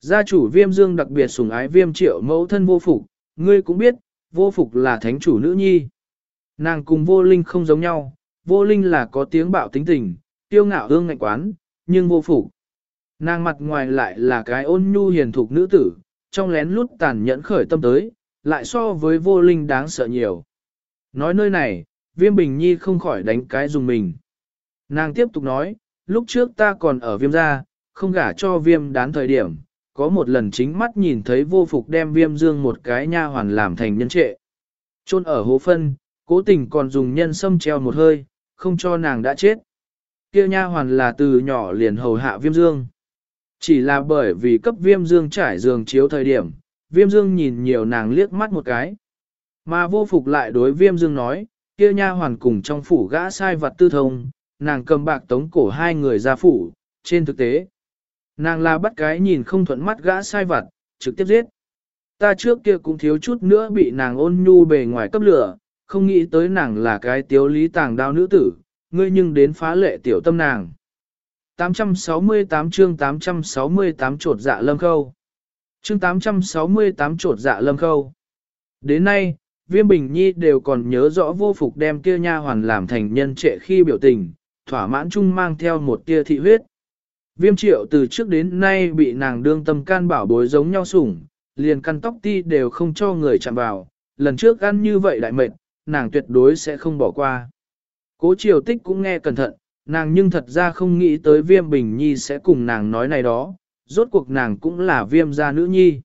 Gia chủ viêm dương đặc biệt sủng ái viêm triệu mẫu thân vô phục, ngươi cũng biết, vô phục là thánh chủ nữ nhi. Nàng cùng vô linh không giống nhau, vô linh là có tiếng bạo tính tình, tiêu ngạo hương ngạnh quán, nhưng vô phục. Nàng mặt ngoài lại là cái ôn nhu hiền thục nữ tử, trong lén lút tàn nhẫn khởi tâm tới, lại so với vô linh đáng sợ nhiều. Nói nơi này, viêm bình nhi không khỏi đánh cái dùng mình. Nàng tiếp tục nói, lúc trước ta còn ở viêm gia, không gả cho viêm đán thời điểm, có một lần chính mắt nhìn thấy vô phục đem viêm dương một cái nha hoàn làm thành nhân trệ. Trôn ở hố phân, cố tình còn dùng nhân sâm treo một hơi, không cho nàng đã chết. Kia nha hoàn là từ nhỏ liền hầu hạ viêm dương. Chỉ là bởi vì cấp viêm dương trải giường chiếu thời điểm, viêm dương nhìn nhiều nàng liếc mắt một cái. Mà vô phục lại đối viêm dương nói, kia nha hoàn cùng trong phủ gã sai vật tư thông, nàng cầm bạc tống cổ hai người ra phủ, trên thực tế. Nàng là bắt cái nhìn không thuận mắt gã sai vật, trực tiếp giết. Ta trước kia cũng thiếu chút nữa bị nàng ôn nhu bề ngoài cấp lửa, không nghĩ tới nàng là cái tiếu lý tàng đao nữ tử, ngươi nhưng đến phá lệ tiểu tâm nàng. 868 chương 868 trột dạ lâm khâu. Chương 868 trột dạ lâm khâu. Đến nay, Viêm Bình Nhi đều còn nhớ rõ vô phục đem kia nha hoàn làm thành nhân trệ khi biểu tình, thỏa mãn chung mang theo một tia thị huyết. Viêm triệu từ trước đến nay bị nàng đương tâm can bảo bối giống nhau sủng, liền căn tóc ti đều không cho người chạm vào, lần trước ăn như vậy đại mệt, nàng tuyệt đối sẽ không bỏ qua. Cố triều tích cũng nghe cẩn thận, nàng nhưng thật ra không nghĩ tới viêm bình nhi sẽ cùng nàng nói này đó, rốt cuộc nàng cũng là viêm gia nữ nhi.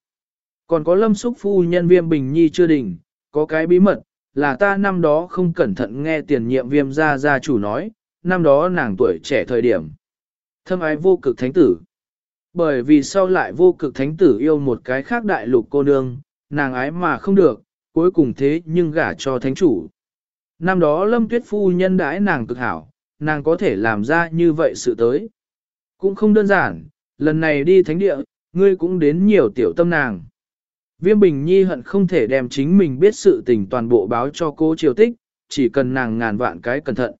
Còn có lâm xúc phu nhân viêm bình nhi chưa đỉnh, có cái bí mật, là ta năm đó không cẩn thận nghe tiền nhiệm viêm gia gia chủ nói, năm đó nàng tuổi trẻ thời điểm. Thâm ái vô cực thánh tử. Bởi vì sau lại vô cực thánh tử yêu một cái khác đại lục cô nương, nàng ái mà không được, cuối cùng thế nhưng gả cho thánh chủ. Năm đó lâm tuyết phu nhân đãi nàng cực hảo, nàng có thể làm ra như vậy sự tới. Cũng không đơn giản, lần này đi thánh địa, ngươi cũng đến nhiều tiểu tâm nàng. Viêm Bình Nhi hận không thể đem chính mình biết sự tình toàn bộ báo cho cô triều tích, chỉ cần nàng ngàn vạn cái cẩn thận.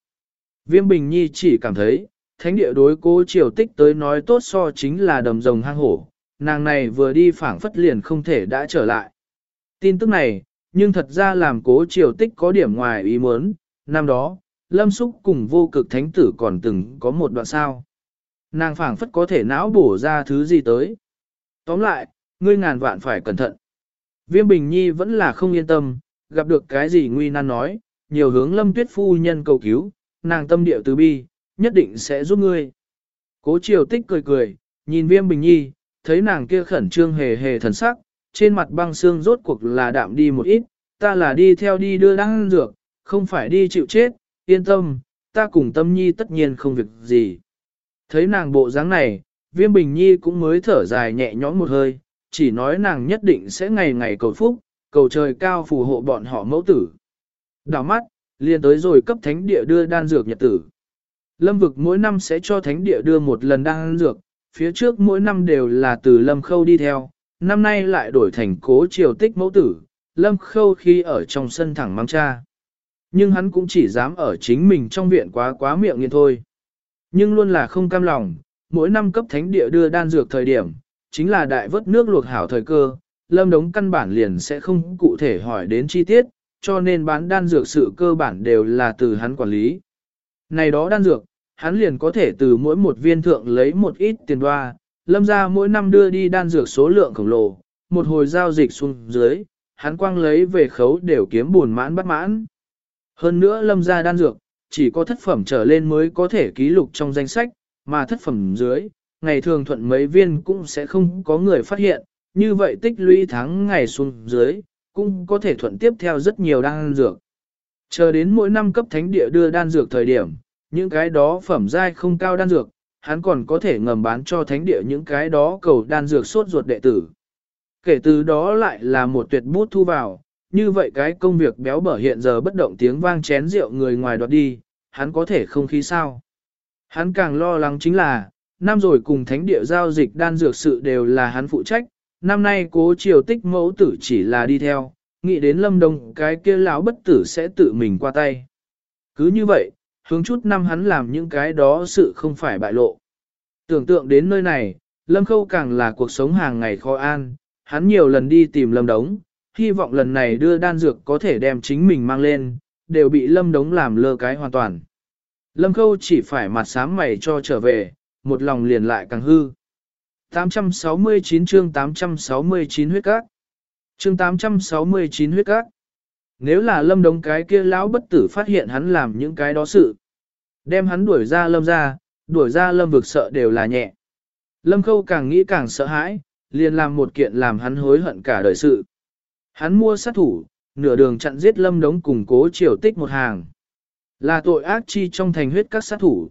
Viêm Bình Nhi chỉ cảm thấy, thánh địa đối cố triều tích tới nói tốt so chính là đầm rồng hang hổ, nàng này vừa đi phảng phất liền không thể đã trở lại. Tin tức này, nhưng thật ra làm cố triều tích có điểm ngoài ý muốn, năm đó, Lâm Súc cùng vô cực thánh tử còn từng có một đoạn sao. Nàng phảng phất có thể não bổ ra thứ gì tới. Tóm lại, ngươi ngàn vạn phải cẩn thận. Viêm Bình Nhi vẫn là không yên tâm, gặp được cái gì nguy nan nói, nhiều hướng lâm tuyết phu nhân cầu cứu, nàng tâm địa từ bi, nhất định sẽ giúp ngươi. Cố triều tích cười cười, nhìn viêm Bình Nhi, thấy nàng kia khẩn trương hề hề thần sắc, trên mặt băng xương rốt cuộc là đạm đi một ít, ta là đi theo đi đưa đăng dược, không phải đi chịu chết, yên tâm, ta cùng tâm nhi tất nhiên không việc gì. Thấy nàng bộ dáng này, viêm bình nhi cũng mới thở dài nhẹ nhõm một hơi, chỉ nói nàng nhất định sẽ ngày ngày cầu phúc, cầu trời cao phù hộ bọn họ mẫu tử. Đào mắt, liền tới rồi cấp thánh địa đưa đan dược nhật tử. Lâm vực mỗi năm sẽ cho thánh địa đưa một lần đan dược, phía trước mỗi năm đều là từ lâm khâu đi theo, năm nay lại đổi thành cố triều tích mẫu tử, lâm khâu khi ở trong sân thẳng mang cha. Nhưng hắn cũng chỉ dám ở chính mình trong viện quá quá miệng nghiện thôi. Nhưng luôn là không cam lòng, mỗi năm cấp thánh địa đưa đan dược thời điểm, chính là đại vớt nước luộc hảo thời cơ, lâm đống căn bản liền sẽ không cụ thể hỏi đến chi tiết, cho nên bán đan dược sự cơ bản đều là từ hắn quản lý. Này đó đan dược, hắn liền có thể từ mỗi một viên thượng lấy một ít tiền đoa, lâm ra mỗi năm đưa đi đan dược số lượng khổng lồ, một hồi giao dịch xuống dưới, hắn quang lấy về khấu đều kiếm buồn mãn bắt mãn. Hơn nữa lâm ra đan dược, chỉ có thất phẩm trở lên mới có thể ký lục trong danh sách, mà thất phẩm dưới, ngày thường thuận mấy viên cũng sẽ không có người phát hiện, như vậy tích lũy tháng ngày xuống dưới, cũng có thể thuận tiếp theo rất nhiều đan dược. Chờ đến mỗi năm cấp thánh địa đưa đan dược thời điểm, những cái đó phẩm giai không cao đan dược, hắn còn có thể ngầm bán cho thánh địa những cái đó cầu đan dược sốt ruột đệ tử. Kể từ đó lại là một tuyệt bút thu vào, như vậy cái công việc béo bở hiện giờ bất động tiếng vang chén rượu người ngoài đoạt đi, hắn có thể không khí sao. Hắn càng lo lắng chính là, năm rồi cùng thánh địa giao dịch đan dược sự đều là hắn phụ trách, năm nay cố triều tích mẫu tử chỉ là đi theo, nghĩ đến lâm đông cái kia lão bất tử sẽ tự mình qua tay. Cứ như vậy, hướng chút năm hắn làm những cái đó sự không phải bại lộ. Tưởng tượng đến nơi này, Lâm Khâu càng là cuộc sống hàng ngày khó an, hắn nhiều lần đi tìm Lâm Đống, hy vọng lần này đưa đan dược có thể đem chính mình mang lên, đều bị Lâm Đống làm lơ cái hoàn toàn. Lâm Khâu chỉ phải mặt sám mày cho trở về, một lòng liền lại càng hư. 869 chương 869 huyết các. Chương 869 huyết các. Nếu là lâm đống cái kia lão bất tử phát hiện hắn làm những cái đó sự. Đem hắn đuổi ra lâm ra, đuổi ra lâm vực sợ đều là nhẹ. Lâm khâu càng nghĩ càng sợ hãi, liền làm một kiện làm hắn hối hận cả đời sự. Hắn mua sát thủ, nửa đường chặn giết lâm đống cùng cố triều tích một hàng. Là tội ác chi trong thành huyết các sát thủ.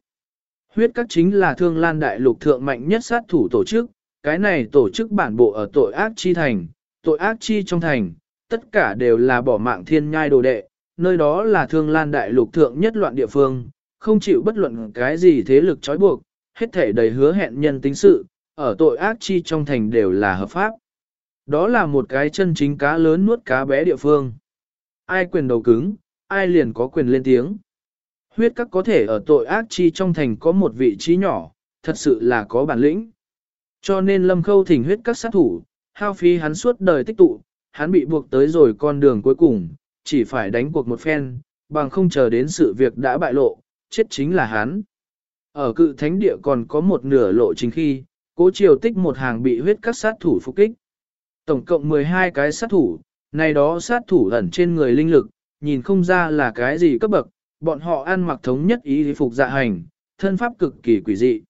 Huyết các chính là thương lan đại lục thượng mạnh nhất sát thủ tổ chức, cái này tổ chức bản bộ ở tội ác chi thành, tội ác chi trong thành, tất cả đều là bỏ mạng thiên nhai đồ đệ, nơi đó là thương lan đại lục thượng nhất loạn địa phương, không chịu bất luận cái gì thế lực trói buộc, hết thể đầy hứa hẹn nhân tính sự, ở tội ác chi trong thành đều là hợp pháp. Đó là một cái chân chính cá lớn nuốt cá bé địa phương. Ai quyền đầu cứng, ai liền có quyền lên tiếng. Huyết các có thể ở tội ác chi trong thành có một vị trí nhỏ, thật sự là có bản lĩnh. Cho nên lâm khâu thỉnh huyết các sát thủ, hao phí hắn suốt đời tích tụ, hắn bị buộc tới rồi con đường cuối cùng, chỉ phải đánh cuộc một phen, bằng không chờ đến sự việc đã bại lộ, chết chính là hắn. Ở cự thánh địa còn có một nửa lộ chính khi, cố triều tích một hàng bị huyết các sát thủ phục kích. Tổng cộng 12 cái sát thủ, này đó sát thủ ẩn trên người linh lực, nhìn không ra là cái gì cấp bậc, bọn họ ăn mặc thống nhất ý phục dạ hành, thân pháp cực kỳ quỷ dị.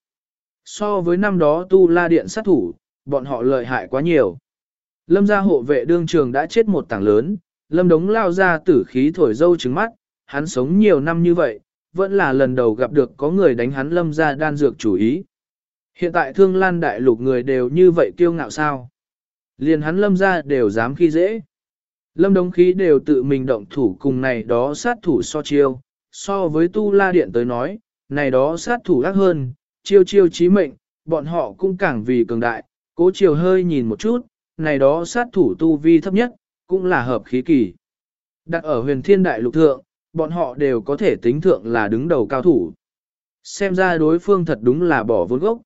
So với năm đó tu la điện sát thủ, bọn họ lợi hại quá nhiều. Lâm gia hộ vệ đương trường đã chết một tảng lớn, lâm đống lao ra tử khí thổi dâu trứng mắt, hắn sống nhiều năm như vậy, vẫn là lần đầu gặp được có người đánh hắn lâm gia đan dược chủ ý. Hiện tại thương lan đại lục người đều như vậy kiêu ngạo sao. Liền hắn lâm gia đều dám khi dễ. Lâm đống khí đều tự mình động thủ cùng này đó sát thủ so chiêu, so với tu la điện tới nói, này đó sát thủ ác hơn, chiêu chiêu chí mệnh, bọn họ cũng càng vì cường đại, cố chiều hơi nhìn một chút, này đó sát thủ tu vi thấp nhất, cũng là hợp khí kỳ. Đặt ở huyền thiên đại lục thượng, bọn họ đều có thể tính thượng là đứng đầu cao thủ. Xem ra đối phương thật đúng là bỏ vốn gốc.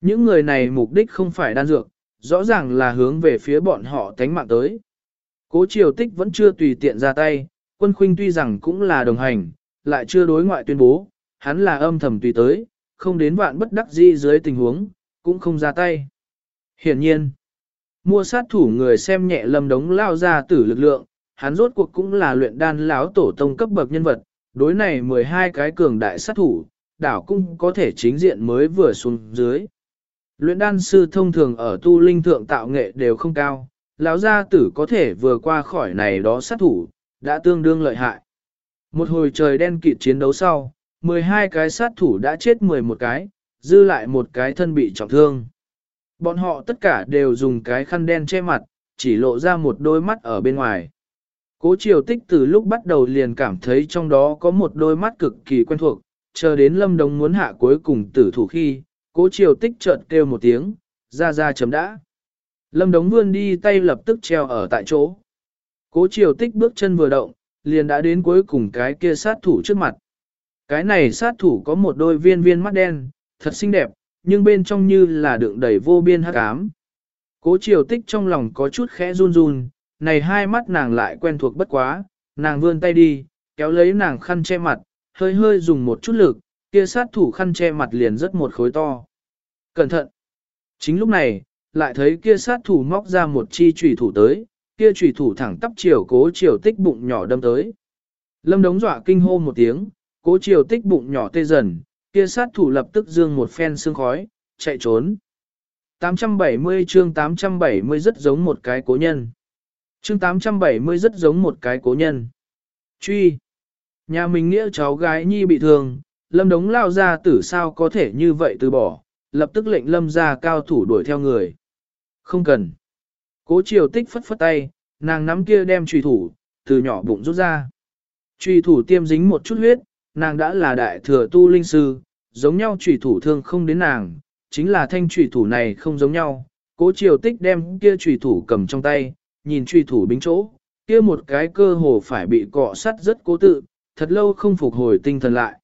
Những người này mục đích không phải đan dược, rõ ràng là hướng về phía bọn họ tánh mạng tới. Cố triều tích vẫn chưa tùy tiện ra tay, quân khuynh tuy rằng cũng là đồng hành, lại chưa đối ngoại tuyên bố, hắn là âm thầm tùy tới, không đến vạn bất đắc di dưới tình huống, cũng không ra tay. Hiển nhiên, mua sát thủ người xem nhẹ lâm đống lao ra tử lực lượng, hắn rốt cuộc cũng là luyện đan lão tổ tông cấp bậc nhân vật, đối này 12 cái cường đại sát thủ, đảo cũng có thể chính diện mới vừa xuống dưới. Luyện đan sư thông thường ở tu linh thượng tạo nghệ đều không cao, lão gia tử có thể vừa qua khỏi này đó sát thủ, đã tương đương lợi hại. Một hồi trời đen kịt chiến đấu sau, 12 cái sát thủ đã chết 11 cái, dư lại một cái thân bị trọng thương. Bọn họ tất cả đều dùng cái khăn đen che mặt, chỉ lộ ra một đôi mắt ở bên ngoài. Cố triều tích từ lúc bắt đầu liền cảm thấy trong đó có một đôi mắt cực kỳ quen thuộc, chờ đến lâm đồng muốn hạ cuối cùng tử thủ khi, cố triều tích chợt kêu một tiếng, ra ra chấm đã. Lâm đống vươn đi tay lập tức treo ở tại chỗ. Cố triều tích bước chân vừa động, liền đã đến cuối cùng cái kia sát thủ trước mặt. Cái này sát thủ có một đôi viên viên mắt đen, thật xinh đẹp, nhưng bên trong như là đựng đầy vô biên hắc ám. Cố triều tích trong lòng có chút khẽ run run, này hai mắt nàng lại quen thuộc bất quá, nàng vươn tay đi, kéo lấy nàng khăn che mặt, hơi hơi dùng một chút lực, kia sát thủ khăn che mặt liền rất một khối to. Cẩn thận! Chính lúc này, lại thấy kia sát thủ móc ra một chi trùy thủ tới, kia trùy thủ thẳng tắp chiều cố chiều tích bụng nhỏ đâm tới. Lâm đống dọa kinh hô một tiếng, cố chiều tích bụng nhỏ tê dần, kia sát thủ lập tức dương một phen xương khói, chạy trốn. 870 chương 870 rất giống một cái cố nhân. Chương 870 rất giống một cái cố nhân. Truy. Nhà mình nghĩa cháu gái nhi bị thương, lâm đống lao ra tử sao có thể như vậy từ bỏ, lập tức lệnh lâm ra cao thủ đuổi theo người. Không cần. Cố triều tích phất phất tay, nàng nắm kia đem trùy thủ, từ nhỏ bụng rút ra. Trùy thủ tiêm dính một chút huyết, nàng đã là đại thừa tu linh sư, giống nhau trùy thủ thương không đến nàng, chính là thanh trùy thủ này không giống nhau. Cố triều tích đem kia trùy thủ cầm trong tay, nhìn trùy thủ bính chỗ, kia một cái cơ hồ phải bị cọ sắt rất cố tự, thật lâu không phục hồi tinh thần lại.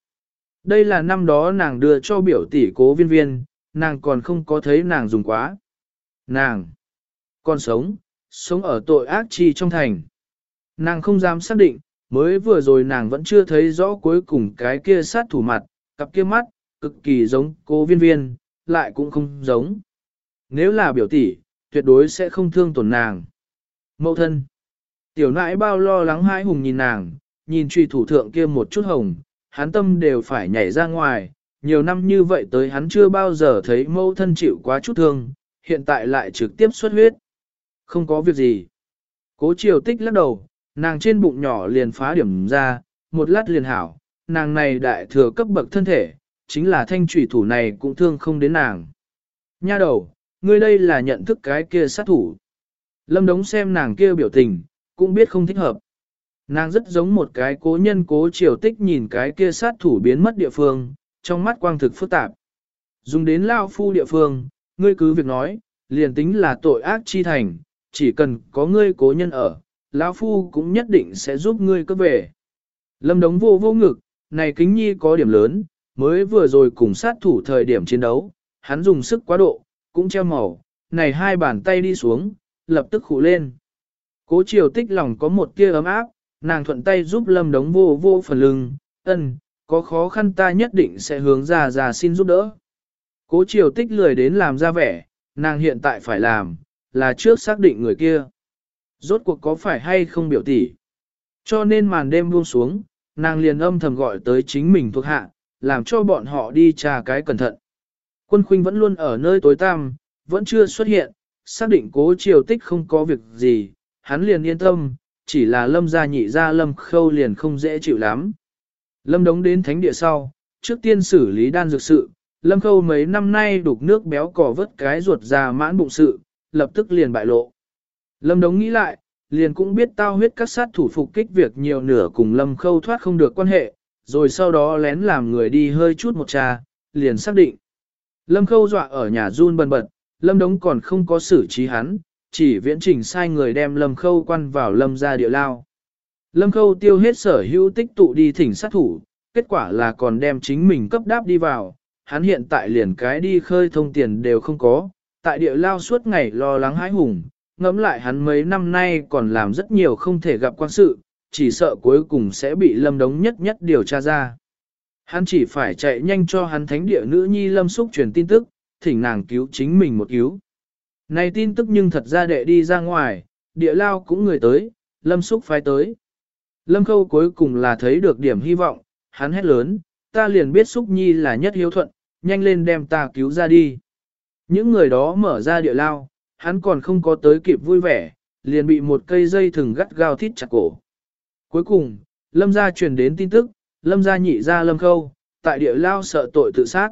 Đây là năm đó nàng đưa cho biểu tỷ cố viên viên, nàng còn không có thấy nàng dùng quá. Nàng còn sống, sống ở tội ác chi trong thành. Nàng không dám xác định, mới vừa rồi nàng vẫn chưa thấy rõ cuối cùng cái kia sát thủ mặt, cặp kia mắt, cực kỳ giống cô viên viên, lại cũng không giống. Nếu là biểu tỷ, tuyệt đối sẽ không thương tổn nàng. Mậu thân. Tiểu nãi bao lo lắng hãi hùng nhìn nàng, nhìn truy thủ thượng kia một chút hồng, hắn tâm đều phải nhảy ra ngoài, nhiều năm như vậy tới hắn chưa bao giờ thấy mâu thân chịu quá chút thương, hiện tại lại trực tiếp xuất huyết. Không có việc gì. Cố triều tích lắc đầu, nàng trên bụng nhỏ liền phá điểm ra, một lát liền hảo, nàng này đại thừa cấp bậc thân thể, chính là thanh trùy thủ này cũng thương không đến nàng. Nha đầu, ngươi đây là nhận thức cái kia sát thủ. Lâm đống xem nàng kia biểu tình, cũng biết không thích hợp. Nàng rất giống một cái cố nhân cố triều tích nhìn cái kia sát thủ biến mất địa phương, trong mắt quang thực phức tạp. Dùng đến lao phu địa phương, ngươi cứ việc nói, liền tính là tội ác chi thành, chỉ cần có ngươi cố nhân ở, lão phu cũng nhất định sẽ giúp ngươi cấp về. Lâm đống vô vô ngực, này kính nhi có điểm lớn, mới vừa rồi cùng sát thủ thời điểm chiến đấu, hắn dùng sức quá độ, cũng treo màu, này hai bàn tay đi xuống, lập tức khủ lên. Cố triều tích lòng có một tia ấm áp, nàng thuận tay giúp lâm đống vô vô phần lưng, ân, có khó khăn ta nhất định sẽ hướng ra ra xin giúp đỡ. Cố triều tích lười đến làm ra vẻ, nàng hiện tại phải làm, là trước xác định người kia. Rốt cuộc có phải hay không biểu tỷ. Cho nên màn đêm buông xuống, nàng liền âm thầm gọi tới chính mình thuộc hạ, làm cho bọn họ đi trà cái cẩn thận. Quân khuynh vẫn luôn ở nơi tối tăm, vẫn chưa xuất hiện, xác định cố triều tích không có việc gì, hắn liền yên tâm, chỉ là lâm gia nhị gia lâm khâu liền không dễ chịu lắm. Lâm đống đến thánh địa sau, trước tiên xử lý đan dược sự, lâm khâu mấy năm nay đục nước béo cỏ vớt cái ruột ra mãn bụng sự, lập tức liền bại lộ. Lâm đống nghĩ lại, liền cũng biết tao huyết các sát thủ phục kích việc nhiều nửa cùng lâm khâu thoát không được quan hệ, rồi sau đó lén làm người đi hơi chút một trà, liền xác định. Lâm khâu dọa ở nhà run bần bật, lâm đống còn không có xử trí hắn, chỉ viễn trình sai người đem lâm khâu quan vào lâm ra địa lao. Lâm khâu tiêu hết sở hữu tích tụ đi thỉnh sát thủ, kết quả là còn đem chính mình cấp đáp đi vào, hắn hiện tại liền cái đi khơi thông tiền đều không có, tại địa lao suốt ngày lo lắng hãi hùng, ngẫm lại hắn mấy năm nay còn làm rất nhiều không thể gặp quan sự, chỉ sợ cuối cùng sẽ bị lâm đống nhất nhất điều tra ra. Hắn chỉ phải chạy nhanh cho hắn thánh địa nữ nhi lâm xúc truyền tin tức, thỉnh nàng cứu chính mình một cứu. Này tin tức nhưng thật ra đệ đi ra ngoài, địa lao cũng người tới, lâm xúc phái tới. Lâm khâu cuối cùng là thấy được điểm hy vọng, hắn hét lớn, ta liền biết xúc nhi là nhất hiếu thuận, nhanh lên đem ta cứu ra đi. Những người đó mở ra địa lao, hắn còn không có tới kịp vui vẻ, liền bị một cây dây thừng gắt gao thít chặt cổ. Cuối cùng, lâm gia truyền đến tin tức, lâm gia nhị ra lâm khâu, tại địa lao sợ tội tự sát.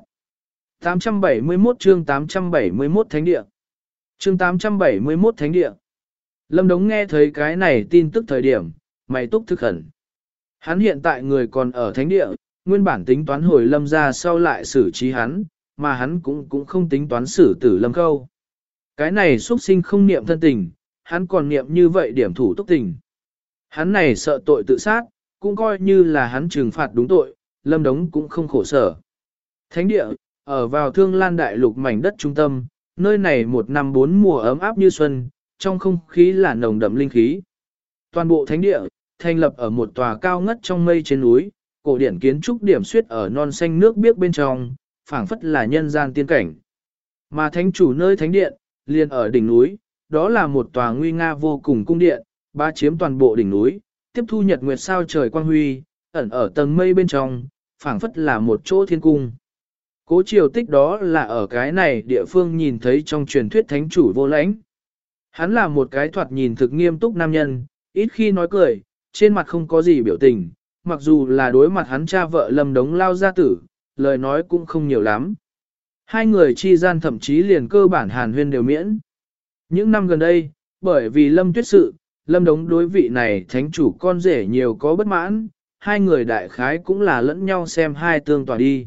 871 chương 871 Thánh địa Chương 871 Thánh địa Lâm Đống nghe thấy cái này tin tức thời điểm, mày túc thực khẩn. Hắn hiện tại người còn ở Thánh địa, nguyên bản tính toán hồi lâm ra sau lại xử trí hắn, mà hắn cũng cũng không tính toán xử tử lâm khâu. Cái này xuất sinh không niệm thân tình, hắn còn niệm như vậy điểm thủ túc tình. Hắn này sợ tội tự sát, cũng coi như là hắn trừng phạt đúng tội, lâm đống cũng không khổ sở. Thánh địa, ở vào thương lan đại lục mảnh đất trung tâm, nơi này một năm bốn mùa ấm áp như xuân, trong không khí là nồng đậm linh khí. Toàn bộ thánh địa, thành lập ở một tòa cao ngất trong mây trên núi, cổ điển kiến trúc điểm suyết ở non xanh nước biếc bên trong, phảng phất là nhân gian tiên cảnh. Mà thánh chủ nơi thánh điện, liền ở đỉnh núi, đó là một tòa nguy nga vô cùng cung điện, ba chiếm toàn bộ đỉnh núi, tiếp thu nhật nguyệt sao trời quang huy, ẩn ở tầng mây bên trong, phảng phất là một chỗ thiên cung. Cố triều tích đó là ở cái này địa phương nhìn thấy trong truyền thuyết thánh chủ vô lãnh. Hắn là một cái thoạt nhìn thực nghiêm túc nam nhân, ít khi nói cười, trên mặt không có gì biểu tình, mặc dù là đối mặt hắn cha vợ lâm đống lao gia tử, lời nói cũng không nhiều lắm. Hai người chi gian thậm chí liền cơ bản hàn huyên đều miễn. Những năm gần đây, bởi vì lâm tuyết sự, lâm đống đối vị này thánh chủ con rể nhiều có bất mãn, hai người đại khái cũng là lẫn nhau xem hai tương tỏa đi.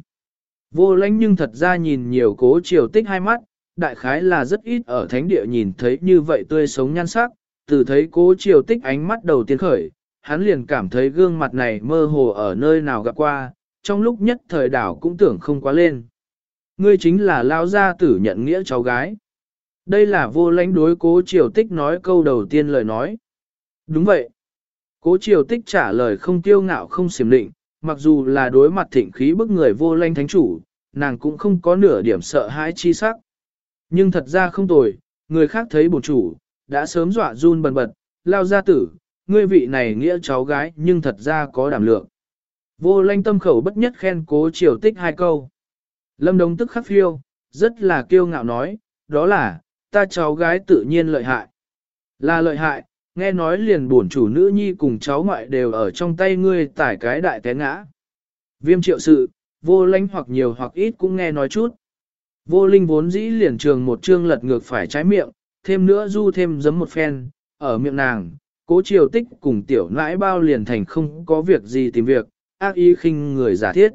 Vô lãnh nhưng thật ra nhìn nhiều cố triều tích hai mắt, đại khái là rất ít ở thánh địa nhìn thấy như vậy tươi sống nhan sắc, từ thấy cố triều tích ánh mắt đầu tiên khởi, hắn liền cảm thấy gương mặt này mơ hồ ở nơi nào gặp qua, trong lúc nhất thời đảo cũng tưởng không quá lên. Ngươi chính là lao gia tử nhận nghĩa cháu gái. Đây là vô lãnh đối cố triều tích nói câu đầu tiên lời nói. Đúng vậy. Cố triều tích trả lời không tiêu ngạo không xiểm định, mặc dù là đối mặt thịnh khí bức người vô lãnh thánh chủ, nàng cũng không có nửa điểm sợ hãi chi sắc. Nhưng thật ra không tồi, người khác thấy bổn chủ, đã sớm dọa run bần bật, lao gia tử, ngươi vị này nghĩa cháu gái nhưng thật ra có đảm lượng. Vô lanh tâm khẩu bất nhất khen cố triều tích hai câu. Lâm Đồng tức khắc phiêu, rất là kiêu ngạo nói, đó là, ta cháu gái tự nhiên lợi hại. Là lợi hại, nghe nói liền bổn chủ nữ nhi cùng cháu ngoại đều ở trong tay ngươi tải cái đại té ngã. Viêm triệu sự, vô lãnh hoặc nhiều hoặc ít cũng nghe nói chút. Vô linh vốn dĩ liền trường một chương lật ngược phải trái miệng, thêm nữa du thêm giấm một phen, ở miệng nàng, cố triều tích cùng tiểu nãi bao liền thành không có việc gì tìm việc, ác ý khinh người giả thiết.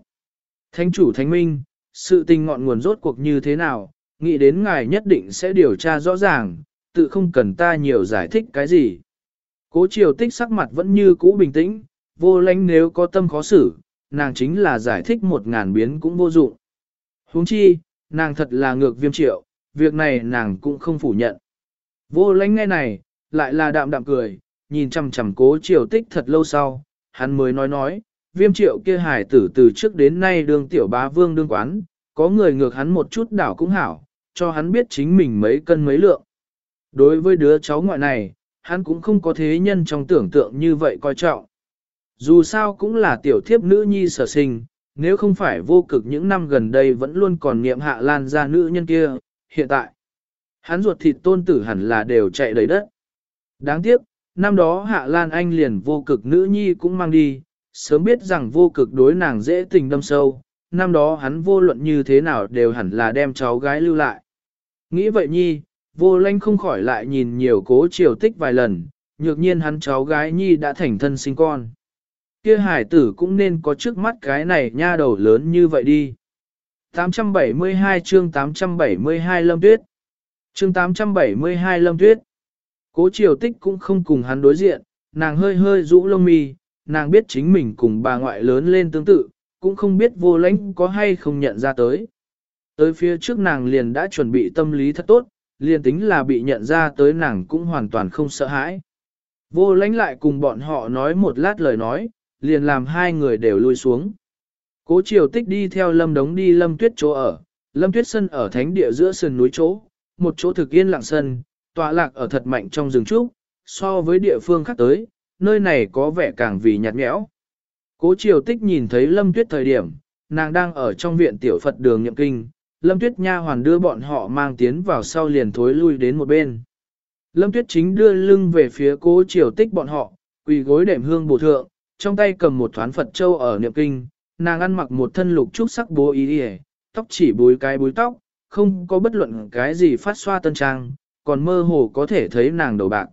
Thánh chủ thánh minh, sự tình ngọn nguồn rốt cuộc như thế nào, nghĩ đến ngài nhất định sẽ điều tra rõ ràng, tự không cần ta nhiều giải thích cái gì. Cố triều tích sắc mặt vẫn như cũ bình tĩnh, vô lãnh nếu có tâm khó xử, nàng chính là giải thích một ngàn biến cũng vô dụng. huống chi, nàng thật là ngược viêm triệu, việc này nàng cũng không phủ nhận. Vô lãnh ngay này, lại là đạm đạm cười, nhìn chằm chằm cố triều tích thật lâu sau, hắn mới nói nói, viêm triệu kia hải tử từ trước đến nay đương tiểu bá vương đương quán, có người ngược hắn một chút đảo cũng hảo, cho hắn biết chính mình mấy cân mấy lượng. Đối với đứa cháu ngoại này, hắn cũng không có thế nhân trong tưởng tượng như vậy coi trọng. Dù sao cũng là tiểu thiếp nữ nhi sở sinh, nếu không phải vô cực những năm gần đây vẫn luôn còn niệm hạ lan ra nữ nhân kia, hiện tại, hắn ruột thịt tôn tử hẳn là đều chạy đầy đất. Đáng tiếc, năm đó hạ lan anh liền vô cực nữ nhi cũng mang đi, sớm biết rằng vô cực đối nàng dễ tình đâm sâu, năm đó hắn vô luận như thế nào đều hẳn là đem cháu gái lưu lại. Nghĩ vậy nhi, vô lanh không khỏi lại nhìn nhiều cố triều tích vài lần, nhược nhiên hắn cháu gái nhi đã thành thân sinh con. Kia hải tử cũng nên có trước mắt cái này nha đầu lớn như vậy đi. 872 chương 872 Lâm Tuyết Chương 872 Lâm Tuyết Cố triều tích cũng không cùng hắn đối diện, nàng hơi hơi rũ lông mi, nàng biết chính mình cùng bà ngoại lớn lên tương tự, cũng không biết vô lãnh có hay không nhận ra tới. Tới phía trước nàng liền đã chuẩn bị tâm lý thật tốt, liền tính là bị nhận ra tới nàng cũng hoàn toàn không sợ hãi. Vô lãnh lại cùng bọn họ nói một lát lời nói, liền làm hai người đều lui xuống. Cố triều tích đi theo lâm đống đi lâm tuyết chỗ ở, lâm tuyết sân ở thánh địa giữa sườn núi chỗ, một chỗ thực yên lặng sân, tọa lạc ở thật mạnh trong rừng trúc, so với địa phương khác tới, nơi này có vẻ càng vì nhạt nhẽo. Cố triều tích nhìn thấy lâm tuyết thời điểm, nàng đang ở trong viện tiểu Phật đường nhậm kinh, lâm tuyết nha hoàn đưa bọn họ mang tiến vào sau liền thối lui đến một bên. Lâm tuyết chính đưa lưng về phía cố triều tích bọn họ, quỳ gối đệm hương bổ thượng, trong tay cầm một thoán Phật châu ở niệm kinh, nàng ăn mặc một thân lục trúc sắc bố ý tóc chỉ búi cái búi tóc, không có bất luận cái gì phát xoa tân trang, còn mơ hồ có thể thấy nàng đầu bạc.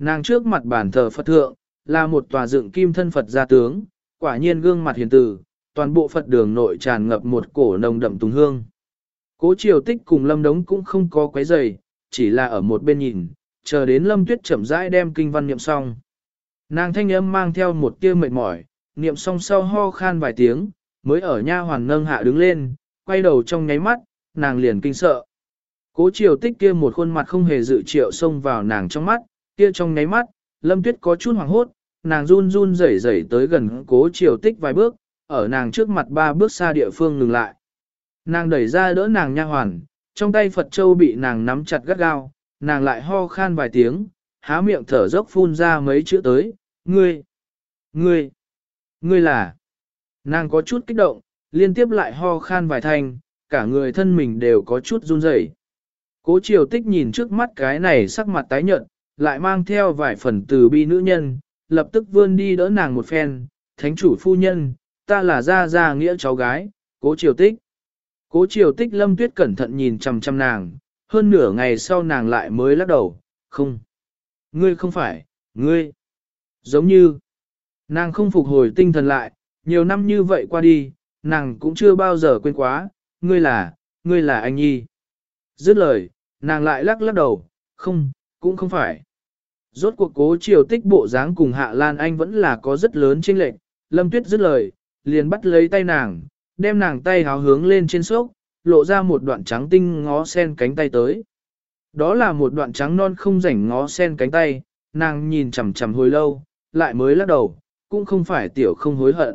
Nàng trước mặt bản thờ Phật thượng, là một tòa dựng kim thân Phật gia tướng, quả nhiên gương mặt hiền từ, toàn bộ Phật đường nội tràn ngập một cổ nồng đậm tùng hương. Cố triều tích cùng lâm đống cũng không có quấy giày, chỉ là ở một bên nhìn, chờ đến lâm tuyết chậm rãi đem kinh văn niệm xong. Nàng thanh âm mang theo một tia mệt mỏi, niệm xong sau ho khan vài tiếng, mới ở nha hoàn nâng hạ đứng lên, quay đầu trong nháy mắt, nàng liền kinh sợ. Cố triều tích kia một khuôn mặt không hề dự triệu xông vào nàng trong mắt, kia trong nháy mắt, lâm tuyết có chút hoảng hốt, nàng run run rẩy rẩy tới gần cố triều tích vài bước, ở nàng trước mặt ba bước xa địa phương ngừng lại. Nàng đẩy ra đỡ nàng nha hoàn, trong tay Phật Châu bị nàng nắm chặt gắt gao, nàng lại ho khan vài tiếng, há miệng thở dốc phun ra mấy chữ tới, ngươi, ngươi, ngươi là. Nàng có chút kích động, liên tiếp lại ho khan vài thanh, cả người thân mình đều có chút run rẩy. Cố triều tích nhìn trước mắt cái này sắc mặt tái nhợt, lại mang theo vài phần từ bi nữ nhân, lập tức vươn đi đỡ nàng một phen, thánh chủ phu nhân, ta là gia gia nghĩa cháu gái, cố triều tích. Cố triều tích lâm tuyết cẩn thận nhìn chằm chằm nàng, hơn nửa ngày sau nàng lại mới lắc đầu, không. Ngươi không phải, ngươi. Giống như, nàng không phục hồi tinh thần lại, nhiều năm như vậy qua đi, nàng cũng chưa bao giờ quên quá, ngươi là, ngươi là anh nhi. Dứt lời, nàng lại lắc lắc đầu, không, cũng không phải. Rốt cuộc cố triều tích bộ dáng cùng Hạ Lan Anh vẫn là có rất lớn chênh lệch, Lâm Tuyết dứt lời, liền bắt lấy tay nàng, đem nàng tay háo hướng lên trên sốc, lộ ra một đoạn trắng tinh ngó sen cánh tay tới. Đó là một đoạn trắng non không rảnh ngó sen cánh tay, nàng nhìn chằm chằm hồi lâu, lại mới lắc đầu, cũng không phải tiểu không hối hận.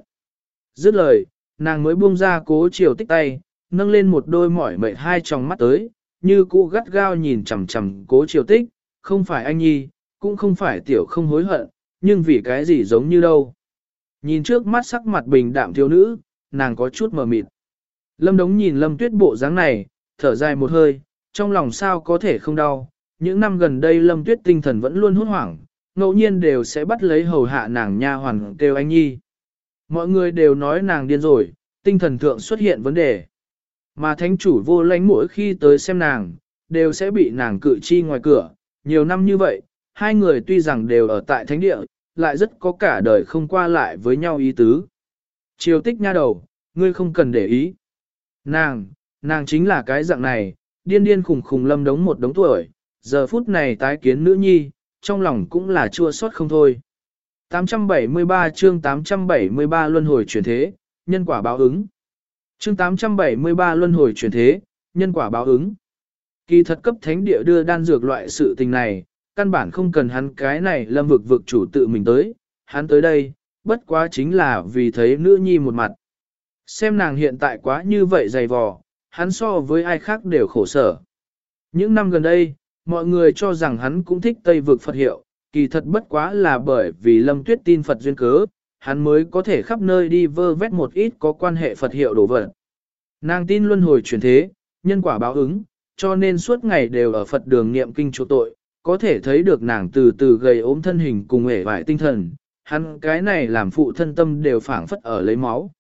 Dứt lời, nàng mới buông ra cố chiều tích tay, nâng lên một đôi mỏi mệt hai tròng mắt tới, như cũ gắt gao nhìn chằm chằm cố chiều tích, không phải anh nhi, cũng không phải tiểu không hối hận, nhưng vì cái gì giống như đâu. Nhìn trước mắt sắc mặt bình đạm thiếu nữ, nàng có chút mờ mịt. Lâm đống nhìn lâm tuyết bộ dáng này, thở dài một hơi, trong lòng sao có thể không đau. Những năm gần đây lâm tuyết tinh thần vẫn luôn hốt hoảng, ngẫu nhiên đều sẽ bắt lấy hầu hạ nàng nha hoàn kêu anh nhi. Mọi người đều nói nàng điên rồi, tinh thần thượng xuất hiện vấn đề. Mà thánh chủ vô lãnh mỗi khi tới xem nàng, đều sẽ bị nàng cự chi ngoài cửa. Nhiều năm như vậy, hai người tuy rằng đều ở tại thánh địa, lại rất có cả đời không qua lại với nhau ý tứ. Triều tích nha đầu, ngươi không cần để ý. Nàng, nàng chính là cái dạng này, điên điên khùng khùng lâm đống một đống tuổi, giờ phút này tái kiến nữ nhi, trong lòng cũng là chua xót không thôi. 873 chương 873 luân hồi chuyển thế, nhân quả báo ứng. Chương 873 luân hồi chuyển thế, nhân quả báo ứng. Kỳ thật cấp thánh địa đưa đan dược loại sự tình này, căn bản không cần hắn cái này lâm vực vực chủ tự mình tới, hắn tới đây, bất quá chính là vì thấy nữ nhi một mặt. Xem nàng hiện tại quá như vậy dày vò, hắn so với ai khác đều khổ sở. Những năm gần đây, mọi người cho rằng hắn cũng thích Tây vực Phật hiệu, kỳ thật bất quá là bởi vì Lâm Tuyết tin Phật duyên cớ, hắn mới có thể khắp nơi đi vơ vét một ít có quan hệ Phật hiệu đồ vật. Nàng tin luân hồi chuyển thế, nhân quả báo ứng, cho nên suốt ngày đều ở Phật đường niệm kinh chỗ tội, có thể thấy được nàng từ từ gầy ốm thân hình cùng hể vải tinh thần, hắn cái này làm phụ thân tâm đều phảng phất ở lấy máu.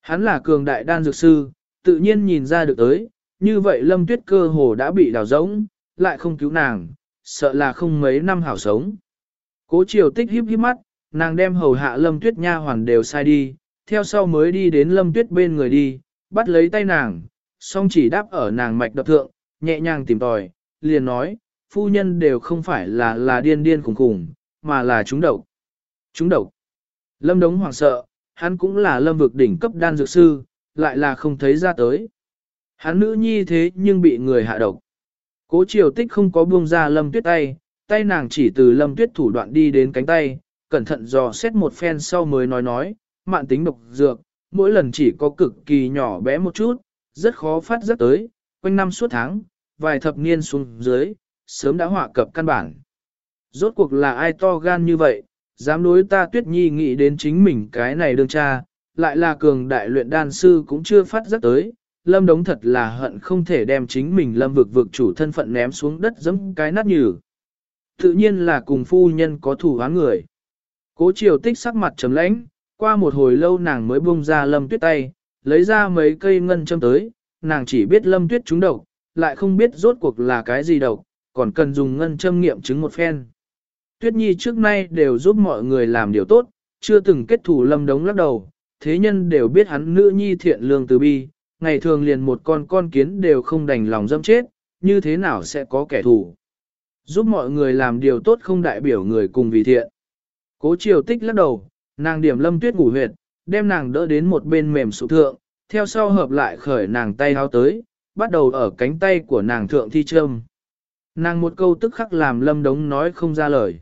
Hắn là cường đại đan dược sư, tự nhiên nhìn ra được tới, như vậy lâm tuyết cơ hồ đã bị đào rỗng, lại không cứu nàng, sợ là không mấy năm hảo sống. Cố triều tích híp híp mắt, nàng đem hầu hạ lâm tuyết nha hoàn đều sai đi, theo sau mới đi đến lâm tuyết bên người đi, bắt lấy tay nàng, song chỉ đáp ở nàng mạch đập thượng, nhẹ nhàng tìm tòi, liền nói, phu nhân đều không phải là là điên điên khủng khủng, mà là chúng độc. Chúng độc. Lâm đống hoảng sợ, hắn cũng là lâm vực đỉnh cấp đan dược sư, lại là không thấy ra tới. Hắn nữ nhi thế nhưng bị người hạ độc. Cố triều tích không có buông ra lâm tuyết tay, tay nàng chỉ từ lâm tuyết thủ đoạn đi đến cánh tay, cẩn thận dò xét một phen sau mới nói nói, mạn tính độc dược, mỗi lần chỉ có cực kỳ nhỏ bé một chút, rất khó phát giác tới, quanh năm suốt tháng, vài thập niên xuống dưới, sớm đã họa cập căn bản. Rốt cuộc là ai to gan như vậy, dám đối ta tuyết nhi nghĩ đến chính mình cái này đương cha, lại là cường đại luyện đan sư cũng chưa phát giác tới, lâm đống thật là hận không thể đem chính mình lâm vực vực chủ thân phận ném xuống đất giống cái nát nhừ. Tự nhiên là cùng phu nhân có thủ án người. Cố triều tích sắc mặt trầm lãnh, qua một hồi lâu nàng mới buông ra lâm tuyết tay, lấy ra mấy cây ngân châm tới, nàng chỉ biết lâm tuyết trúng độc, lại không biết rốt cuộc là cái gì độc, còn cần dùng ngân châm nghiệm chứng một phen. Tuyết Nhi trước nay đều giúp mọi người làm điều tốt, chưa từng kết thù lâm đống lắc đầu, thế nhân đều biết hắn nữ nhi thiện lương từ bi, ngày thường liền một con con kiến đều không đành lòng dâm chết, như thế nào sẽ có kẻ thù. Giúp mọi người làm điều tốt không đại biểu người cùng vì thiện. Cố triều tích lắc đầu, nàng điểm lâm tuyết ngủ huyệt, đem nàng đỡ đến một bên mềm sụ thượng, theo sau hợp lại khởi nàng tay háo tới, bắt đầu ở cánh tay của nàng thượng thi trâm. Nàng một câu tức khắc làm lâm đống nói không ra lời.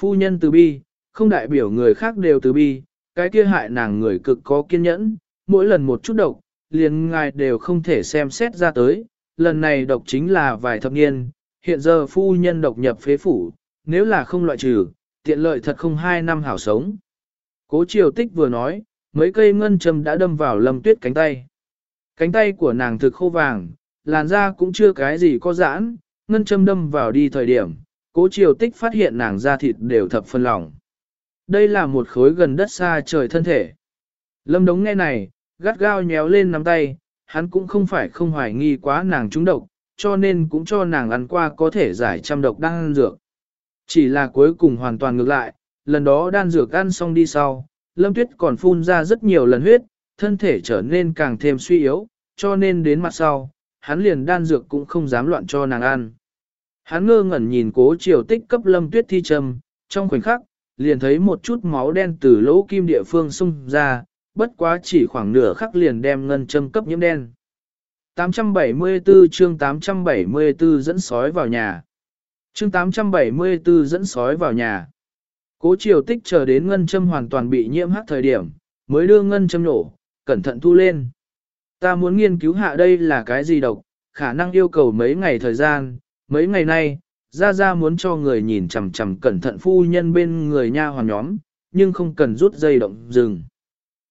Phu nhân từ bi, không đại biểu người khác đều từ bi, cái kia hại nàng người cực có kiên nhẫn, mỗi lần một chút độc, liền ngài đều không thể xem xét ra tới, lần này độc chính là vài thập niên, hiện giờ phu nhân độc nhập phế phủ, nếu là không loại trừ, tiện lợi thật không hai năm hảo sống. Cố triều tích vừa nói, mấy cây ngân châm đã đâm vào lâm tuyết cánh tay. Cánh tay của nàng thực khô vàng, làn da cũng chưa cái gì có giãn, ngân châm đâm vào đi thời điểm, cố triều tích phát hiện nàng da thịt đều thập phân lỏng. Đây là một khối gần đất xa trời thân thể. Lâm đống nghe này, gắt gao nhéo lên nắm tay, hắn cũng không phải không hoài nghi quá nàng trúng độc, cho nên cũng cho nàng ăn qua có thể giải trăm độc đang ăn dược. Chỉ là cuối cùng hoàn toàn ngược lại, lần đó đan dược ăn xong đi sau, Lâm Tuyết còn phun ra rất nhiều lần huyết, thân thể trở nên càng thêm suy yếu, cho nên đến mặt sau, hắn liền đan dược cũng không dám loạn cho nàng ăn. Hắn ngơ ngẩn nhìn cố triều tích cấp lâm tuyết thi trầm, trong khoảnh khắc, liền thấy một chút máu đen từ lỗ kim địa phương xung ra, bất quá chỉ khoảng nửa khắc liền đem ngân châm cấp nhiễm đen. 874 chương 874 dẫn sói vào nhà. Chương 874 dẫn sói vào nhà. Cố triều tích chờ đến ngân châm hoàn toàn bị nhiễm hắc thời điểm, mới đưa ngân châm nổ, cẩn thận thu lên. Ta muốn nghiên cứu hạ đây là cái gì độc, khả năng yêu cầu mấy ngày thời gian, mấy ngày nay, ra ra muốn cho người nhìn chằm chằm cẩn thận phu nhân bên người nha hoàn nhóm, nhưng không cần rút dây động dừng.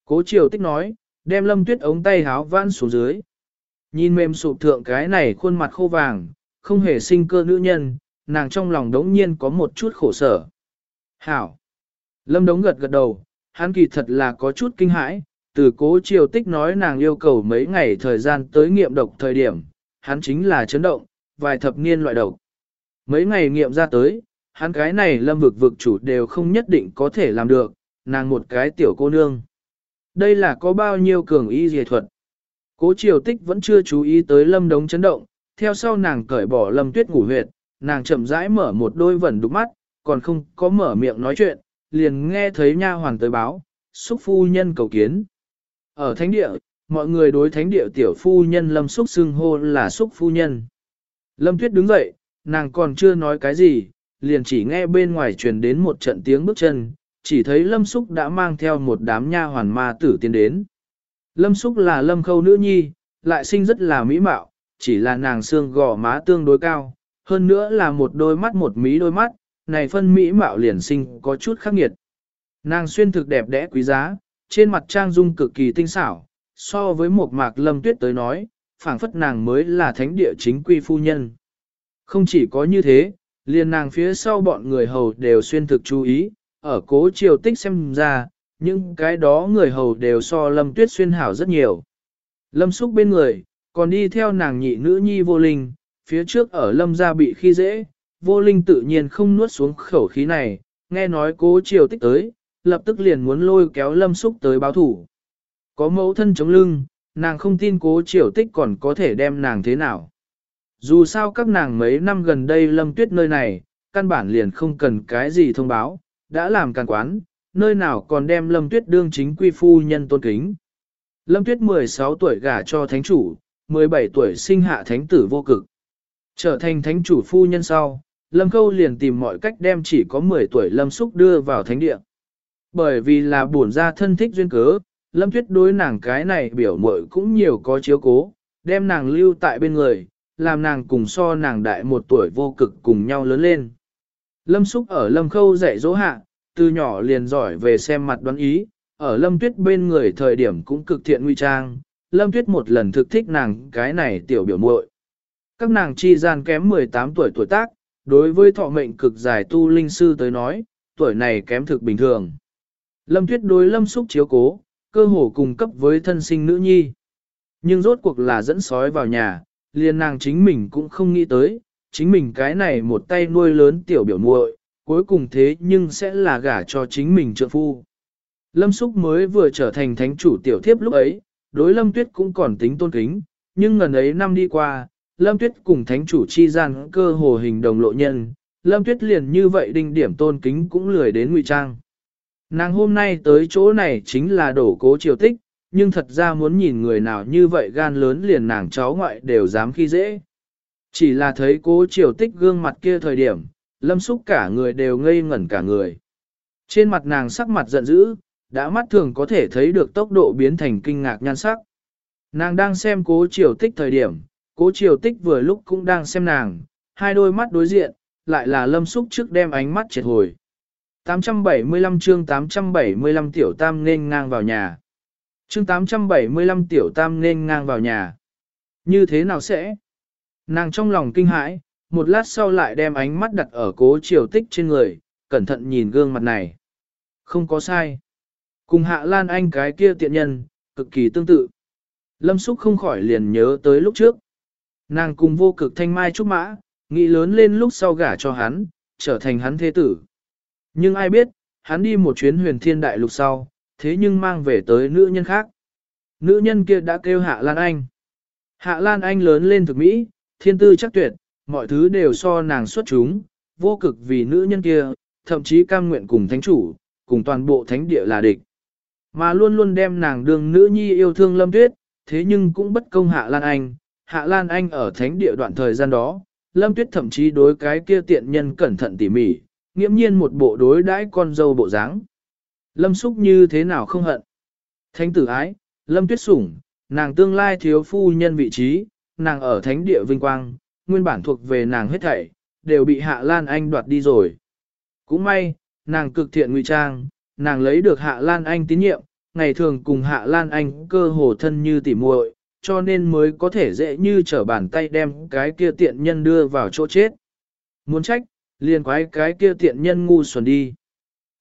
Cố triều tích nói, đem lâm tuyết ống tay háo vãn xuống dưới. Nhìn mềm sụp thượng cái này khuôn mặt khô vàng, không hề sinh cơ nữ nhân, nàng trong lòng đống nhiên có một chút khổ sở. Hảo! Lâm đống gật gật đầu, hắn kỳ thật là có chút kinh hãi, từ cố triều tích nói nàng yêu cầu mấy ngày thời gian tới nghiệm độc thời điểm, hắn chính là chấn động, vài thập niên loại độc. Mấy ngày nghiệm ra tới, hắn cái này lâm vực vực chủ đều không nhất định có thể làm được, nàng một cái tiểu cô nương. Đây là có bao nhiêu cường y dề thuật. Cố triều tích vẫn chưa chú ý tới lâm đống chấn động, theo sau nàng cởi bỏ lâm tuyết ngủ huyệt, nàng chậm rãi mở một đôi vẩn đục mắt, còn không có mở miệng nói chuyện, liền nghe thấy nha hoàng tới báo, xúc phu nhân cầu kiến. Ở thánh địa, mọi người đối thánh địa tiểu phu nhân lâm xúc xưng hô là xúc phu nhân. Lâm tuyết đứng dậy, nàng còn chưa nói cái gì, liền chỉ nghe bên ngoài truyền đến một trận tiếng bước chân, chỉ thấy lâm xúc đã mang theo một đám nha hoàn ma tử tiến đến. Lâm xúc là lâm khâu nữ nhi, lại sinh rất là mỹ mạo, chỉ là nàng xương gò má tương đối cao, hơn nữa là một đôi mắt một mí đôi mắt, này phân mỹ mạo liền sinh có chút khắc nghiệt. Nàng xuyên thực đẹp đẽ quý giá, trên mặt trang dung cực kỳ tinh xảo, so với một mạc lâm tuyết tới nói, phảng phất nàng mới là thánh địa chính quy phu nhân. Không chỉ có như thế, liền nàng phía sau bọn người hầu đều xuyên thực chú ý, ở cố triều tích xem ra, những cái đó người hầu đều so lâm tuyết xuyên hảo rất nhiều. Lâm xúc bên người, còn đi theo nàng nhị nữ nhi vô linh, phía trước ở lâm gia bị khi dễ, vô linh tự nhiên không nuốt xuống khẩu khí này, nghe nói cố triều tích tới, lập tức liền muốn lôi kéo lâm xúc tới báo thủ. Có mẫu thân chống lưng, nàng không tin cố triều tích còn có thể đem nàng thế nào. Dù sao các nàng mấy năm gần đây lâm tuyết nơi này, căn bản liền không cần cái gì thông báo, đã làm càng quán, nơi nào còn đem lâm tuyết đương chính quy phu nhân tôn kính. Lâm tuyết 16 tuổi gả cho thánh chủ, 17 tuổi sinh hạ thánh tử vô cực. Trở thành thánh chủ phu nhân sau, Lâm Khâu liền tìm mọi cách đem chỉ có 10 tuổi Lâm Xúc đưa vào thánh địa. Bởi vì là buồn ra thân thích duyên cớ, Lâm Tuyết đối nàng cái này biểu muội cũng nhiều có chiếu cố, đem nàng lưu tại bên người, làm nàng cùng so nàng đại một tuổi vô cực cùng nhau lớn lên. Lâm Xúc ở Lâm Khâu dạy dỗ hạ, từ nhỏ liền giỏi về xem mặt đoán ý, ở Lâm Tuyết bên người thời điểm cũng cực thiện nguy trang, Lâm Tuyết một lần thực thích nàng cái này tiểu biểu muội. Các nàng chi gian kém 18 tuổi tuổi tác, đối với thọ mệnh cực dài tu linh sư tới nói, tuổi này kém thực bình thường. Lâm Tuyết đối Lâm Xúc chiếu cố, cơ hồ cùng cấp với thân sinh nữ nhi. Nhưng rốt cuộc là dẫn sói vào nhà, liền nàng chính mình cũng không nghĩ tới, chính mình cái này một tay nuôi lớn tiểu biểu muội, cuối cùng thế nhưng sẽ là gả cho chính mình trợ phu. Lâm Xúc mới vừa trở thành thánh chủ tiểu thiếp lúc ấy, đối Lâm Tuyết cũng còn tính tôn kính, nhưng ngần ấy năm đi qua, Lâm Tuyết cùng thánh chủ chi gian cơ hồ hình đồng lộ nhân, Lâm Tuyết liền như vậy đinh điểm tôn kính cũng lười đến ngụy trang. Nàng hôm nay tới chỗ này chính là đổ cố triều tích, nhưng thật ra muốn nhìn người nào như vậy gan lớn liền nàng cháu ngoại đều dám khi dễ. Chỉ là thấy cố triều tích gương mặt kia thời điểm, lâm xúc cả người đều ngây ngẩn cả người. Trên mặt nàng sắc mặt giận dữ, đã mắt thường có thể thấy được tốc độ biến thành kinh ngạc nhan sắc. Nàng đang xem cố triều tích thời điểm, cố triều tích vừa lúc cũng đang xem nàng, hai đôi mắt đối diện, lại là lâm xúc trước đem ánh mắt triệt hồi. 875 chương 875 tiểu tam nên ngang vào nhà. Chương 875 tiểu tam nên ngang vào nhà. Như thế nào sẽ? Nàng trong lòng kinh hãi, một lát sau lại đem ánh mắt đặt ở cố triều tích trên người, cẩn thận nhìn gương mặt này. Không có sai. Cùng hạ lan anh cái kia tiện nhân, cực kỳ tương tự. Lâm Súc không khỏi liền nhớ tới lúc trước. Nàng cùng vô cực thanh mai trúc mã, nghĩ lớn lên lúc sau gả cho hắn, trở thành hắn thế tử. Nhưng ai biết, hắn đi một chuyến huyền thiên đại lục sau, thế nhưng mang về tới nữ nhân khác. Nữ nhân kia đã kêu Hạ Lan Anh. Hạ Lan Anh lớn lên thực mỹ, thiên tư chắc tuyệt, mọi thứ đều so nàng xuất chúng, vô cực vì nữ nhân kia, thậm chí cam nguyện cùng thánh chủ, cùng toàn bộ thánh địa là địch. Mà luôn luôn đem nàng đương nữ nhi yêu thương lâm tuyết, thế nhưng cũng bất công Hạ Lan Anh, Hạ Lan Anh ở thánh địa đoạn thời gian đó, Lâm Tuyết thậm chí đối cái kia tiện nhân cẩn thận tỉ mỉ, nghiễm nhiên một bộ đối đãi con dâu bộ dáng. Lâm Súc như thế nào không hận. Thánh tử ái, Lâm Tuyết sủng, nàng tương lai thiếu phu nhân vị trí, nàng ở thánh địa vinh quang, nguyên bản thuộc về nàng hết thảy, đều bị Hạ Lan Anh đoạt đi rồi. Cũng may, nàng cực thiện ngụy trang, nàng lấy được Hạ Lan Anh tín nhiệm, ngày thường cùng Hạ Lan Anh cơ hồ thân như tỉ muội, cho nên mới có thể dễ như trở bàn tay đem cái kia tiện nhân đưa vào chỗ chết. Muốn trách, liền quái cái kia tiện nhân ngu xuẩn đi.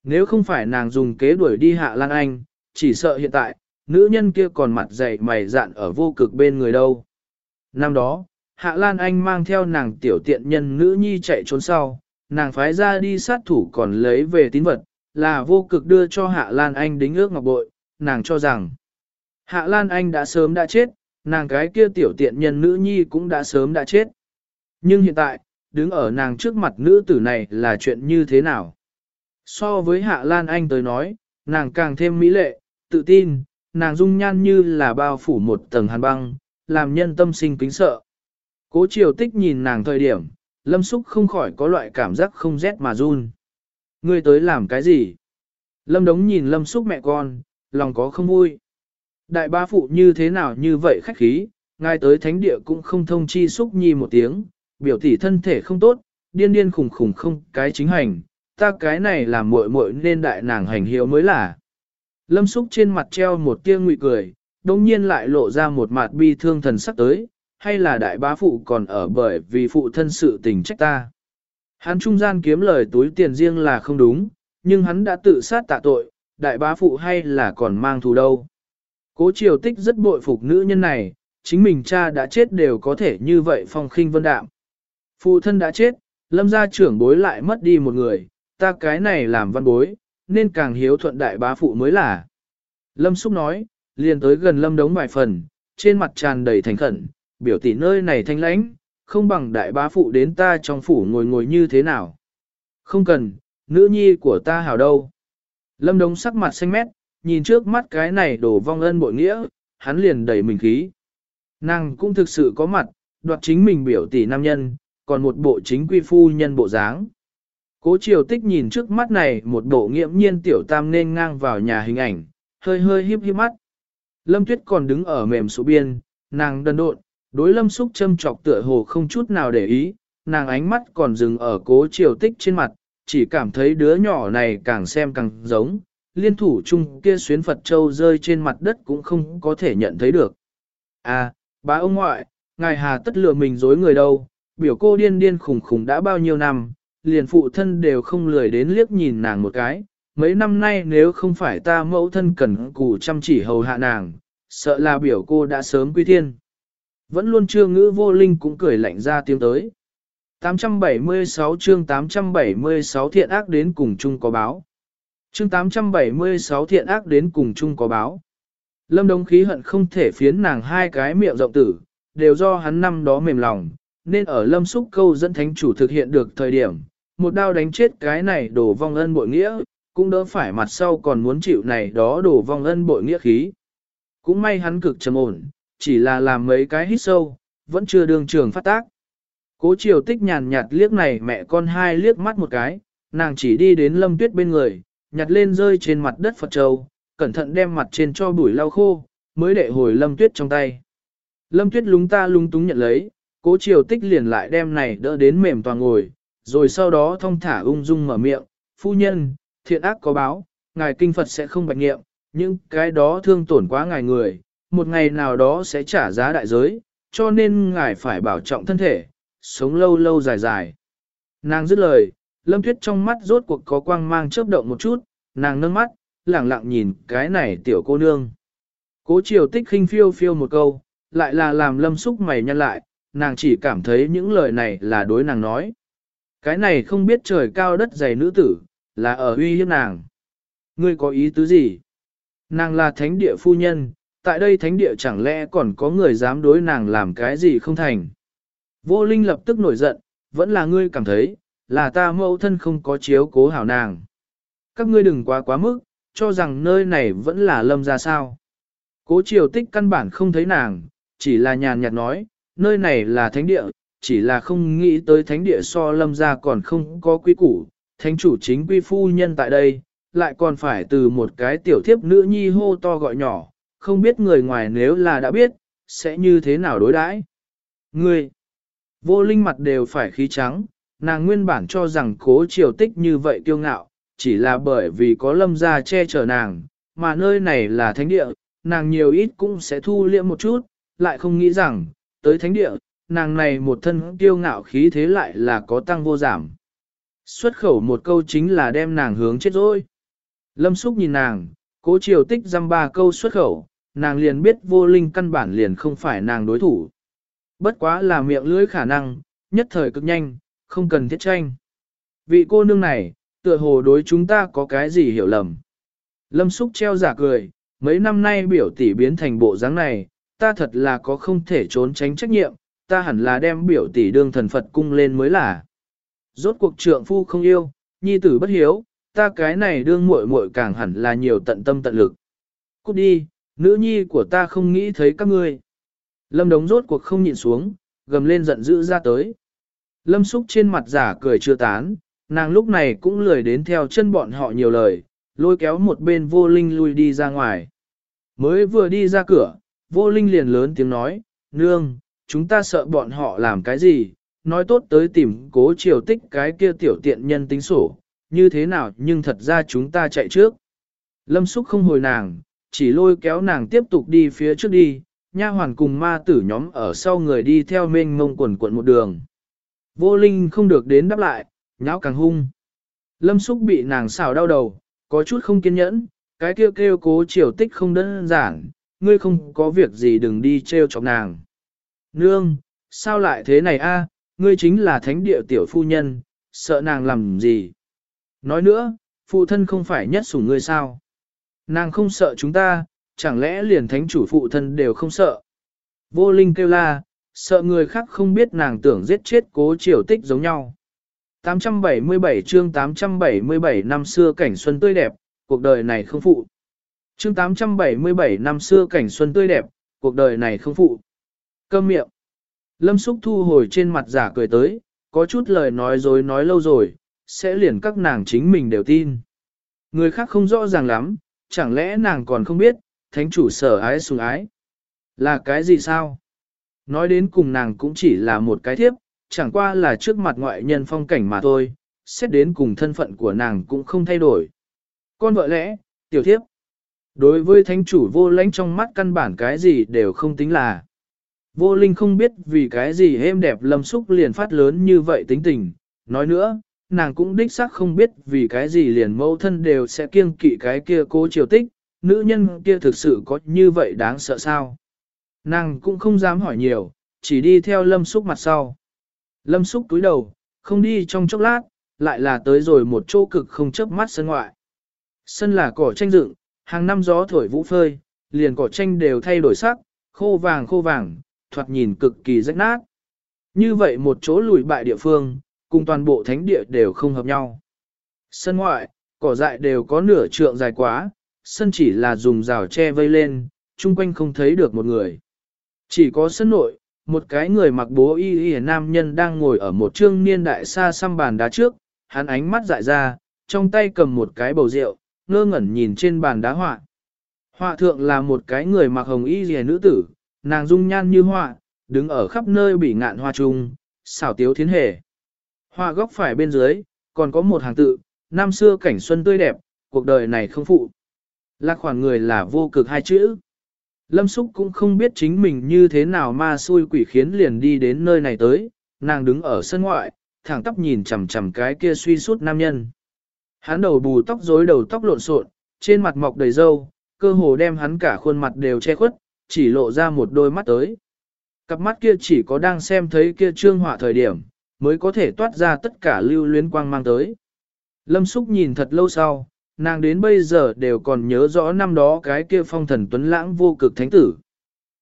Nếu không phải nàng dùng kế đuổi đi Hạ Lan Anh, chỉ sợ hiện tại, nữ nhân kia còn mặt dày mày dạn ở vô cực bên người đâu. Năm đó, Hạ Lan Anh mang theo nàng tiểu tiện nhân nữ nhi chạy trốn sau, nàng phái ra đi sát thủ còn lấy về tín vật, là vô cực đưa cho Hạ Lan Anh đính ước ngọc bội, nàng cho rằng Hạ Lan Anh đã sớm đã chết, nàng cái kia tiểu tiện nhân nữ nhi cũng đã sớm đã chết. Nhưng hiện tại, đứng ở nàng trước mặt nữ tử này là chuyện như thế nào? So với Hạ Lan Anh tới nói, nàng càng thêm mỹ lệ, tự tin, nàng dung nhan như là bao phủ một tầng hàn băng, làm nhân tâm sinh kính sợ. Cố triều tích nhìn nàng thời điểm, lâm xúc không khỏi có loại cảm giác không rét mà run. Ngươi tới làm cái gì? Lâm đống nhìn lâm xúc mẹ con, lòng có không vui. Đại ba phụ như thế nào như vậy khách khí, ngay tới thánh địa cũng không thông chi xúc nhi một tiếng, biểu tỷ thân thể không tốt, điên điên khủng khủng không cái chính hành, ta cái này làm muội muội nên đại nàng hành hiếu mới là. Lâm súc trên mặt treo một tia ngụy cười, đồng nhiên lại lộ ra một mặt bi thương thần sắc tới, hay là đại bá phụ còn ở bởi vì phụ thân sự tình trách ta. Hắn trung gian kiếm lời túi tiền riêng là không đúng, nhưng hắn đã tự sát tạ tội, đại bá phụ hay là còn mang thù đâu. Cố triều tích rất bội phục nữ nhân này, chính mình cha đã chết đều có thể như vậy phong khinh vân đạm. Phụ thân đã chết, lâm gia trưởng bối lại mất đi một người, ta cái này làm văn bối, nên càng hiếu thuận đại bá phụ mới là. Lâm Xúc nói, liền tới gần lâm đống vài phần, trên mặt tràn đầy thành khẩn, biểu tỷ nơi này thanh lãnh, không bằng đại bá phụ đến ta trong phủ ngồi ngồi như thế nào. Không cần, nữ nhi của ta hảo đâu. Lâm đống sắc mặt xanh mét, nhìn trước mắt cái này đổ vong ân bội nghĩa, hắn liền đẩy mình khí. Nàng cũng thực sự có mặt, đoạt chính mình biểu tỷ nam nhân, còn một bộ chính quy phu nhân bộ dáng. Cố triều tích nhìn trước mắt này một bộ nghiễm nhiên tiểu tam nên ngang vào nhà hình ảnh, hơi hơi hiếp hiếp mắt. Lâm tuyết còn đứng ở mềm số biên, nàng đần độn, đối lâm xúc châm trọc tựa hồ không chút nào để ý, nàng ánh mắt còn dừng ở cố triều tích trên mặt, chỉ cảm thấy đứa nhỏ này càng xem càng giống, liên thủ chung kia xuyến Phật Châu rơi trên mặt đất cũng không có thể nhận thấy được. À, bà ông ngoại, ngài hà tất lừa mình dối người đâu, biểu cô điên điên khủng khủng đã bao nhiêu năm, liền phụ thân đều không lười đến liếc nhìn nàng một cái. Mấy năm nay nếu không phải ta mẫu thân cần cù chăm chỉ hầu hạ nàng, sợ là biểu cô đã sớm quy thiên. Vẫn luôn chưa ngữ vô linh cũng cười lạnh ra tiếng tới. 876 chương 876 thiện ác đến cùng chung có báo. Chương 876 thiện ác đến cùng chung có báo. Lâm Đông khí hận không thể phiến nàng hai cái miệng rộng tử, đều do hắn năm đó mềm lòng, nên ở lâm xúc câu dẫn thánh chủ thực hiện được thời điểm, một đao đánh chết cái này đổ vong ân bội nghĩa, cũng đỡ phải mặt sau còn muốn chịu này đó đổ vong ân bội nghĩa khí. Cũng may hắn cực trầm ổn, chỉ là làm mấy cái hít sâu, vẫn chưa đường trường phát tác. Cố triều tích nhàn nhạt liếc này mẹ con hai liếc mắt một cái, nàng chỉ đi đến lâm tuyết bên người, nhặt lên rơi trên mặt đất Phật Châu, cẩn thận đem mặt trên cho bụi lau khô, mới đệ hồi lâm tuyết trong tay. Lâm tuyết lúng ta lung túng nhận lấy, cố triều tích liền lại đem này đỡ đến mềm toàn ngồi, rồi sau đó thông thả ung dung mở miệng, phu nhân, thiện ác có báo, ngài kinh Phật sẽ không bạch nghiệm, nhưng cái đó thương tổn quá ngài người, một ngày nào đó sẽ trả giá đại giới, cho nên ngài phải bảo trọng thân thể, sống lâu lâu dài dài. Nàng dứt lời, Lâm Tuyết trong mắt rốt cuộc có quang mang chớp động một chút, nàng nâng mắt, lẳng lặng nhìn cái này tiểu cô nương. Cố triều tích khinh phiêu phiêu một câu, lại là làm lâm xúc mày nhăn lại, nàng chỉ cảm thấy những lời này là đối nàng nói. Cái này không biết trời cao đất dày nữ tử, là ở uy hiếp nàng. Ngươi có ý tứ gì? Nàng là thánh địa phu nhân, tại đây thánh địa chẳng lẽ còn có người dám đối nàng làm cái gì không thành? Vô Linh lập tức nổi giận, vẫn là ngươi cảm thấy, là ta mẫu thân không có chiếu cố hảo nàng. Các ngươi đừng quá quá mức, cho rằng nơi này vẫn là lâm ra sao. Cố triều tích căn bản không thấy nàng, chỉ là nhàn nhạt nói, nơi này là thánh địa, chỉ là không nghĩ tới thánh địa so lâm ra còn không có quy củ, thánh chủ chính quy phu nhân tại đây, lại còn phải từ một cái tiểu thiếp nữ nhi hô to gọi nhỏ, không biết người ngoài nếu là đã biết, sẽ như thế nào đối đãi. Ngươi, vô linh mặt đều phải khí trắng, nàng nguyên bản cho rằng cố triều tích như vậy kiêu ngạo, chỉ là bởi vì có lâm gia che chở nàng, mà nơi này là thánh địa, nàng nhiều ít cũng sẽ thu liễm một chút, lại không nghĩ rằng, tới thánh địa, nàng này một thân kiêu ngạo khí thế lại là có tăng vô giảm. Xuất khẩu một câu chính là đem nàng hướng chết rồi. Lâm Súc nhìn nàng, cố triều tích dăm ba câu xuất khẩu, nàng liền biết vô linh căn bản liền không phải nàng đối thủ. Bất quá là miệng lưỡi khả năng, nhất thời cực nhanh, không cần thiết tranh. Vị cô nương này, tựa hồ đối chúng ta có cái gì hiểu lầm. Lâm Súc treo giả cười, mấy năm nay biểu tỷ biến thành bộ dáng này, ta thật là có không thể trốn tránh trách nhiệm, ta hẳn là đem biểu tỷ đương thần Phật cung lên mới là. Rốt cuộc trượng phu không yêu, nhi tử bất hiếu, ta cái này đương muội muội càng hẳn là nhiều tận tâm tận lực. Cút đi, nữ nhi của ta không nghĩ thấy các ngươi. Lâm đống rốt cuộc không nhịn xuống, gầm lên giận dữ ra tới. Lâm xúc trên mặt giả cười chưa tán, nàng lúc này cũng lười đến theo chân bọn họ nhiều lời, lôi kéo một bên vô linh lui đi ra ngoài. Mới vừa đi ra cửa, vô linh liền lớn tiếng nói, nương, chúng ta sợ bọn họ làm cái gì, nói tốt tới tìm cố triều tích cái kia tiểu tiện nhân tính sổ, như thế nào nhưng thật ra chúng ta chạy trước. Lâm Súc không hồi nàng, chỉ lôi kéo nàng tiếp tục đi phía trước đi, nha hoàn cùng ma tử nhóm ở sau người đi theo mênh mông quần quận một đường. Vô Linh không được đến đáp lại, nháo càng hung. Lâm Súc bị nàng xào đau đầu, có chút không kiên nhẫn, cái kêu kêu cố triều tích không đơn giản, ngươi không có việc gì đừng đi treo chọc nàng. Nương, sao lại thế này a? ngươi chính là thánh địa tiểu phu nhân, sợ nàng làm gì? Nói nữa, phụ thân không phải nhất sủng ngươi sao? Nàng không sợ chúng ta, chẳng lẽ liền thánh chủ phụ thân đều không sợ? Vô linh kêu la, sợ người khác không biết nàng tưởng giết chết cố triều tích giống nhau. 877 chương 877 năm xưa cảnh xuân tươi đẹp, cuộc đời này không phụ. Chương 877 năm xưa cảnh xuân tươi đẹp, cuộc đời này không phụ. Câm miệng. Lâm Súc thu hồi trên mặt giả cười tới, có chút lời nói dối nói lâu rồi, sẽ liền các nàng chính mình đều tin. Người khác không rõ ràng lắm, chẳng lẽ nàng còn không biết, thánh chủ sở ái sùng ái. Là cái gì sao? Nói đến cùng nàng cũng chỉ là một cái thiếp, chẳng qua là trước mặt ngoại nhân phong cảnh mà thôi, xét đến cùng thân phận của nàng cũng không thay đổi. Con vợ lẽ, tiểu thiếp. Đối với thánh chủ vô lãnh trong mắt căn bản cái gì đều không tính là. Vô linh không biết vì cái gì êm đẹp lâm xúc liền phát lớn như vậy tính tình. Nói nữa, nàng cũng đích xác không biết vì cái gì liền mẫu thân đều sẽ kiêng kỵ cái kia cố triều tích, nữ nhân kia thực sự có như vậy đáng sợ sao. Nàng cũng không dám hỏi nhiều, chỉ đi theo lâm xúc mặt sau. Lâm xúc túi đầu, không đi trong chốc lát, lại là tới rồi một chỗ cực không chớp mắt sân ngoại. Sân là cỏ tranh dựng, hàng năm gió thổi vũ phơi, liền cỏ tranh đều thay đổi sắc, khô vàng khô vàng, thoạt nhìn cực kỳ rách nát. Như vậy một chỗ lùi bại địa phương, cùng toàn bộ thánh địa đều không hợp nhau. Sân ngoại, cỏ dại đều có nửa trượng dài quá, sân chỉ là dùng rào che vây lên, chung quanh không thấy được một người. Chỉ có sân nội, một cái người mặc bố y y nam nhân đang ngồi ở một trương niên đại xa xăm bàn đá trước, hắn ánh mắt dại ra, trong tay cầm một cái bầu rượu, ngơ ngẩn nhìn trên bàn đá họa. Họa thượng là một cái người mặc hồng y rìa nữ tử, nàng dung nhan như họa, đứng ở khắp nơi bị ngạn hoa trung, xảo tiếu thiến hề. Họa góc phải bên dưới, còn có một hàng tự, năm xưa cảnh xuân tươi đẹp, cuộc đời này không phụ. Lạc khoản người là vô cực hai chữ. Lâm Súc cũng không biết chính mình như thế nào ma xui quỷ khiến liền đi đến nơi này tới, nàng đứng ở sân ngoại, thẳng tóc nhìn chằm chằm cái kia suy sút nam nhân. Hắn đầu bù tóc rối đầu tóc lộn xộn, trên mặt mọc đầy râu, cơ hồ đem hắn cả khuôn mặt đều che khuất, chỉ lộ ra một đôi mắt tới. Cặp mắt kia chỉ có đang xem thấy kia trương họa thời điểm, mới có thể toát ra tất cả lưu luyến quang mang tới. Lâm Súc nhìn thật lâu sau, nàng đến bây giờ đều còn nhớ rõ năm đó cái kia phong thần tuấn lãng vô cực thánh tử.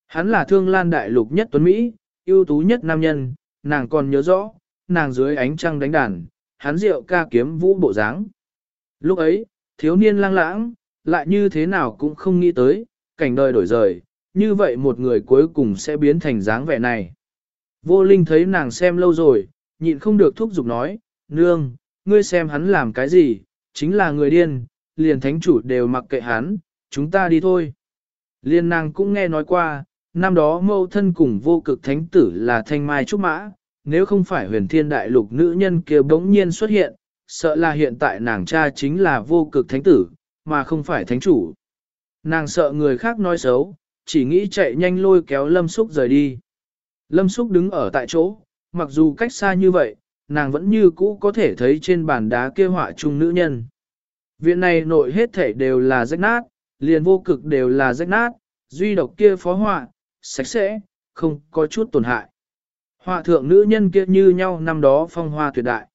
Hắn là thương lan đại lục nhất tuấn Mỹ, ưu tú nhất nam nhân, nàng còn nhớ rõ, nàng dưới ánh trăng đánh đàn, hắn rượu ca kiếm vũ bộ dáng. Lúc ấy, thiếu niên lang lãng, lại như thế nào cũng không nghĩ tới, cảnh đời đổi rời, như vậy một người cuối cùng sẽ biến thành dáng vẻ này. Vô linh thấy nàng xem lâu rồi, nhịn không được thúc giục nói, nương, ngươi xem hắn làm cái gì, chính là người điên, liền thánh chủ đều mặc kệ hắn, chúng ta đi thôi. Liên nàng cũng nghe nói qua, năm đó mâu thân cùng vô cực thánh tử là thanh mai trúc mã, nếu không phải huyền thiên đại lục nữ nhân kia bỗng nhiên xuất hiện, sợ là hiện tại nàng cha chính là vô cực thánh tử, mà không phải thánh chủ. Nàng sợ người khác nói xấu, chỉ nghĩ chạy nhanh lôi kéo Lâm Súc rời đi. Lâm Súc đứng ở tại chỗ, mặc dù cách xa như vậy, nàng vẫn như cũ có thể thấy trên bàn đá kia họa chung nữ nhân. Viện này nội hết thể đều là rách nát, liền vô cực đều là rách nát, duy độc kia phó họa, sạch sẽ, không có chút tổn hại. Họa thượng nữ nhân kia như nhau năm đó phong hoa tuyệt đại.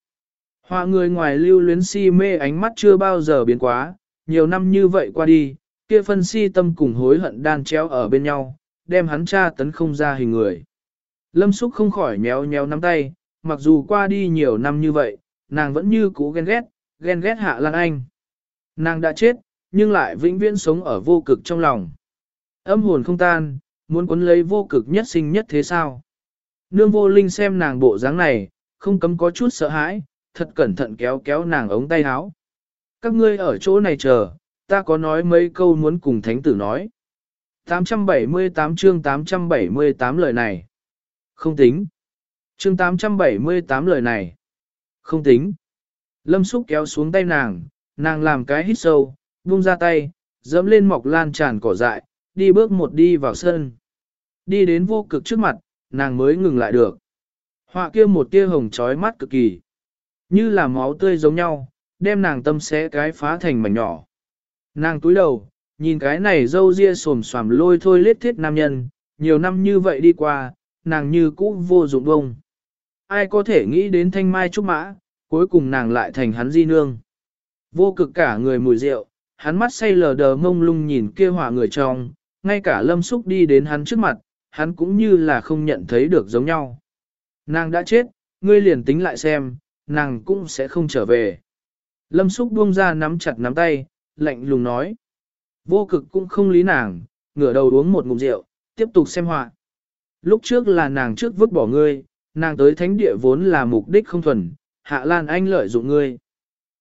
Họa người ngoài lưu luyến si mê ánh mắt chưa bao giờ biến quá, nhiều năm như vậy qua đi, kia phân si tâm cùng hối hận đan chéo ở bên nhau, đem hắn tra tấn không ra hình người. Lâm Súc không khỏi méo méo nắm tay, mặc dù qua đi nhiều năm như vậy, nàng vẫn như cũ ghen ghét, ghen ghét Hạ Lan Anh. Nàng đã chết, nhưng lại vĩnh viễn sống ở vô cực trong lòng. Âm hồn không tan, muốn cuốn lấy vô cực nhất sinh nhất thế sao. Nương vô linh xem nàng bộ dáng này, không cấm có chút sợ hãi, thật cẩn thận kéo kéo nàng ống tay áo. Các ngươi ở chỗ này chờ, ta có nói mấy câu muốn cùng thánh tử nói. 878 chương 878 lời này. Không tính. Chương 878 lời này. Không tính. Lâm xúc kéo xuống tay nàng, nàng làm cái hít sâu, buông ra tay, dẫm lên mọc lan tràn cỏ dại, đi bước một đi vào sân. Đi đến vô cực trước mặt, nàng mới ngừng lại được. Họa kia một tia hồng trói mắt cực kỳ. Như là máu tươi giống nhau, đem nàng tâm xé cái phá thành mảnh nhỏ. Nàng túi đầu, nhìn cái này dâu ria xồm xoàm lôi thôi lết thiết nam nhân, nhiều năm như vậy đi qua, nàng như cũ vô dụng bông. Ai có thể nghĩ đến thanh mai trúc mã, cuối cùng nàng lại thành hắn di nương. Vô cực cả người mùi rượu, hắn mắt say lờ đờ mông lung nhìn kia hỏa người trong, ngay cả lâm xúc đi đến hắn trước mặt, hắn cũng như là không nhận thấy được giống nhau. Nàng đã chết, ngươi liền tính lại xem, nàng cũng sẽ không trở về. Lâm xúc buông ra nắm chặt nắm tay, lạnh lùng nói. Vô cực cũng không lý nàng, ngửa đầu uống một ngụm rượu, tiếp tục xem họa. Lúc trước là nàng trước vứt bỏ ngươi, nàng tới thánh địa vốn là mục đích không thuần, hạ lan anh lợi dụng ngươi.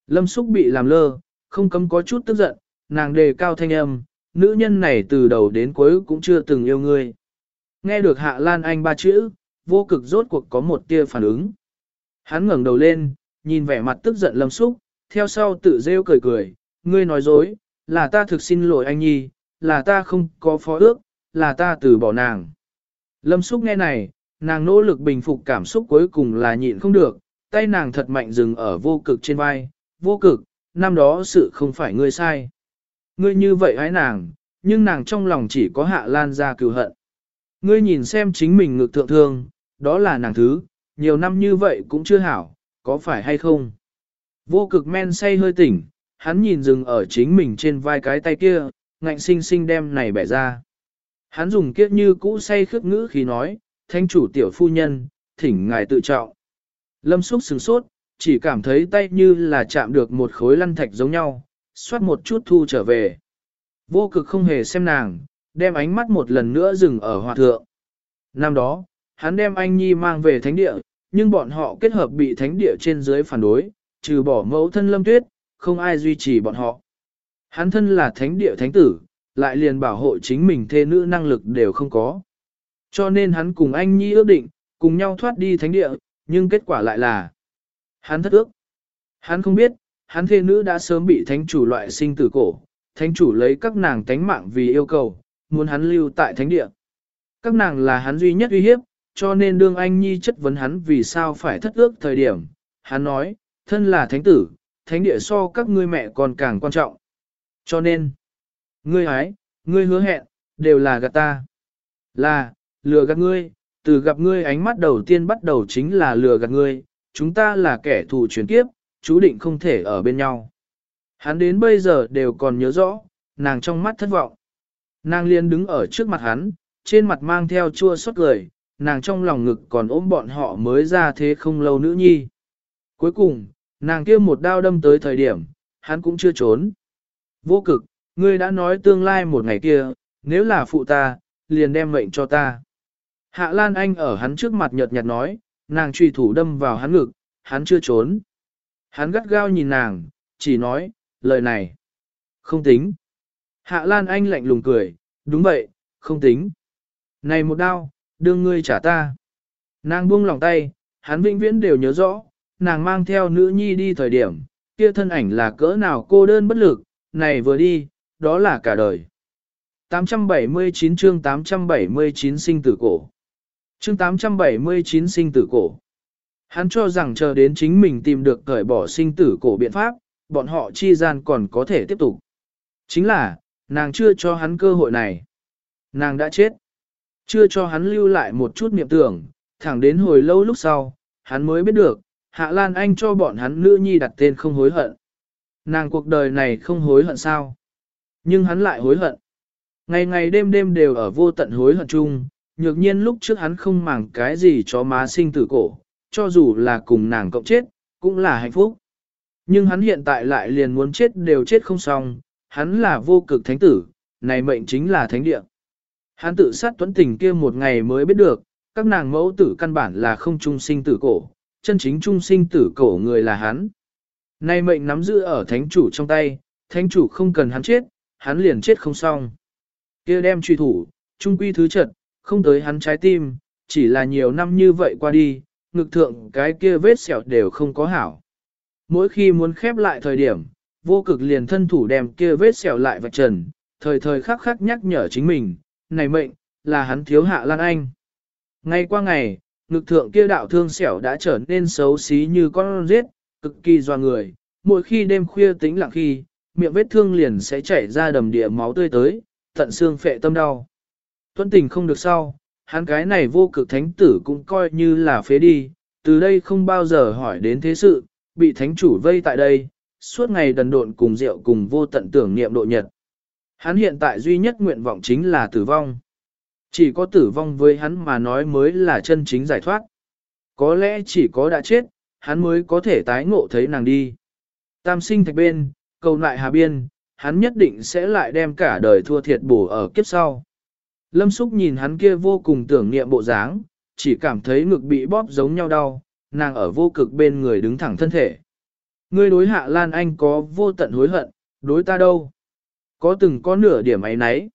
Lâm xúc bị làm lơ, không cấm có chút tức giận, nàng đề cao thanh âm, nữ nhân này từ đầu đến cuối cũng chưa từng yêu ngươi. Nghe được hạ lan anh ba chữ, vô cực rốt cuộc có một tia phản ứng. Hắn ngẩng đầu lên, nhìn vẻ mặt tức giận lâm xúc, theo sau tự rêu cười cười, ngươi nói dối, là ta thực xin lỗi anh nhi, là ta không có phó ước, là ta từ bỏ nàng. Lâm xúc nghe này, nàng nỗ lực bình phục cảm xúc cuối cùng là nhịn không được, tay nàng thật mạnh dừng ở vô cực trên vai, vô cực, năm đó sự không phải ngươi sai. Ngươi như vậy hái nàng, nhưng nàng trong lòng chỉ có hạ lan ra cừu hận. Ngươi nhìn xem chính mình ngực thượng thương, đó là nàng thứ, nhiều năm như vậy cũng chưa hảo, có phải hay không? Vô cực men say hơi tỉnh, hắn nhìn dừng ở chính mình trên vai cái tay kia, ngạnh sinh sinh đem này bẻ ra. Hắn dùng kiếp như cũ say khước ngữ khi nói, thanh chủ tiểu phu nhân, thỉnh ngài tự trọng. Lâm xúc sừng sốt, chỉ cảm thấy tay như là chạm được một khối lăn thạch giống nhau, xoát một chút thu trở về. Vô cực không hề xem nàng, đem ánh mắt một lần nữa dừng ở hòa thượng. Năm đó, hắn đem anh Nhi mang về thánh địa, nhưng bọn họ kết hợp bị thánh địa trên dưới phản đối, trừ bỏ mẫu thân lâm tuyết, không ai duy trì bọn họ. Hắn thân là thánh địa thánh tử, lại liền bảo hộ chính mình thê nữ năng lực đều không có. Cho nên hắn cùng anh Nhi ước định, cùng nhau thoát đi thánh địa, nhưng kết quả lại là hắn thất ước. Hắn không biết, hắn thê nữ đã sớm bị thánh chủ loại sinh tử cổ, thánh chủ lấy các nàng tánh mạng vì yêu cầu, muốn hắn lưu tại thánh địa. Các nàng là hắn duy nhất uy hiếp, cho nên đương anh Nhi chất vấn hắn vì sao phải thất ước thời điểm. Hắn nói, thân là thánh tử, thánh địa so các ngươi mẹ còn càng quan trọng. Cho nên, ngươi hái, ngươi hứa hẹn, đều là gạt ta. Là, lừa gạt ngươi, từ gặp ngươi ánh mắt đầu tiên bắt đầu chính là lừa gạt ngươi, chúng ta là kẻ thù chuyển kiếp, chú định không thể ở bên nhau. Hắn đến bây giờ đều còn nhớ rõ, nàng trong mắt thất vọng. Nàng liền đứng ở trước mặt hắn, trên mặt mang theo chua xót cười, nàng trong lòng ngực còn ôm bọn họ mới ra thế không lâu nữ nhi. Cuối cùng, nàng kia một đao đâm tới thời điểm, hắn cũng chưa trốn. Vô cực, ngươi đã nói tương lai một ngày kia, nếu là phụ ta, liền đem mệnh cho ta. Hạ Lan Anh ở hắn trước mặt nhợt nhạt nói, nàng truy thủ đâm vào hắn ngực, hắn chưa trốn. Hắn gắt gao nhìn nàng, chỉ nói, lời này. Không tính. Hạ Lan Anh lạnh lùng cười, đúng vậy, không tính. Này một đao, đương ngươi trả ta. Nàng buông lòng tay, hắn vĩnh viễn đều nhớ rõ, nàng mang theo nữ nhi đi thời điểm, kia thân ảnh là cỡ nào cô đơn bất lực, này vừa đi, đó là cả đời. 879 chương 879 sinh tử cổ. Chương 879 sinh tử cổ. Hắn cho rằng chờ đến chính mình tìm được cởi bỏ sinh tử cổ biện pháp, bọn họ chi gian còn có thể tiếp tục. Chính là, nàng chưa cho hắn cơ hội này. Nàng đã chết. Chưa cho hắn lưu lại một chút niệm tưởng, thẳng đến hồi lâu lúc sau, hắn mới biết được, Hạ Lan Anh cho bọn hắn nữ nhi đặt tên không hối hận. Nàng cuộc đời này không hối hận sao? Nhưng hắn lại hối hận. Ngày ngày đêm đêm đều ở vô tận hối hận chung, nhược nhiên lúc trước hắn không màng cái gì cho má sinh tử cổ, cho dù là cùng nàng cộng chết, cũng là hạnh phúc. Nhưng hắn hiện tại lại liền muốn chết đều chết không xong, hắn là vô cực thánh tử, này mệnh chính là thánh địa. Hắn tự sát tuấn tình kia một ngày mới biết được, các nàng mẫu tử căn bản là không trung sinh tử cổ, chân chính trung sinh tử cổ người là hắn. Nay mệnh nắm giữ ở thánh chủ trong tay, thánh chủ không cần hắn chết, hắn liền chết không xong. kia đem truy thủ, trung quy thứ trật, không tới hắn trái tim, chỉ là nhiều năm như vậy qua đi, ngực thượng cái kia vết sẹo đều không có hảo. Mỗi khi muốn khép lại thời điểm, vô cực liền thân thủ đem kia vết sẹo lại vạch trần, thời thời khắc khắc nhắc nhở chính mình, này mệnh, là hắn thiếu hạ Lan Anh. Ngay qua ngày, ngực thượng kia đạo thương sẹo đã trở nên xấu xí như con giết, cực kỳ doa người, mỗi khi đêm khuya tĩnh lặng khi, miệng vết thương liền sẽ chảy ra đầm địa máu tươi tới, tận xương phệ tâm đau. Tuấn tình không được sau, hắn cái này vô cực thánh tử cũng coi như là phế đi, từ đây không bao giờ hỏi đến thế sự, bị thánh chủ vây tại đây, suốt ngày đần độn cùng rượu cùng vô tận tưởng niệm độ nhật. Hắn hiện tại duy nhất nguyện vọng chính là tử vong. Chỉ có tử vong với hắn mà nói mới là chân chính giải thoát. Có lẽ chỉ có đã chết, hắn mới có thể tái ngộ thấy nàng đi. Tam sinh thạch bên, cầu lại hà biên, hắn nhất định sẽ lại đem cả đời thua thiệt bổ ở kiếp sau. Lâm Súc nhìn hắn kia vô cùng tưởng niệm bộ dáng, chỉ cảm thấy ngực bị bóp giống nhau đau, nàng ở vô cực bên người đứng thẳng thân thể. Ngươi đối hạ Lan Anh có vô tận hối hận, đối ta đâu? Có từng có nửa điểm ấy nấy.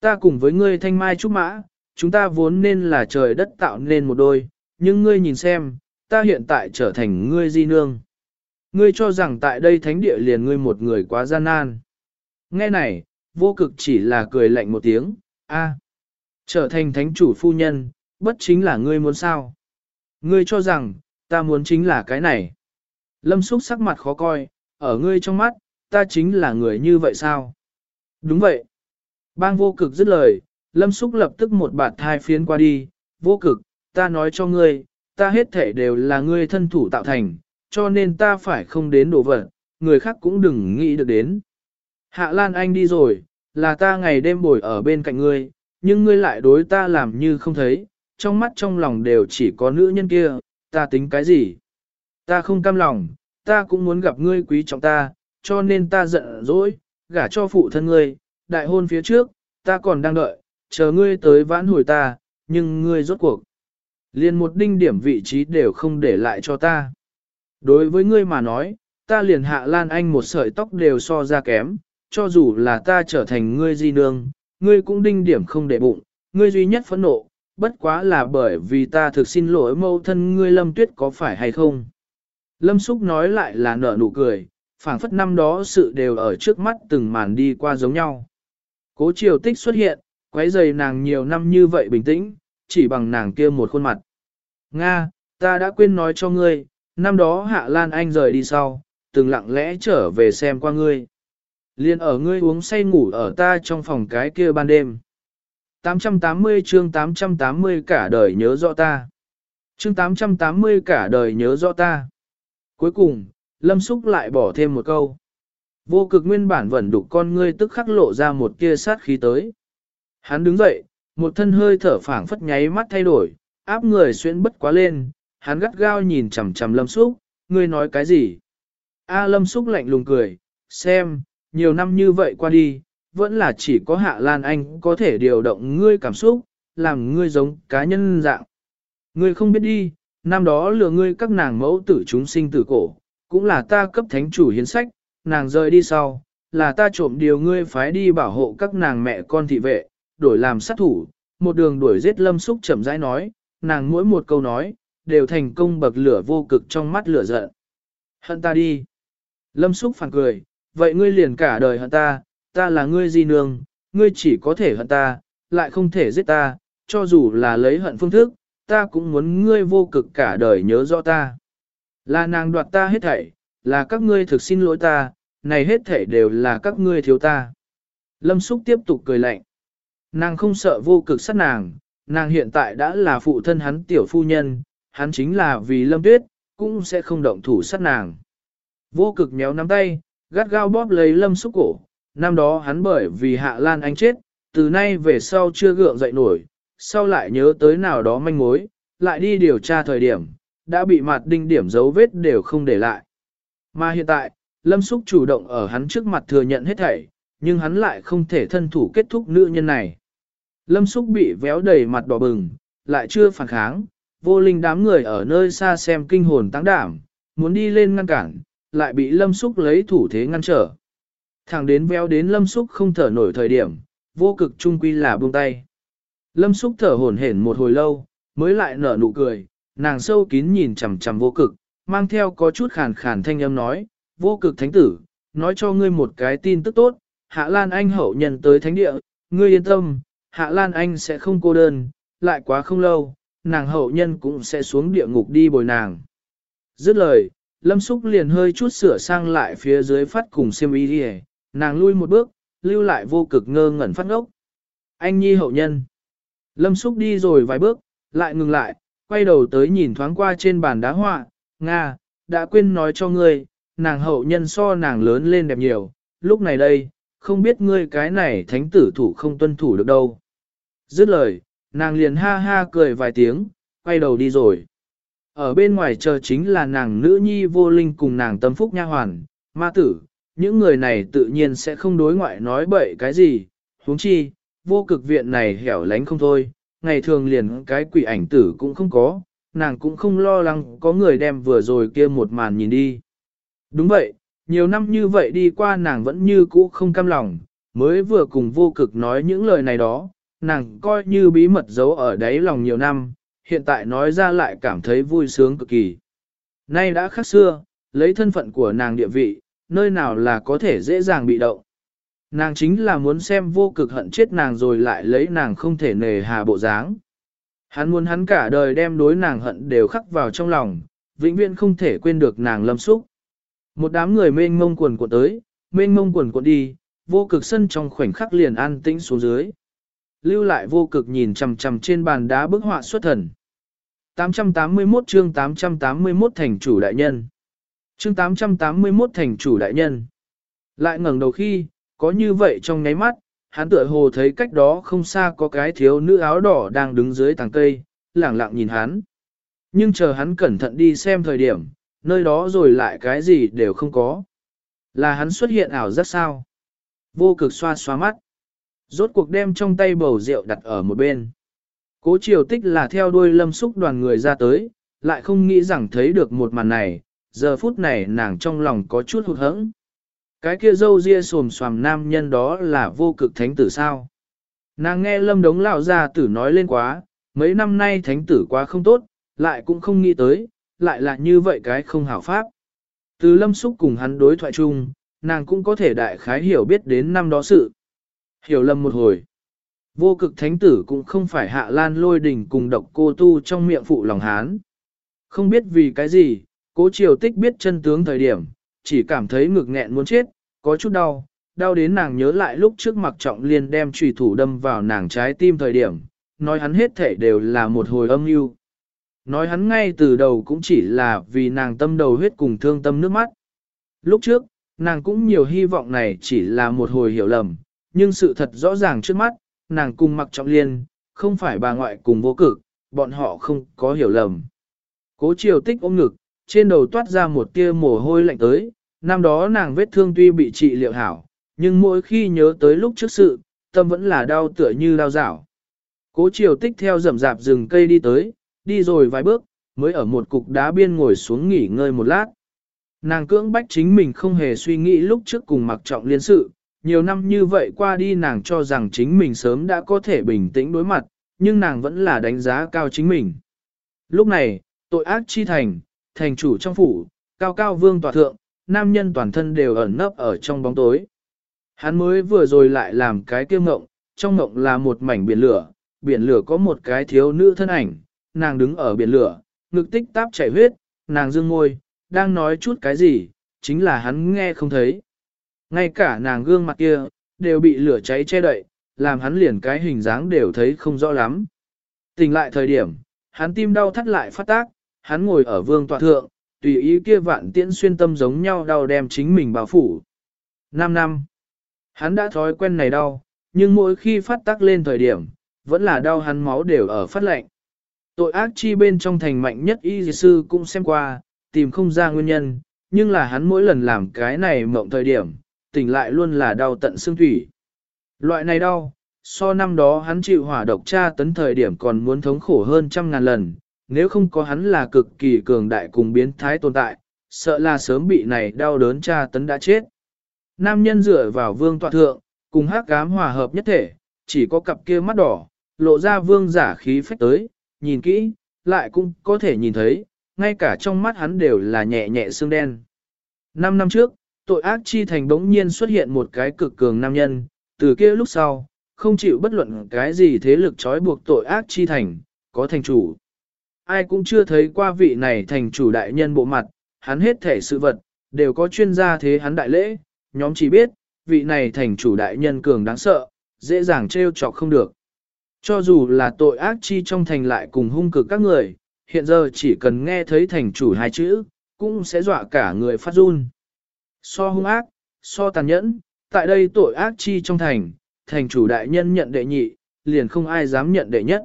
Ta cùng với ngươi thanh mai trúc mã, chúng ta vốn nên là trời đất tạo nên một đôi, nhưng ngươi nhìn xem, ta hiện tại trở thành ngươi di nương. Ngươi cho rằng tại đây thánh địa liền ngươi một người quá gian nan. Nghe này, vô cực chỉ là cười lạnh một tiếng, a, trở thành thánh chủ phu nhân, bất chính là ngươi muốn sao. Ngươi cho rằng, ta muốn chính là cái này. Lâm Súc sắc mặt khó coi, ở ngươi trong mắt, ta chính là người như vậy sao? Đúng vậy. Bang vô cực dứt lời, Lâm Súc lập tức một bạt thai phiến qua đi, vô cực, ta nói cho ngươi, ta hết thể đều là ngươi thân thủ tạo thành, cho nên ta phải không đến đổ vật, người khác cũng đừng nghĩ được đến. Hạ Lan Anh đi rồi, là ta ngày đêm bồi ở bên cạnh ngươi, nhưng ngươi lại đối ta làm như không thấy, trong mắt trong lòng đều chỉ có nữ nhân kia, ta tính cái gì? Ta không cam lòng, ta cũng muốn gặp ngươi quý trọng ta, cho nên ta giận dỗi, gả cho phụ thân ngươi, đại hôn phía trước, ta còn đang đợi, chờ ngươi tới vãn hồi ta, nhưng ngươi rốt cuộc. Liền một đinh điểm vị trí đều không để lại cho ta. Đối với ngươi mà nói, ta liền hạ lan anh một sợi tóc đều so ra kém, cho dù là ta trở thành ngươi di nương, ngươi cũng đinh điểm không để bụng, ngươi duy nhất phẫn nộ, bất quá là bởi vì ta thực xin lỗi mâu thân ngươi lâm tuyết có phải hay không. Lâm Súc nói lại là nở nụ cười, phảng phất năm đó sự đều ở trước mắt từng màn đi qua giống nhau. Cố triều tích xuất hiện, quấy giày nàng nhiều năm như vậy bình tĩnh, chỉ bằng nàng kia một khuôn mặt. Nga, ta đã quên nói cho ngươi, năm đó Hạ Lan Anh rời đi sau, từng lặng lẽ trở về xem qua ngươi. Liên ở ngươi uống say ngủ ở ta trong phòng cái kia ban đêm. 880 chương 880 cả đời nhớ rõ ta. Chương 880 cả đời nhớ rõ ta. Cuối cùng, Lâm Súc lại bỏ thêm một câu. Vô cực nguyên bản vẫn đục con ngươi tức khắc lộ ra một kia sát khí tới. Hắn đứng dậy, một thân hơi thở phảng phất nháy mắt thay đổi, áp người xuyên bất quá lên, hắn gắt gao nhìn chằm chằm Lâm Súc, ngươi nói cái gì? A Lâm Súc lạnh lùng cười, xem, nhiều năm như vậy qua đi, vẫn là chỉ có Hạ Lan Anh có thể điều động ngươi cảm xúc, làm ngươi giống cá nhân dạng. Ngươi không biết đi, năm đó lừa ngươi các nàng mẫu tử chúng sinh tử cổ, cũng là ta cấp thánh chủ hiến sách, nàng rời đi sau, là ta trộm điều ngươi phái đi bảo hộ các nàng mẹ con thị vệ, đổi làm sát thủ, một đường đuổi giết lâm xúc chậm rãi nói, nàng mỗi một câu nói, đều thành công bậc lửa vô cực trong mắt lửa giận. Hận ta đi. Lâm xúc phản cười, vậy ngươi liền cả đời hận ta, ta là ngươi di nương, ngươi chỉ có thể hận ta, lại không thể giết ta, cho dù là lấy hận phương thức, ta cũng muốn ngươi vô cực cả đời nhớ rõ ta. Là nàng đoạt ta hết thảy, là các ngươi thực xin lỗi ta, này hết thảy đều là các ngươi thiếu ta. Lâm Súc tiếp tục cười lạnh. Nàng không sợ vô cực sát nàng, nàng hiện tại đã là phụ thân hắn tiểu phu nhân, hắn chính là vì Lâm Tuyết, cũng sẽ không động thủ sát nàng. Vô cực méo nắm tay, gắt gao bóp lấy Lâm Súc cổ, năm đó hắn bởi vì Hạ Lan Anh chết, từ nay về sau chưa gượng dậy nổi, sau lại nhớ tới nào đó manh mối, lại đi điều tra thời điểm, đã bị mặt đinh điểm dấu vết đều không để lại. Mà hiện tại, Lâm Súc chủ động ở hắn trước mặt thừa nhận hết thảy, nhưng hắn lại không thể thân thủ kết thúc nữ nhân này. Lâm Súc bị véo đầy mặt đỏ bừng, lại chưa phản kháng, vô linh đám người ở nơi xa xem kinh hồn tăng đảm, muốn đi lên ngăn cản, lại bị Lâm Súc lấy thủ thế ngăn trở. Thẳng đến véo đến Lâm Súc không thở nổi thời điểm, vô cực trung quy là buông tay. Lâm Súc thở hổn hển một hồi lâu, mới lại nở nụ cười, nàng sâu kín nhìn chằm chằm vô cực, mang theo có chút khàn khàn thanh âm nói, vô cực thánh tử, nói cho ngươi một cái tin tức tốt, Hạ Lan Anh hậu nhân tới thánh địa, ngươi yên tâm, Hạ Lan Anh sẽ không cô đơn, lại quá không lâu, nàng hậu nhân cũng sẽ xuống địa ngục đi bồi nàng. Dứt lời, Lâm Súc liền hơi chút sửa sang lại phía dưới phát cùng siêm ý đi nàng lui một bước, lưu lại vô cực ngơ ngẩn phát ngốc. Anh nhi hậu nhân. Lâm Súc đi rồi vài bước, lại ngừng lại, quay đầu tới nhìn thoáng qua trên bàn đá họa, Nga, đã quên nói cho ngươi, nàng hậu nhân so nàng lớn lên đẹp nhiều, lúc này đây, không biết ngươi cái này thánh tử thủ không tuân thủ được đâu. Dứt lời, nàng liền ha ha cười vài tiếng, quay đầu đi rồi. Ở bên ngoài chờ chính là nàng nữ nhi vô linh cùng nàng tâm phúc nha hoàn, ma tử, những người này tự nhiên sẽ không đối ngoại nói bậy cái gì, huống chi, vô cực viện này hẻo lánh không thôi, ngày thường liền cái quỷ ảnh tử cũng không có, nàng cũng không lo lắng có người đem vừa rồi kia một màn nhìn đi. Đúng vậy, nhiều năm như vậy đi qua nàng vẫn như cũ không cam lòng, mới vừa cùng vô cực nói những lời này đó, nàng coi như bí mật giấu ở đáy lòng nhiều năm, hiện tại nói ra lại cảm thấy vui sướng cực kỳ. Nay đã khác xưa, lấy thân phận của nàng địa vị, nơi nào là có thể dễ dàng bị động. Nàng chính là muốn xem vô cực hận chết nàng rồi lại lấy nàng không thể nề hà bộ dáng. Hắn muốn hắn cả đời đem đối nàng hận đều khắc vào trong lòng, vĩnh viễn không thể quên được nàng lâm xúc. Một đám người mênh mông quần cuộn tới, mênh mông quần cuộn đi, vô cực sân trong khoảnh khắc liền an tĩnh xuống dưới. Lưu lại vô cực nhìn chằm chằm trên bàn đá bức họa xuất thần. 881 chương 881 thành chủ đại nhân. Chương 881 thành chủ đại nhân. Lại ngẩng đầu khi, có như vậy trong nháy mắt, hắn tựa hồ thấy cách đó không xa có cái thiếu nữ áo đỏ đang đứng dưới tàng cây, lẳng lặng nhìn hắn. Nhưng chờ hắn cẩn thận đi xem thời điểm, nơi đó rồi lại cái gì đều không có. Là hắn xuất hiện ảo rất sao. Vô cực xoa xoa mắt. Rốt cuộc đem trong tay bầu rượu đặt ở một bên. Cố triều tích là theo đuôi lâm xúc đoàn người ra tới, lại không nghĩ rằng thấy được một màn này, giờ phút này nàng trong lòng có chút hụt hẫng. Cái kia dâu ria xồm xoàm nam nhân đó là vô cực thánh tử sao. Nàng nghe lâm đống lão gia tử nói lên quá, mấy năm nay thánh tử quá không tốt, lại cũng không nghĩ tới, lại là như vậy cái không hảo pháp. Từ lâm xúc cùng hắn đối thoại chung, nàng cũng có thể đại khái hiểu biết đến năm đó sự. Hiểu lầm một hồi. Vô cực thánh tử cũng không phải hạ lan lôi đình cùng độc cô tu trong miệng phụ lòng hán. Không biết vì cái gì, cố triều tích biết chân tướng thời điểm, chỉ cảm thấy ngực nghẹn muốn chết, có chút đau, đau đến nàng nhớ lại lúc trước mặc trọng liên đem trùy thủ đâm vào nàng trái tim thời điểm, nói hắn hết thể đều là một hồi âm mưu. Nói hắn ngay từ đầu cũng chỉ là vì nàng tâm đầu huyết cùng thương tâm nước mắt. Lúc trước, nàng cũng nhiều hy vọng này chỉ là một hồi hiểu lầm, nhưng sự thật rõ ràng trước mắt, nàng cùng mặc trọng liên, không phải bà ngoại cùng vô cực, bọn họ không có hiểu lầm. Cố triều tích ôm ngực, trên đầu toát ra một tia mồ hôi lạnh tới, năm đó nàng vết thương tuy bị trị liệu hảo, nhưng mỗi khi nhớ tới lúc trước sự, tâm vẫn là đau tựa như đau rảo. Cố triều tích theo rậm rạp rừng cây đi tới, đi rồi vài bước, mới ở một cục đá biên ngồi xuống nghỉ ngơi một lát. Nàng cưỡng bách chính mình không hề suy nghĩ lúc trước cùng mặc trọng liên sự, nhiều năm như vậy qua đi nàng cho rằng chính mình sớm đã có thể bình tĩnh đối mặt, nhưng nàng vẫn là đánh giá cao chính mình. Lúc này, tội ác chi thành, thành chủ trong phủ, cao cao vương tòa thượng, nam nhân toàn thân đều ẩn nấp ở trong bóng tối. Hắn mới vừa rồi lại làm cái kiêu ngộng, trong ngộng là một mảnh biển lửa, biển lửa có một cái thiếu nữ thân ảnh, nàng đứng ở biển lửa, ngực tích táp chảy huyết, nàng dương ngôi, đang nói chút cái gì, chính là hắn nghe không thấy. Ngay cả nàng gương mặt kia, đều bị lửa cháy che đậy, làm hắn liền cái hình dáng đều thấy không rõ lắm. Tỉnh lại thời điểm, hắn tim đau thắt lại phát tác, hắn ngồi ở vương tọa thượng, tùy ý kia vạn tiễn xuyên tâm giống nhau đau đem chính mình bao phủ. 5 năm. Hắn đã thói quen này đau, nhưng mỗi khi phát tác lên thời điểm, vẫn là đau hắn máu đều ở phát lệnh. Tội ác chi bên trong thành mạnh nhất y sư cũng xem qua, tìm không ra nguyên nhân, nhưng là hắn mỗi lần làm cái này mộng thời điểm, tỉnh lại luôn là đau tận xương thủy. Loại này đau, so năm đó hắn chịu hỏa độc tra tấn thời điểm còn muốn thống khổ hơn trăm ngàn lần, nếu không có hắn là cực kỳ cường đại cùng biến thái tồn tại, sợ là sớm bị này đau đớn tra tấn đã chết. Nam nhân dựa vào vương tọa thượng, cùng hát cám hòa hợp nhất thể, chỉ có cặp kia mắt đỏ, lộ ra vương giả khí phách tới, nhìn kỹ, lại cũng có thể nhìn thấy, ngay cả trong mắt hắn đều là nhẹ nhẹ xương đen. Năm năm trước, tội ác chi thành đống nhiên xuất hiện một cái cực cường nam nhân, từ kia lúc sau, không chịu bất luận cái gì thế lực trói buộc tội ác chi thành, có thành chủ. Ai cũng chưa thấy qua vị này thành chủ đại nhân bộ mặt, hắn hết thể sự vật, đều có chuyên gia thế hắn đại lễ, nhóm chỉ biết, vị này thành chủ đại nhân cường đáng sợ, dễ dàng trêu chọc không được. Cho dù là tội ác chi trong thành lại cùng hung cực các người, hiện giờ chỉ cần nghe thấy thành chủ hai chữ, cũng sẽ dọa cả người phát run. So hung ác, so tàn nhẫn, tại đây tội ác chi trong thành, thành chủ đại nhân nhận đệ nhị, liền không ai dám nhận đệ nhất.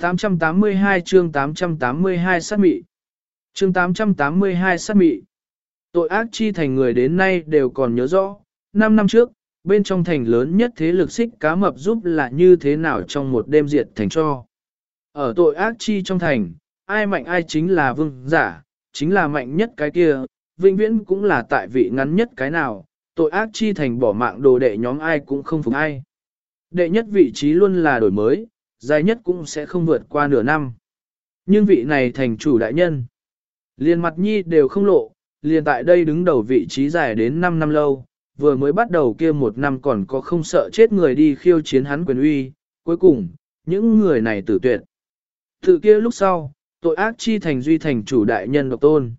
882 chương 882 sát mị Chương 882 sát mị Tội ác chi thành người đến nay đều còn nhớ rõ, 5 năm trước, bên trong thành lớn nhất thế lực xích cá mập giúp là như thế nào trong một đêm diệt thành cho. Ở tội ác chi trong thành, ai mạnh ai chính là vương giả, chính là mạnh nhất cái kia, vĩnh viễn cũng là tại vị ngắn nhất cái nào, tội ác chi thành bỏ mạng đồ đệ nhóm ai cũng không phục ai. Đệ nhất vị trí luôn là đổi mới, dài nhất cũng sẽ không vượt qua nửa năm. Nhưng vị này thành chủ đại nhân, liền mặt nhi đều không lộ, liền tại đây đứng đầu vị trí dài đến 5 năm lâu, vừa mới bắt đầu kia một năm còn có không sợ chết người đi khiêu chiến hắn quyền uy, cuối cùng, những người này tử tuyệt. Tự kia lúc sau, tội ác chi thành duy thành chủ đại nhân độc tôn.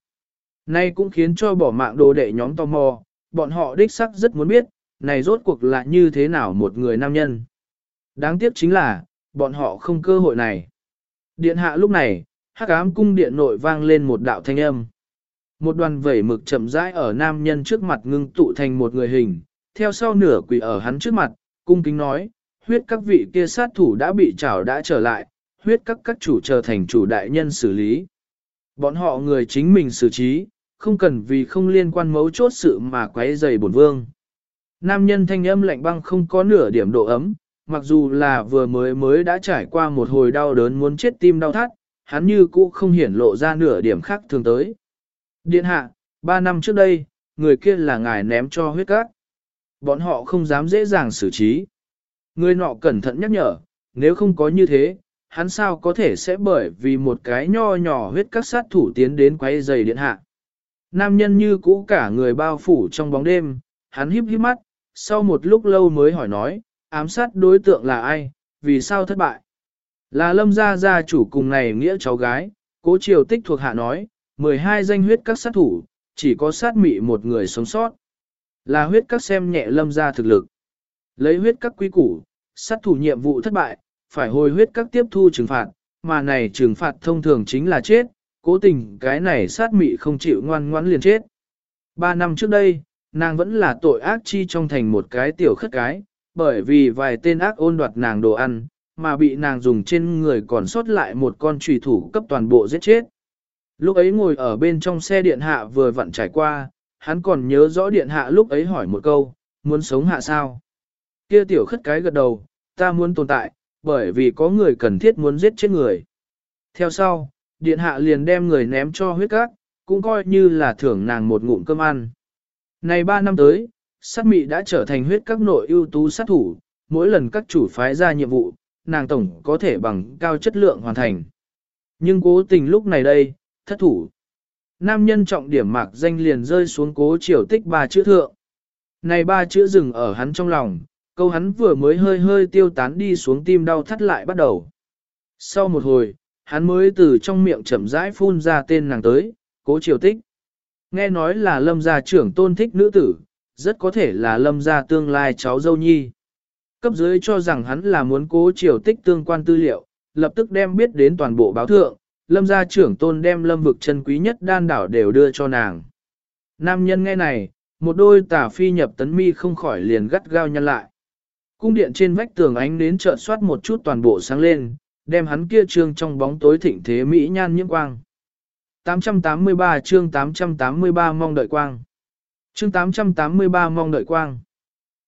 Nay cũng khiến cho bỏ mạng đồ đệ nhóm tò mò, bọn họ đích sắc rất muốn biết, này rốt cuộc là như thế nào một người nam nhân. Đáng tiếc chính là, bọn họ không cơ hội này. Điện hạ lúc này, hắc ám cung điện nội vang lên một đạo thanh âm. Một đoàn vẩy mực chậm rãi ở nam nhân trước mặt ngưng tụ thành một người hình, theo sau nửa quỷ ở hắn trước mặt, cung kính nói, huyết các vị kia sát thủ đã bị trảo đã trở lại, huyết các các chủ trở thành chủ đại nhân xử lý. Bọn họ người chính mình xử trí, không cần vì không liên quan mấu chốt sự mà quấy dày bổn vương. Nam nhân thanh âm lạnh băng không có nửa điểm độ ấm, mặc dù là vừa mới mới đã trải qua một hồi đau đớn muốn chết tim đau thắt, hắn như cũ không hiển lộ ra nửa điểm khác thường tới. Điện hạ, ba năm trước đây, người kia là ngài ném cho huyết các. Bọn họ không dám dễ dàng xử trí. Người nọ cẩn thận nhắc nhở, nếu không có như thế, hắn sao có thể sẽ bởi vì một cái nho nhỏ huyết các sát thủ tiến đến quay giày điện hạ. Nam nhân như cũ cả người bao phủ trong bóng đêm, hắn híp híp mắt, sau một lúc lâu mới hỏi nói, ám sát đối tượng là ai, vì sao thất bại. Là lâm gia gia chủ cùng này nghĩa cháu gái, cố triều tích thuộc hạ nói, 12 danh huyết các sát thủ, chỉ có sát mị một người sống sót. Là huyết các xem nhẹ lâm gia thực lực. Lấy huyết các quý củ, sát thủ nhiệm vụ thất bại, phải hồi huyết các tiếp thu trừng phạt, mà này trừng phạt thông thường chính là chết, cố tình cái này sát mị không chịu ngoan ngoãn liền chết. Ba năm trước đây, nàng vẫn là tội ác chi trong thành một cái tiểu khất cái, bởi vì vài tên ác ôn đoạt nàng đồ ăn, mà bị nàng dùng trên người còn sót lại một con trùy thủ cấp toàn bộ giết chết. Lúc ấy ngồi ở bên trong xe điện hạ vừa vặn trải qua, hắn còn nhớ rõ điện hạ lúc ấy hỏi một câu, muốn sống hạ sao? Kia tiểu khất cái gật đầu, ta muốn tồn tại, bởi vì có người cần thiết muốn giết chết người. Theo sau, điện hạ liền đem người ném cho huyết cát, cũng coi như là thưởng nàng một ngụm cơm ăn. Này ba năm tới, sát mị đã trở thành huyết các nội ưu tú sát thủ, mỗi lần các chủ phái ra nhiệm vụ, nàng tổng có thể bằng cao chất lượng hoàn thành. Nhưng cố tình lúc này đây, thất thủ. Nam nhân trọng điểm mạc danh liền rơi xuống cố triều tích ba chữ thượng. Này ba chữ dừng ở hắn trong lòng, câu hắn vừa mới hơi hơi tiêu tán đi xuống tim đau thắt lại bắt đầu. Sau một hồi, hắn mới từ trong miệng chậm rãi phun ra tên nàng tới, cố triều tích. Nghe nói là lâm gia trưởng tôn thích nữ tử, rất có thể là lâm gia tương lai cháu dâu nhi. Cấp dưới cho rằng hắn là muốn cố triều tích tương quan tư liệu, lập tức đem biết đến toàn bộ báo thượng, lâm gia trưởng tôn đem lâm vực chân quý nhất đan đảo đều đưa cho nàng. Nam nhân nghe này, một đôi tả phi nhập tấn mi không khỏi liền gắt gao nhăn lại. Cung điện trên vách tường ánh nến chợt soát một chút toàn bộ sáng lên, đem hắn kia trương trong bóng tối thịnh thế mỹ nhan nhiễm quang. 883 chương 883 mong đợi quang. Chương 883 mong đợi quang.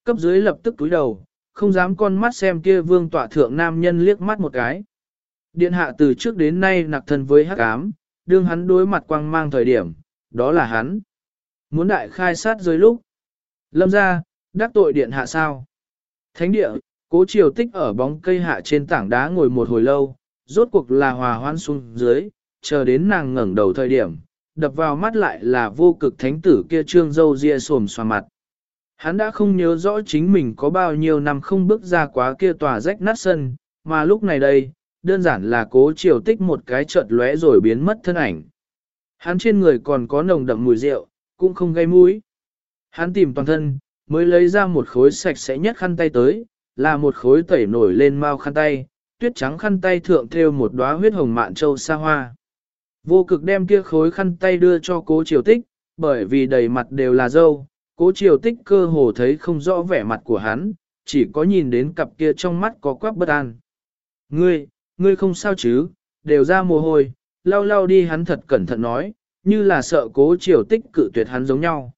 Cấp dưới lập tức túi đầu, không dám con mắt xem kia vương tọa thượng nam nhân liếc mắt một cái. Điện hạ từ trước đến nay nặc thân với hắc ám, đương hắn đối mặt quang mang thời điểm, đó là hắn. Muốn đại khai sát dưới lúc. Lâm ra, đắc tội điện hạ sao? Thánh địa, cố triều tích ở bóng cây hạ trên tảng đá ngồi một hồi lâu, rốt cuộc là hòa hoan xuống dưới, chờ đến nàng ngẩng đầu thời điểm, đập vào mắt lại là vô cực thánh tử kia trương dâu ria xồm xoa mặt. Hắn đã không nhớ rõ chính mình có bao nhiêu năm không bước ra quá kia tòa rách nát sân, mà lúc này đây, đơn giản là cố triều tích một cái chợt lóe rồi biến mất thân ảnh. Hắn trên người còn có nồng đậm mùi rượu, cũng không gây mũi. Hắn tìm toàn thân, mới lấy ra một khối sạch sẽ nhất khăn tay tới, là một khối tẩy nổi lên mau khăn tay, tuyết trắng khăn tay thượng thêu một đóa huyết hồng mạn châu sa hoa. Vô cực đem kia khối khăn tay đưa cho cố triều tích, bởi vì đầy mặt đều là dâu, cố triều tích cơ hồ thấy không rõ vẻ mặt của hắn, chỉ có nhìn đến cặp kia trong mắt có quắc bất an. Ngươi, ngươi không sao chứ, đều ra mồ hôi, lau lau đi hắn thật cẩn thận nói, như là sợ cố triều tích cự tuyệt hắn giống nhau.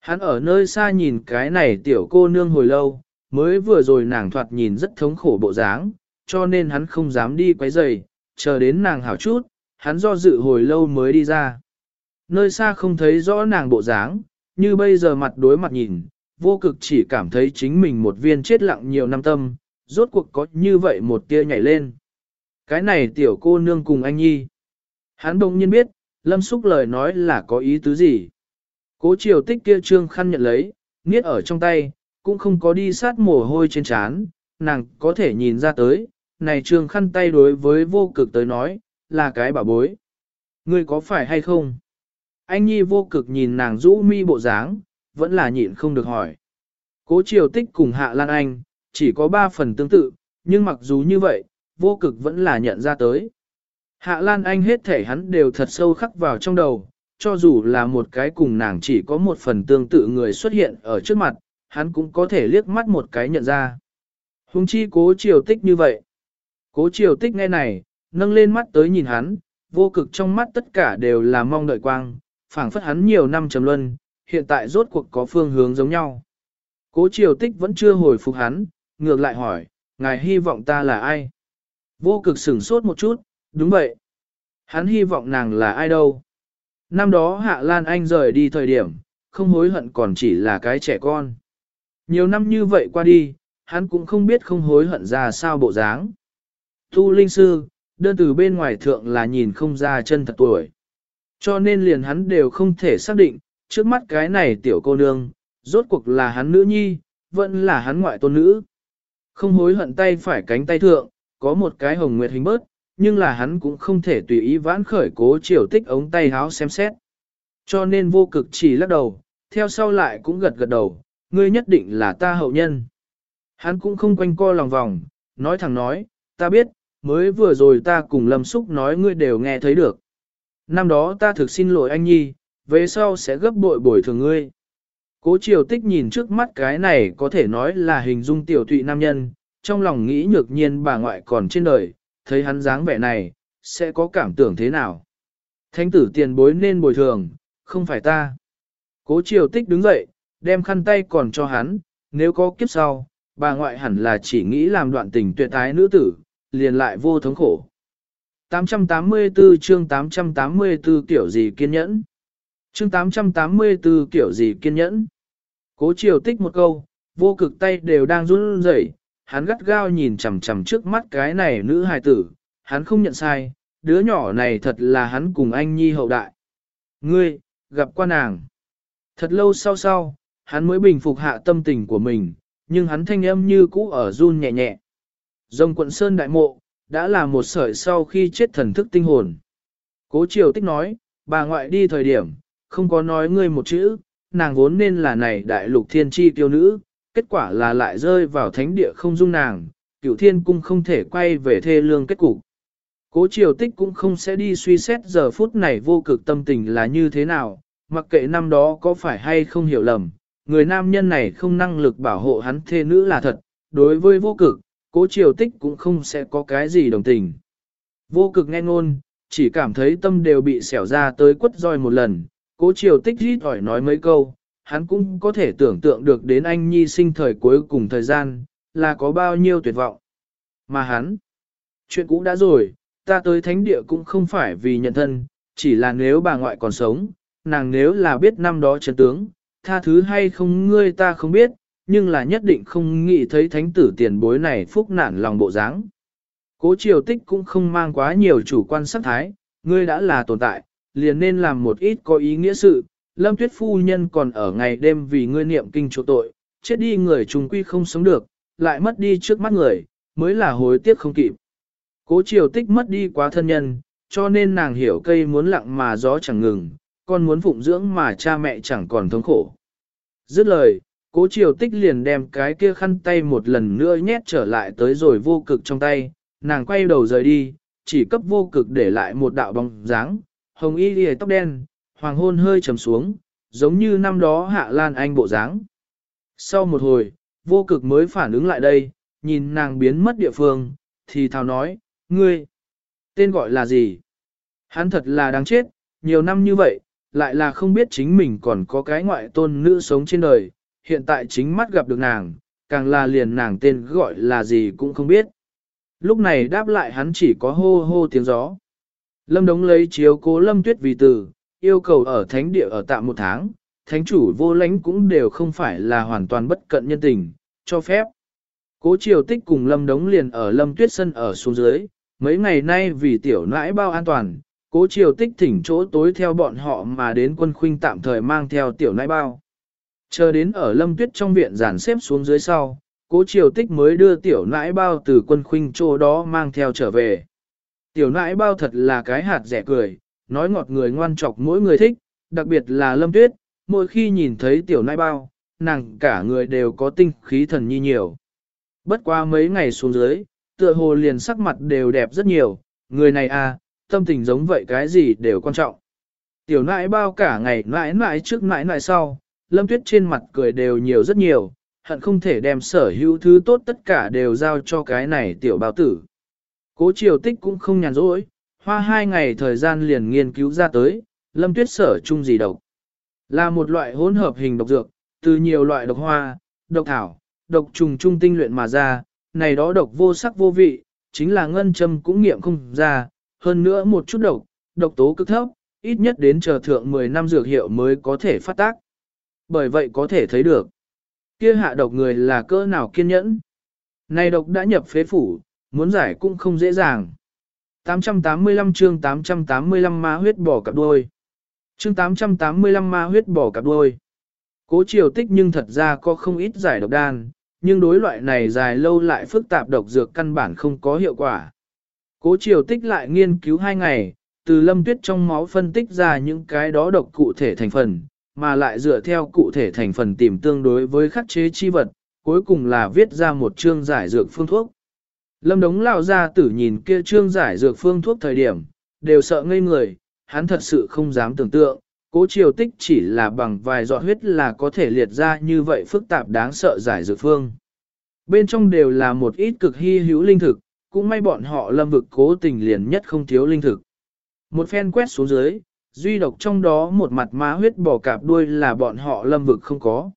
Hắn ở nơi xa nhìn cái này tiểu cô nương hồi lâu, mới vừa rồi nàng thoạt nhìn rất thống khổ bộ dáng, cho nên hắn không dám đi quấy rầy, chờ đến nàng hảo chút, hắn do dự hồi lâu mới đi ra. Nơi xa không thấy rõ nàng bộ dáng, như bây giờ mặt đối mặt nhìn, vô cực chỉ cảm thấy chính mình một viên chết lặng nhiều năm tâm, rốt cuộc có như vậy một tia nhảy lên. Cái này tiểu cô nương cùng anh nhi. Hắn đồng nhiên biết, lâm xúc lời nói là có ý tứ gì. Cố triều tích kia trương khăn nhận lấy, niết ở trong tay, cũng không có đi sát mồ hôi trên trán, nàng có thể nhìn ra tới, này trương khăn tay đối với vô cực tới nói, là cái bảo bối. Ngươi có phải hay không? Anh Nhi vô cực nhìn nàng rũ mi bộ dáng, vẫn là nhịn không được hỏi. Cố triều tích cùng Hạ Lan Anh, chỉ có ba phần tương tự, nhưng mặc dù như vậy, vô cực vẫn là nhận ra tới. Hạ Lan Anh hết thể hắn đều thật sâu khắc vào trong đầu, cho dù là một cái cùng nàng chỉ có một phần tương tự người xuất hiện ở trước mặt, hắn cũng có thể liếc mắt một cái nhận ra. Hùng chi cố triều tích như vậy. Cố triều tích nghe này, nâng lên mắt tới nhìn hắn, vô cực trong mắt tất cả đều là mong đợi quang, phảng phất hắn nhiều năm trầm luân, hiện tại rốt cuộc có phương hướng giống nhau. Cố triều tích vẫn chưa hồi phục hắn, ngược lại hỏi, ngài hy vọng ta là ai? Vô cực sửng sốt một chút, đúng vậy. Hắn hy vọng nàng là ai đâu? Năm đó Hạ Lan Anh rời đi thời điểm, không hối hận còn chỉ là cái trẻ con. Nhiều năm như vậy qua đi, hắn cũng không biết không hối hận ra sao bộ dáng. Tu Linh Sư, đơn từ bên ngoài thượng là nhìn không ra chân thật tuổi. Cho nên liền hắn đều không thể xác định, trước mắt cái này tiểu cô nương, rốt cuộc là hắn nữ nhi, vẫn là hắn ngoại tôn nữ. Không hối hận tay phải cánh tay thượng, có một cái hồng nguyệt hình bớt, nhưng là hắn cũng không thể tùy ý vãn khởi cố chiều tích ống tay háo xem xét. Cho nên vô cực chỉ lắc đầu, theo sau lại cũng gật gật đầu, ngươi nhất định là ta hậu nhân. Hắn cũng không quanh co lòng vòng, nói thẳng nói, ta biết, mới vừa rồi ta cùng Lâm Xúc nói ngươi đều nghe thấy được. Năm đó ta thực xin lỗi anh Nhi, về sau sẽ gấp bội bồi thường ngươi. Cố triều tích nhìn trước mắt cái này có thể nói là hình dung tiểu thụy nam nhân, trong lòng nghĩ nhược nhiên bà ngoại còn trên đời, thấy hắn dáng vẻ này, sẽ có cảm tưởng thế nào. Thánh tử tiền bối nên bồi thường, không phải ta. Cố triều tích đứng dậy, đem khăn tay còn cho hắn, nếu có kiếp sau, bà ngoại hẳn là chỉ nghĩ làm đoạn tình tuyệt ái nữ tử, liền lại vô thống khổ. 884 chương 884 kiểu gì kiên nhẫn? Chương 884 kiểu gì kiên nhẫn? Cố chiều tích một câu, vô cực tay đều đang run rẩy, hắn gắt gao nhìn chằm chằm trước mắt cái này nữ hài tử, hắn không nhận sai, đứa nhỏ này thật là hắn cùng anh nhi hậu đại. Ngươi, gặp qua nàng. Thật lâu sau sau, hắn mới bình phục hạ tâm tình của mình, nhưng hắn thanh âm như cũ ở run nhẹ nhẹ. Dông quận Sơn Đại Mộ, đã là một sợi sau khi chết thần thức tinh hồn. Cố Triều Tích nói, bà ngoại đi thời điểm, không có nói ngươi một chữ, nàng vốn nên là này đại lục thiên chi tiêu nữ, kết quả là lại rơi vào thánh địa không dung nàng, cửu thiên cung không thể quay về thê lương kết cục. Cố triều tích cũng không sẽ đi suy xét giờ phút này vô cực tâm tình là như thế nào, mặc kệ năm đó có phải hay không hiểu lầm, người nam nhân này không năng lực bảo hộ hắn thê nữ là thật, đối với vô cực, cố triều tích cũng không sẽ có cái gì đồng tình. Vô cực nghe ngôn, chỉ cảm thấy tâm đều bị xẻo ra tới quất roi một lần, cố triều tích rít hỏi nói mấy câu, hắn cũng có thể tưởng tượng được đến anh nhi sinh thời cuối cùng thời gian, là có bao nhiêu tuyệt vọng. Mà hắn, chuyện cũ đã rồi, ta tới thánh địa cũng không phải vì nhận thân, chỉ là nếu bà ngoại còn sống, nàng nếu là biết năm đó chân tướng, tha thứ hay không ngươi ta không biết, nhưng là nhất định không nghĩ thấy thánh tử tiền bối này phúc nạn lòng bộ dáng. Cố triều tích cũng không mang quá nhiều chủ quan sắc thái, ngươi đã là tồn tại, liền nên làm một ít có ý nghĩa sự, lâm tuyết phu nhân còn ở ngày đêm vì ngươi niệm kinh chỗ tội, chết đi người trùng quy không sống được, lại mất đi trước mắt người, mới là hối tiếc không kịp. Cố triều tích mất đi quá thân nhân, cho nên nàng hiểu cây muốn lặng mà gió chẳng ngừng, con muốn phụng dưỡng mà cha mẹ chẳng còn thống khổ. Dứt lời, cố triều tích liền đem cái kia khăn tay một lần nữa nhét trở lại tới rồi vô cực trong tay, nàng quay đầu rời đi, chỉ cấp vô cực để lại một đạo bóng dáng, hồng y lìa tóc đen, hoàng hôn hơi trầm xuống, giống như năm đó hạ lan anh bộ dáng. Sau một hồi, vô cực mới phản ứng lại đây, nhìn nàng biến mất địa phương, thì thào nói, ngươi, tên gọi là gì? Hắn thật là đáng chết, nhiều năm như vậy, lại là không biết chính mình còn có cái ngoại tôn nữ sống trên đời, hiện tại chính mắt gặp được nàng, càng là liền nàng tên gọi là gì cũng không biết. Lúc này đáp lại hắn chỉ có hô hô tiếng gió. Lâm Đống lấy chiếu cố Lâm Tuyết vì từ, yêu cầu ở thánh địa ở tạm một tháng, thánh chủ vô lãnh cũng đều không phải là hoàn toàn bất cận nhân tình, cho phép. Cố triều tích cùng Lâm Đống liền ở Lâm Tuyết Sân ở xuống dưới, mấy ngày nay vì tiểu nãi bao an toàn, cố triều tích thỉnh chỗ tối theo bọn họ mà đến quân khuynh tạm thời mang theo tiểu nãi bao. Chờ đến ở Lâm Tuyết trong viện giản xếp xuống dưới sau, cố triều tích mới đưa tiểu nãi bao từ quân khuynh chỗ đó mang theo trở về. Tiểu nãi bao thật là cái hạt rẻ cười, nói ngọt người ngoan trọc mỗi người thích, đặc biệt là Lâm Tuyết, mỗi khi nhìn thấy tiểu nãi bao, nàng cả người đều có tinh khí thần nhi nhiều. Bất qua mấy ngày xuống dưới, tựa hồ liền sắc mặt đều đẹp rất nhiều, người này à, tâm tình giống vậy cái gì đều quan trọng. Tiểu nãi bao cả ngày nãi nãi trước nãi nãi sau, lâm tuyết trên mặt cười đều nhiều rất nhiều, hận không thể đem sở hữu thứ tốt tất cả đều giao cho cái này tiểu bào tử. Cố triều tích cũng không nhàn rỗi, hoa hai ngày thời gian liền nghiên cứu ra tới, lâm tuyết sở chung gì độc. Là một loại hỗn hợp hình độc dược, từ nhiều loại độc hoa, độc thảo, độc trùng trung tinh luyện mà ra, này đó độc vô sắc vô vị, chính là ngân châm cũng nghiệm không ra, hơn nữa một chút độc, độc tố cực thấp, ít nhất đến chờ thượng 10 năm dược hiệu mới có thể phát tác. Bởi vậy có thể thấy được, kia hạ độc người là cỡ nào kiên nhẫn. Này độc đã nhập phế phủ, muốn giải cũng không dễ dàng. 885 chương 885 ma huyết bỏ cặp đuôi. Chương 885 ma huyết bỏ cặp đuôi. Cố triều tích nhưng thật ra có không ít giải độc đan, nhưng đối loại này dài lâu lại phức tạp độc dược căn bản không có hiệu quả. Cố triều tích lại nghiên cứu hai ngày, từ lâm tuyết trong máu phân tích ra những cái đó độc cụ thể thành phần, mà lại dựa theo cụ thể thành phần tìm tương đối với khắc chế chi vật, cuối cùng là viết ra một chương giải dược phương thuốc. Lâm đống lao ra tử nhìn kia chương giải dược phương thuốc thời điểm, đều sợ ngây người, hắn thật sự không dám tưởng tượng, cố triều tích chỉ là bằng vài giọt huyết là có thể liệt ra như vậy phức tạp đáng sợ giải dược phương. Bên trong đều là một ít cực hy hữu linh thực, cũng may bọn họ lâm vực cố tình liền nhất không thiếu linh thực. Một phen quét xuống dưới, duy độc trong đó một mặt ma huyết bò cạp đuôi là bọn họ lâm vực không có.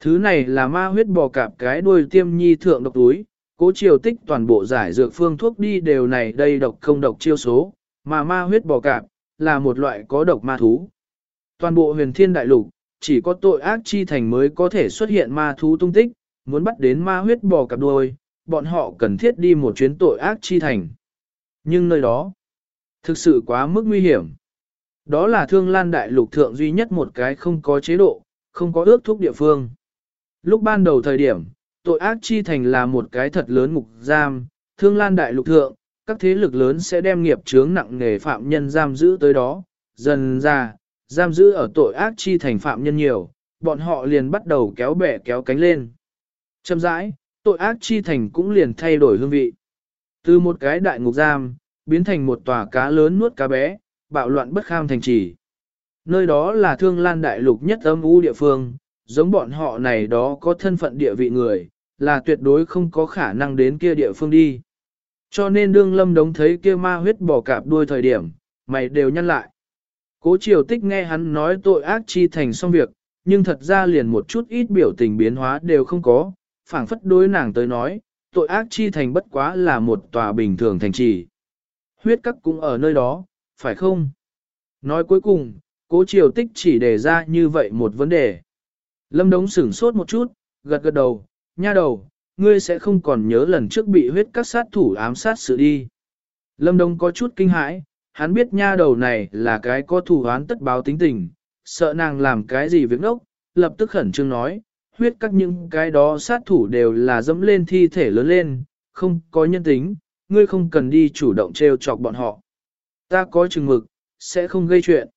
Thứ này là ma huyết bò cạp cái đuôi tiêm nhi thượng độc túi, cố triều tích toàn bộ giải dược phương thuốc đi đều này đây độc không độc chiêu số, mà ma huyết bò cạp, là một loại có độc ma thú. Toàn bộ huyền thiên đại lục, chỉ có tội ác chi thành mới có thể xuất hiện ma thú tung tích, muốn bắt đến ma huyết bò cạp đuôi, bọn họ cần thiết đi một chuyến tội ác chi thành. Nhưng nơi đó, thực sự quá mức nguy hiểm. Đó là thương lan đại lục thượng duy nhất một cái không có chế độ, không có ước thúc địa phương. Lúc ban đầu thời điểm, tội ác chi thành là một cái thật lớn ngục giam, thương lan đại lục thượng, các thế lực lớn sẽ đem nghiệp chướng nặng nghề phạm nhân giam giữ tới đó, dần ra, giam giữ ở tội ác chi thành phạm nhân nhiều, bọn họ liền bắt đầu kéo bẻ kéo cánh lên. Châm rãi, tội ác chi thành cũng liền thay đổi hương vị. Từ một cái đại ngục giam, biến thành một tòa cá lớn nuốt cá bé, bạo loạn bất kham thành trì. Nơi đó là thương lan đại lục nhất âm u địa phương, giống bọn họ này đó có thân phận địa vị người, là tuyệt đối không có khả năng đến kia địa phương đi. Cho nên đương lâm đống thấy kia ma huyết bỏ cạp đuôi thời điểm, mày đều nhăn lại. Cố triều tích nghe hắn nói tội ác chi thành xong việc, nhưng thật ra liền một chút ít biểu tình biến hóa đều không có, phảng phất đối nàng tới nói, tội ác chi thành bất quá là một tòa bình thường thành trì. Huyết các cũng ở nơi đó, phải không? Nói cuối cùng, cố triều tích chỉ đề ra như vậy một vấn đề. Lâm Đống sửng sốt một chút, gật gật đầu, nha đầu, ngươi sẽ không còn nhớ lần trước bị huyết các sát thủ ám sát sự đi. Lâm Đống có chút kinh hãi, hắn biết nha đầu này là cái có thủ án tất báo tính tình, sợ nàng làm cái gì việc đốc, lập tức khẩn trương nói, huyết các những cái đó sát thủ đều là dẫm lên thi thể lớn lên, không có nhân tính, ngươi không cần đi chủ động treo chọc bọn họ. Ta có chừng mực, sẽ không gây chuyện.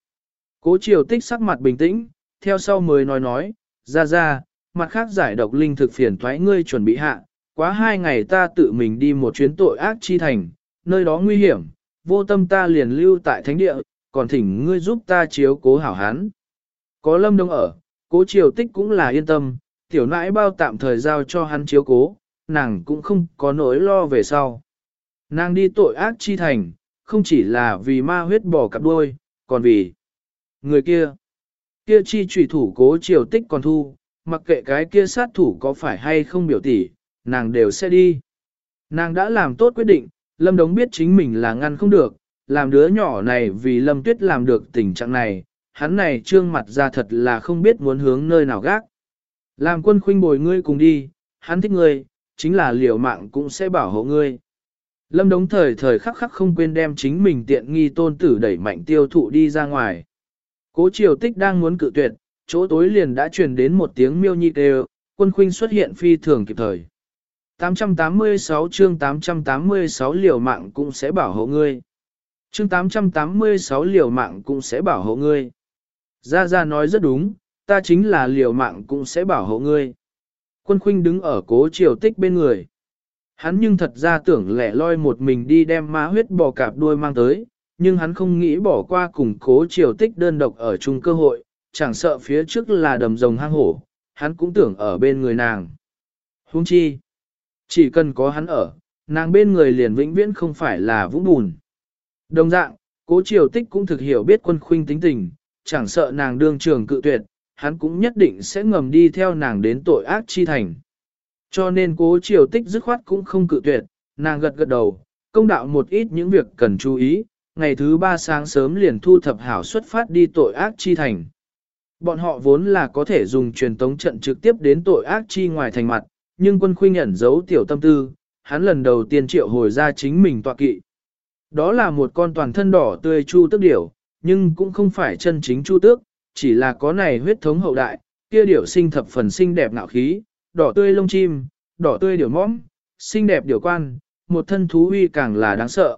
Cố triều tích sắc mặt bình tĩnh, theo sau mới nói nói, ra ra, mặt khác giải độc linh thực phiền thoái ngươi chuẩn bị hạ, quá hai ngày ta tự mình đi một chuyến tội ác chi thành, nơi đó nguy hiểm, vô tâm ta liền lưu tại thánh địa, còn thỉnh ngươi giúp ta chiếu cố hảo hán. Có lâm đông ở, cố triều tích cũng là yên tâm, tiểu nãi bao tạm thời giao cho hắn chiếu cố, nàng cũng không có nỗi lo về sau. Nàng đi tội ác chi thành, không chỉ là vì ma huyết bỏ cặp đuôi, còn vì người kia. Kia chi trùy thủ cố triều tích còn thu, mặc kệ cái kia sát thủ có phải hay không biểu tỷ, nàng đều sẽ đi. Nàng đã làm tốt quyết định, Lâm Đống biết chính mình là ngăn không được, làm đứa nhỏ này vì Lâm Tuyết làm được tình trạng này, hắn này trương mặt ra thật là không biết muốn hướng nơi nào gác. Làm quân khuynh bồi ngươi cùng đi, hắn thích ngươi, chính là liều mạng cũng sẽ bảo hộ ngươi. Lâm Đống thời thời khắc khắc không quên đem chính mình tiện nghi tôn tử đẩy mạnh tiêu thụ đi ra ngoài. Cố triều tích đang muốn cự tuyệt, chỗ tối liền đã truyền đến một tiếng miêu nhị đều. quân khuynh xuất hiện phi thường kịp thời. 886 chương 886 liều mạng cũng sẽ bảo hộ ngươi. Chương 886 liều mạng cũng sẽ bảo hộ ngươi. Gia Gia nói rất đúng, ta chính là liều mạng cũng sẽ bảo hộ ngươi. Quân khuynh đứng ở cố triều tích bên người. Hắn nhưng thật ra tưởng lẻ loi một mình đi đem má huyết bò cạp đuôi mang tới, nhưng hắn không nghĩ bỏ qua cùng cố triều tích đơn độc ở chung cơ hội, chẳng sợ phía trước là đầm rồng hang hổ, hắn cũng tưởng ở bên người nàng. Hung chi, chỉ cần có hắn ở, nàng bên người liền vĩnh viễn không phải là vũng bùn. Đồng dạng, cố triều tích cũng thực hiểu biết quân khuynh tính tình, chẳng sợ nàng đương trường cự tuyệt, hắn cũng nhất định sẽ ngầm đi theo nàng đến tội ác chi thành. Cho nên cố triều tích dứt khoát cũng không cự tuyệt, nàng gật gật đầu, công đạo một ít những việc cần chú ý, ngày thứ ba sáng sớm liền thu thập hảo xuất phát đi tội ác chi thành. Bọn họ vốn là có thể dùng truyền tống trận trực tiếp đến tội ác chi ngoài thành mặt, nhưng quân khuynh ẩn giấu tiểu tâm tư, hắn lần đầu tiên triệu hồi ra chính mình tọa kỵ. Đó là một con toàn thân đỏ tươi chu tước điểu, nhưng cũng không phải chân chính chu tước, chỉ là có này huyết thống hậu đại, kia điểu sinh thập phần xinh đẹp ngạo khí, đỏ tươi lông chim, đỏ tươi điểu mõm, xinh đẹp điểu quan, một thân thú uy càng là đáng sợ.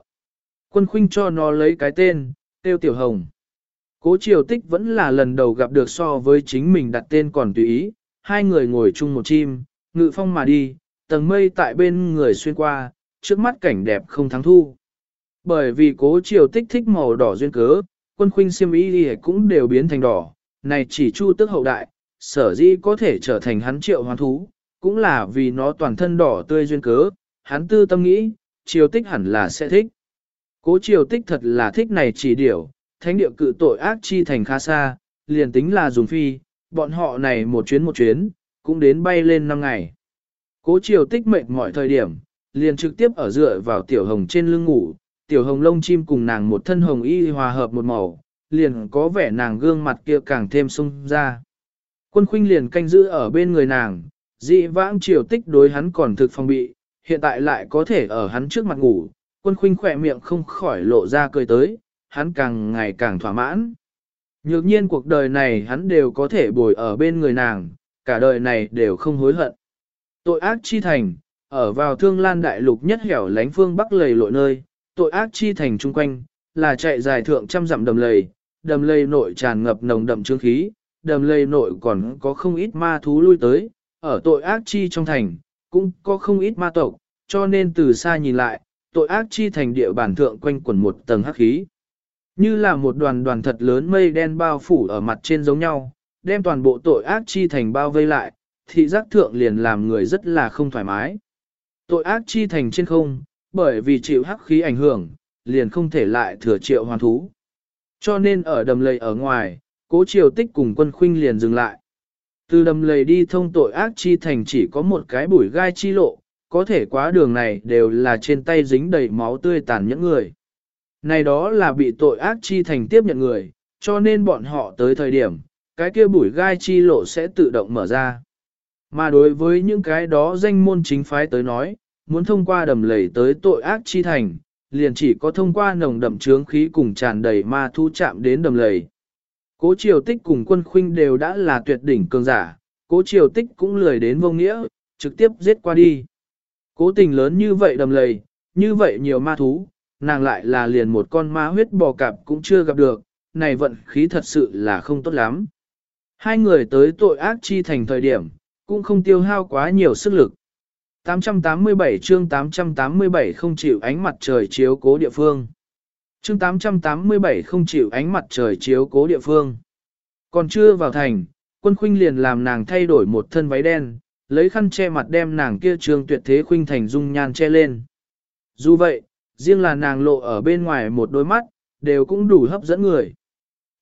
Quân khuynh cho nó lấy cái tên, tiêu tiểu hồng. Cố triều tích vẫn là lần đầu gặp được so với chính mình đặt tên còn tùy ý, hai người ngồi chung một chim, ngự phong mà đi, tầng mây tại bên người xuyên qua, trước mắt cảnh đẹp không thắng thu. Bởi vì cố triều tích thích màu đỏ duyên cớ, quân khuynh siêm y cũng đều biến thành đỏ, này chỉ chu tức hậu đại, sở dĩ có thể trở thành hắn triệu hoán thú, cũng là vì nó toàn thân đỏ tươi duyên cớ, hắn tư tâm nghĩ, triều tích hẳn là sẽ thích. Cố triều tích thật là thích này chỉ điểu, thánh địa cự tội ác chi thành khá xa, liền tính là dùng phi, bọn họ này một chuyến một chuyến, cũng đến bay lên năm ngày. Cố triều tích mệt mọi thời điểm, liền trực tiếp ở dựa vào tiểu hồng trên lưng ngủ, tiểu hồng lông chim cùng nàng một thân hồng y hòa hợp một màu, liền có vẻ nàng gương mặt kia càng thêm sung ra. Quân khuynh liền canh giữ ở bên người nàng, dị vãng triều tích đối hắn còn thực phòng bị, hiện tại lại có thể ở hắn trước mặt ngủ, quân khuynh khỏe miệng không khỏi lộ ra cười tới, hắn càng ngày càng thỏa mãn. Nhược nhiên cuộc đời này hắn đều có thể bồi ở bên người nàng, cả đời này đều không hối hận. Tội ác chi thành, ở vào thương lan đại lục nhất hẻo lánh phương bắc lầy lội nơi, tội ác chi thành chung quanh, là chạy dài thượng trăm dặm đầm lầy, đầm lầy nội tràn ngập nồng đậm trương khí, đầm lầy nội còn có không ít ma thú lui tới, ở tội ác chi trong thành, cũng có không ít ma tộc, cho nên từ xa nhìn lại, tội ác chi thành địa bản thượng quanh quẩn một tầng hắc khí. Như là một đoàn đoàn thật lớn mây đen bao phủ ở mặt trên giống nhau, đem toàn bộ tội ác chi thành bao vây lại, thị giác thượng liền làm người rất là không thoải mái. Tội ác chi thành trên không, bởi vì chịu hắc khí ảnh hưởng, liền không thể lại thừa triệu hoàn thú. Cho nên ở đầm lầy ở ngoài, cố triều tích cùng quân khuynh liền dừng lại. Từ đầm lầy đi thông tội ác chi thành chỉ có một cái bụi gai chi lộ, có thể quá đường này đều là trên tay dính đầy máu tươi tàn những người. Này đó là bị tội ác chi thành tiếp nhận người, cho nên bọn họ tới thời điểm, cái kia bụi gai chi lộ sẽ tự động mở ra. Mà đối với những cái đó danh môn chính phái tới nói, muốn thông qua đầm lầy tới tội ác chi thành, liền chỉ có thông qua nồng đậm trướng khí cùng tràn đầy ma thu chạm đến đầm lầy. Cố triều tích cùng quân khuynh đều đã là tuyệt đỉnh cường giả, cố triều tích cũng lười đến vô nghĩa, trực tiếp giết qua đi. Cố tình lớn như vậy đầm lầy, như vậy nhiều ma thú, nàng lại là liền một con ma huyết bò cạp cũng chưa gặp được, này vận khí thật sự là không tốt lắm. Hai người tới tội ác chi thành thời điểm, cũng không tiêu hao quá nhiều sức lực. 887 chương 887 không chịu ánh mặt trời chiếu cố địa phương. Chương 887 không chịu ánh mặt trời chiếu cố địa phương. Còn chưa vào thành, quân khuynh liền làm nàng thay đổi một thân váy đen, lấy khăn che mặt đem nàng kia trường tuyệt thế khuynh thành dung nhan che lên. Dù vậy, riêng là nàng lộ ở bên ngoài một đôi mắt, đều cũng đủ hấp dẫn người.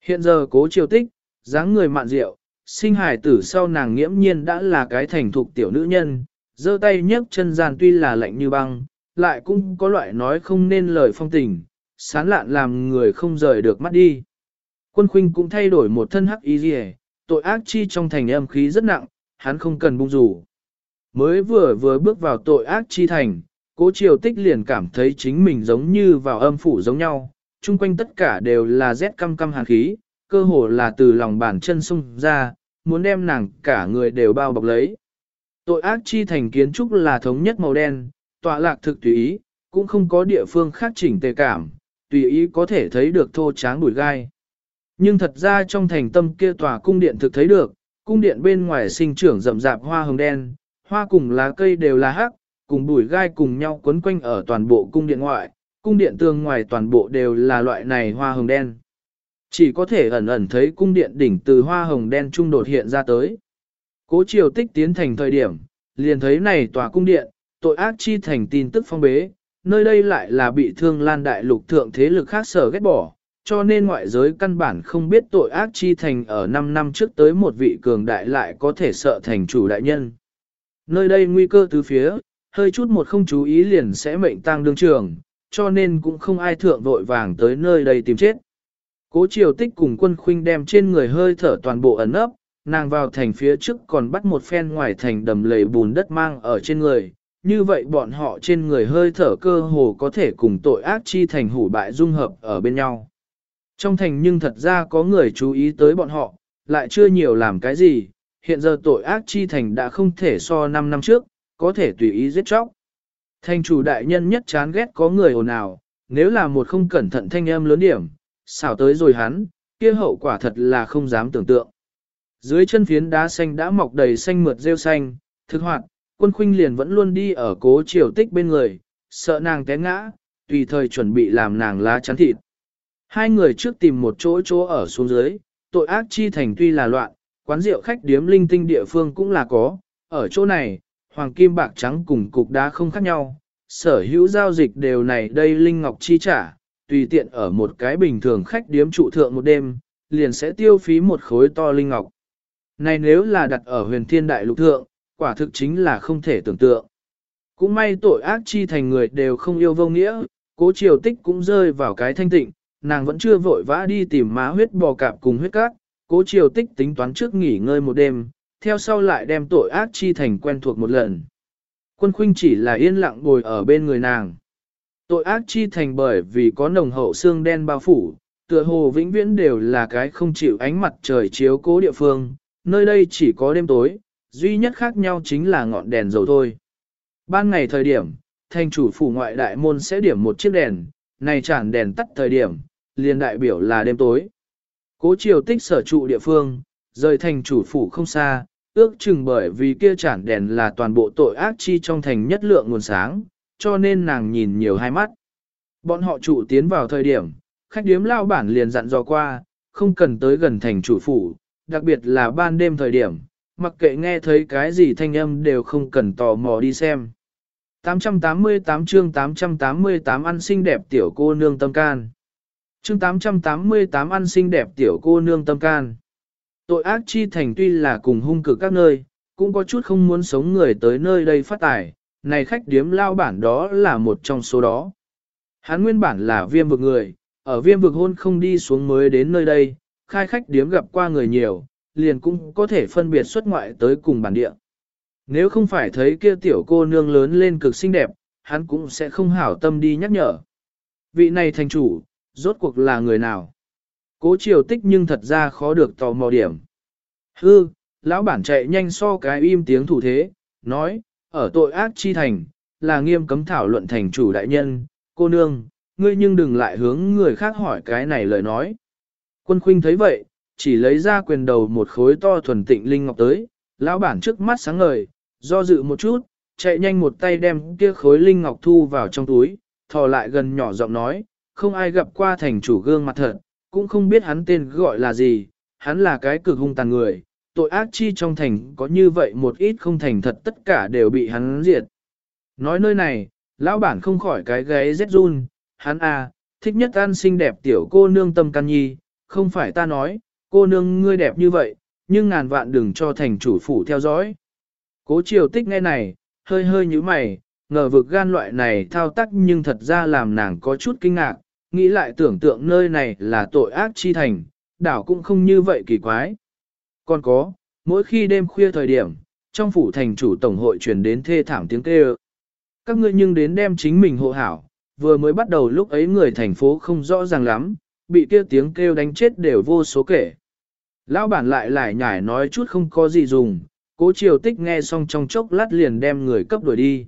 Hiện giờ cố triều tích, dáng người mạn rượu, sinh hải tử sau nàng nghiễm nhiên đã là cái thành thục tiểu nữ nhân, giơ tay nhấc chân gian tuy là lạnh như băng, lại cũng có loại nói không nên lời phong tình, sán lạn làm người không rời được mắt đi. Quân khuynh cũng thay đổi một thân hắc y gì tội ác chi trong thành âm khí rất nặng, hắn không cần bung rủ. Mới vừa vừa bước vào tội ác chi thành, cố triều tích liền cảm thấy chính mình giống như vào âm phủ giống nhau, chung quanh tất cả đều là rét căm căm hàn khí, cơ hồ là từ lòng bàn chân sung ra, muốn đem nàng cả người đều bao bọc lấy. Tội ác chi thành kiến trúc là thống nhất màu đen, tọa lạc thực tùy ý, cũng không có địa phương khác chỉnh tề cảm, tùy ý có thể thấy được thô tráng bụi gai. Nhưng thật ra trong thành tâm kia tòa cung điện thực thấy được, cung điện bên ngoài sinh trưởng rậm rạp hoa hồng đen, hoa cùng lá cây đều là hắc, cùng bụi gai cùng nhau quấn quanh ở toàn bộ cung điện ngoại, cung điện tường ngoài toàn bộ đều là loại này hoa hồng đen. Chỉ có thể ẩn ẩn thấy cung điện đỉnh từ hoa hồng đen trung đột hiện ra tới. Cố triều tích tiến thành thời điểm, liền thấy này tòa cung điện, tội ác chi thành tin tức phong bế, nơi đây lại là bị thương lan đại lục thượng thế lực khác sở ghét bỏ, cho nên ngoại giới căn bản không biết tội ác chi thành ở 5 năm trước tới một vị cường đại lại có thể sợ thành chủ đại nhân. Nơi đây nguy cơ từ phía, hơi chút một không chú ý liền sẽ mệnh tang đương trường, cho nên cũng không ai thượng vội vàng tới nơi đây tìm chết. Cố triều tích cùng quân khuynh đem trên người hơi thở toàn bộ ẩn ấp, nàng vào thành phía trước còn bắt một phen ngoài thành đầm lầy bùn đất mang ở trên người, như vậy bọn họ trên người hơi thở cơ hồ có thể cùng tội ác chi thành hủ bại dung hợp ở bên nhau. Trong thành nhưng thật ra có người chú ý tới bọn họ, lại chưa nhiều làm cái gì, hiện giờ tội ác chi thành đã không thể so 5 năm trước, có thể tùy ý giết chóc. Thành chủ đại nhân nhất chán ghét có người ồn ào, nếu là một không cẩn thận thanh âm lớn điểm, xảo tới rồi hắn, kia hậu quả thật là không dám tưởng tượng. Dưới chân phiến đá xanh đã mọc đầy xanh mượt rêu xanh, thực hoạt, quân khuynh liền vẫn luôn đi ở cố triều tích bên người, sợ nàng té ngã, tùy thời chuẩn bị làm nàng lá chắn thịt. Hai người trước tìm một chỗ chỗ ở xuống dưới, tội ác chi thành tuy là loạn, quán rượu khách điếm linh tinh địa phương cũng là có, ở chỗ này, hoàng kim bạc trắng cùng cục đá không khác nhau, sở hữu giao dịch đều này đây linh ngọc chi trả, tùy tiện ở một cái bình thường khách điếm trụ thượng một đêm, liền sẽ tiêu phí một khối to linh ngọc. Này nếu là đặt ở huyền thiên đại lục thượng, quả thực chính là không thể tưởng tượng. Cũng may tội ác chi thành người đều không yêu vô nghĩa, cố triều tích cũng rơi vào cái thanh tịnh, nàng vẫn chưa vội vã đi tìm má huyết bò cạp cùng huyết cát, cố triều tích tính toán trước nghỉ ngơi một đêm, theo sau lại đem tội ác chi thành quen thuộc một lần. Quân khuynh chỉ là yên lặng ngồi ở bên người nàng. Tội ác chi thành bởi vì có nồng hậu xương đen bao phủ, tựa hồ vĩnh viễn đều là cái không chịu ánh mặt trời chiếu cố địa phương, nơi đây chỉ có đêm tối, duy nhất khác nhau chính là ngọn đèn dầu thôi. Ban ngày thời điểm, thành chủ phủ ngoại đại môn sẽ điểm một chiếc đèn, này chản đèn tắt thời điểm, liền đại biểu là đêm tối. Cố triều tích sở trụ địa phương, rời thành chủ phủ không xa, ước chừng bởi vì kia chản đèn là toàn bộ tội ác chi trong thành nhất lượng nguồn sáng, cho nên nàng nhìn nhiều hai mắt. Bọn họ trụ tiến vào thời điểm, khách điếm lao bản liền dặn dò qua, không cần tới gần thành chủ phủ, đặc biệt là ban đêm thời điểm, mặc kệ nghe thấy cái gì thanh âm đều không cần tò mò đi xem. 888 chương 888 ăn xinh đẹp tiểu cô nương tâm can. Chương 888 ăn xinh đẹp tiểu cô nương tâm can. Tội ác chi thành tuy là cùng hung cực các nơi, cũng có chút không muốn sống người tới nơi đây phát tài, này khách điếm lao bản đó là một trong số đó. Hắn nguyên bản là viêm vực người, ở viêm vực hôn không đi xuống mới đến nơi đây, khai khách điếm gặp qua người nhiều, liền cũng có thể phân biệt xuất ngoại tới cùng bản địa. Nếu không phải thấy kia tiểu cô nương lớn lên cực xinh đẹp, hắn cũng sẽ không hảo tâm đi nhắc nhở. Vị này thành chủ, rốt cuộc là người nào? Cố triều tích nhưng thật ra khó được tò mò điểm. Hư, lão bản chạy nhanh so cái im tiếng thủ thế, nói, ở tội ác chi thành, là nghiêm cấm thảo luận thành chủ đại nhân, cô nương, ngươi nhưng đừng lại hướng người khác hỏi cái này lời nói. Quân khuynh thấy vậy, chỉ lấy ra quyền đầu một khối to thuần tịnh linh ngọc tới, lão bản trước mắt sáng ngời, do dự một chút, chạy nhanh một tay đem kia khối linh ngọc thu vào trong túi, thò lại gần nhỏ giọng nói, không ai gặp qua thành chủ gương mặt thật, cũng không biết hắn tên gọi là gì, hắn là cái cực hung tàn người, tội ác chi trong thành có như vậy một ít không thành thật tất cả đều bị hắn diệt. Nói nơi này, lão bản không khỏi cái gáy rét run, hắn à, thích nhất ăn xinh đẹp tiểu cô nương tâm can nhi, không phải ta nói, cô nương ngươi đẹp như vậy, nhưng ngàn vạn đừng cho thành chủ phủ theo dõi. Cố triều tích nghe này, hơi hơi như mày, ngờ vực gan loại này thao tác nhưng thật ra làm nàng có chút kinh ngạc, nghĩ lại tưởng tượng nơi này là tội ác chi thành, đảo cũng không như vậy kỳ quái. Còn có, mỗi khi đêm khuya thời điểm, trong phủ thành chủ tổng hội truyền đến thê thảm tiếng kêu. Các ngươi nhưng đến đem chính mình hộ hảo, vừa mới bắt đầu lúc ấy người thành phố không rõ ràng lắm, bị kia tiếng kêu đánh chết đều vô số kể. Lão bản lại lại nhải nói chút không có gì dùng, cố triều tích nghe xong trong chốc lát liền đem người cấp đuổi đi.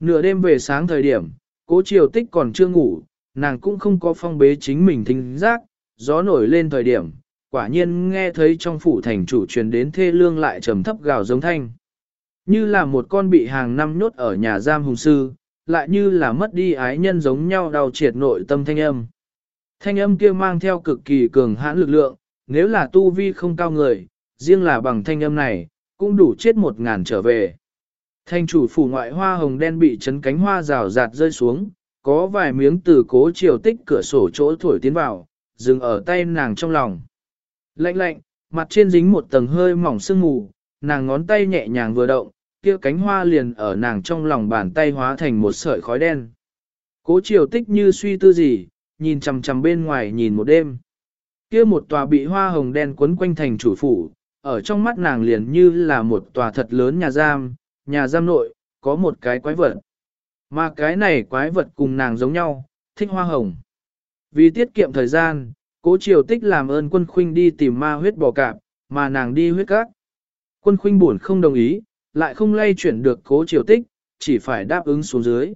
Nửa đêm về sáng thời điểm, cố triều tích còn chưa ngủ, nàng cũng không có phong bế chính mình thính giác, gió nổi lên thời điểm, quả nhiên nghe thấy trong phủ thành chủ truyền đến thê lương lại trầm thấp gào giống thanh. Như là một con bị hàng năm nhốt ở nhà giam hùng sư, lại như là mất đi ái nhân giống nhau đau triệt nội tâm thanh âm. Thanh âm kia mang theo cực kỳ cường hãn lực lượng, nếu là tu vi không cao người, riêng là bằng thanh âm này, cũng đủ chết một ngàn trở về. Thanh chủ phủ ngoại hoa hồng đen bị chấn cánh hoa rào rạt rơi xuống, có vài miếng từ cố chiều tích cửa sổ chỗ thổi tiến vào, dừng ở tay nàng trong lòng. Lạnh lạnh, mặt trên dính một tầng hơi mỏng sương mù, nàng ngón tay nhẹ nhàng vừa động, kia cánh hoa liền ở nàng trong lòng bàn tay hóa thành một sợi khói đen. Cố chiều tích như suy tư gì, nhìn chằm chằm bên ngoài nhìn một đêm. Kia một tòa bị hoa hồng đen quấn quanh thành chủ phủ, ở trong mắt nàng liền như là một tòa thật lớn nhà giam, nhà giam nội, có một cái quái vật. Mà cái này quái vật cùng nàng giống nhau, thích hoa hồng. Vì tiết kiệm thời gian, cố triều tích làm ơn quân khuynh đi tìm ma huyết bò cạp, mà nàng đi huyết cát Quân khuynh buồn không đồng ý, lại không lay chuyển được cố triều tích, chỉ phải đáp ứng xuống dưới.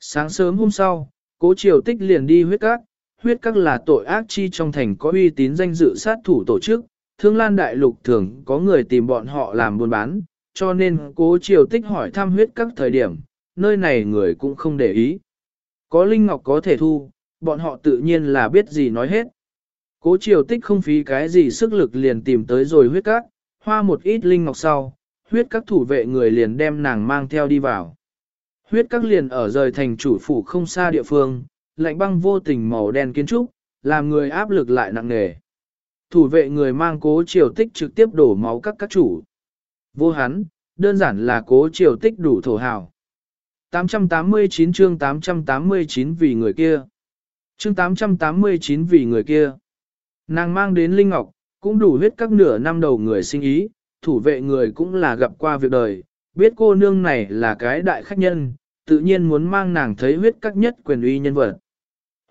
Sáng sớm hôm sau, cố triều tích liền đi huyết các, huyết các là tội ác chi trong thành có uy tín danh dự sát thủ tổ chức, thương lan đại lục thường có người tìm bọn họ làm buôn bán, cho nên cố triều tích hỏi thăm huyết các thời điểm, nơi này người cũng không để ý. Có Linh Ngọc có thể thu, bọn họ tự nhiên là biết gì nói hết. Cố triều tích không phí cái gì sức lực liền tìm tới rồi huyết các, hoa một ít Linh Ngọc sau, huyết các thủ vệ người liền đem nàng mang theo đi vào. Huyết các liền ở rời thành chủ phủ không xa địa phương, lạnh băng vô tình màu đen kiến trúc, làm người áp lực lại nặng nề. thủ vệ người mang cố triều tích trực tiếp đổ máu các các chủ. Vô hắn, đơn giản là cố triều tích đủ thổ hào. 889 chương 889 vì người kia. Chương 889 vì người kia. Nàng mang đến Linh Ngọc, cũng đủ huyết các nửa năm đầu người sinh ý, thủ vệ người cũng là gặp qua việc đời, biết cô nương này là cái đại khách nhân, tự nhiên muốn mang nàng thấy huyết các nhất quyền uy nhân vật.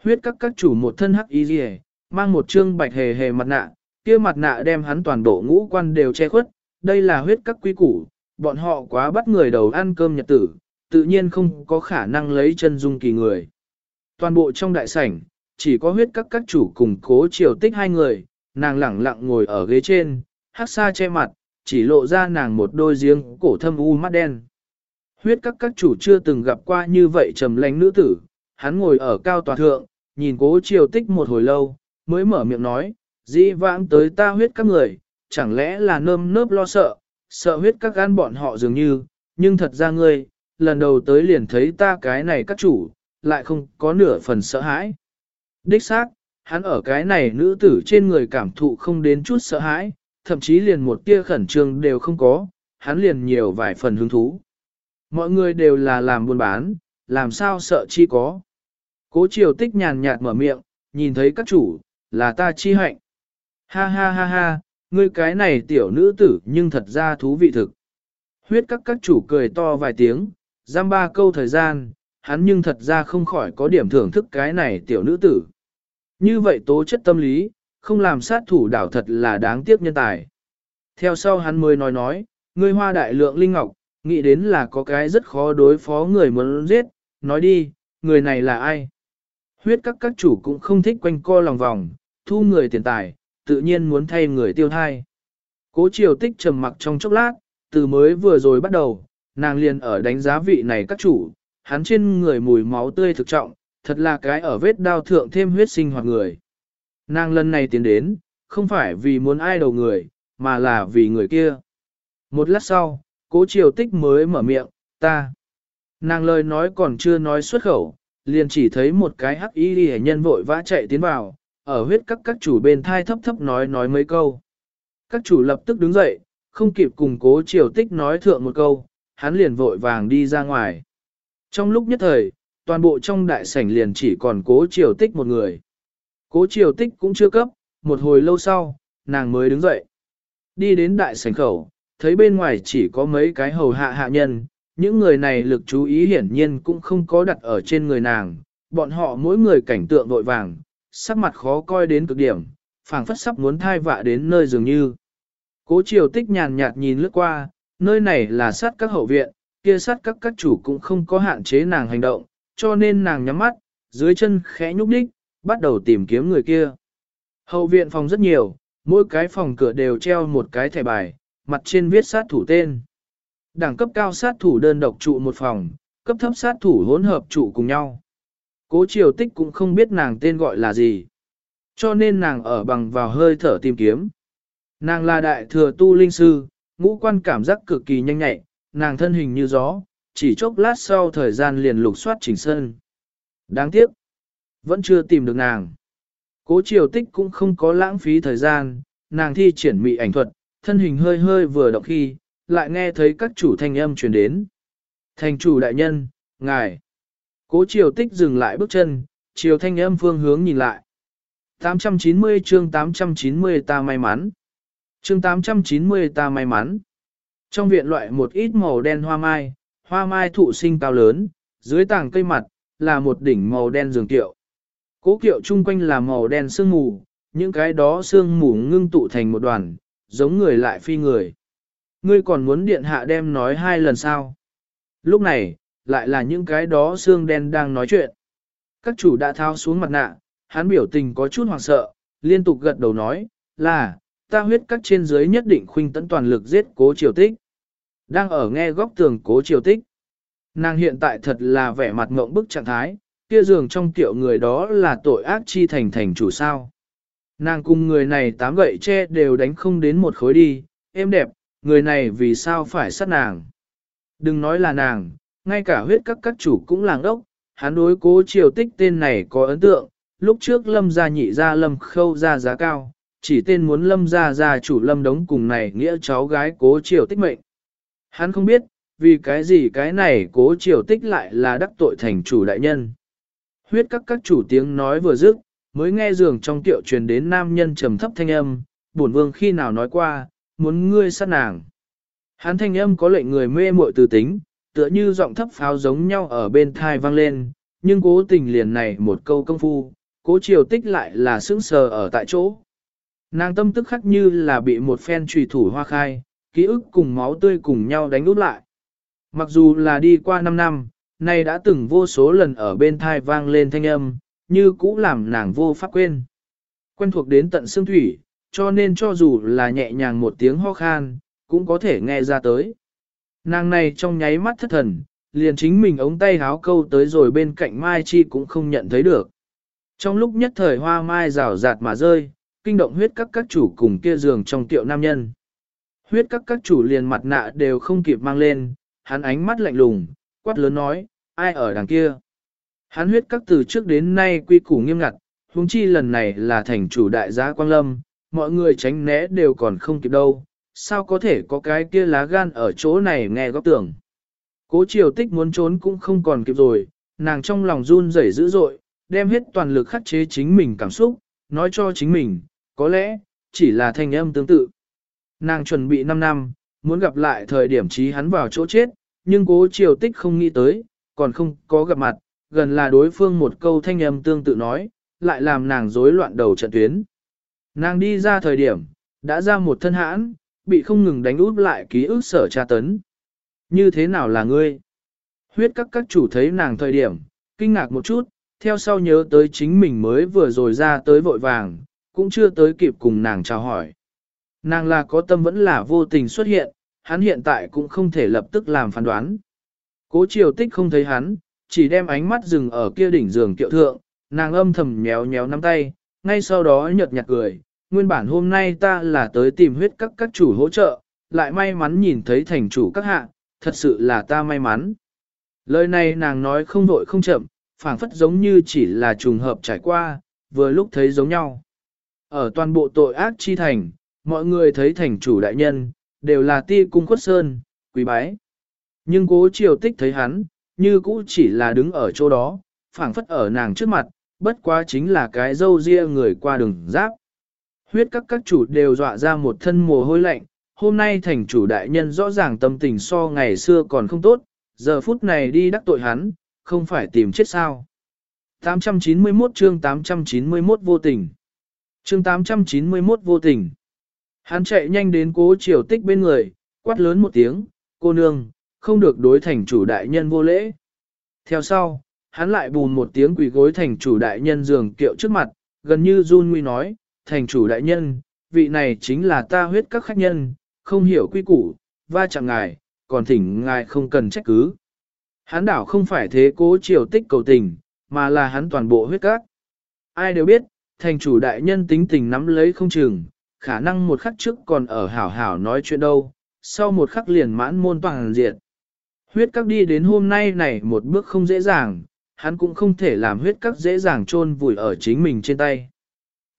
Huyết các các chủ một thân hắc y rìa, mang một trương bạch hề hề mặt nạ, kia mặt nạ đem hắn toàn bộ ngũ quan đều che khuất, đây là huyết các quý củ, bọn họ quá bắt người đầu ăn cơm nhật tử, tự nhiên không có khả năng lấy chân dung kỳ người. Toàn bộ trong đại sảnh, chỉ có huyết các các chủ cùng cố triều tích hai người, nàng lẳng lặng ngồi ở ghế trên, hắc xa che mặt, chỉ lộ ra nàng một đôi giếng cổ thâm u mắt đen. Huyết các các chủ chưa từng gặp qua như vậy trầm lánh nữ tử, hắn ngồi ở cao tòa thượng, nhìn cố triều tích một hồi lâu, mới mở miệng nói, dĩ vãng tới ta huyết các người, chẳng lẽ là nơm nớp lo sợ, sợ huyết các gan bọn họ dường như, nhưng thật ra ngươi, lần đầu tới liền thấy ta cái này các chủ, lại không có nửa phần sợ hãi. Đích xác, hắn ở cái này nữ tử trên người cảm thụ không đến chút sợ hãi, thậm chí liền một tia khẩn trương đều không có, hắn liền nhiều vài phần hứng thú. Mọi người đều là làm buôn bán, làm sao sợ chi có. Cố triều tích nhàn nhạt mở miệng, nhìn thấy các chủ, là ta chi hạnh. Ha ha ha ha, ngươi cái này tiểu nữ tử nhưng thật ra thú vị thực. Huyết các các chủ cười to vài tiếng, giam ba câu thời gian, hắn nhưng thật ra không khỏi có điểm thưởng thức cái này tiểu nữ tử. Như vậy tố chất tâm lý, không làm sát thủ đảo thật là đáng tiếc nhân tài. Theo sau hắn mới nói nói, ngươi hoa đại lượng linh ngọc, nghĩ đến là có cái rất khó đối phó người muốn giết, nói đi, người này là ai? Huyết các các chủ cũng không thích quanh co lòng vòng, thu người tiền tài, tự nhiên muốn thay người tiêu thai. Cố triều tích trầm mặc trong chốc lát, từ mới vừa rồi bắt đầu, nàng liền ở đánh giá vị này các chủ, hắn trên người mùi máu tươi thực trọng, thật là cái ở vết đao thượng thêm huyết sinh hoạt người. Nàng lần này tiến đến, không phải vì muốn ai đầu người, mà là vì người kia. Một lát sau, cố triều tích mới mở miệng, ta. Nàng lời nói còn chưa nói xuất khẩu, liền chỉ thấy một cái hắc y đi nhân vội vã chạy tiến vào, ở huyết các các chủ bên thai thấp thấp nói nói mấy câu. Các chủ lập tức đứng dậy, không kịp cùng cố triều tích nói thượng một câu, hắn liền vội vàng đi ra ngoài. Trong lúc nhất thời, toàn bộ trong đại sảnh liền chỉ còn cố triều tích một người. Cố triều tích cũng chưa cấp, một hồi lâu sau, nàng mới đứng dậy. Đi đến đại sảnh khẩu, thấy bên ngoài chỉ có mấy cái hầu hạ hạ nhân, những người này lực chú ý hiển nhiên cũng không có đặt ở trên người nàng, bọn họ mỗi người cảnh tượng vội vàng, sắc mặt khó coi đến cực điểm, phảng phất sắp muốn thai vạ đến nơi dường như. Cố triều tích nhàn nhạt nhìn lướt qua, nơi này là sát các hậu viện, kia sát các các chủ cũng không có hạn chế nàng hành động, cho nên nàng nhắm mắt, dưới chân khẽ nhúc đích, bắt đầu tìm kiếm người kia. Hậu viện phòng rất nhiều, mỗi cái phòng cửa đều treo một cái thẻ bài, mặt trên viết sát thủ tên. Đẳng cấp cao sát thủ đơn độc trụ một phòng, cấp thấp sát thủ hỗn hợp trụ cùng nhau. Cố triều tích cũng không biết nàng tên gọi là gì. Cho nên nàng ở bằng vào hơi thở tìm kiếm. Nàng là đại thừa tu linh sư, ngũ quan cảm giác cực kỳ nhanh nhạy, nàng thân hình như gió, chỉ chốc lát sau thời gian liền lục soát chỉnh sơn. Đáng tiếc, vẫn chưa tìm được nàng. Cố triều tích cũng không có lãng phí thời gian, nàng thi triển mị ảnh thuật, thân hình hơi hơi vừa động khi, lại nghe thấy các chủ thanh âm truyền đến. Thành chủ đại nhân, ngài. Cố triều tích dừng lại bước chân, chiều thanh âm phương hướng nhìn lại. 890 chương 890 ta may mắn. Chương 890 ta may mắn. Trong viện loại một ít màu đen hoa mai, hoa mai thụ sinh cao lớn, dưới tảng cây mặt, là một đỉnh màu đen giường kiệu. Cố kiệu chung quanh là màu đen sương mù, những cái đó sương mù ngưng tụ thành một đoàn, giống người lại phi người. Ngươi còn muốn điện hạ đem nói hai lần sao? Lúc này, lại là những cái đó xương đen đang nói chuyện. Các chủ đã thao xuống mặt nạ, hắn biểu tình có chút hoảng sợ, liên tục gật đầu nói, là, ta huyết các trên dưới nhất định khuynh tấn toàn lực giết cố triều tích. Đang ở nghe góc tường cố triều tích. Nàng hiện tại thật là vẻ mặt ngộng bức trạng thái, kia giường trong tiểu người đó là tội ác chi thành thành chủ sao. Nàng cùng người này tám gậy che đều đánh không đến một khối đi, em đẹp, người này vì sao phải sát nàng. Đừng nói là nàng, ngay cả huyết các các chủ cũng làng đốc, hắn đối cố triều tích tên này có ấn tượng, lúc trước lâm gia nhị gia lâm khâu ra giá cao, chỉ tên muốn lâm ra ra chủ lâm đống cùng này nghĩa cháu gái cố triều tích mệnh. Hắn không biết, vì cái gì cái này cố triều tích lại là đắc tội thành chủ đại nhân. Huyết các các chủ tiếng nói vừa dứt, mới nghe giường trong tiệu truyền đến nam nhân trầm thấp thanh âm, bổn vương khi nào nói qua, muốn ngươi sát nàng. Hắn thanh âm có lệnh người mê muội từ tính, tựa như giọng thấp pháo giống nhau ở bên thai vang lên, nhưng cố tình liền này một câu công phu, cố triều tích lại là sững sờ ở tại chỗ. Nàng tâm tức khắc như là bị một phen trùy thủ hoa khai, ký ức cùng máu tươi cùng nhau đánh út lại. Mặc dù là đi qua 5 năm, nay đã từng vô số lần ở bên thai vang lên thanh âm, như cũ làm nàng vô pháp quên. Quen thuộc đến tận xương thủy, cho nên cho dù là nhẹ nhàng một tiếng ho khan, cũng có thể nghe ra tới. Nàng này trong nháy mắt thất thần, liền chính mình ống tay háo câu tới rồi bên cạnh Mai Chi cũng không nhận thấy được. Trong lúc nhất thời hoa mai rào rạt mà rơi, kinh động huyết các các chủ cùng kia giường trong tiệu nam nhân. Huyết các các chủ liền mặt nạ đều không kịp mang lên, hắn ánh mắt lạnh lùng, quát lớn nói, ai ở đằng kia. Hắn huyết các từ trước đến nay quy củ nghiêm ngặt, huống chi lần này là thành chủ đại gia Quang Lâm, mọi người tránh né đều còn không kịp đâu, sao có thể có cái kia lá gan ở chỗ này nghe góc tưởng. Cố triều tích muốn trốn cũng không còn kịp rồi, nàng trong lòng run rẩy dữ dội, đem hết toàn lực khắc chế chính mình cảm xúc, nói cho chính mình, có lẽ, chỉ là thanh âm tương tự. Nàng chuẩn bị 5 năm, muốn gặp lại thời điểm trí hắn vào chỗ chết, nhưng cố triều tích không nghĩ tới, còn không có gặp mặt, gần là đối phương một câu thanh âm tương tự nói, lại làm nàng rối loạn đầu trận tuyến. Nàng đi ra thời điểm, đã ra một thân hãn, bị không ngừng đánh út lại ký ức sở tra tấn. Như thế nào là ngươi? Huyết các các chủ thấy nàng thời điểm, kinh ngạc một chút, theo sau nhớ tới chính mình mới vừa rồi ra tới vội vàng, cũng chưa tới kịp cùng nàng chào hỏi. Nàng là có tâm vẫn là vô tình xuất hiện, hắn hiện tại cũng không thể lập tức làm phán đoán. Cố triều tích không thấy hắn, chỉ đem ánh mắt dừng ở kia đỉnh giường kiệu thượng, nàng âm thầm nhéo nhéo nắm tay, ngay sau đó nhợt nhạt cười, nguyên bản hôm nay ta là tới tìm huyết các các chủ hỗ trợ, lại may mắn nhìn thấy thành chủ các hạ, thật sự là ta may mắn. Lời này nàng nói không vội không chậm, phảng phất giống như chỉ là trùng hợp trải qua, vừa lúc thấy giống nhau. Ở toàn bộ tội ác chi thành, mọi người thấy thành chủ đại nhân, đều là ti cung khuất sơn, quý bái. Nhưng cố triều tích thấy hắn, như cũ chỉ là đứng ở chỗ đó, phảng phất ở nàng trước mặt, bất quá chính là cái dâu ria người qua đường giáp. Huyết các các chủ đều dọa ra một thân mồ hôi lạnh, hôm nay thành chủ đại nhân rõ ràng tâm tình so ngày xưa còn không tốt, giờ phút này đi đắc tội hắn, không phải tìm chết sao. 891 chương 891 vô tình. Chương 891 vô tình. Hắn chạy nhanh đến cố triều tích bên người, quát lớn một tiếng, cô nương, không được đối thành chủ đại nhân vô lễ. Theo sau, hắn lại bùn một tiếng quỳ gối thành chủ đại nhân giường kiệu trước mặt, gần như run nguy nói, thành chủ đại nhân, vị này chính là ta huyết các khách nhân, không hiểu quy củ, va chạm ngài, còn thỉnh ngài không cần trách cứ. Hắn đảo không phải thế cố triều tích cầu tình, mà là hắn toàn bộ huyết các. Ai đều biết, thành chủ đại nhân tính tình nắm lấy không chừng, khả năng một khắc trước còn ở hảo hảo nói chuyện đâu, sau một khắc liền mãn môn toàn diệt. Huyết các đi đến hôm nay này một bước không dễ dàng, hắn cũng không thể làm huyết các dễ dàng chôn vùi ở chính mình trên tay.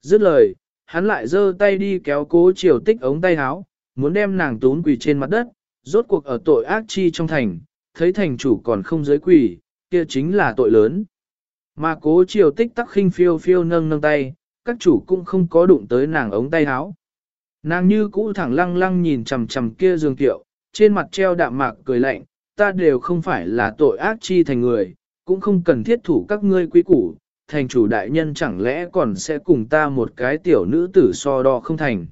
Dứt lời, hắn lại giơ tay đi kéo cố triều tích ống tay áo, muốn đem nàng tún quỳ trên mặt đất, rốt cuộc ở tội ác chi trong thành, thấy thành chủ còn không giới quỳ, kia chính là tội lớn. Mà cố triều tích tắc khinh phiêu phiêu nâng nâng tay, các chủ cũng không có đụng tới nàng ống tay áo. Nàng như cũ thẳng lăng lăng nhìn chằm chằm kia giường tiệu, trên mặt treo đạm mạc cười lạnh, ta đều không phải là tội ác chi thành người, cũng không cần thiết thủ các ngươi quý củ, thành chủ đại nhân chẳng lẽ còn sẽ cùng ta một cái tiểu nữ tử so đo không thành.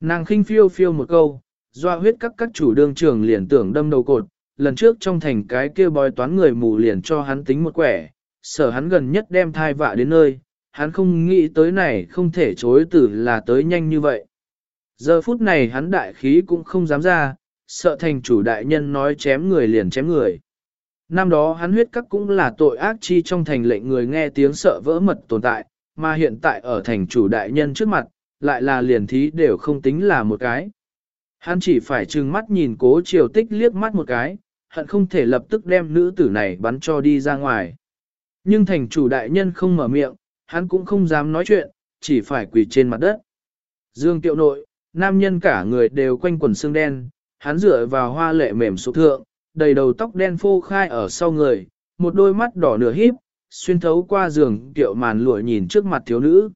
Nàng khinh phiêu phiêu một câu, doa huyết các các chủ đương trường liền tưởng đâm đầu cột, lần trước trong thành cái kia bói toán người mù liền cho hắn tính một quẻ, sở hắn gần nhất đem thai vạ đến nơi, hắn không nghĩ tới này không thể chối tử là tới nhanh như vậy. Giờ phút này hắn đại khí cũng không dám ra, sợ thành chủ đại nhân nói chém người liền chém người. Năm đó hắn huyết các cũng là tội ác chi trong thành lệnh người nghe tiếng sợ vỡ mật tồn tại, mà hiện tại ở thành chủ đại nhân trước mặt, lại là liền thí đều không tính là một cái. Hắn chỉ phải trừng mắt nhìn cố triều tích liếc mắt một cái, hận không thể lập tức đem nữ tử này bắn cho đi ra ngoài. Nhưng thành chủ đại nhân không mở miệng, hắn cũng không dám nói chuyện, chỉ phải quỳ trên mặt đất. Dương tiệu nội, nam nhân cả người đều quanh quần xương đen, hắn dựa vào hoa lệ mềm sụp thượng, đầy đầu tóc đen phô khai ở sau người, một đôi mắt đỏ nửa híp, xuyên thấu qua giường tiệu màn lụa nhìn trước mặt thiếu nữ.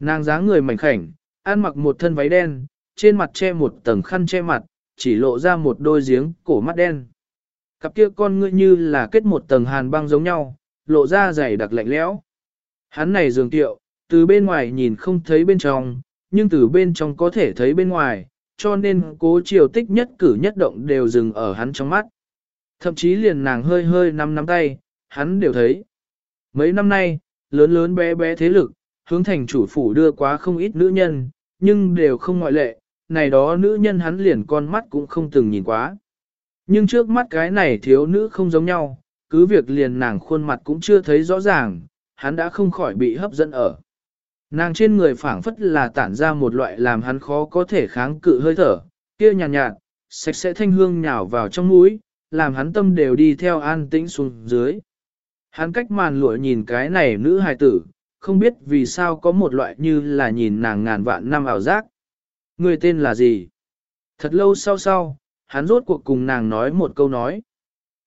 Nàng dáng người mảnh khảnh, ăn mặc một thân váy đen, trên mặt che một tầng khăn che mặt, chỉ lộ ra một đôi giếng cổ mắt đen. Cặp kia con ngươi như là kết một tầng hàn băng giống nhau, lộ ra dày đặc lạnh lẽo. Hắn này giường tiệu, từ bên ngoài nhìn không thấy bên trong, nhưng từ bên trong có thể thấy bên ngoài, cho nên cố chiều tích nhất cử nhất động đều dừng ở hắn trong mắt. Thậm chí liền nàng hơi hơi nắm nắm tay, hắn đều thấy. Mấy năm nay, lớn lớn bé bé thế lực, hướng thành chủ phủ đưa quá không ít nữ nhân, nhưng đều không ngoại lệ, này đó nữ nhân hắn liền con mắt cũng không từng nhìn quá. Nhưng trước mắt cái này thiếu nữ không giống nhau, cứ việc liền nàng khuôn mặt cũng chưa thấy rõ ràng, hắn đã không khỏi bị hấp dẫn ở. Nàng trên người phảng phất là tản ra một loại làm hắn khó có thể kháng cự hơi thở, kia nhàn nhạt, nhạt, sạch sẽ thanh hương nhào vào trong mũi, làm hắn tâm đều đi theo an tĩnh xuống dưới. Hắn cách màn lụa nhìn cái này nữ hài tử, không biết vì sao có một loại như là nhìn nàng ngàn vạn năm ảo giác. Người tên là gì? Thật lâu sau sau, hắn rốt cuộc cùng nàng nói một câu nói.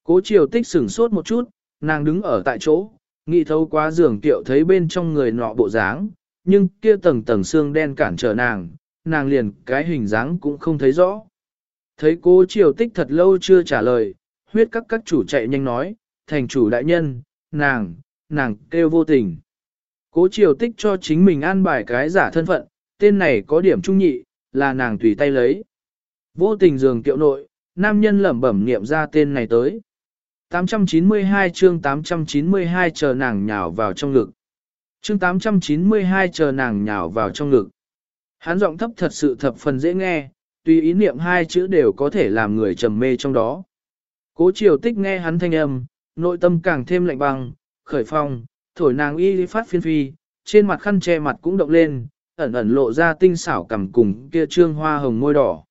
Cố triều tích sửng sốt một chút, nàng đứng ở tại chỗ, nghĩ thấu quá giường tiệu thấy bên trong người nọ bộ dáng, nhưng kia tầng tầng xương đen cản trở nàng, nàng liền cái hình dáng cũng không thấy rõ. Thấy cố triều tích thật lâu chưa trả lời, huyết các các chủ chạy nhanh nói, thành chủ đại nhân, nàng, nàng kêu vô tình. Cố triều tích cho chính mình an bài cái giả thân phận, tên này có điểm trung nhị, là nàng tùy tay lấy. Vô tình giường kiệu nội, nam nhân lẩm bẩm niệm ra tên này tới. 892 chương 892 chờ nàng nhào vào trong ngực. Chương 892 chờ nàng nhào vào trong ngực. Hắn giọng thấp thật sự thập phần dễ nghe, tùy ý niệm hai chữ đều có thể làm người trầm mê trong đó. Cố triều tích nghe hắn thanh âm, nội tâm càng thêm lạnh băng, khởi phong, thổi nàng y phát phiên phi, trên mặt khăn che mặt cũng động lên, ẩn ẩn lộ ra tinh xảo cầm cùng kia trương hoa hồng môi đỏ.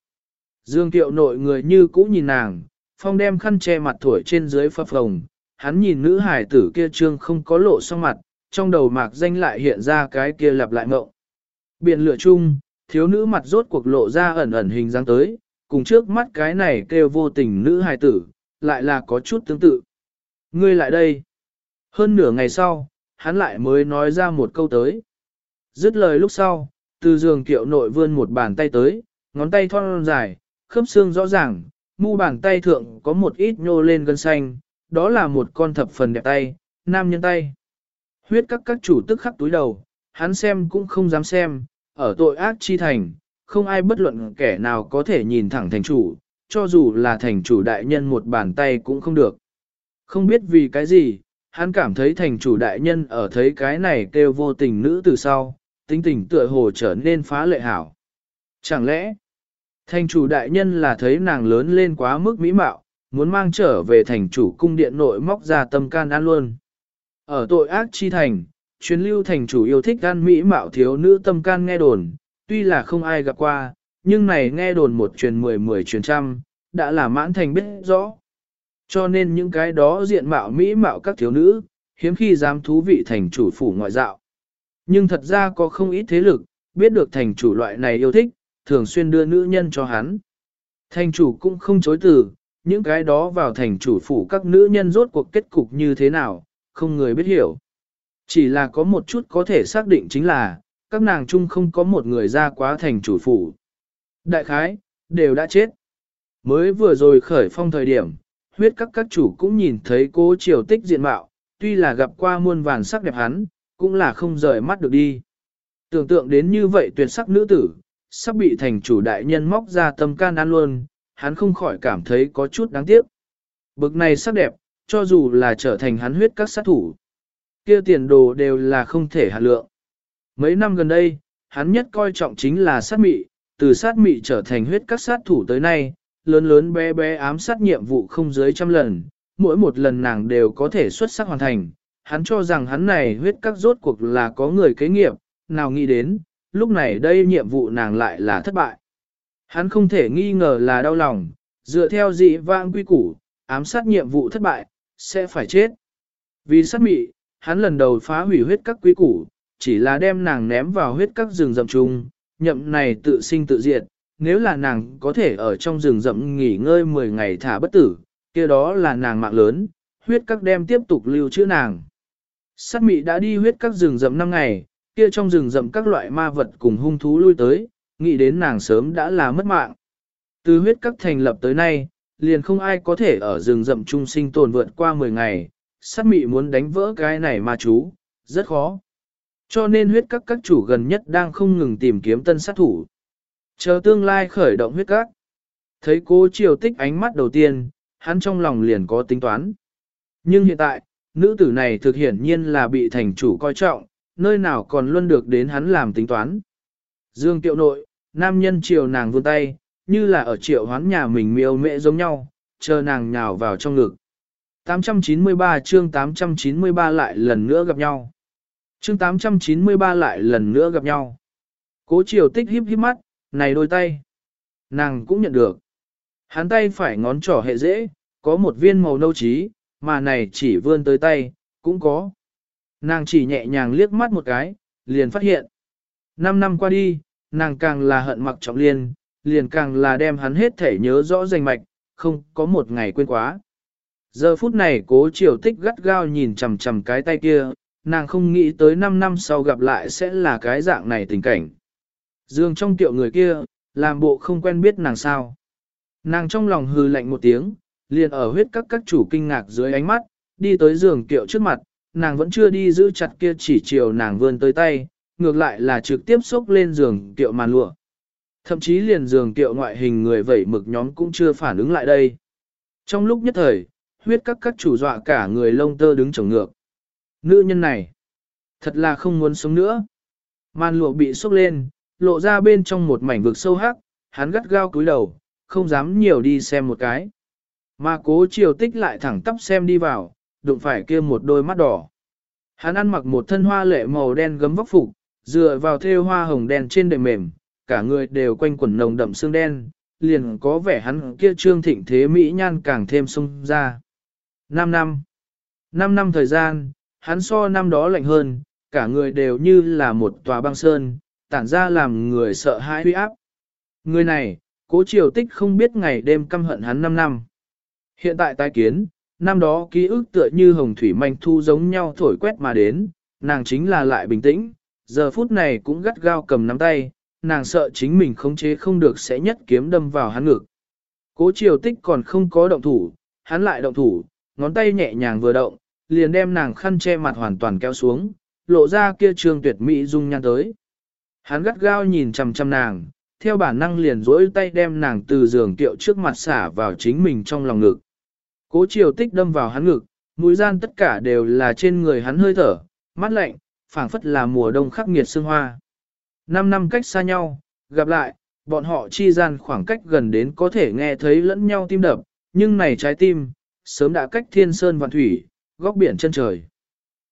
Dương tiệu nội người như cũ nhìn nàng, phong đem khăn che mặt thổi trên dưới phập phồng, hắn nhìn nữ hải tử kia trương không có lộ song mặt, trong đầu mạc danh lại hiện ra cái kia lặp lại mộng. Biển lửa chung, thiếu nữ mặt rốt cuộc lộ ra ẩn ẩn hình dáng tới, cùng trước mắt cái này kêu vô tình nữ hài tử, lại là có chút tương tự. Ngươi lại đây. Hơn nửa ngày sau, hắn lại mới nói ra một câu tới. Dứt lời lúc sau, từ giường kiệu nội vươn một bàn tay tới, ngón tay thon dài, khớp xương rõ ràng, mu bàn tay thượng có một ít nhô lên gân xanh, đó là một con thập phần đẹp tay, nam nhân tay. Huyết các các chủ tức khắc túi đầu, hắn xem cũng không dám xem, ở tội ác chi thành, không ai bất luận kẻ nào có thể nhìn thẳng thành chủ, cho dù là thành chủ đại nhân một bàn tay cũng không được. Không biết vì cái gì, hắn cảm thấy thành chủ đại nhân ở thấy cái này kêu vô tình nữ từ sau, tính tình tựa hồ trở nên phá lệ hảo. Chẳng lẽ, thành chủ đại nhân là thấy nàng lớn lên quá mức mỹ mạo, muốn mang trở về thành chủ cung điện nội móc ra tâm can ăn luôn. Ở tội ác chi thành, chuyến lưu thành chủ yêu thích gan mỹ mạo thiếu nữ tâm can nghe đồn, tuy là không ai gặp qua, nhưng này nghe đồn một truyền mười mười truyền trăm, đã là mãn thành biết rõ. Cho nên những cái đó diện mạo mỹ mạo các thiếu nữ, hiếm khi dám thú vị thành chủ phủ ngoại dạo. Nhưng thật ra có không ít thế lực, biết được thành chủ loại này yêu thích, thường xuyên đưa nữ nhân cho hắn. Thành chủ cũng không chối từ, những cái đó vào thành chủ phủ các nữ nhân rốt cuộc kết cục như thế nào, không người biết hiểu. Chỉ là có một chút có thể xác định chính là, các nàng chung không có một người ra quá thành chủ phủ. Đại khái, đều đã chết. Mới vừa rồi khởi phong thời điểm, huyết các các chủ cũng nhìn thấy cố triều tích diện mạo, tuy là gặp qua muôn vàn sắc đẹp hắn, cũng là không rời mắt được đi. Tưởng tượng đến như vậy tuyệt sắc nữ tử, sắp bị thành chủ đại nhân móc ra tâm can ăn luôn, hắn không khỏi cảm thấy có chút đáng tiếc. Bực này sắc đẹp, cho dù là trở thành hắn huyết các sát thủ. kia tiền đồ đều là không thể hạt lượng. Mấy năm gần đây, hắn nhất coi trọng chính là sát mị, từ sát mị trở thành huyết các sát thủ tới nay, lớn lớn bé bé ám sát nhiệm vụ không dưới trăm lần, mỗi một lần nàng đều có thể xuất sắc hoàn thành. Hắn cho rằng hắn này huyết các rốt cuộc là có người kế nghiệp, nào nghĩ đến, lúc này đây nhiệm vụ nàng lại là thất bại. Hắn không thể nghi ngờ là đau lòng, dựa theo dị vang quy củ, ám sát nhiệm vụ thất bại, sẽ phải chết. Vì sát mị, hắn lần đầu phá hủy huyết các quý củ, chỉ là đem nàng ném vào huyết các rừng rậm trùng, nhậm này tự sinh tự diệt, nếu là nàng có thể ở trong rừng rậm nghỉ ngơi 10 ngày thả bất tử, kia đó là nàng mạng lớn, huyết các đem tiếp tục lưu trữ nàng. Sát mị đã đi huyết các rừng rậm 5 ngày, kia trong rừng rậm các loại ma vật cùng hung thú lui tới, nghĩ đến nàng sớm đã là mất mạng. Từ huyết các thành lập tới nay, liền không ai có thể ở rừng rậm trung sinh tồn vượt qua 10 ngày, sát mị muốn đánh vỡ cái này mà chú, rất khó. Cho nên huyết các các chủ gần nhất đang không ngừng tìm kiếm tân sát thủ. Chờ tương lai khởi động huyết các. Thấy cố triều tích ánh mắt đầu tiên, hắn trong lòng liền có tính toán. Nhưng hiện tại, nữ tử này thực hiển nhiên là bị thành chủ coi trọng, nơi nào còn luôn được đến hắn làm tính toán. Dương tiệu nội, nam nhân chiều nàng vươn tay, như là ở triệu hoán nhà mình miêu mẹ giống nhau, chờ nàng nhào vào trong ngực. 893 chương 893 lại lần nữa gặp nhau. Chương 893 lại lần nữa gặp nhau. Cố triều tích híp híp mắt, này đôi tay. Nàng cũng nhận được. Hắn tay phải ngón trỏ hệ dễ, có một viên màu nâu trí, mà này chỉ vươn tới tay, cũng có. Nàng chỉ nhẹ nhàng liếc mắt một cái, liền phát hiện. Năm năm qua đi, nàng càng là hận mặc trọng liên, liền càng là đem hắn hết thể nhớ rõ danh mạch, không có một ngày quên quá. Giờ phút này cố triều tích gắt gao nhìn chằm chằm cái tay kia, nàng không nghĩ tới 5 năm sau gặp lại sẽ là cái dạng này tình cảnh. Dương trong tiệu người kia, làm bộ không quen biết nàng sao. Nàng trong lòng hừ lạnh một tiếng, liền ở huyết các các chủ kinh ngạc dưới ánh mắt, đi tới giường tiệu trước mặt, nàng vẫn chưa đi giữ chặt kia chỉ chiều nàng vươn tới tay, ngược lại là trực tiếp xúc lên giường tiệu màn lụa. Thậm chí liền giường tiệu ngoại hình người vẩy mực nhóm cũng chưa phản ứng lại đây. Trong lúc nhất thời, huyết các các chủ dọa cả người lông tơ đứng trồng ngược. Nữ nhân này, thật là không muốn sống nữa. Màn lụa bị xúc lên, lộ ra bên trong một mảnh vực sâu hắc, hắn gắt gao cúi đầu, không dám nhiều đi xem một cái. Mà cố chiều tích lại thẳng tắp xem đi vào, đụng phải kia một đôi mắt đỏ. Hắn ăn mặc một thân hoa lệ màu đen gấm vóc phục, dựa vào thêu hoa hồng đen trên đệm mềm, cả người đều quanh quẩn nồng đậm xương đen, liền có vẻ hắn kia trương thịnh thế mỹ nhan càng thêm sung ra. 5 năm. 5 năm thời gian, hắn so năm đó lạnh hơn, cả người đều như là một tòa băng sơn, tản ra làm người sợ hãi huy áp. Người này, cố triều tích không biết ngày đêm căm hận hắn 5 năm. Hiện tại tái kiến, năm đó ký ức tựa như hồng thủy manh thu giống nhau thổi quét mà đến, nàng chính là lại bình tĩnh, giờ phút này cũng gắt gao cầm nắm tay, nàng sợ chính mình khống chế không được sẽ nhất kiếm đâm vào hắn ngực. Cố triều tích còn không có động thủ, hắn lại động thủ, ngón tay nhẹ nhàng vừa động, liền đem nàng khăn che mặt hoàn toàn kéo xuống, lộ ra kia trường tuyệt mỹ dung nhan tới. Hắn gắt gao nhìn chằm chằm nàng, theo bản năng liền dỗi tay đem nàng từ giường tiệu trước mặt xả vào chính mình trong lòng ngực. Cố chiều tích đâm vào hắn ngực, mũi gian tất cả đều là trên người hắn hơi thở, mắt lạnh, phảng phất là mùa đông khắc nghiệt sương hoa. Năm năm cách xa nhau, gặp lại, bọn họ chi gian khoảng cách gần đến có thể nghe thấy lẫn nhau tim đập, nhưng này trái tim, sớm đã cách thiên sơn vạn thủy, góc biển chân trời.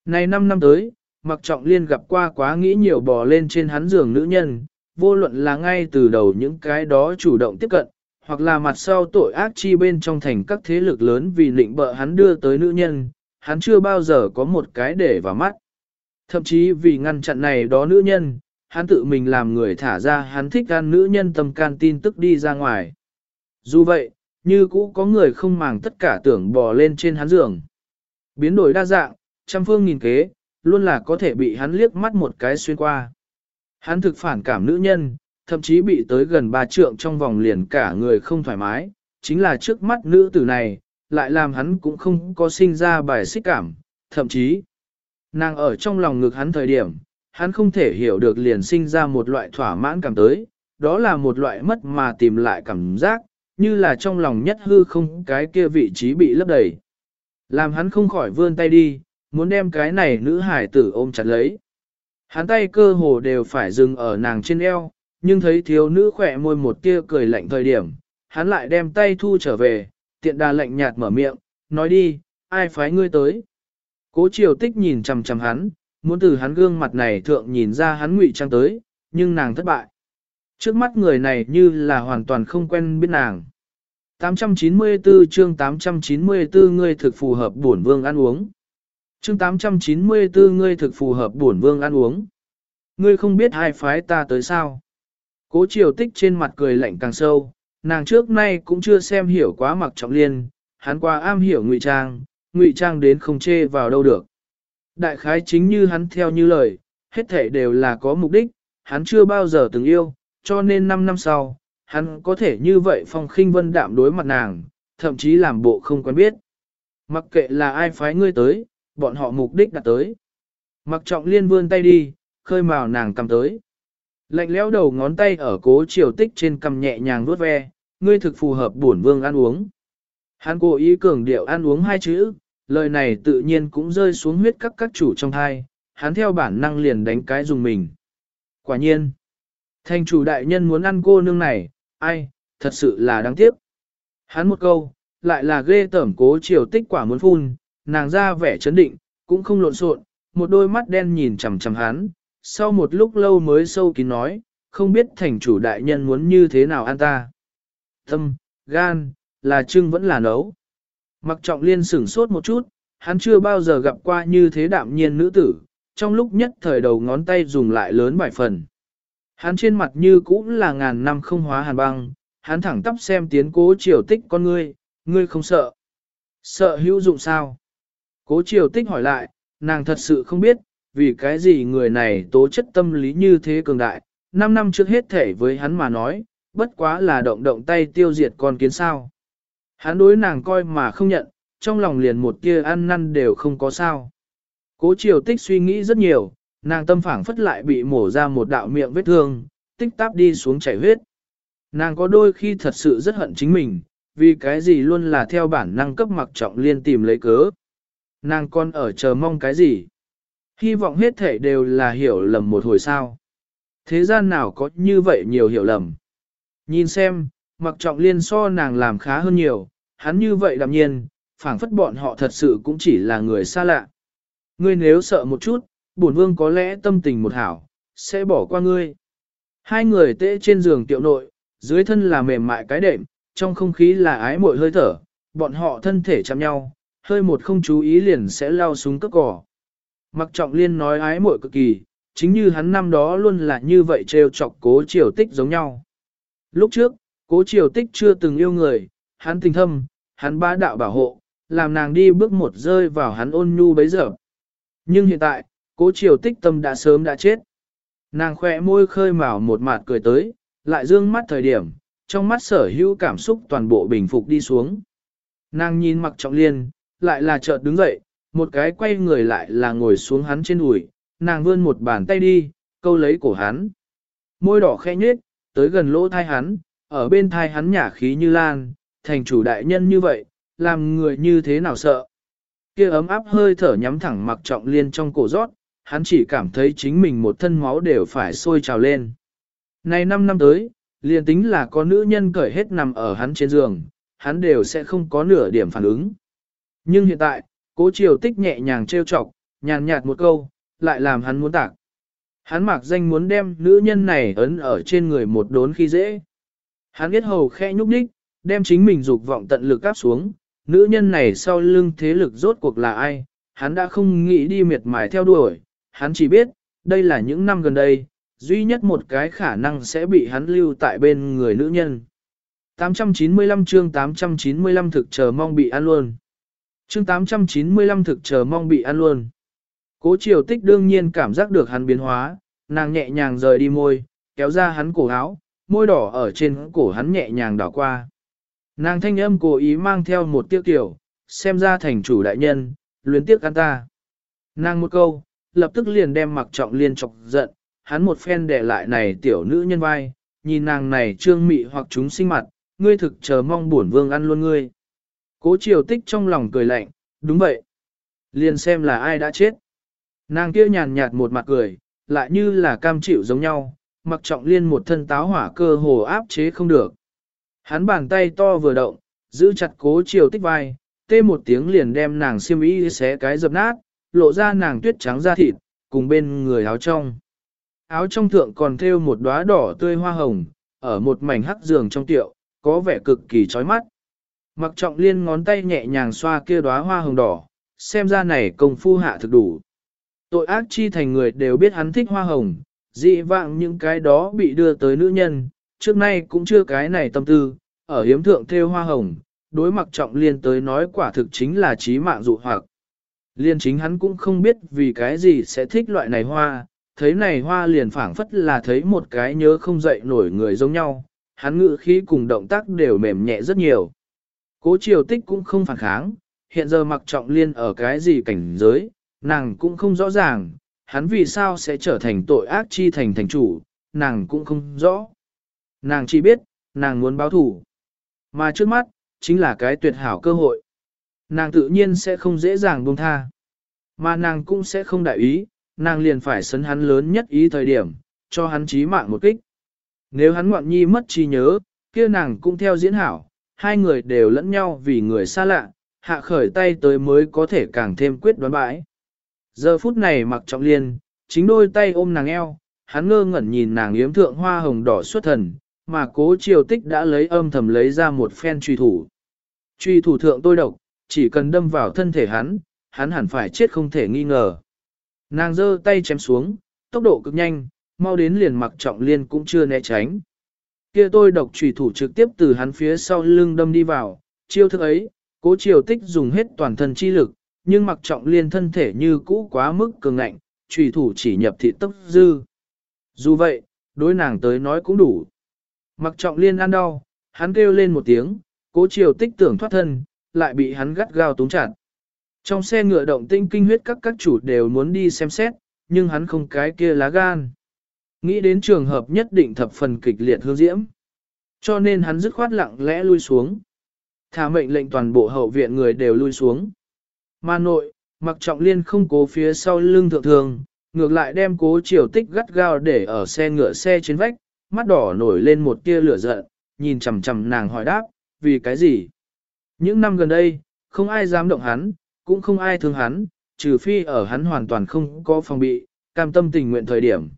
Này năm năm tới, mặc trọng liên gặp qua quá nghĩ nhiều bò lên trên hắn giường nữ nhân, vô luận là ngay từ đầu những cái đó chủ động tiếp cận, hoặc là mặt sau tội ác chi bên trong thành các thế lực lớn vì định bợ hắn đưa tới nữ nhân, hắn chưa bao giờ có một cái để vào mắt. Thậm chí vì ngăn chặn này đó nữ nhân, hắn tự mình làm người thả ra hắn thích gan nữ nhân tâm can tin tức đi ra ngoài. Dù vậy, như cũ có người không màng tất cả tưởng bò lên trên hắn giường. Biến đổi đa dạng, trăm phương nghìn kế, luôn là có thể bị hắn liếc mắt một cái xuyên qua. Hắn thực phản cảm nữ nhân, thậm chí bị tới gần ba trượng trong vòng liền cả người không thoải mái, chính là trước mắt nữ tử này, lại làm hắn cũng không có sinh ra bài xích cảm, thậm chí, nàng ở trong lòng ngực hắn thời điểm, hắn không thể hiểu được liền sinh ra một loại thỏa mãn cảm tới, đó là một loại mất mà tìm lại cảm giác, như là trong lòng nhất hư không cái kia vị trí bị lấp đầy. Làm hắn không khỏi vươn tay đi, muốn đem cái này nữ hải tử ôm chặt lấy. Hắn tay cơ hồ đều phải dừng ở nàng trên eo, nhưng thấy thiếu nữ khỏe môi một tia cười lạnh thời điểm, hắn lại đem tay thu trở về, tiện đà lạnh nhạt mở miệng, nói đi, ai phái ngươi tới. Cố triều tích nhìn chằm chằm hắn, muốn từ hắn gương mặt này thượng nhìn ra hắn ngụy trang tới, nhưng nàng thất bại. Trước mắt người này như là hoàn toàn không quen biết nàng. 894 chương 894 ngươi thực phù hợp bổn vương ăn uống. Chương 894 ngươi thực phù hợp bổn vương ăn uống. Ngươi không biết hai phái ta tới sao? Cố triều tích trên mặt cười lạnh càng sâu, nàng trước nay cũng chưa xem hiểu quá mặc trọng liên, hắn qua am hiểu ngụy trang, ngụy trang đến không chê vào đâu được. Đại khái chính như hắn theo như lời, hết thể đều là có mục đích, hắn chưa bao giờ từng yêu, cho nên 5 năm sau, hắn có thể như vậy phong khinh vân đạm đối mặt nàng, thậm chí làm bộ không quen biết. Mặc kệ là ai phái ngươi tới, bọn họ mục đích đã tới. Mặc trọng liên vươn tay đi, khơi màu nàng cầm tới. Lạnh lẽo đầu ngón tay ở cố triều tích trên cầm nhẹ nhàng vuốt ve, ngươi thực phù hợp bổn vương ăn uống. Hắn cố ý cường điệu ăn uống hai chữ, lời này tự nhiên cũng rơi xuống huyết các các chủ trong thai, hắn theo bản năng liền đánh cái dùng mình. Quả nhiên, thành chủ đại nhân muốn ăn cô nương này, ai, thật sự là đáng tiếc. Hắn một câu, lại là ghê tởm cố triều tích quả muốn phun, nàng ra vẻ chấn định, cũng không lộn xộn, một đôi mắt đen nhìn chằm chằm hắn, sau một lúc lâu mới sâu kín nói, không biết thành chủ đại nhân muốn như thế nào ăn ta. Tâm, gan, là trưng vẫn là nấu. Mặc trọng liên sửng sốt một chút, hắn chưa bao giờ gặp qua như thế đạm nhiên nữ tử, trong lúc nhất thời đầu ngón tay dùng lại lớn vài phần. Hắn trên mặt như cũng là ngàn năm không hóa hàn băng, hắn thẳng tắp xem tiến cố triều tích con ngươi, ngươi không sợ. Sợ hữu dụng sao? Cố triều tích hỏi lại, nàng thật sự không biết, vì cái gì người này tố chất tâm lý như thế cường đại, 5 năm trước hết thể với hắn mà nói, bất quá là động động tay tiêu diệt con kiến sao. Hắn đối nàng coi mà không nhận, trong lòng liền một tia ăn năn đều không có sao. Cố triều tích suy nghĩ rất nhiều, nàng tâm phảng phất lại bị mổ ra một đạo miệng vết thương, tích táp đi xuống chảy huyết. Nàng có đôi khi thật sự rất hận chính mình, vì cái gì luôn là theo bản năng cấp mặc trọng liên tìm lấy cớ. Nàng còn ở chờ mong cái gì? Hy vọng hết thể đều là hiểu lầm một hồi sao. Thế gian nào có như vậy nhiều hiểu lầm. Nhìn xem, mặc trọng liên so nàng làm khá hơn nhiều, hắn như vậy đạm nhiên, phảng phất bọn họ thật sự cũng chỉ là người xa lạ. Ngươi nếu sợ một chút, bổn vương có lẽ tâm tình một hảo, sẽ bỏ qua ngươi. Hai người tê trên giường tiệu nội, dưới thân là mềm mại cái đệm, trong không khí là ái muội hơi thở, bọn họ thân thể chạm nhau, hơi một không chú ý liền sẽ lao xuống cất cỏ. Mặc trọng liên nói ái muội cực kỳ, chính như hắn năm đó luôn là như vậy trêu chọc cố triều tích giống nhau. Lúc trước, cố triều tích chưa từng yêu người, hắn tình thâm, hắn bá đạo bảo hộ, làm nàng đi bước một rơi vào hắn ôn nhu bấy giờ. Nhưng hiện tại, cố triều tích tâm đã sớm đã chết. Nàng khỏe môi khơi mào một mặt cười tới, lại dương mắt thời điểm, trong mắt sở hữu cảm xúc toàn bộ bình phục đi xuống. Nàng nhìn mặc trọng liên, lại là chợt đứng dậy, một cái quay người lại là ngồi xuống hắn trên đùi, nàng vươn một bàn tay đi, câu lấy cổ hắn. Môi đỏ khẽ nhếch, tới gần lỗ thai hắn, ở bên thai hắn nhả khí như lan, thành chủ đại nhân như vậy, làm người như thế nào sợ. Kia ấm áp hơi thở nhắm thẳng mặc trọng liên trong cổ rót, hắn chỉ cảm thấy chính mình một thân máu đều phải sôi trào lên. Này năm năm tới, liền tính là có nữ nhân cởi hết nằm ở hắn trên giường, hắn đều sẽ không có nửa điểm phản ứng. Nhưng hiện tại, cố triều tích nhẹ nhàng trêu chọc, nhàn nhạt một câu, lại làm hắn muốn tạc. Hắn mặc danh muốn đem nữ nhân này ấn ở trên người một đốn khi dễ. Hắn biết hầu khẽ nhúc nhích, đem chính mình dục vọng tận lực áp xuống, nữ nhân này sau lưng thế lực rốt cuộc là ai, hắn đã không nghĩ đi miệt mài theo đuổi, hắn chỉ biết, đây là những năm gần đây, duy nhất một cái khả năng sẽ bị hắn lưu tại bên người nữ nhân. 895 chương 895 thực chờ mong bị ăn luôn. Chương 895 thực chờ mong bị ăn luôn. Cố triều tích đương nhiên cảm giác được hắn biến hóa, nàng nhẹ nhàng rời đi môi, kéo ra hắn cổ áo, môi đỏ ở trên cổ hắn nhẹ nhàng đảo qua. Nàng thanh âm cố ý mang theo một tiếc kiểu, xem ra thành chủ đại nhân, luyến tiếc ăn ta. Nàng một câu, lập tức liền đem mặc trọng liên chọc giận, hắn một phen để lại này tiểu nữ nhân vai, nhìn nàng này trương mị hoặc chúng sinh mặt, ngươi thực chờ mong bổn vương ăn luôn ngươi. Cố triều tích trong lòng cười lạnh, đúng vậy. Liền xem là ai đã chết. Nàng kia nhàn nhạt một mặt cười, lại như là cam chịu giống nhau, mặc trọng liên một thân táo hỏa cơ hồ áp chế không được. Hắn bàn tay to vừa động, giữ chặt cố triều tích vai, tê một tiếng liền đem nàng xiêm y xé cái dập nát, lộ ra nàng tuyết trắng da thịt, cùng bên người áo trong. Áo trong thượng còn thêu một đóa đỏ tươi hoa hồng, ở một mảnh hắc giường trong tiệu, có vẻ cực kỳ chói mắt. Mặc trọng liên ngón tay nhẹ nhàng xoa kia đóa hoa hồng đỏ, xem ra này công phu hạ thực đủ. Tội ác chi thành người đều biết hắn thích hoa hồng, dị vạng những cái đó bị đưa tới nữ nhân, trước nay cũng chưa cái này tâm tư, ở hiếm thượng theo hoa hồng, đối mặc trọng liên tới nói quả thực chính là trí mạng dụ hoặc. Liên chính hắn cũng không biết vì cái gì sẽ thích loại này hoa, thấy này hoa liền phảng phất là thấy một cái nhớ không dậy nổi người giống nhau, hắn ngự khí cùng động tác đều mềm nhẹ rất nhiều. Cố triều tích cũng không phản kháng, hiện giờ mặc trọng liên ở cái gì cảnh giới, nàng cũng không rõ ràng, hắn vì sao sẽ trở thành tội ác chi thành thành chủ, nàng cũng không rõ. Nàng chỉ biết, nàng muốn báo thủ. Mà trước mắt, chính là cái tuyệt hảo cơ hội. Nàng tự nhiên sẽ không dễ dàng buông tha. Mà nàng cũng sẽ không đại ý, nàng liền phải sấn hắn lớn nhất ý thời điểm, cho hắn chí mạng một kích. Nếu hắn ngoạn nhi mất trí nhớ, kia nàng cũng theo diễn hảo, hai người đều lẫn nhau vì người xa lạ, hạ khởi tay tới mới có thể càng thêm quyết đoán bãi. Giờ phút này mặc trọng liên, chính đôi tay ôm nàng eo, hắn ngơ ngẩn nhìn nàng yếm thượng hoa hồng đỏ xuất thần, mà cố triều tích đã lấy âm thầm lấy ra một phen truy thủ. Truy thủ thượng tôi độc, chỉ cần đâm vào thân thể hắn, hắn hẳn phải chết không thể nghi ngờ. Nàng giơ tay chém xuống, tốc độ cực nhanh, mau đến liền mặc trọng liên cũng chưa né tránh. Kia tôi độc trùy thủ trực tiếp từ hắn phía sau lưng đâm đi vào, chiêu thức ấy, cố triều tích dùng hết toàn thân chi lực, nhưng mặc trọng liên thân thể như cũ quá mức cường ngạnh, trùy thủ chỉ nhập thị tốc dư. Dù vậy, đối nàng tới nói cũng đủ. Mặc trọng liên ăn đau, hắn kêu lên một tiếng, cố chiều tích tưởng thoát thân, lại bị hắn gắt gao túng chặt. Trong xe ngựa động tinh kinh huyết các các chủ đều muốn đi xem xét, nhưng hắn không cái kia lá gan. Nghĩ đến trường hợp nhất định thập phần kịch liệt hương diễm. Cho nên hắn dứt khoát lặng lẽ lui xuống. Thả mệnh lệnh toàn bộ hậu viện người đều lui xuống. Mà nội, mặc trọng liên không cố phía sau lưng thượng thường, ngược lại đem cố triều tích gắt gao để ở xe ngựa xe trên vách, mắt đỏ nổi lên một tia lửa giận, nhìn chằm chằm nàng hỏi đáp, vì cái gì? Những năm gần đây, không ai dám động hắn, cũng không ai thương hắn, trừ phi ở hắn hoàn toàn không có phòng bị, cam tâm tình nguyện thời điểm.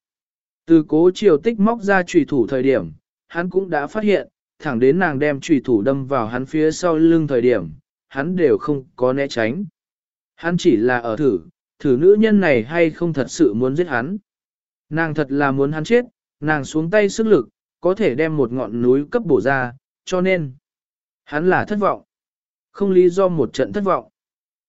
Từ cố triều tích móc ra trùy thủ thời điểm, hắn cũng đã phát hiện, thẳng đến nàng đem trùy thủ đâm vào hắn phía sau lưng thời điểm, hắn đều không có né tránh. Hắn chỉ là ở thử, thử nữ nhân này hay không thật sự muốn giết hắn. Nàng thật là muốn hắn chết, nàng xuống tay sức lực, có thể đem một ngọn núi cấp bổ ra, cho nên, hắn là thất vọng. Không lý do một trận thất vọng.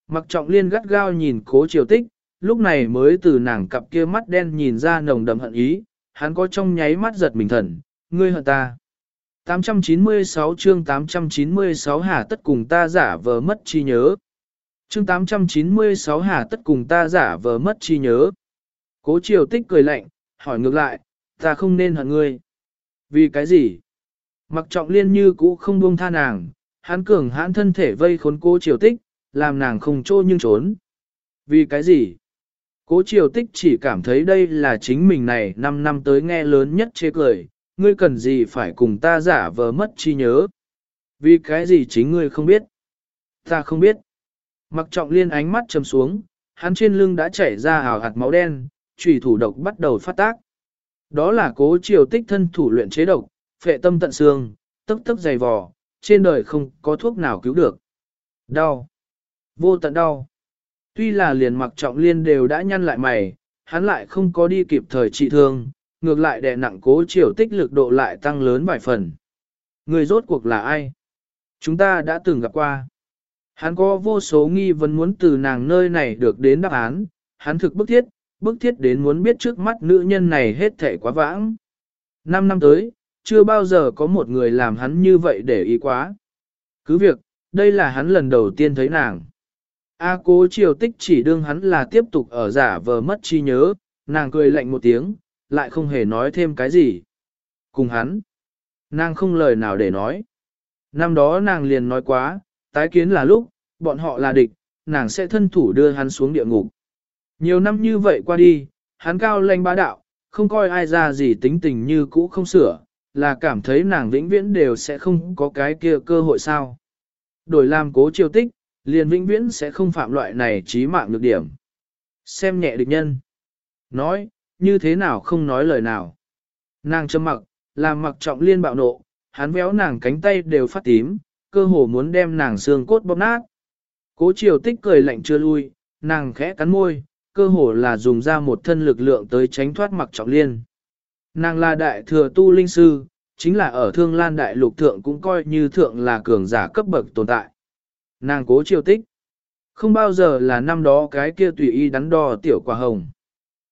Mặc trọng liên gắt gao nhìn cố triều tích, lúc này mới từ nàng cặp kia mắt đen nhìn ra nồng đậm hận ý, hắn có trong nháy mắt giật mình thần, ngươi hận ta. 896 chương 896 hà tất cùng ta giả vờ mất chi nhớ. Chương 896 hà tất cùng ta giả vờ mất chi nhớ. Cố triều tích cười lạnh, hỏi ngược lại, ta không nên hận ngươi. Vì cái gì? Mặc trọng liên như cũ không buông tha nàng, hắn cường hãn thân thể vây khốn cố triều tích, làm nàng không trô nhưng trốn. Vì cái gì? Cố triều tích chỉ cảm thấy đây là chính mình này 5 năm tới nghe lớn nhất chê cười, ngươi cần gì phải cùng ta giả vờ mất chi nhớ. Vì cái gì chính ngươi không biết? Ta không biết. Mặc trọng liên ánh mắt chầm xuống, hắn trên lưng đã chảy ra hào hạt máu đen, trùy thủ độc bắt đầu phát tác. Đó là cố triều tích thân thủ luyện chế độc, phệ tâm tận xương, tức tức dày vò, trên đời không có thuốc nào cứu được. Đau. Vô tận đau. Tuy là liền mặc trọng liên đều đã nhăn lại mày, hắn lại không có đi kịp thời trị thương, ngược lại đè nặng cố triều tích lực độ lại tăng lớn vài phần. Người rốt cuộc là ai? Chúng ta đã từng gặp qua. Hắn có vô số nghi vấn muốn từ nàng nơi này được đến đáp án, hắn thực bức thiết, bức thiết đến muốn biết trước mắt nữ nhân này hết thể quá vãng. Năm năm tới, chưa bao giờ có một người làm hắn như vậy để ý quá. Cứ việc, đây là hắn lần đầu tiên thấy nàng. A cố triều tích chỉ đương hắn là tiếp tục ở giả vờ mất chi nhớ, nàng cười lạnh một tiếng, lại không hề nói thêm cái gì. Cùng hắn, nàng không lời nào để nói. Năm đó nàng liền nói quá, tái kiến là lúc, bọn họ là địch, nàng sẽ thân thủ đưa hắn xuống địa ngục. Nhiều năm như vậy qua đi, hắn cao lanh bá đạo, không coi ai ra gì tính tình như cũ không sửa, là cảm thấy nàng vĩnh viễn đều sẽ không có cái kia cơ hội sao. Đổi làm cố chiêu tích, liền vĩnh viễn sẽ không phạm loại này trí mạng được điểm. Xem nhẹ địch nhân. Nói, như thế nào không nói lời nào. Nàng châm mặc, làm mặc trọng liên bạo nộ, hắn véo nàng cánh tay đều phát tím, cơ hồ muốn đem nàng xương cốt bóp nát. Cố triều tích cười lạnh chưa lui, nàng khẽ cắn môi, cơ hồ là dùng ra một thân lực lượng tới tránh thoát mặc trọng liên. Nàng là đại thừa tu linh sư, chính là ở thương lan đại lục thượng cũng coi như thượng là cường giả cấp bậc tồn tại. Nàng cố triều tích. Không bao giờ là năm đó cái kia tùy ý đắn đo tiểu quả hồng.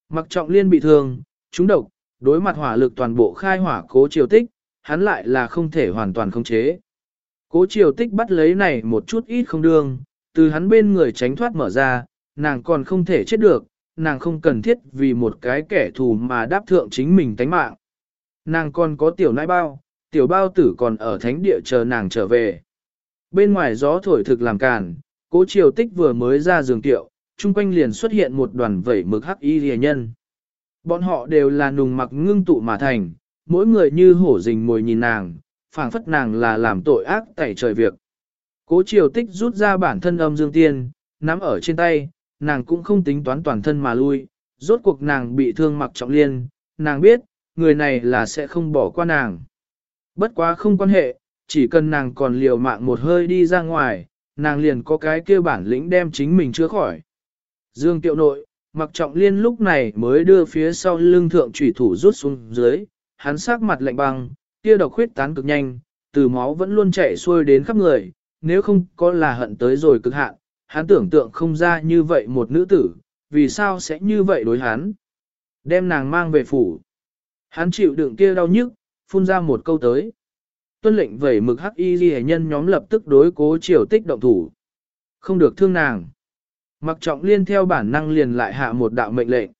Mặc trọng liên bị thương, trúng độc, đối mặt hỏa lực toàn bộ khai hỏa cố triều tích, hắn lại là không thể hoàn toàn khống chế. Cố Triều tích bắt lấy này một chút ít không đương, từ hắn bên người tránh thoát mở ra, nàng còn không thể chết được, nàng không cần thiết vì một cái kẻ thù mà đáp thượng chính mình tánh mạng. Nàng còn có tiểu nãi bao, tiểu bao tử còn ở thánh địa chờ nàng trở về. Bên ngoài gió thổi thực làm càn, cố triều tích vừa mới ra giường tiệu, chung quanh liền xuất hiện một đoàn vẩy mực hắc y rìa nhân. Bọn họ đều là nùng mặc ngưng tụ mà thành, mỗi người như hổ rình mồi nhìn nàng, phảng phất nàng là làm tội ác tẩy trời việc. Cố triều tích rút ra bản thân âm dương tiên, nắm ở trên tay, nàng cũng không tính toán toàn thân mà lui, rốt cuộc nàng bị thương mặc trọng liên, nàng biết, người này là sẽ không bỏ qua nàng. Bất quá không quan hệ, chỉ cần nàng còn liều mạng một hơi đi ra ngoài, nàng liền có cái kia bản lĩnh đem chính mình chữa khỏi. Dương tiệu nội, mặc trọng liên lúc này mới đưa phía sau lưng thượng trùy thủ rút xuống dưới, hắn sắc mặt lạnh băng, kia độc huyết tán cực nhanh, từ máu vẫn luôn chảy xuôi đến khắp người, nếu không có là hận tới rồi cực hạn, hắn tưởng tượng không ra như vậy một nữ tử, vì sao sẽ như vậy đối hắn. Đem nàng mang về phủ. Hắn chịu đựng kia đau nhức, phun ra một câu tới. Tuân lệnh vẩy mực hắc y ghi nhân nhóm lập tức đối cố triều tích động thủ. Không được thương nàng. Mặc trọng liên theo bản năng liền lại hạ một đạo mệnh lệnh.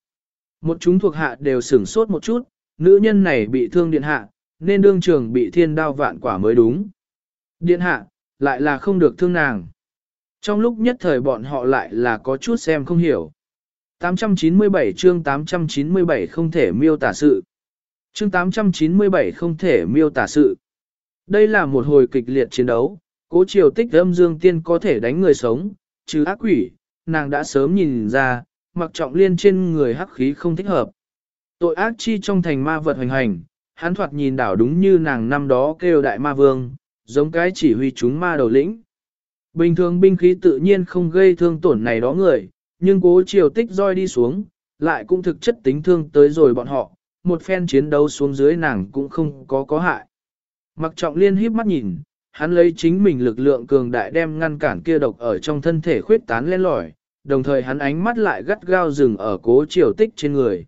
Một chúng thuộc hạ đều sửng sốt một chút, nữ nhân này bị thương điện hạ, nên đương trường bị thiên đao vạn quả mới đúng. Điện hạ, lại là không được thương nàng. Trong lúc nhất thời bọn họ lại là có chút xem không hiểu. 897 chương 897 không thể miêu tả sự. Chương 897 không thể miêu tả sự. Đây là một hồi kịch liệt chiến đấu, cố triều tích âm dương tiên có thể đánh người sống, trừ ác quỷ, nàng đã sớm nhìn ra, mặc trọng liên trên người hắc khí không thích hợp. Tội ác chi trong thành ma vật hoành hành, hắn thoạt nhìn đảo đúng như nàng năm đó kêu đại ma vương, giống cái chỉ huy chúng ma đầu lĩnh. Bình thường binh khí tự nhiên không gây thương tổn này đó người, nhưng cố triều tích roi đi xuống, lại cũng thực chất tính thương tới rồi bọn họ, một phen chiến đấu xuống dưới nàng cũng không có có hại. Mặc trọng liên híp mắt nhìn, hắn lấy chính mình lực lượng cường đại đem ngăn cản kia độc ở trong thân thể khuyết tán lên lỏi, đồng thời hắn ánh mắt lại gắt gao dừng ở cố triều tích trên người.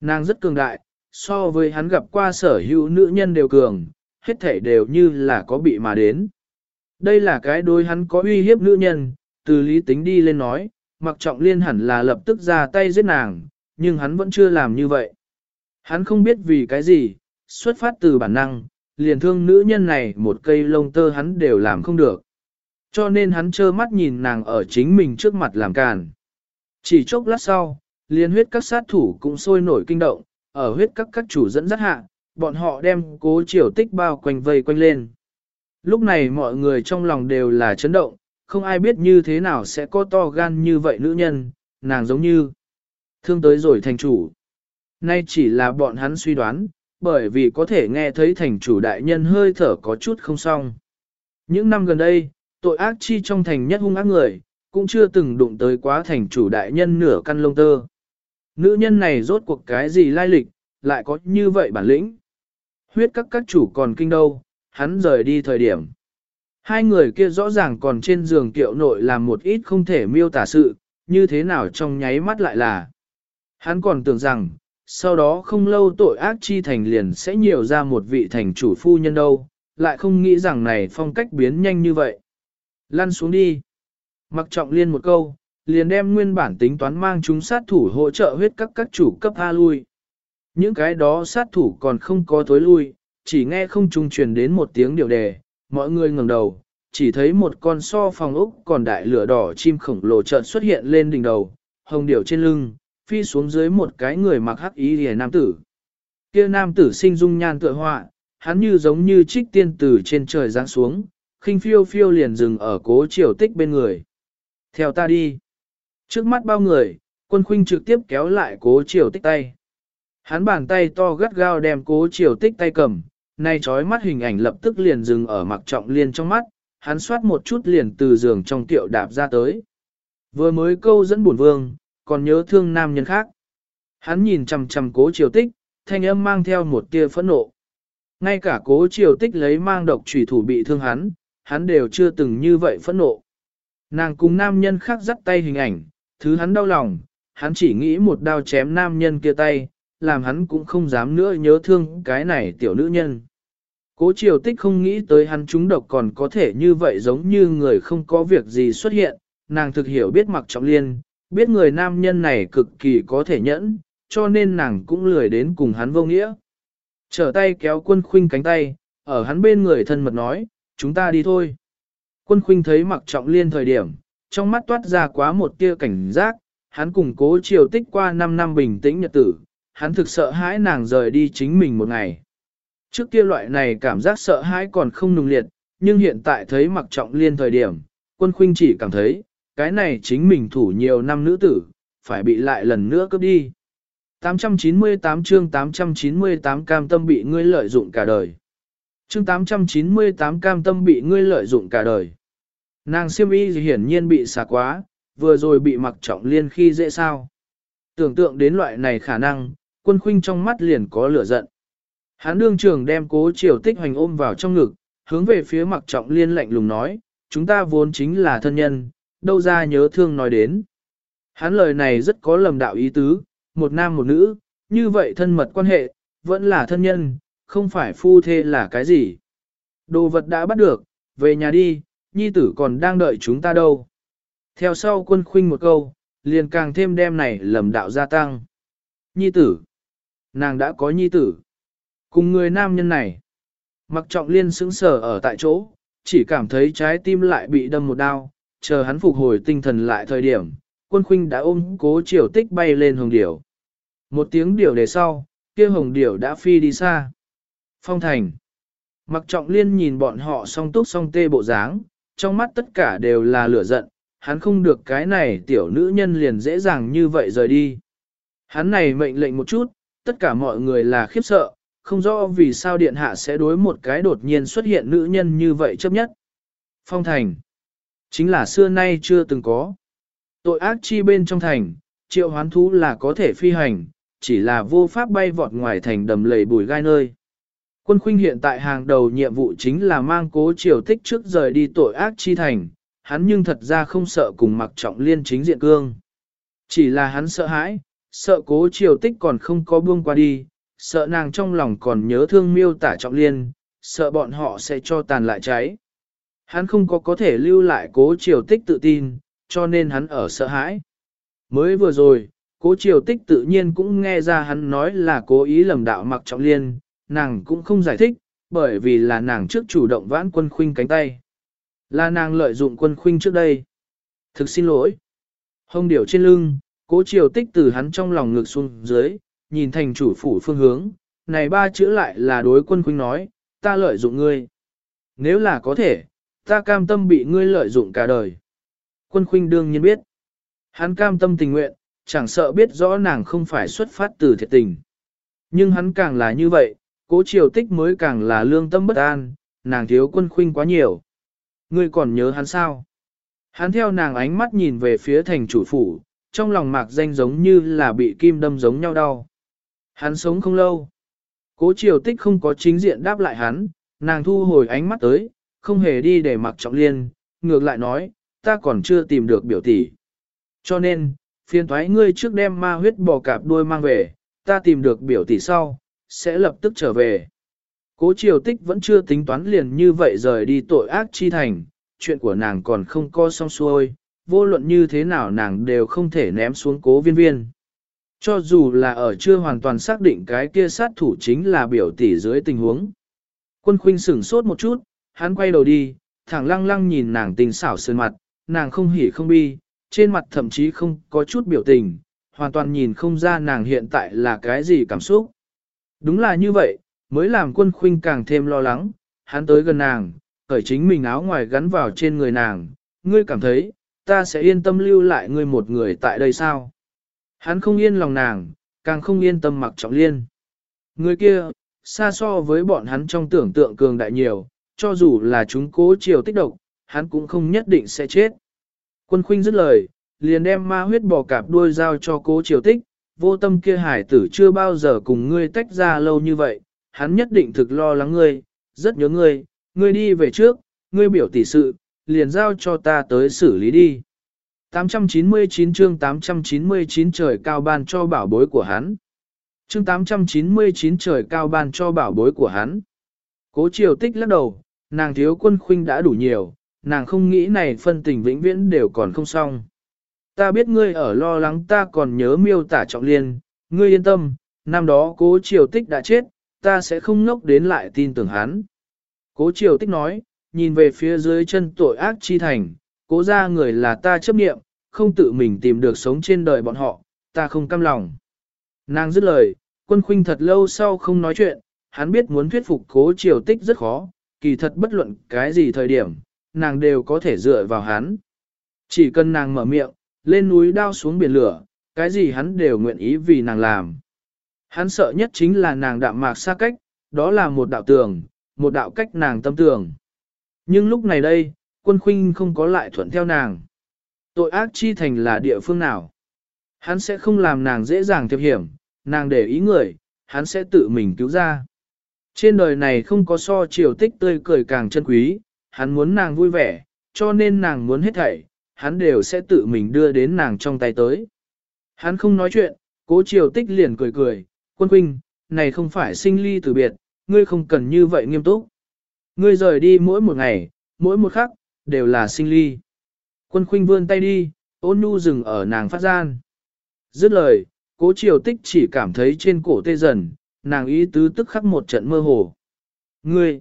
Nàng rất cường đại, so với hắn gặp qua sở hữu nữ nhân đều cường, hết thể đều như là có bị mà đến. Đây là cái đối hắn có uy hiếp nữ nhân, từ lý tính đi lên nói, mặc trọng liên hẳn là lập tức ra tay giết nàng, nhưng hắn vẫn chưa làm như vậy. Hắn không biết vì cái gì, xuất phát từ bản năng, liền thương nữ nhân này một cây lông tơ hắn đều làm không được. Cho nên hắn trơ mắt nhìn nàng ở chính mình trước mặt làm càn. Chỉ chốc lát sau, liền huyết các sát thủ cũng sôi nổi kinh động, ở huyết các các chủ dẫn dắt hạ, bọn họ đem cố triều tích bao quanh vây quanh lên. Lúc này mọi người trong lòng đều là chấn động, không ai biết như thế nào sẽ có to gan như vậy nữ nhân, nàng giống như thương tới rồi thành chủ. Nay chỉ là bọn hắn suy đoán, bởi vì có thể nghe thấy thành chủ đại nhân hơi thở có chút không xong. Những năm gần đây, tội ác chi trong thành nhất hung ác người, cũng chưa từng đụng tới quá thành chủ đại nhân nửa căn lông tơ. Nữ nhân này rốt cuộc cái gì lai lịch, lại có như vậy bản lĩnh. Huyết các các chủ còn kinh đâu, hắn rời đi thời điểm. Hai người kia rõ ràng còn trên giường kiệu nội làm một ít không thể miêu tả sự, như thế nào trong nháy mắt lại là. Hắn còn tưởng rằng, sau đó không lâu tội ác chi thành liền sẽ nhiều ra một vị thành chủ phu nhân đâu, lại không nghĩ rằng này phong cách biến nhanh như vậy. Lăn xuống đi. Mặc trọng liên một câu, liền đem nguyên bản tính toán mang chúng sát thủ hỗ trợ huyết các các chủ cấp A lui. Những cái đó sát thủ còn không có tối lui, chỉ nghe không trung truyền đến một tiếng điều đề, mọi người ngẩng đầu, chỉ thấy một con so phòng ốc còn đại lửa đỏ chim khổng lồ chợt xuất hiện lên đỉnh đầu, hồng điểu trên lưng, phi xuống dưới một cái người mặc hắc ý rìa nam tử. Kia nam tử sinh dung nhan tựa họa, hắn như giống như trích tiên tử trên trời giáng xuống, khinh phiêu phiêu liền dừng ở cố triều tích bên người. Theo ta đi. Trước mắt bao người, quân khuynh trực tiếp kéo lại cố triều tích tay. Hắn bàn tay to gắt gao đem cố triều tích tay cầm, nay trói mắt hình ảnh lập tức liền dừng ở mặc trọng liên trong mắt, hắn xoát một chút liền từ giường trong tiệu đạp ra tới. Vừa mới câu dẫn buồn vương, còn nhớ thương nam nhân khác. Hắn nhìn chằm chằm cố triều tích, thanh âm mang theo một tia phẫn nộ. Ngay cả cố triều tích lấy mang độc trùy thủ bị thương hắn, hắn đều chưa từng như vậy phẫn nộ. Nàng cùng nam nhân khác dắt tay hình ảnh, thứ hắn đau lòng, hắn chỉ nghĩ một đao chém nam nhân kia tay, làm hắn cũng không dám nữa nhớ thương cái này tiểu nữ nhân. Cố triều tích không nghĩ tới hắn trúng độc còn có thể như vậy giống như người không có việc gì xuất hiện, nàng thực hiểu biết mặc trọng liên, biết người nam nhân này cực kỳ có thể nhẫn, cho nên nàng cũng lười đến cùng hắn vô nghĩa. Trở tay kéo quân khuynh cánh tay, ở hắn bên người thân mật nói, chúng ta đi thôi. Quân khuynh thấy mặc trọng liên thời điểm, trong mắt toát ra quá một tia cảnh giác, hắn cùng cố triều tích qua 5 năm bình tĩnh nhật tử, hắn thực sợ hãi nàng rời đi chính mình một ngày. Trước kia loại này cảm giác sợ hãi còn không nung liệt, nhưng hiện tại thấy mặc trọng liên thời điểm, quân khuynh chỉ cảm thấy, cái này chính mình thủ nhiều năm nữ tử, phải bị lại lần nữa cướp đi. 898 chương 898 cam tâm bị ngươi lợi dụng cả đời. Chương 898 cam tâm bị ngươi lợi dụng cả đời. Nàng siêm y hiển nhiên bị xả quá, vừa rồi bị mặc trọng liên khi dễ sao. Tưởng tượng đến loại này khả năng, quân khuynh trong mắt liền có lửa giận. Hán đương trường đem cố triều tích hoành ôm vào trong ngực, hướng về phía mặc trọng liên lạnh lùng nói, chúng ta vốn chính là thân nhân, đâu ra nhớ thương nói đến. Hắn lời này rất có lầm đạo ý tứ, một nam một nữ, như vậy thân mật quan hệ, vẫn là thân nhân, không phải phu thê là cái gì. Đồ vật đã bắt được, về nhà đi, nhi tử còn đang đợi chúng ta đâu. Theo sau quân khuynh một câu, liền càng thêm đem này lầm đạo gia tăng. Nhi tử. Nàng đã có nhi tử. Cùng người nam nhân này. Mặc trọng liên sững sờ ở tại chỗ, chỉ cảm thấy trái tim lại bị đâm một đao, chờ hắn phục hồi tinh thần lại thời điểm, quân khuynh đã ôm cố triều tích bay lên hồng điểu. Một tiếng điểu đề sau, kia hồng điểu đã phi đi xa. Phong thành. Mặc trọng liên nhìn bọn họ song túc song tê bộ dáng, trong mắt tất cả đều là lửa giận, hắn không được cái này tiểu nữ nhân liền dễ dàng như vậy rời đi. Hắn này mệnh lệnh một chút, tất cả mọi người là khiếp sợ, không rõ vì sao điện hạ sẽ đối một cái đột nhiên xuất hiện nữ nhân như vậy chấp nhất. Phong thành. Chính là xưa nay chưa từng có. Tội ác chi bên trong thành, triệu hoán thú là có thể phi hành, chỉ là vô pháp bay vọt ngoài thành đầm lầy bùi gai nơi. Quân khuynh hiện tại hàng đầu nhiệm vụ chính là mang cố triều tích trước rời đi tội ác chi thành, hắn nhưng thật ra không sợ cùng mặc trọng liên chính diện cương. Chỉ là hắn sợ hãi, sợ cố triều tích còn không có buông qua đi, sợ nàng trong lòng còn nhớ thương miêu tả trọng liên, sợ bọn họ sẽ cho tàn lại cháy. Hắn không có có thể lưu lại cố triều tích tự tin, cho nên hắn ở sợ hãi. Mới vừa rồi, cố triều tích tự nhiên cũng nghe ra hắn nói là cố ý lầm đạo mặc trọng liên, nàng cũng không giải thích, bởi vì là nàng trước chủ động vãn quân khuynh cánh tay. Là nàng lợi dụng quân khuynh trước đây. Thực xin lỗi. Hông điểu trên lưng, cố triều tích từ hắn trong lòng ngực xuống dưới, nhìn thành chủ phủ phương hướng, này ba chữ lại là đối quân khuynh nói, ta lợi dụng ngươi. Nếu là có thể, ta cam tâm bị ngươi lợi dụng cả đời. Quân khuynh đương nhiên biết. Hắn cam tâm tình nguyện, chẳng sợ biết rõ nàng không phải xuất phát từ thiệt tình. Nhưng hắn càng là như vậy, cố triều tích mới càng là lương tâm bất an, nàng thiếu quân khuynh quá nhiều. Ngươi còn nhớ hắn sao? Hắn theo nàng ánh mắt nhìn về phía thành chủ phủ, trong lòng mạc danh giống như là bị kim đâm giống nhau đau. Hắn sống không lâu. Cố triều tích không có chính diện đáp lại hắn, nàng thu hồi ánh mắt tới, không hề đi để mặc trọng liên, ngược lại nói, ta còn chưa tìm được biểu tỷ. Cho nên, phiền thoái ngươi trước đem ma huyết bò cạp đuôi mang về, ta tìm được biểu tỷ sau, sẽ lập tức trở về. Cố triều tích vẫn chưa tính toán liền như vậy rời đi tội ác chi thành, chuyện của nàng còn không co xong xuôi, vô luận như thế nào nàng đều không thể ném xuống cố viên viên. Cho dù là ở chưa hoàn toàn xác định cái kia sát thủ chính là biểu tỷ dưới tình huống. Quân khuynh sửng sốt một chút, hắn quay đầu đi, thẳng lăng lăng nhìn nàng tình xảo sơn mặt, nàng không hỉ không bi, trên mặt thậm chí không có chút biểu tình, hoàn toàn nhìn không ra nàng hiện tại là cái gì cảm xúc. Đúng là như vậy, mới làm quân khuynh càng thêm lo lắng, hắn tới gần nàng, cởi chính mình áo ngoài gắn vào trên người nàng, ngươi cảm thấy, ta sẽ yên tâm lưu lại ngươi một người tại đây sao? Hắn không yên lòng nàng, càng không yên tâm mặc trọng liên. Người kia, xa so với bọn hắn trong tưởng tượng cường đại nhiều, cho dù là chúng cố chiều tích độc, hắn cũng không nhất định sẽ chết. Quân khuynh dứt lời, liền đem ma huyết bò cạp đuôi giao cho cố triều tích, vô tâm kia hải tử chưa bao giờ cùng ngươi tách ra lâu như vậy, hắn nhất định thực lo lắng ngươi, rất nhớ ngươi, ngươi đi về trước, ngươi biểu tỷ sự, liền giao cho ta tới xử lý đi. 899 chương 899 trời cao ban cho bảo bối của hắn. Chương 899 trời cao ban cho bảo bối của hắn. Cố triều tích lắc đầu, nàng thiếu quân khuynh đã đủ nhiều, nàng không nghĩ này phân tình vĩnh viễn đều còn không xong. Ta biết ngươi ở lo lắng ta còn nhớ miêu tả trọng liên, ngươi yên tâm, năm đó cố triều tích đã chết, ta sẽ không ngốc đến lại tin tưởng hắn. Cố triều tích nói, nhìn về phía dưới chân tội ác chi thành, cố ra người là ta chấp nghiệm, không tự mình tìm được sống trên đời bọn họ, ta không cam lòng. Nàng dứt lời, quân khuynh thật lâu sau không nói chuyện, hắn biết muốn thuyết phục cố triều tích rất khó, kỳ thật bất luận cái gì thời điểm, nàng đều có thể dựa vào hắn. Chỉ cần nàng mở miệng, lên núi đao xuống biển lửa, cái gì hắn đều nguyện ý vì nàng làm. Hắn sợ nhất chính là nàng đạm mạc xa cách, đó là một đạo tường, một đạo cách nàng tâm tường. Nhưng lúc này đây, quân khuynh không có lại thuận theo nàng. Tội ác chi thành là địa phương nào? Hắn sẽ không làm nàng dễ dàng thiệp hiểm, nàng để ý người, hắn sẽ tự mình cứu ra. Trên đời này không có so chiều tích tươi cười càng chân quý, hắn muốn nàng vui vẻ, cho nên nàng muốn hết thảy, hắn đều sẽ tự mình đưa đến nàng trong tay tới. Hắn không nói chuyện, cố chiều tích liền cười cười, quân huynh, này không phải sinh ly từ biệt, ngươi không cần như vậy nghiêm túc. Ngươi rời đi mỗi một ngày, mỗi một khắc, đều là sinh ly. Quân khuynh vươn tay đi, ôn nhu dừng ở nàng phát gian. Dứt lời, cố triều tích chỉ cảm thấy trên cổ tê dần, nàng ý tứ tức khắc một trận mơ hồ. Ngươi!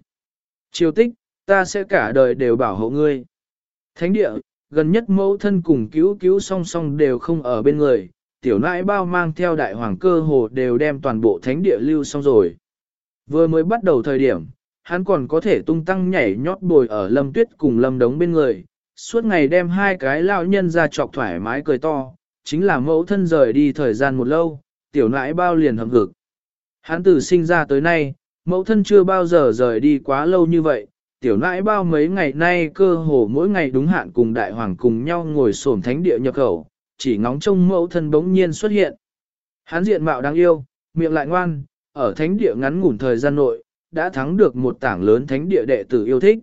Triều tích, ta sẽ cả đời đều bảo hộ ngươi. Thánh địa, gần nhất mẫu thân cùng cứu cứu song song đều không ở bên người, tiểu nãi bao mang theo đại hoàng cơ hồ đều đem toàn bộ thánh địa lưu xong rồi. Vừa mới bắt đầu thời điểm, hắn còn có thể tung tăng nhảy nhót bồi ở lâm tuyết cùng lâm đống bên người, suốt ngày đem hai cái lao nhân ra chọc thoải mái cười to, chính là mẫu thân rời đi thời gian một lâu, tiểu nãi bao liền hầm hực. Hắn từ sinh ra tới nay, mẫu thân chưa bao giờ rời đi quá lâu như vậy, tiểu nãi bao mấy ngày nay cơ hồ mỗi ngày đúng hạn cùng đại hoàng cùng nhau ngồi xổm thánh địa nhập khẩu, chỉ ngóng trông mẫu thân bỗng nhiên xuất hiện. Hắn diện mạo đáng yêu, miệng lại ngoan, ở thánh địa ngắn ngủn thời gian nội, đã thắng được một tảng lớn thánh địa đệ tử yêu thích.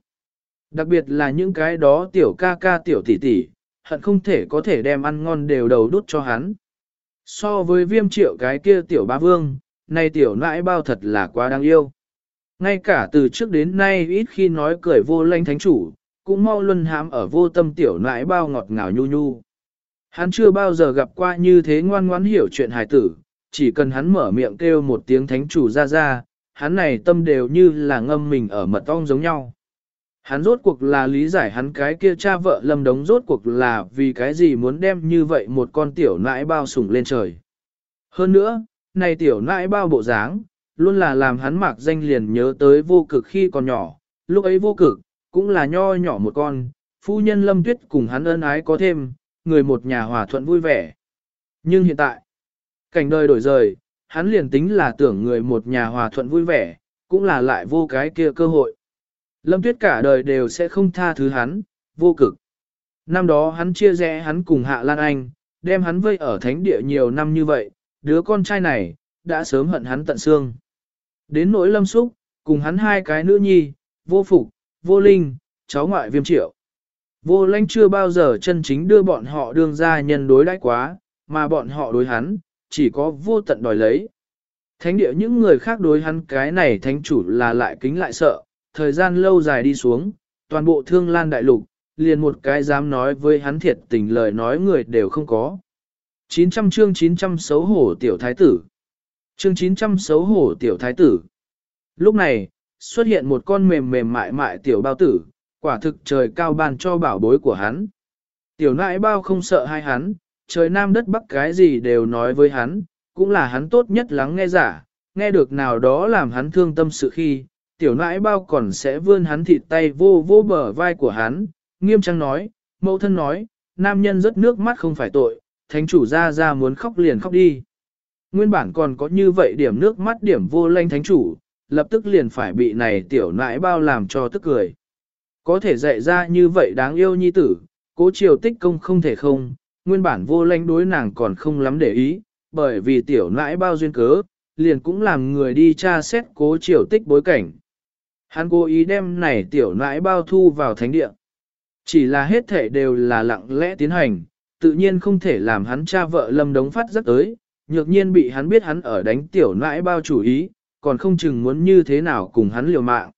Đặc biệt là những cái đó tiểu ca ca tiểu tỷ tỷ, hận không thể có thể đem ăn ngon đều đầu đút cho hắn. So với viêm triệu cái kia tiểu ba vương, nay tiểu nãi bao thật là quá đáng yêu. Ngay cả từ trước đến nay ít khi nói cười vô lanh thánh chủ, cũng mau luân hãm ở vô tâm tiểu nãi bao ngọt ngào nhu nhu. Hắn chưa bao giờ gặp qua như thế ngoan ngoãn hiểu chuyện hài tử, chỉ cần hắn mở miệng kêu một tiếng thánh chủ ra ra, hắn này tâm đều như là ngâm mình ở mật ong giống nhau. Hắn rốt cuộc là lý giải hắn cái kia cha vợ lâm đống rốt cuộc là vì cái gì muốn đem như vậy một con tiểu nãi bao sủng lên trời. Hơn nữa, này tiểu nãi bao bộ dáng, luôn là làm hắn mạc danh liền nhớ tới vô cực khi còn nhỏ, lúc ấy vô cực, cũng là nho nhỏ một con, phu nhân lâm tuyết cùng hắn ân ái có thêm, người một nhà hòa thuận vui vẻ. Nhưng hiện tại, cảnh đời đổi rời, hắn liền tính là tưởng người một nhà hòa thuận vui vẻ, cũng là lại vô cái kia cơ hội. Lâm Tuyết cả đời đều sẽ không tha thứ hắn, vô cực. Năm đó hắn chia rẽ hắn cùng Hạ Lan Anh, đem hắn vây ở thánh địa nhiều năm như vậy, đứa con trai này, đã sớm hận hắn tận xương. Đến nỗi lâm xúc, cùng hắn hai cái nữ nhi, vô phục, vô linh, cháu ngoại viêm triệu. Vô lãnh chưa bao giờ chân chính đưa bọn họ đương ra nhân đối đãi quá, mà bọn họ đối hắn, chỉ có vô tận đòi lấy. Thánh địa những người khác đối hắn cái này thánh chủ là lại kính lại sợ, thời gian lâu dài đi xuống, toàn bộ thương lan đại lục, liền một cái dám nói với hắn thiệt tình lời nói người đều không có. 900 chương 900 xấu hổ tiểu thái tử. Chương 900 xấu hổ tiểu thái tử. Lúc này, xuất hiện một con mềm mềm mại mại tiểu bao tử, quả thực trời cao ban cho bảo bối của hắn. Tiểu nãi bao không sợ hai hắn, trời nam đất bắc cái gì đều nói với hắn, cũng là hắn tốt nhất lắng nghe giả, nghe được nào đó làm hắn thương tâm sự khi, tiểu nãi bao còn sẽ vươn hắn thịt tay vô vô bờ vai của hắn, nghiêm trang nói, mẫu thân nói, nam nhân rất nước mắt không phải tội, thánh chủ ra ra muốn khóc liền khóc đi. Nguyên bản còn có như vậy điểm nước mắt điểm vô lanh thánh chủ, lập tức liền phải bị này tiểu nãi bao làm cho tức cười. Có thể dạy ra như vậy đáng yêu nhi tử, cố triều tích công không thể không, nguyên bản vô lanh đối nàng còn không lắm để ý, bởi vì tiểu nãi bao duyên cớ, liền cũng làm người đi tra xét cố triều tích bối cảnh. Hắn cố ý đem này tiểu nãi bao thu vào thánh địa. Chỉ là hết thể đều là lặng lẽ tiến hành, tự nhiên không thể làm hắn cha vợ lâm đống phát rất tới, nhược nhiên bị hắn biết hắn ở đánh tiểu nãi bao chủ ý, còn không chừng muốn như thế nào cùng hắn liều mạng.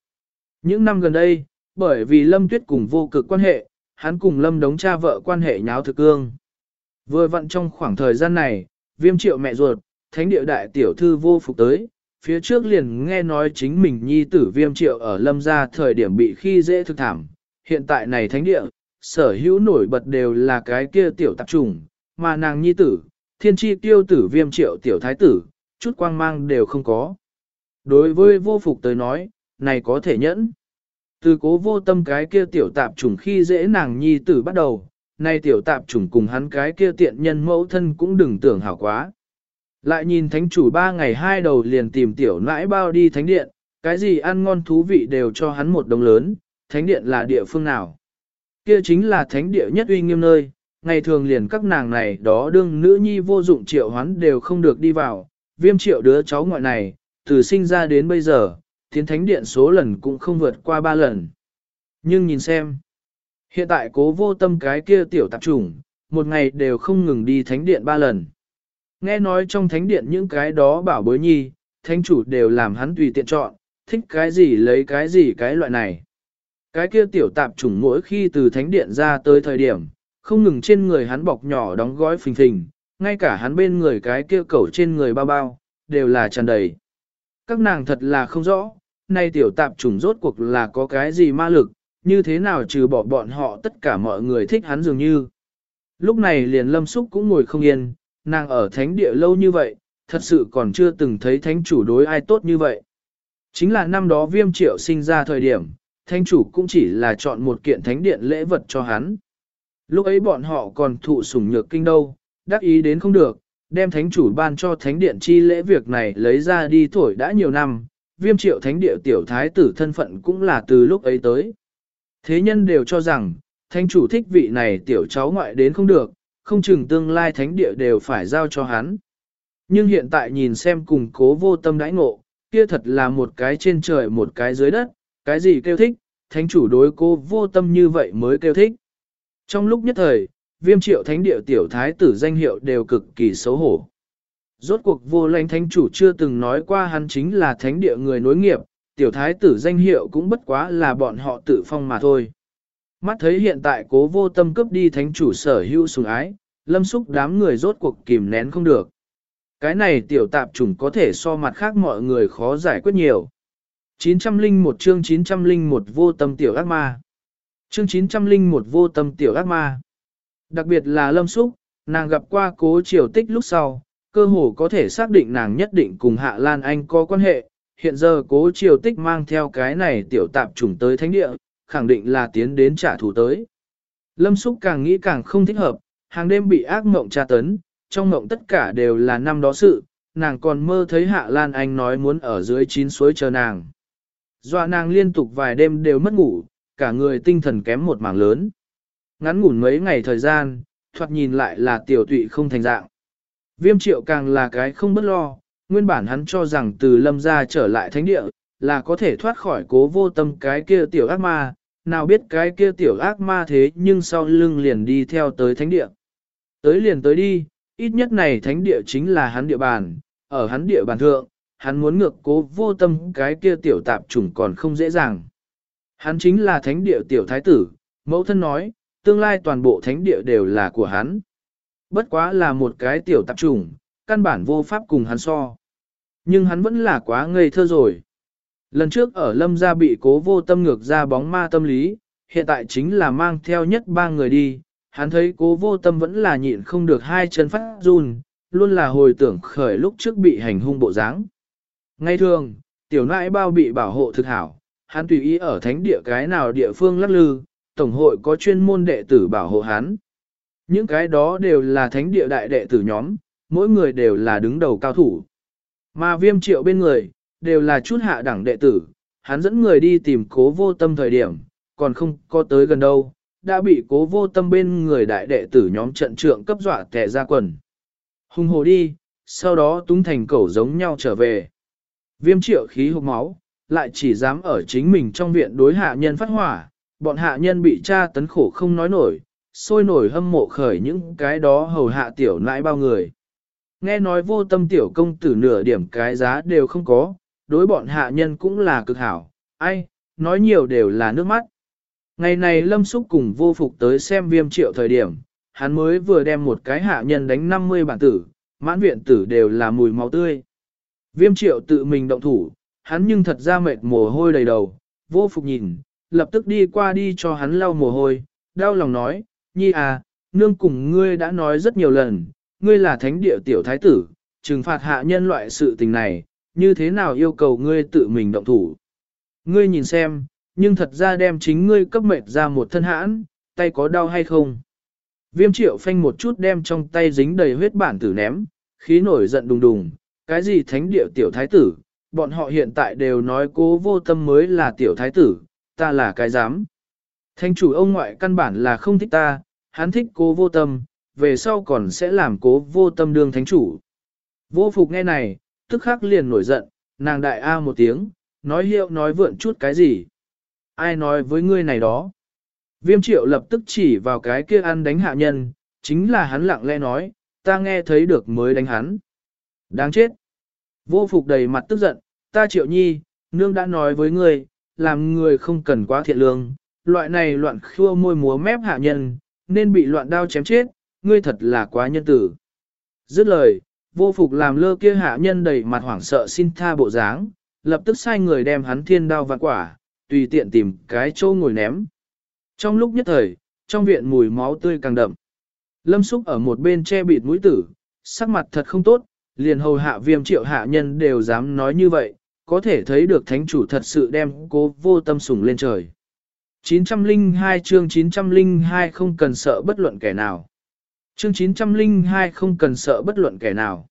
Những năm gần đây, bởi vì lâm tuyết cùng vô cực quan hệ, hắn cùng lâm đống cha vợ quan hệ nháo thực cương. Vừa vặn trong khoảng thời gian này, viêm triệu mẹ ruột, thánh địa đại tiểu thư vô phục tới, phía trước liền nghe nói chính mình nhi tử viêm triệu ở lâm gia thời điểm bị khi dễ thực thảm. Hiện tại này thánh địa, sở hữu nổi bật đều là cái kia tiểu tạp trùng, mà nàng nhi tử, thiên chi tiêu tử viêm triệu tiểu thái tử, chút quang mang đều không có. Đối với vô phục tới nói, này có thể nhẫn. Từ cố vô tâm cái kia tiểu tạp trùng khi dễ nàng nhi tử bắt đầu, nay tiểu tạp trùng cùng hắn cái kia tiện nhân mẫu thân cũng đừng tưởng hảo quá. Lại nhìn thánh chủ ba ngày hai đầu liền tìm tiểu nãi bao đi thánh điện, cái gì ăn ngon thú vị đều cho hắn một đồng lớn, thánh điện là địa phương nào. Kia chính là thánh địa nhất uy nghiêm nơi, ngày thường liền các nàng này đó đương nữ nhi vô dụng triệu hoán đều không được đi vào, viêm triệu đứa cháu ngoại này, từ sinh ra đến bây giờ, tiến thánh điện số lần cũng không vượt qua ba lần. Nhưng nhìn xem, hiện tại cố vô tâm cái kia tiểu tạp chủng, một ngày đều không ngừng đi thánh điện ba lần. Nghe nói trong thánh điện những cái đó bảo bối nhi, thánh chủ đều làm hắn tùy tiện chọn, thích cái gì lấy cái gì cái loại này. Cái kia tiểu tạp chủng mỗi khi từ thánh điện ra tới thời điểm, không ngừng trên người hắn bọc nhỏ đóng gói phình phình, ngay cả hắn bên người cái kia cẩu trên người bao bao, đều là tràn đầy. Các nàng thật là không rõ, nay tiểu tạp trùng rốt cuộc là có cái gì ma lực, như thế nào trừ bỏ bọn họ tất cả mọi người thích hắn dường như. Lúc này liền lâm xúc cũng ngồi không yên, nàng ở thánh địa lâu như vậy, thật sự còn chưa từng thấy thánh chủ đối ai tốt như vậy. Chính là năm đó viêm triệu sinh ra thời điểm, thánh chủ cũng chỉ là chọn một kiện thánh điện lễ vật cho hắn. Lúc ấy bọn họ còn thụ sủng nhược kinh đâu, đắc ý đến không được, đem thánh chủ ban cho thánh điện chi lễ việc này lấy ra đi thổi đã nhiều năm, viêm triệu thánh địa tiểu thái tử thân phận cũng là từ lúc ấy tới. Thế nhân đều cho rằng, thánh chủ thích vị này tiểu cháu ngoại đến không được, không chừng tương lai thánh địa đều phải giao cho hắn. Nhưng hiện tại nhìn xem cùng cố vô tâm đãi ngộ, kia thật là một cái trên trời một cái dưới đất, cái gì kêu thích, thánh chủ đối cô vô tâm như vậy mới kêu thích. Trong lúc nhất thời, viêm triệu thánh địa tiểu thái tử danh hiệu đều cực kỳ xấu hổ. Rốt cuộc vô lãnh thánh chủ chưa từng nói qua hắn chính là thánh địa người nối nghiệp, tiểu thái tử danh hiệu cũng bất quá là bọn họ tự phong mà thôi. Mắt thấy hiện tại cố vô tâm cướp đi thánh chủ sở hữu sùng ái, lâm xúc đám người rốt cuộc kìm nén không được. Cái này tiểu tạp chủng có thể so mặt khác mọi người khó giải quyết nhiều. 901 chương 901 vô tâm tiểu ác ma. Chương 901 vô tâm tiểu ác ma. Đặc biệt là lâm xúc, nàng gặp qua cố triều tích lúc sau, cơ hồ có thể xác định nàng nhất định cùng Hạ Lan Anh có quan hệ. Hiện giờ cố triều tích mang theo cái này tiểu tạp trùng tới thánh địa, khẳng định là tiến đến trả thù tới. Lâm xúc càng nghĩ càng không thích hợp, hàng đêm bị ác mộng tra tấn, trong mộng tất cả đều là năm đó sự, nàng còn mơ thấy Hạ Lan Anh nói muốn ở dưới chín suối chờ nàng. Dọa nàng liên tục vài đêm đều mất ngủ, cả người tinh thần kém một mảng lớn. Ngắn ngủn mấy ngày thời gian, thoạt nhìn lại là tiểu tụy không thành dạng. Viêm triệu càng là cái không bất lo, nguyên bản hắn cho rằng từ lâm ra trở lại thánh địa, là có thể thoát khỏi cố vô tâm cái kia tiểu ác ma, nào biết cái kia tiểu ác ma thế nhưng sau lưng liền đi theo tới thánh địa. Tới liền tới đi, ít nhất này thánh địa chính là hắn địa bàn, ở hắn địa bàn thượng, hắn muốn ngược cố vô tâm cái kia tiểu tạp chủng còn không dễ dàng. Hắn chính là thánh địa tiểu thái tử, mẫu thân nói, tương lai toàn bộ thánh địa đều là của hắn. Bất quá là một cái tiểu tạp chủng, căn bản vô pháp cùng hắn so. Nhưng hắn vẫn là quá ngây thơ rồi. Lần trước ở lâm gia bị cố vô tâm ngược ra bóng ma tâm lý, hiện tại chính là mang theo nhất ba người đi, hắn thấy cố vô tâm vẫn là nhịn không được hai chân phát run, luôn là hồi tưởng khởi lúc trước bị hành hung bộ dáng. Ngay thường, tiểu nãi bao bị bảo hộ thực hảo, hắn tùy ý ở thánh địa cái nào địa phương lắc lư, tổng hội có chuyên môn đệ tử bảo hộ hắn. Những cái đó đều là thánh địa đại đệ tử nhóm, mỗi người đều là đứng đầu cao thủ. Mà viêm triệu bên người, đều là chút hạ đẳng đệ tử, hắn dẫn người đi tìm cố vô tâm thời điểm, còn không có tới gần đâu, đã bị cố vô tâm bên người đại đệ tử nhóm trận trượng cấp dọa tẻ ra quần. Hùng hồ đi, sau đó túng thành cẩu giống nhau trở về. Viêm triệu khí hộp máu, lại chỉ dám ở chính mình trong viện đối hạ nhân phát hỏa, bọn hạ nhân bị tra tấn khổ không nói nổi, sôi nổi hâm mộ khởi những cái đó hầu hạ tiểu nãi bao người. Nghe nói vô tâm tiểu công tử nửa điểm cái giá đều không có, đối bọn hạ nhân cũng là cực hảo, ai, nói nhiều đều là nước mắt. Ngày này Lâm Xúc cùng vô phục tới xem viêm triệu thời điểm, hắn mới vừa đem một cái hạ nhân đánh 50 bản tử, mãn viện tử đều là mùi máu tươi. Viêm triệu tự mình động thủ, hắn nhưng thật ra mệt mồ hôi đầy đầu, vô phục nhìn, lập tức đi qua đi cho hắn lau mồ hôi, đau lòng nói, nhi à, nương cùng ngươi đã nói rất nhiều lần, ngươi là thánh địa tiểu thái tử, trừng phạt hạ nhân loại sự tình này, như thế nào yêu cầu ngươi tự mình động thủ. Ngươi nhìn xem, nhưng thật ra đem chính ngươi cấp mệt ra một thân hãn, tay có đau hay không. Viêm triệu phanh một chút đem trong tay dính đầy huyết bản tử ném, khí nổi giận đùng đùng, cái gì thánh địa tiểu thái tử, bọn họ hiện tại đều nói cố vô tâm mới là tiểu thái tử, ta là cái dám. Thánh chủ ông ngoại căn bản là không thích ta, hắn thích cố vô tâm, về sau còn sẽ làm cố vô tâm đương thánh chủ. Vô phục nghe này, tức khắc liền nổi giận, nàng đại A một tiếng, nói hiệu nói vượn chút cái gì. Ai nói với ngươi này đó? Viêm triệu lập tức chỉ vào cái kia ăn đánh hạ nhân, chính là hắn lặng lẽ nói, ta nghe thấy được mới đánh hắn. Đáng chết. Vô phục đầy mặt tức giận, ta triệu nhi, nương đã nói với ngươi, làm người không cần quá thiện lương, loại này loạn khua môi múa mép hạ nhân, nên bị loạn đao chém chết, ngươi thật là quá nhân tử. Dứt lời, vô phục làm lơ kia hạ nhân đầy mặt hoảng sợ xin tha bộ dáng, lập tức sai người đem hắn thiên đao vạn quả, tùy tiện tìm cái chỗ ngồi ném. Trong lúc nhất thời, trong viện mùi máu tươi càng đậm. Lâm Súc ở một bên che bịt mũi tử, sắc mặt thật không tốt, liền hầu hạ viêm triệu hạ nhân đều dám nói như vậy, có thể thấy được thánh chủ thật sự đem cố vô tâm sủng lên trời. 902 chương 902 không cần sợ bất luận kẻ nào. Chương 902 không cần sợ bất luận kẻ nào.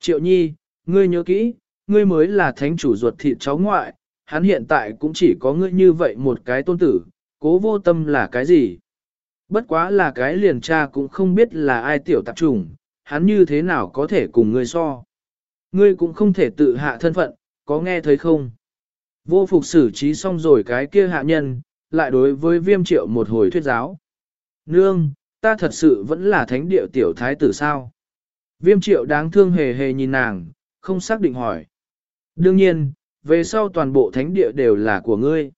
Triệu nhi, ngươi nhớ kỹ, ngươi mới là thánh chủ ruột thịt cháu ngoại, hắn hiện tại cũng chỉ có ngươi như vậy một cái tôn tử, cố vô tâm là cái gì? Bất quá là cái liền cha cũng không biết là ai tiểu tạp trùng, hắn như thế nào có thể cùng ngươi so. Ngươi cũng không thể tự hạ thân phận, có nghe thấy không? Vô phục xử trí xong rồi cái kia hạ nhân, lại đối với viêm triệu một hồi thuyết giáo. Nương, ta thật sự vẫn là thánh địa tiểu thái tử sao? Viêm triệu đáng thương hề hề nhìn nàng, không xác định hỏi. Đương nhiên, về sau toàn bộ thánh địa đều là của ngươi.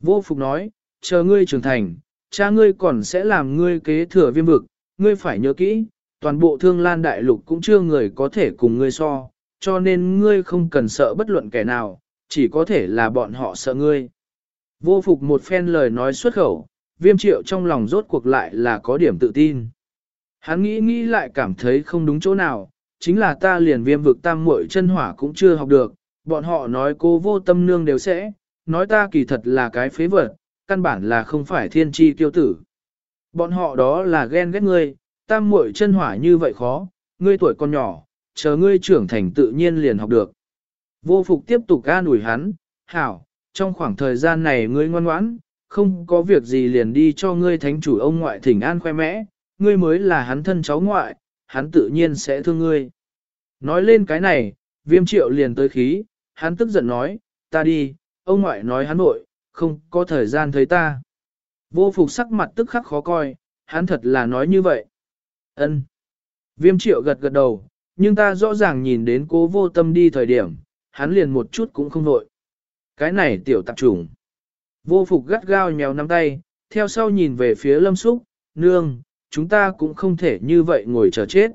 Vô phục nói, chờ ngươi trưởng thành, cha ngươi còn sẽ làm ngươi kế thừa viêm vực, ngươi phải nhớ kỹ, toàn bộ thương lan đại lục cũng chưa người có thể cùng ngươi so, cho nên ngươi không cần sợ bất luận kẻ nào, chỉ có thể là bọn họ sợ ngươi. Vô phục một phen lời nói xuất khẩu, viêm triệu trong lòng rốt cuộc lại là có điểm tự tin. Hắn nghĩ nghĩ lại cảm thấy không đúng chỗ nào, chính là ta liền viêm vực tam muội chân hỏa cũng chưa học được, bọn họ nói cô vô tâm nương đều sẽ, nói ta kỳ thật là cái phế vật, căn bản là không phải thiên tri Tiêu tử. Bọn họ đó là ghen ghét ngươi, tam muội chân hỏa như vậy khó, ngươi tuổi còn nhỏ, chờ ngươi trưởng thành tự nhiên liền học được. Vô phục tiếp tục ca ủi hắn, hảo, trong khoảng thời gian này ngươi ngoan ngoãn, không có việc gì liền đi cho ngươi thánh chủ ông ngoại thỉnh an khoe mẽ, ngươi mới là hắn thân cháu ngoại, hắn tự nhiên sẽ thương ngươi. Nói lên cái này, viêm triệu liền tới khí, hắn tức giận nói, ta đi, ông ngoại nói hắn nội, không có thời gian thấy ta. Vô phục sắc mặt tức khắc khó coi, hắn thật là nói như vậy. ân Viêm triệu gật gật đầu, nhưng ta rõ ràng nhìn đến cố vô tâm đi thời điểm, hắn liền một chút cũng không nội. Cái này tiểu tạp trùng. Vô phục gắt gao nhéo nắm tay, theo sau nhìn về phía lâm súc, nương, chúng ta cũng không thể như vậy ngồi chờ chết.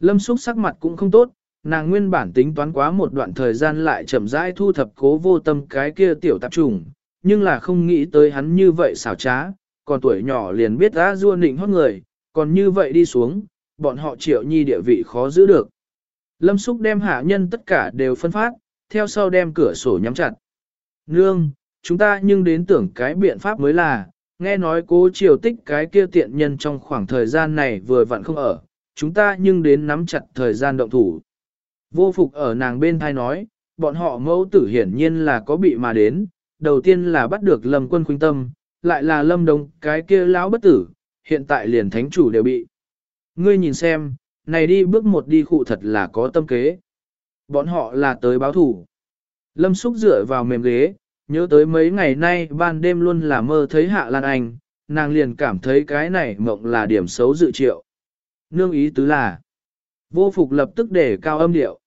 Lâm súc sắc mặt cũng không tốt, nàng nguyên bản tính toán quá một đoạn thời gian lại chậm rãi thu thập cố vô tâm cái kia tiểu tạp trùng, nhưng là không nghĩ tới hắn như vậy xảo trá, còn tuổi nhỏ liền biết ra rua nịnh hót người, còn như vậy đi xuống, bọn họ triệu nhi địa vị khó giữ được. Lâm Súc đem hạ nhân tất cả đều phân phát, theo sau đem cửa sổ nhắm chặt. Nương, chúng ta nhưng đến tưởng cái biện pháp mới là, nghe nói cố triều tích cái kia tiện nhân trong khoảng thời gian này vừa vặn không ở, chúng ta nhưng đến nắm chặt thời gian động thủ. Vô phục ở nàng bên thai nói, bọn họ mẫu tử hiển nhiên là có bị mà đến, đầu tiên là bắt được lâm quân khuynh tâm, lại là lâm đông cái kia lão bất tử, hiện tại liền thánh chủ đều bị. Ngươi nhìn xem, này đi bước một đi khụ thật là có tâm kế. Bọn họ là tới báo thủ. Lâm Súc dựa vào mềm ghế, nhớ tới mấy ngày nay ban đêm luôn là mơ thấy Hạ Lan Anh, nàng liền cảm thấy cái này mộng là điểm xấu dự triệu. Nương ý tứ là, vô phục lập tức để cao âm điệu.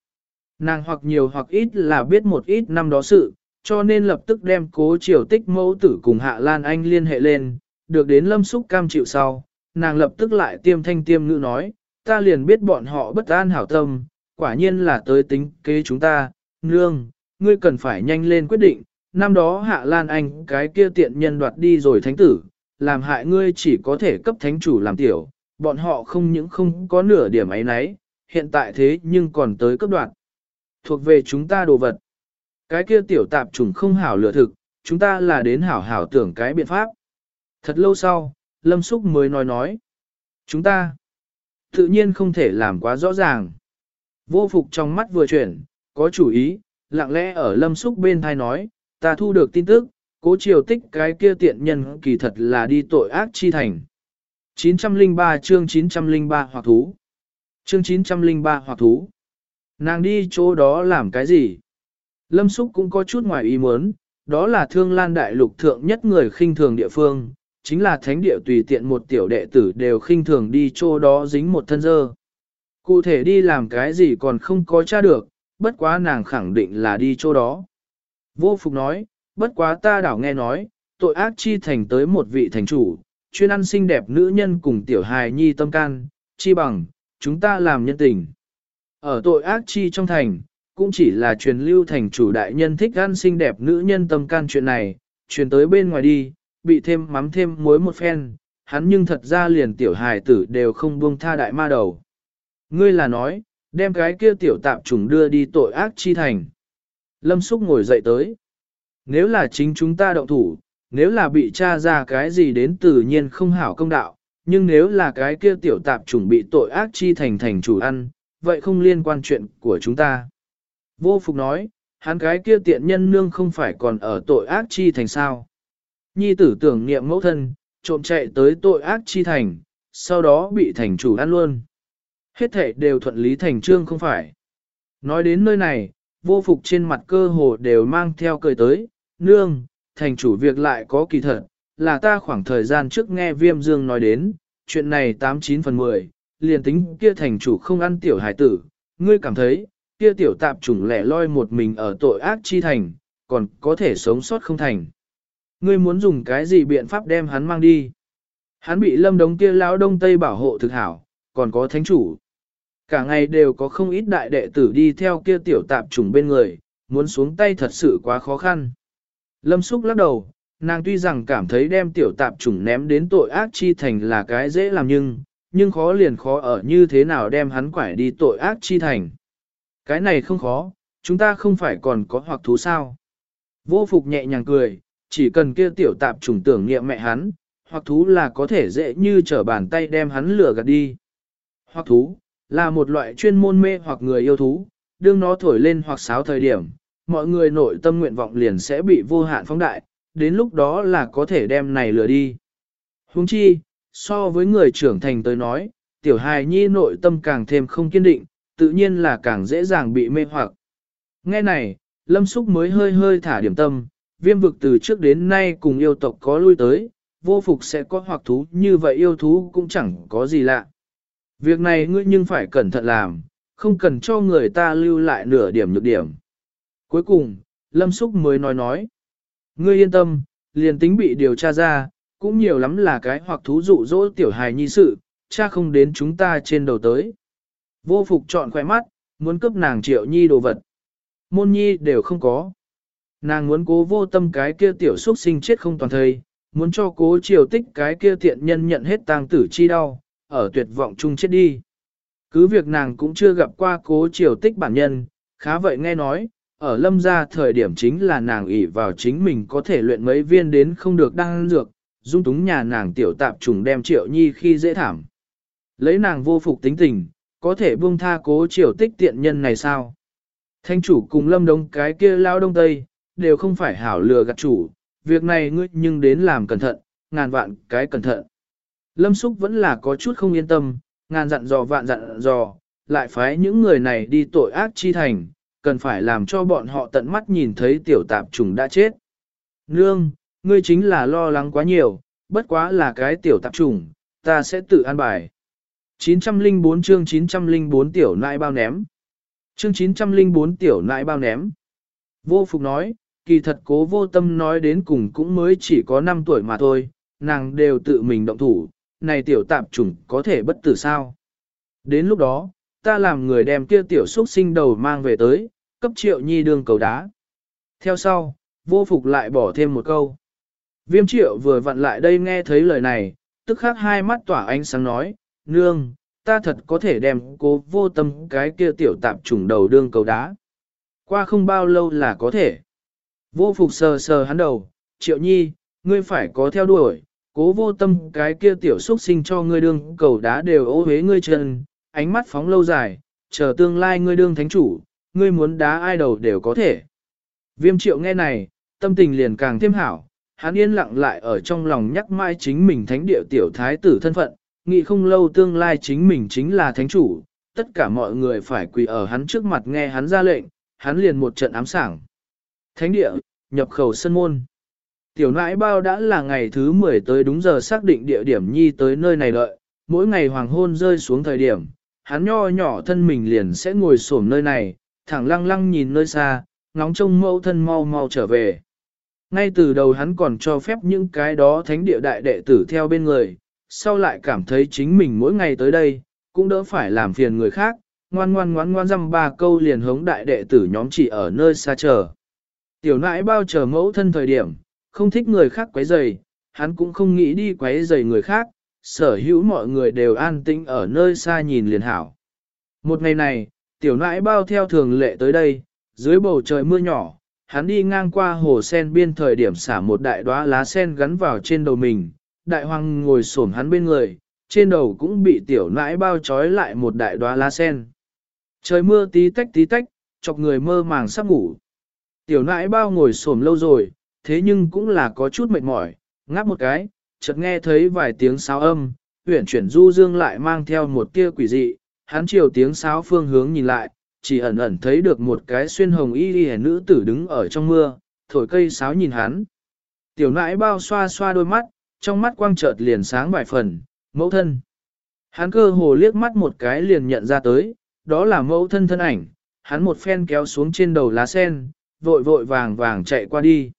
Nàng hoặc nhiều hoặc ít là biết một ít năm đó sự, cho nên lập tức đem cố triều tích mẫu tử cùng Hạ Lan Anh liên hệ lên, được đến lâm xúc cam chịu sau, nàng lập tức lại tiêm thanh tiêm ngữ nói, ta liền biết bọn họ bất an hảo tâm, quả nhiên là tới tính kế chúng ta, nương, ngươi cần phải nhanh lên quyết định, năm đó Hạ Lan Anh cái kia tiện nhân đoạt đi rồi thánh tử, làm hại ngươi chỉ có thể cấp thánh chủ làm tiểu, bọn họ không những không có nửa điểm ấy nấy, hiện tại thế nhưng còn tới cấp đoạt. Thuộc về chúng ta đồ vật. Cái kia tiểu tạp trùng không hảo lựa thực, chúng ta là đến hảo hảo tưởng cái biện pháp. Thật lâu sau, Lâm Súc mới nói nói. Chúng ta tự nhiên không thể làm quá rõ ràng. Vô phục trong mắt vừa chuyển, có chủ ý, lặng lẽ ở Lâm Súc bên thai nói, ta thu được tin tức, cố triều tích cái kia tiện nhân kỳ thật là đi tội ác chi thành. 903 chương 903 hoặc thú. Chương 903 hoặc thú. Nàng đi chỗ đó làm cái gì? Lâm Súc cũng có chút ngoài ý muốn, đó là thương lan đại lục thượng nhất người khinh thường địa phương, chính là thánh địa tùy tiện một tiểu đệ tử đều khinh thường đi chỗ đó dính một thân dơ. Cụ thể đi làm cái gì còn không có tra được, bất quá nàng khẳng định là đi chỗ đó. Vô Phục nói, bất quá ta đảo nghe nói, tội ác chi thành tới một vị thành chủ, chuyên ăn xinh đẹp nữ nhân cùng tiểu hài nhi tâm can, chi bằng, chúng ta làm nhân tình. Ở tội ác chi trong thành, cũng chỉ là truyền lưu thành chủ đại nhân thích ăn xinh đẹp nữ nhân tâm can chuyện này, truyền tới bên ngoài đi, bị thêm mắm thêm muối một phen, hắn nhưng thật ra liền tiểu hài tử đều không buông tha đại ma đầu. Ngươi là nói, đem cái kia tiểu tạm trùng đưa đi tội ác chi thành. Lâm Súc ngồi dậy tới. Nếu là chính chúng ta động thủ, nếu là bị tra ra cái gì đến tự nhiên không hảo công đạo, nhưng nếu là cái kia tiểu tạp trùng bị tội ác chi thành thành chủ ăn, vậy không liên quan chuyện của chúng ta. Vô Phục nói, hắn cái kia tiện nhân nương không phải còn ở tội ác chi thành sao. Nhi tử tưởng niệm mẫu thân, trộm chạy tới tội ác chi thành, sau đó bị thành chủ ăn luôn. Hết thể đều thuận lý thành trương không phải. Nói đến nơi này, vô phục trên mặt cơ hồ đều mang theo cười tới, nương, thành chủ việc lại có kỳ thật, là ta khoảng thời gian trước nghe viêm dương nói đến, chuyện này 89 phần 10, liền tính kia thành chủ không ăn tiểu hải tử, ngươi cảm thấy, kia tiểu tạp chủng lẻ loi một mình ở tội ác chi thành, còn có thể sống sót không thành. Ngươi muốn dùng cái gì biện pháp đem hắn mang đi? Hắn bị lâm đống kia lão đông tây bảo hộ thực hảo, còn có thánh chủ. Cả ngày đều có không ít đại đệ tử đi theo kia tiểu tạp trùng bên người, muốn xuống tay thật sự quá khó khăn. Lâm Súc lắc đầu, nàng tuy rằng cảm thấy đem tiểu tạp trùng ném đến tội ác chi thành là cái dễ làm nhưng, nhưng khó liền khó ở như thế nào đem hắn quải đi tội ác chi thành. Cái này không khó, chúng ta không phải còn có hoặc thú sao. Vô phục nhẹ nhàng cười, chỉ cần kia tiểu tạp trùng tưởng niệm mẹ hắn, hoặc thú là có thể dễ như trở bàn tay đem hắn lừa gạt đi. Hoặc thú, là một loại chuyên môn mê hoặc người yêu thú, đương nó thổi lên hoặc sáo thời điểm, mọi người nội tâm nguyện vọng liền sẽ bị vô hạn phóng đại, đến lúc đó là có thể đem này lừa đi. Huống chi, so với người trưởng thành tới nói, tiểu hài nhi nội tâm càng thêm không kiên định, tự nhiên là càng dễ dàng bị mê hoặc. Nghe này, Lâm Súc mới hơi hơi thả điểm tâm, viêm vực từ trước đến nay cùng yêu tộc có lui tới, vô phục sẽ có hoặc thú như vậy yêu thú cũng chẳng có gì lạ. Việc này ngươi nhưng phải cẩn thận làm, không cần cho người ta lưu lại nửa điểm nhược điểm. Cuối cùng, Lâm Súc mới nói nói. Ngươi yên tâm, liền tính bị điều tra ra, cũng nhiều lắm là cái hoặc thú dụ dỗ tiểu hài nhi sự, cha không đến chúng ta trên đầu tới. Vô phục chọn khỏe mắt, muốn cướp nàng triệu nhi đồ vật. Môn nhi đều không có. Nàng muốn cố vô tâm cái kia tiểu xuất sinh chết không toàn thời, muốn cho cố triều tích cái kia tiện nhân nhận hết tang tử chi đau, ở tuyệt vọng chung chết đi. Cứ việc nàng cũng chưa gặp qua cố triều tích bản nhân, khá vậy nghe nói, ở lâm gia thời điểm chính là nàng ỷ vào chính mình có thể luyện mấy viên đến không được đăng dược, dung túng nhà nàng tiểu tạp trùng đem triệu nhi khi dễ thảm. Lấy nàng vô phục tính tình, có thể buông tha cố triều tích tiện nhân này sao? Thanh chủ cùng lâm đông cái kia lao đông tây, đều không phải hảo lừa gạt chủ, việc này ngươi nhưng đến làm cẩn thận, ngàn vạn cái cẩn thận. Lâm Súc vẫn là có chút không yên tâm, ngàn dặn dò vạn dặn dò, lại phái những người này đi tội ác chi thành, cần phải làm cho bọn họ tận mắt nhìn thấy tiểu tạp trùng đã chết. Nương, ngươi chính là lo lắng quá nhiều, bất quá là cái tiểu tạp trùng, ta sẽ tự an bài. 904 chương 904 tiểu nại bao ném. Chương 904 tiểu nại bao ném. Vô Phục nói, kỳ thật cố vô tâm nói đến cùng cũng mới chỉ có 5 tuổi mà thôi, nàng đều tự mình động thủ, này tiểu tạp chủng có thể bất tử sao. Đến lúc đó, ta làm người đem kia tiểu xuất sinh đầu mang về tới, cấp triệu nhi đương cầu đá. Theo sau, vô phục lại bỏ thêm một câu. Viêm triệu vừa vặn lại đây nghe thấy lời này, tức khắc hai mắt tỏa ánh sáng nói, nương, ta thật có thể đem cố vô tâm cái kia tiểu tạp trùng đầu đương cầu đá. Qua không bao lâu là có thể. Vô phục sờ sờ hắn đầu, triệu nhi, ngươi phải có theo đuổi, cố vô tâm cái kia tiểu xuất sinh cho ngươi đương cầu đá đều ô hế ngươi chân, ánh mắt phóng lâu dài, chờ tương lai ngươi đương thánh chủ, ngươi muốn đá ai đầu đều có thể. Viêm triệu nghe này, tâm tình liền càng thêm hảo, hắn yên lặng lại ở trong lòng nhắc mãi chính mình thánh địa tiểu thái tử thân phận, nghĩ không lâu tương lai chính mình chính là thánh chủ, tất cả mọi người phải quỳ ở hắn trước mặt nghe hắn ra lệnh, hắn liền một trận ám sảng. Thánh địa, nhập khẩu sân môn. Tiểu nãi bao đã là ngày thứ 10 tới đúng giờ xác định địa điểm nhi tới nơi này đợi, mỗi ngày hoàng hôn rơi xuống thời điểm, hắn nho nhỏ thân mình liền sẽ ngồi xổm nơi này, thẳng lăng lăng nhìn nơi xa, ngóng trông mẫu thân mau mau trở về. Ngay từ đầu hắn còn cho phép những cái đó thánh địa đại đệ tử theo bên người, sau lại cảm thấy chính mình mỗi ngày tới đây, cũng đỡ phải làm phiền người khác, ngoan ngoan ngoan ngoan dăm ba câu liền hống đại đệ tử nhóm chỉ ở nơi xa chờ. Tiểu nãi bao chờ mẫu thân thời điểm, không thích người khác quấy rầy, hắn cũng không nghĩ đi quấy rầy người khác, sở hữu mọi người đều an tĩnh ở nơi xa nhìn liền hảo. Một ngày này, tiểu nãi bao theo thường lệ tới đây, dưới bầu trời mưa nhỏ, hắn đi ngang qua hồ sen biên thời điểm xả một đại đóa lá sen gắn vào trên đầu mình, đại hoàng ngồi xổm hắn bên người, trên đầu cũng bị tiểu nãi bao trói lại một đại đóa lá sen. Trời mưa tí tách tí tách, chọc người mơ màng sắp ngủ. Tiểu nãi bao ngồi xổm lâu rồi, thế nhưng cũng là có chút mệt mỏi, ngáp một cái, chợt nghe thấy vài tiếng sáo âm, huyển chuyển du dương lại mang theo một tia quỷ dị, hắn chiều tiếng sáo phương hướng nhìn lại, chỉ ẩn ẩn thấy được một cái xuyên hồng y y nữ tử đứng ở trong mưa, thổi cây sáo nhìn hắn. Tiểu nãi bao xoa xoa đôi mắt, trong mắt quang chợt liền sáng vài phần, mẫu thân. Hắn cơ hồ liếc mắt một cái liền nhận ra tới, đó là mẫu thân thân ảnh, hắn một phen kéo xuống trên đầu lá sen, vội vội vàng vàng chạy qua đi.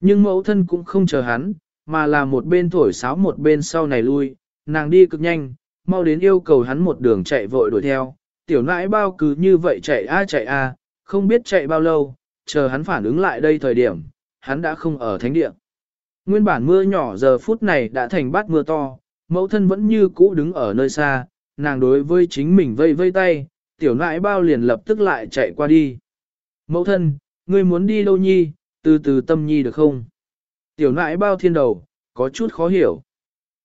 Nhưng mẫu thân cũng không chờ hắn, mà là một bên thổi sáo một bên sau này lui, nàng đi cực nhanh, mau đến yêu cầu hắn một đường chạy vội đuổi theo, tiểu nãi bao cứ như vậy chạy a chạy a, không biết chạy bao lâu, chờ hắn phản ứng lại đây thời điểm, hắn đã không ở thánh địa. Nguyên bản mưa nhỏ giờ phút này đã thành bát mưa to, mẫu thân vẫn như cũ đứng ở nơi xa, nàng đối với chính mình vây vây tay, tiểu nãi bao liền lập tức lại chạy qua đi. Mẫu thân, ngươi muốn đi đâu nhi, từ từ tâm nhi được không? Tiểu nãi bao thiên đầu, có chút khó hiểu.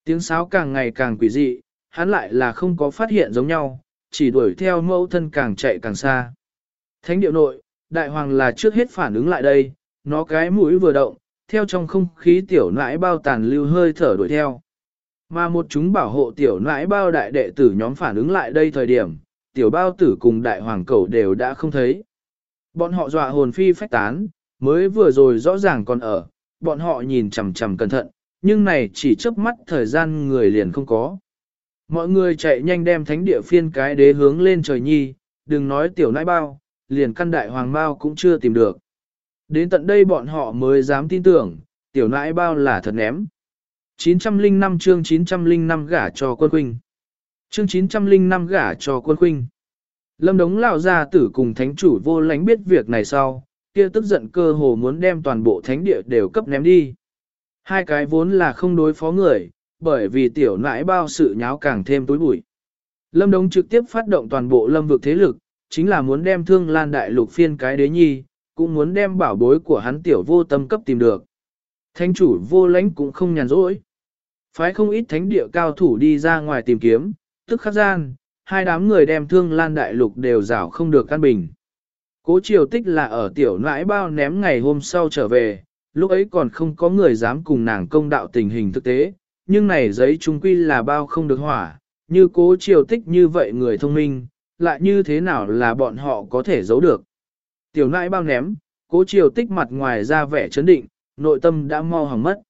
Tiếng sáo càng ngày càng quỷ dị, hắn lại là không có phát hiện giống nhau, chỉ đuổi theo mẫu thân càng chạy càng xa. Thánh điệu nội, đại hoàng là trước hết phản ứng lại đây, nó cái mũi vừa động, theo trong không khí tiểu nãi bao tàn lưu hơi thở đuổi theo. Mà một chúng bảo hộ tiểu nãi bao đại đệ tử nhóm phản ứng lại đây thời điểm, tiểu bao tử cùng đại hoàng cầu đều đã không thấy. Bọn họ dọa hồn phi phách tán, mới vừa rồi rõ ràng còn ở, bọn họ nhìn chằm chằm cẩn thận, nhưng này chỉ chớp mắt thời gian người liền không có. Mọi người chạy nhanh đem thánh địa phiên cái đế hướng lên trời nhi, đừng nói tiểu nãi bao, liền căn đại hoàng bao cũng chưa tìm được. Đến tận đây bọn họ mới dám tin tưởng, tiểu nãi bao là thật ném. 905 chương 905 gả cho quân huynh. Chương 905 gả cho quân huynh. Lâm Đống lão gia tử cùng thánh chủ vô lánh biết việc này sau, kia tức giận cơ hồ muốn đem toàn bộ thánh địa đều cấp ném đi. Hai cái vốn là không đối phó người, bởi vì tiểu nãi bao sự nháo càng thêm tối bụi. Lâm Đống trực tiếp phát động toàn bộ lâm vực thế lực, chính là muốn đem thương lan đại lục phiên cái đế nhi, cũng muốn đem bảo bối của hắn tiểu vô tâm cấp tìm được. Thánh chủ vô lãnh cũng không nhàn rỗi. Phái không ít thánh địa cao thủ đi ra ngoài tìm kiếm, tức khắc gian, hai đám người đem thương lan đại lục đều rảo không được căn bình. Cố triều tích là ở tiểu nãi bao ném ngày hôm sau trở về, lúc ấy còn không có người dám cùng nàng công đạo tình hình thực tế, nhưng này giấy trung quy là bao không được hỏa, như cố triều tích như vậy người thông minh, lại như thế nào là bọn họ có thể giấu được. Tiểu nãi bao ném, cố triều tích mặt ngoài ra vẻ chấn định, nội tâm đã mau hỏng mất.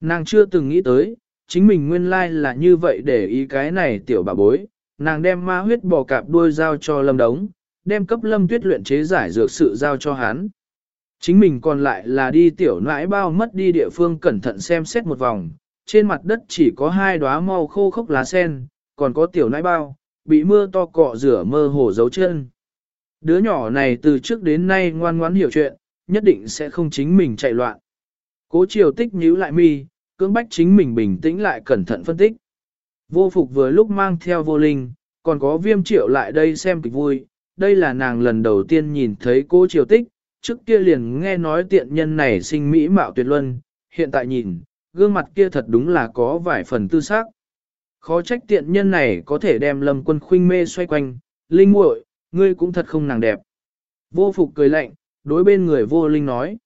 Nàng chưa từng nghĩ tới, chính mình nguyên lai là như vậy để ý cái này tiểu bà bối, nàng đem ma huyết bò cạp đuôi giao cho lâm đống, đem cấp lâm tuyết luyện chế giải dược sự giao cho hắn. Chính mình còn lại là đi tiểu nãi bao mất đi địa phương cẩn thận xem xét một vòng, trên mặt đất chỉ có hai đóa mau khô khốc lá sen, còn có tiểu nãi bao, bị mưa to cọ rửa mơ hồ dấu chân. Đứa nhỏ này từ trước đến nay ngoan ngoãn hiểu chuyện, nhất định sẽ không chính mình chạy loạn. Cố triều tích nhíu lại mi, cưỡng bách chính mình bình tĩnh lại cẩn thận phân tích. Vô phục vừa lúc mang theo vô linh, còn có viêm triệu lại đây xem kịch vui. Đây là nàng lần đầu tiên nhìn thấy cô triều tích, trước kia liền nghe nói tiện nhân này sinh mỹ mạo tuyệt luân, hiện tại nhìn, gương mặt kia thật đúng là có vài phần tư xác. Khó trách tiện nhân này có thể đem lâm quân khuynh mê xoay quanh, linh muội, ngươi cũng thật không nàng đẹp. Vô phục cười lạnh, đối bên người vô linh nói.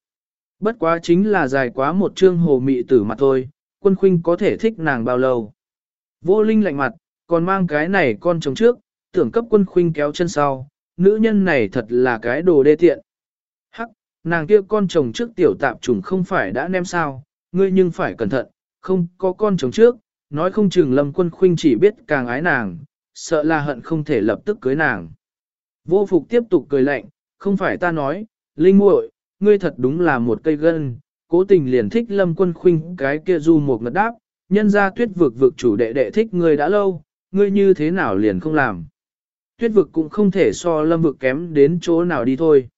Bất quá chính là dài quá một chương hồ mị tử mặt thôi, quân khuynh có thể thích nàng bao lâu. Vô linh lạnh mặt, còn mang cái này con chồng trước, tưởng cấp quân khuynh kéo chân sau, nữ nhân này thật là cái đồ đê tiện. Hắc, nàng kia con chồng trước tiểu tạp trùng không phải đã ném sao, ngươi nhưng phải cẩn thận, không có con chồng trước, nói không chừng lâm quân khuynh chỉ biết càng ái nàng, sợ là hận không thể lập tức cưới nàng. Vô phục tiếp tục cười lạnh, không phải ta nói, linh muội, ngươi thật đúng là một cây gân, cố tình liền thích lâm quân khuynh cái kia du một ngật đáp, nhân ra tuyết vực vực chủ đệ đệ thích ngươi đã lâu, ngươi như thế nào liền không làm. Tuyết vực cũng không thể so lâm vực kém đến chỗ nào đi thôi.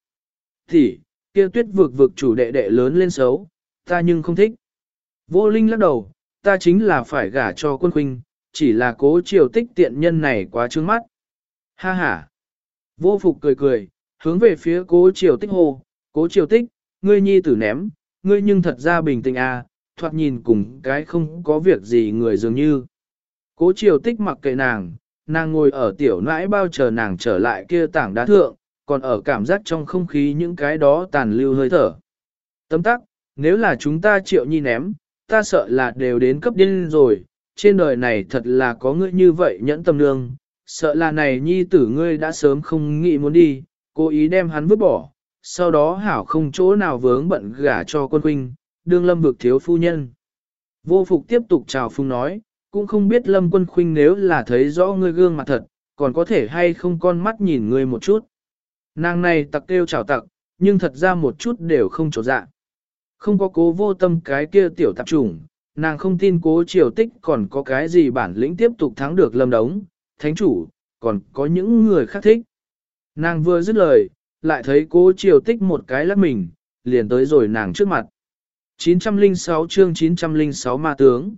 Thì, kia tuyết vực vực chủ đệ đệ lớn lên xấu, ta nhưng không thích. Vô linh lắc đầu, ta chính là phải gả cho quân khuynh, chỉ là cố triều tích tiện nhân này quá trướng mắt. Ha ha. Vô phục cười cười, hướng về phía cố triều tích hồ, cố triều tích, ngươi nhi tử ném, ngươi nhưng thật ra bình tĩnh à, thoạt nhìn cùng cái không có việc gì người dường như. Cố triều tích mặc kệ nàng, nàng ngồi ở tiểu nãi bao chờ nàng trở lại kia tảng đá thượng, còn ở cảm giác trong không khí những cái đó tàn lưu hơi thở. Tấm tắc, nếu là chúng ta triệu nhi ném, ta sợ là đều đến cấp điên rồi, trên đời này thật là có ngươi như vậy nhẫn tâm lương, sợ là này nhi tử ngươi đã sớm không nghĩ muốn đi, cố ý đem hắn vứt bỏ, sau đó hảo không chỗ nào vướng bận gả cho quân huynh, đương lâm vực thiếu phu nhân. Vô phục tiếp tục chào phung nói, cũng không biết lâm quân khuynh nếu là thấy rõ ngươi gương mặt thật, còn có thể hay không con mắt nhìn ngươi một chút. Nàng này tặc kêu chào tặc, nhưng thật ra một chút đều không trột dạ. Không có cố vô tâm cái kia tiểu tạp trùng, nàng không tin cố triều tích còn có cái gì bản lĩnh tiếp tục thắng được lâm đống, thánh chủ, còn có những người khác thích. Nàng vừa dứt lời, lại thấy cố triều tích một cái lắc mình, liền tới rồi nàng trước mặt. 906 chương 906 ma tướng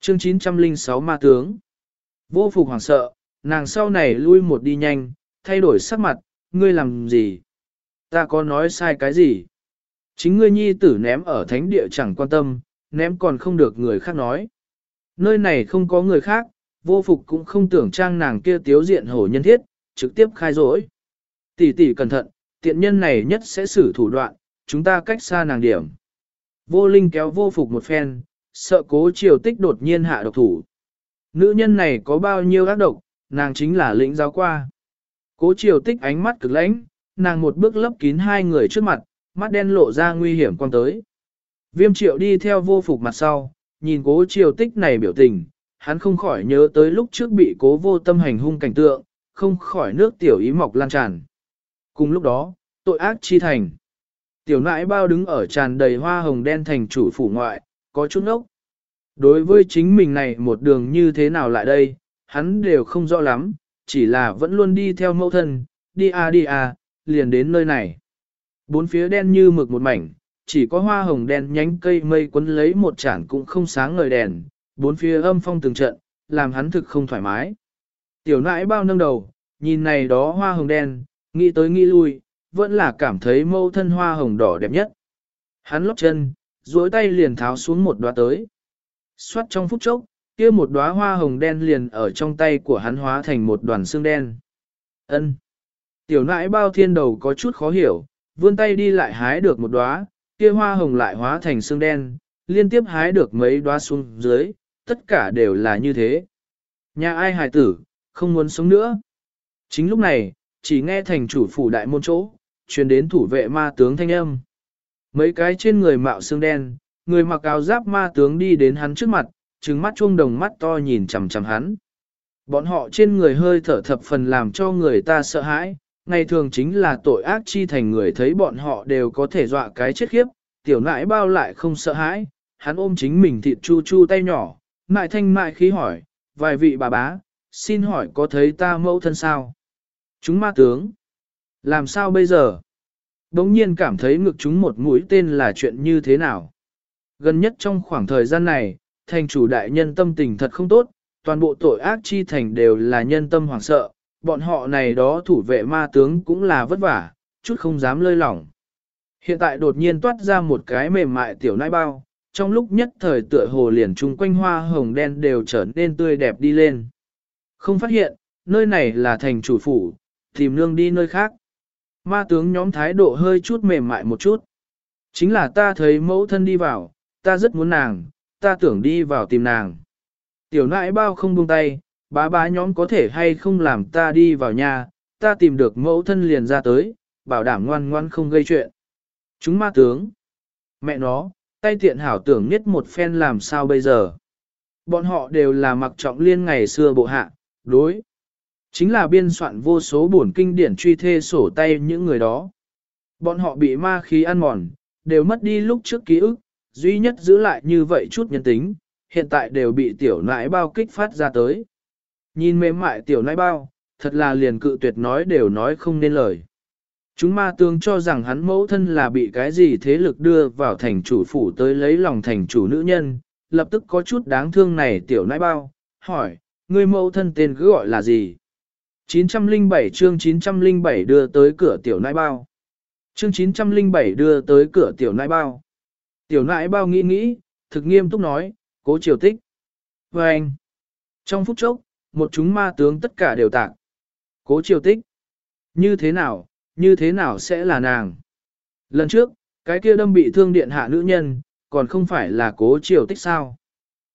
Chương 906 ma tướng Vô phục hoảng sợ, nàng sau này lui một đi nhanh, thay đổi sắc mặt, ngươi làm gì? Ta có nói sai cái gì? Chính ngươi nhi tử ném ở thánh địa chẳng quan tâm, ném còn không được người khác nói. Nơi này không có người khác, vô phục cũng không tưởng trang nàng kia tiếu diện hổ nhân thiết, trực tiếp khai rỗi. Tỷ tỷ cẩn thận, tiện nhân này nhất sẽ xử thủ đoạn, chúng ta cách xa nàng điểm. Vô linh kéo vô phục một phen, sợ cố triều tích đột nhiên hạ độc thủ. Nữ nhân này có bao nhiêu ác độc, nàng chính là lĩnh giáo qua. Cố triều tích ánh mắt cực lãnh, nàng một bước lấp kín hai người trước mặt, mắt đen lộ ra nguy hiểm quan tới. Viêm triệu đi theo vô phục mặt sau, nhìn cố triều tích này biểu tình, hắn không khỏi nhớ tới lúc trước bị cố vô tâm hành hung cảnh tượng, không khỏi nước tiểu ý mọc lan tràn. Cùng lúc đó, tội ác chi thành. Tiểu nãi bao đứng ở tràn đầy hoa hồng đen thành chủ phủ ngoại, có chút ngốc. Đối với chính mình này một đường như thế nào lại đây, hắn đều không rõ lắm, chỉ là vẫn luôn đi theo mẫu thân, đi à đi à, liền đến nơi này. Bốn phía đen như mực một mảnh, chỉ có hoa hồng đen nhánh cây mây quấn lấy một chản cũng không sáng ngời đèn, bốn phía âm phong từng trận, làm hắn thực không thoải mái. Tiểu nãi bao nâng đầu, nhìn này đó hoa hồng đen, nghĩ tới nghĩ lui, vẫn là cảm thấy mâu thân hoa hồng đỏ đẹp nhất. Hắn lóp chân, duỗi tay liền tháo xuống một đóa tới. Xoát trong phút chốc, kia một đóa hoa hồng đen liền ở trong tay của hắn hóa thành một đoàn xương đen. Ân. Tiểu nãi bao thiên đầu có chút khó hiểu, vươn tay đi lại hái được một đóa, kia hoa hồng lại hóa thành xương đen, liên tiếp hái được mấy đóa xuống dưới, tất cả đều là như thế. Nhà ai hài tử, không muốn sống nữa. Chính lúc này, chỉ nghe thành chủ phủ đại môn chỗ, truyền đến thủ vệ ma tướng thanh âm. Mấy cái trên người mạo xương đen, người mặc áo giáp ma tướng đi đến hắn trước mặt, trừng mắt chuông đồng mắt to nhìn chằm chằm hắn. Bọn họ trên người hơi thở thập phần làm cho người ta sợ hãi, ngày thường chính là tội ác chi thành người thấy bọn họ đều có thể dọa cái chết khiếp, tiểu nãi bao lại không sợ hãi, hắn ôm chính mình thịt chu chu tay nhỏ, nại thanh mại khí hỏi, vài vị bà bá, xin hỏi có thấy ta mẫu thân sao? Chúng ma tướng, làm sao bây giờ? Đống nhiên cảm thấy ngực chúng một mũi tên là chuyện như thế nào? Gần nhất trong khoảng thời gian này, thành chủ đại nhân tâm tình thật không tốt, toàn bộ tội ác chi thành đều là nhân tâm hoảng sợ, bọn họ này đó thủ vệ ma tướng cũng là vất vả, chút không dám lơi lỏng. Hiện tại đột nhiên toát ra một cái mềm mại tiểu nai bao, trong lúc nhất thời tựa hồ liền chung quanh hoa hồng đen đều trở nên tươi đẹp đi lên. Không phát hiện, nơi này là thành chủ phủ, tìm nương đi nơi khác. Ma tướng nhóm thái độ hơi chút mềm mại một chút. Chính là ta thấy mẫu thân đi vào, ta rất muốn nàng, ta tưởng đi vào tìm nàng. Tiểu nãi bao không buông tay, bá bá nhóm có thể hay không làm ta đi vào nhà, ta tìm được mẫu thân liền ra tới, bảo đảm ngoan ngoan không gây chuyện. Chúng ma tướng. Mẹ nó, tay tiện hảo tưởng nhất một phen làm sao bây giờ. Bọn họ đều là mặc trọng liên ngày xưa bộ hạ, đối. Chính là biên soạn vô số bổn kinh điển truy thê sổ tay những người đó. Bọn họ bị ma khí ăn mòn, đều mất đi lúc trước ký ức, duy nhất giữ lại như vậy chút nhân tính, hiện tại đều bị tiểu nãi bao kích phát ra tới. Nhìn mềm mại tiểu nãi bao, thật là liền cự tuyệt nói đều nói không nên lời. Chúng ma tương cho rằng hắn mẫu thân là bị cái gì thế lực đưa vào thành chủ phủ tới lấy lòng thành chủ nữ nhân, lập tức có chút đáng thương này tiểu nãi bao, hỏi, người mẫu thân tên cứ gọi là gì? 907 chương 907 đưa tới cửa tiểu nãi bao. Chương 907 đưa tới cửa tiểu nãi bao. Tiểu nãi bao nghĩ nghĩ, thực nghiêm túc nói, cố triều tích. Và anh, trong phút chốc, một chúng ma tướng tất cả đều tạc. Cố triều tích. Như thế nào, như thế nào sẽ là nàng? Lần trước, cái kia đâm bị thương điện hạ nữ nhân, còn không phải là cố triều tích sao?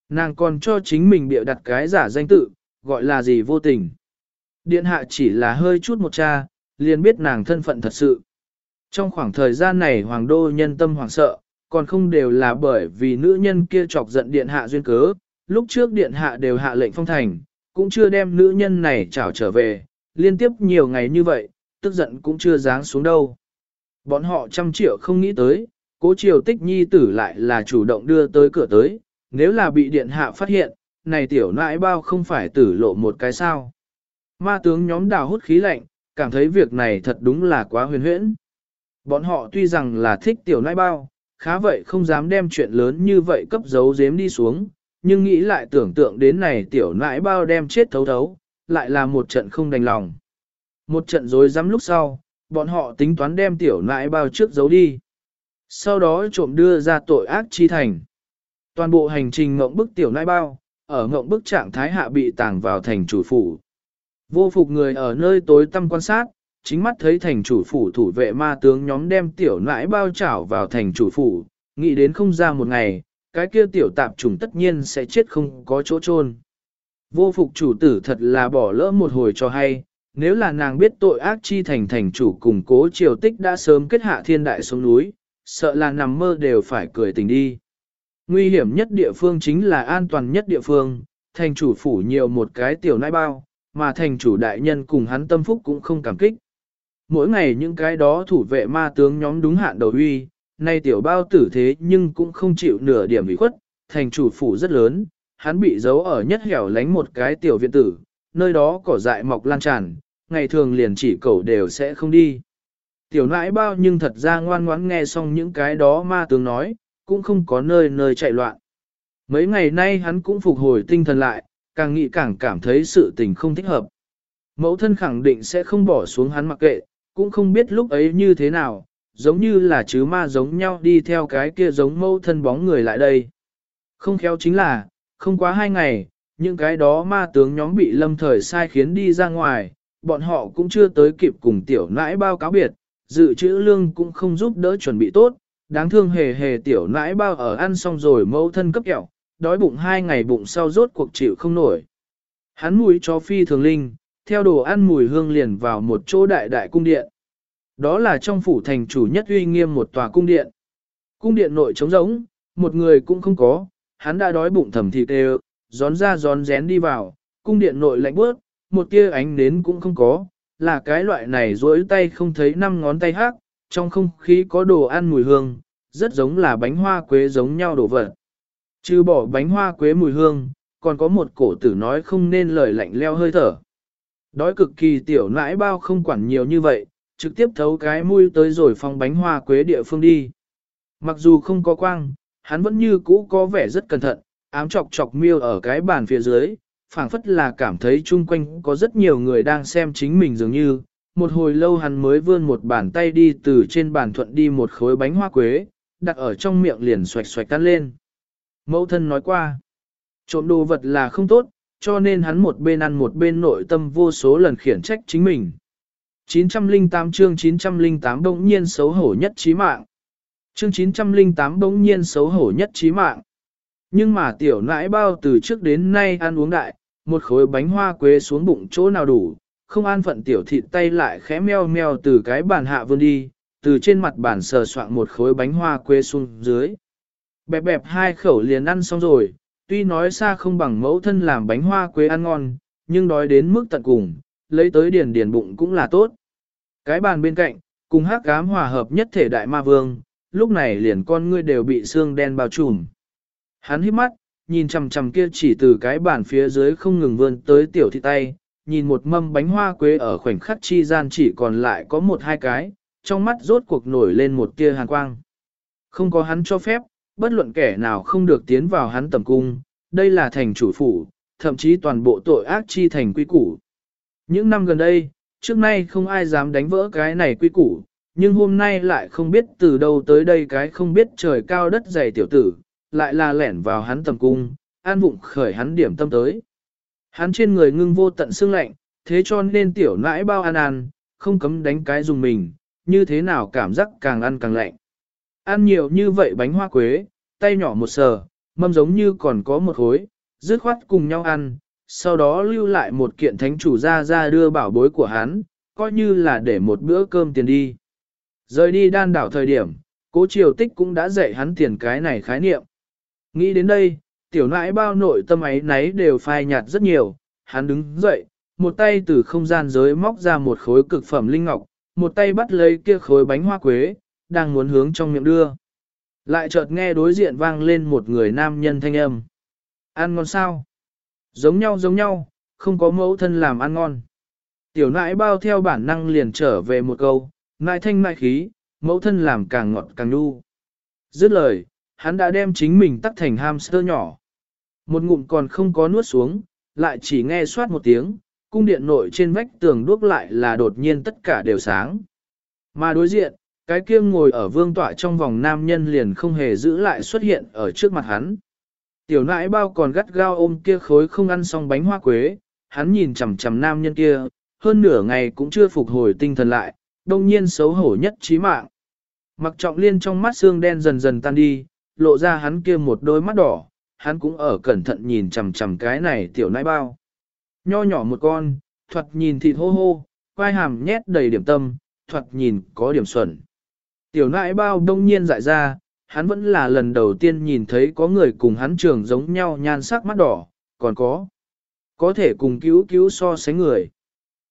Nàng còn cho chính mình bịa đặt cái giả danh tự, gọi là gì vô tình. Điện hạ chỉ là hơi chút một cha, liền biết nàng thân phận thật sự. Trong khoảng thời gian này hoàng đô nhân tâm hoàng sợ, còn không đều là bởi vì nữ nhân kia chọc giận điện hạ duyên cớ, lúc trước điện hạ đều hạ lệnh phong thành, cũng chưa đem nữ nhân này trảo trở về, liên tiếp nhiều ngày như vậy, tức giận cũng chưa dáng xuống đâu. Bọn họ trăm triệu không nghĩ tới, cố triều tích nhi tử lại là chủ động đưa tới cửa tới, nếu là bị điện hạ phát hiện, này tiểu nãi bao không phải tử lộ một cái sao. Ma tướng nhóm đào hút khí lạnh, cảm thấy việc này thật đúng là quá huyền huyễn. Bọn họ tuy rằng là thích tiểu nãi bao, khá vậy không dám đem chuyện lớn như vậy cấp giấu giếm đi xuống, nhưng nghĩ lại tưởng tượng đến này tiểu nãi bao đem chết thấu thấu, lại là một trận không đành lòng. Một trận rối rắm lúc sau, bọn họ tính toán đem tiểu nãi bao trước giấu đi. Sau đó trộm đưa ra tội ác chi thành. Toàn bộ hành trình ngộng bức tiểu nãi bao, ở ngộng bức trạng thái hạ bị tàng vào thành chủ phủ. Vô phục người ở nơi tối tăm quan sát, chính mắt thấy thành chủ phủ thủ vệ ma tướng nhóm đem tiểu nãi bao chảo vào thành chủ phủ, nghĩ đến không ra một ngày, cái kia tiểu tạp trùng tất nhiên sẽ chết không có chỗ chôn. Vô phục chủ tử thật là bỏ lỡ một hồi cho hay, nếu là nàng biết tội ác chi thành thành chủ cùng cố triều tích đã sớm kết hạ thiên đại xuống núi, sợ là nằm mơ đều phải cười tình đi. Nguy hiểm nhất địa phương chính là an toàn nhất địa phương, thành chủ phủ nhiều một cái tiểu nãi bao, mà thành chủ đại nhân cùng hắn tâm phúc cũng không cảm kích. Mỗi ngày những cái đó thủ vệ ma tướng nhóm đúng hạn đầu huy, nay tiểu bao tử thế nhưng cũng không chịu nửa điểm ủy khuất, thành chủ phủ rất lớn, hắn bị giấu ở nhất hẻo lánh một cái tiểu viện tử, nơi đó cỏ dại mọc lan tràn, ngày thường liền chỉ cầu đều sẽ không đi. Tiểu nãi bao nhưng thật ra ngoan ngoãn nghe xong những cái đó ma tướng nói, cũng không có nơi nơi chạy loạn. Mấy ngày nay hắn cũng phục hồi tinh thần lại, càng nghĩ càng cảm thấy sự tình không thích hợp. Mẫu thân khẳng định sẽ không bỏ xuống hắn mặc kệ, cũng không biết lúc ấy như thế nào, giống như là chứ ma giống nhau đi theo cái kia giống mẫu thân bóng người lại đây. Không khéo chính là, không quá hai ngày, những cái đó ma tướng nhóm bị lâm thời sai khiến đi ra ngoài, bọn họ cũng chưa tới kịp cùng tiểu nãi bao cáo biệt, dự trữ lương cũng không giúp đỡ chuẩn bị tốt, đáng thương hề hề tiểu nãi bao ở ăn xong rồi mẫu thân cấp kẹo, đói bụng hai ngày bụng sau rốt cuộc chịu không nổi. Hắn mùi cho phi thường linh, theo đồ ăn mùi hương liền vào một chỗ đại đại cung điện. Đó là trong phủ thành chủ nhất uy nghiêm một tòa cung điện. Cung điện nội trống rỗng, một người cũng không có, hắn đã đói bụng thầm thịt đều, gión ra gión rén đi vào, cung điện nội lạnh bước, một tia ánh nến cũng không có, là cái loại này duỗi tay không thấy năm ngón tay hát, trong không khí có đồ ăn mùi hương, rất giống là bánh hoa quế giống nhau đổ vật. Trừ bỏ bánh hoa quế mùi hương, còn có một cổ tử nói không nên lời lạnh leo hơi thở. Đói cực kỳ tiểu nãi bao không quản nhiều như vậy, trực tiếp thấu cái mũi tới rồi phong bánh hoa quế địa phương đi. Mặc dù không có quang, hắn vẫn như cũ có vẻ rất cẩn thận, ám chọc chọc miêu ở cái bàn phía dưới, phảng phất là cảm thấy chung quanh có rất nhiều người đang xem chính mình dường như. Một hồi lâu hắn mới vươn một bàn tay đi từ trên bàn thuận đi một khối bánh hoa quế, đặt ở trong miệng liền xoạch xoạch tan lên. Mẫu thân nói qua, trộm đồ vật là không tốt, cho nên hắn một bên ăn một bên nội tâm vô số lần khiển trách chính mình. 908 chương 908 bỗng nhiên xấu hổ nhất trí mạng. Chương 908 bỗng nhiên xấu hổ nhất trí mạng. Nhưng mà tiểu nãi bao từ trước đến nay ăn uống đại, một khối bánh hoa quế xuống bụng chỗ nào đủ, không an phận tiểu thịt tay lại khẽ meo meo từ cái bàn hạ vươn đi, từ trên mặt bàn sờ soạn một khối bánh hoa quế xuống dưới. Bẹp bẹp hai khẩu liền ăn xong rồi, tuy nói xa không bằng mẫu thân làm bánh hoa quế ăn ngon, nhưng đói đến mức tận cùng, lấy tới điền điền bụng cũng là tốt. Cái bàn bên cạnh, cùng hát cám hòa hợp nhất thể đại ma vương, lúc này liền con ngươi đều bị xương đen bao trùm. Hắn hít mắt, nhìn chằm chằm kia chỉ từ cái bàn phía dưới không ngừng vươn tới tiểu thị tay, nhìn một mâm bánh hoa quế ở khoảnh khắc chi gian chỉ còn lại có một hai cái, trong mắt rốt cuộc nổi lên một tia hàn quang. Không có hắn cho phép, bất luận kẻ nào không được tiến vào hắn tầm cung, đây là thành chủ phủ, thậm chí toàn bộ tội ác chi thành quy củ. Những năm gần đây, trước nay không ai dám đánh vỡ cái này quy củ, nhưng hôm nay lại không biết từ đâu tới đây cái không biết trời cao đất dày tiểu tử, lại là lẻn vào hắn tầm cung, an vụng khởi hắn điểm tâm tới. Hắn trên người ngưng vô tận xương lạnh, thế cho nên tiểu nãi bao an an, không cấm đánh cái dùng mình, như thế nào cảm giác càng ăn càng lạnh. Ăn nhiều như vậy bánh hoa quế, tay nhỏ một sờ, mâm giống như còn có một khối, dứt khoát cùng nhau ăn, sau đó lưu lại một kiện thánh chủ ra ra đưa bảo bối của hắn, coi như là để một bữa cơm tiền đi. Rời đi đan đảo thời điểm, cố triều tích cũng đã dạy hắn tiền cái này khái niệm. Nghĩ đến đây, tiểu nãi bao nội tâm ấy nấy đều phai nhạt rất nhiều, hắn đứng dậy, một tay từ không gian giới móc ra một khối cực phẩm linh ngọc, một tay bắt lấy kia khối bánh hoa quế, đang muốn hướng trong miệng đưa. Lại chợt nghe đối diện vang lên một người nam nhân thanh âm. Ăn ngon sao? Giống nhau giống nhau, không có mẫu thân làm ăn ngon. Tiểu nãi bao theo bản năng liền trở về một câu, nãi thanh nãi khí, mẫu thân làm càng ngọt càng nu. Dứt lời, hắn đã đem chính mình tắt thành hamster nhỏ. Một ngụm còn không có nuốt xuống, lại chỉ nghe soát một tiếng, cung điện nội trên vách tường đuốc lại là đột nhiên tất cả đều sáng. Mà đối diện, cái kia ngồi ở vương tọa trong vòng nam nhân liền không hề giữ lại xuất hiện ở trước mặt hắn. Tiểu nãi bao còn gắt gao ôm kia khối không ăn xong bánh hoa quế, hắn nhìn chằm chằm nam nhân kia, hơn nửa ngày cũng chưa phục hồi tinh thần lại, đông nhiên xấu hổ nhất trí mạng. Mặc trọng liên trong mắt xương đen dần dần tan đi, lộ ra hắn kia một đôi mắt đỏ, hắn cũng ở cẩn thận nhìn chằm chằm cái này tiểu nãi bao. Nho nhỏ một con, thuật nhìn thịt hô hô, quai hàm nhét đầy điểm tâm, thuật nhìn có điểm xuẩn. Tiểu nãi bao đông nhiên dại ra, hắn vẫn là lần đầu tiên nhìn thấy có người cùng hắn trường giống nhau nhan sắc mắt đỏ, còn có. Có thể cùng cứu cứu so sánh người.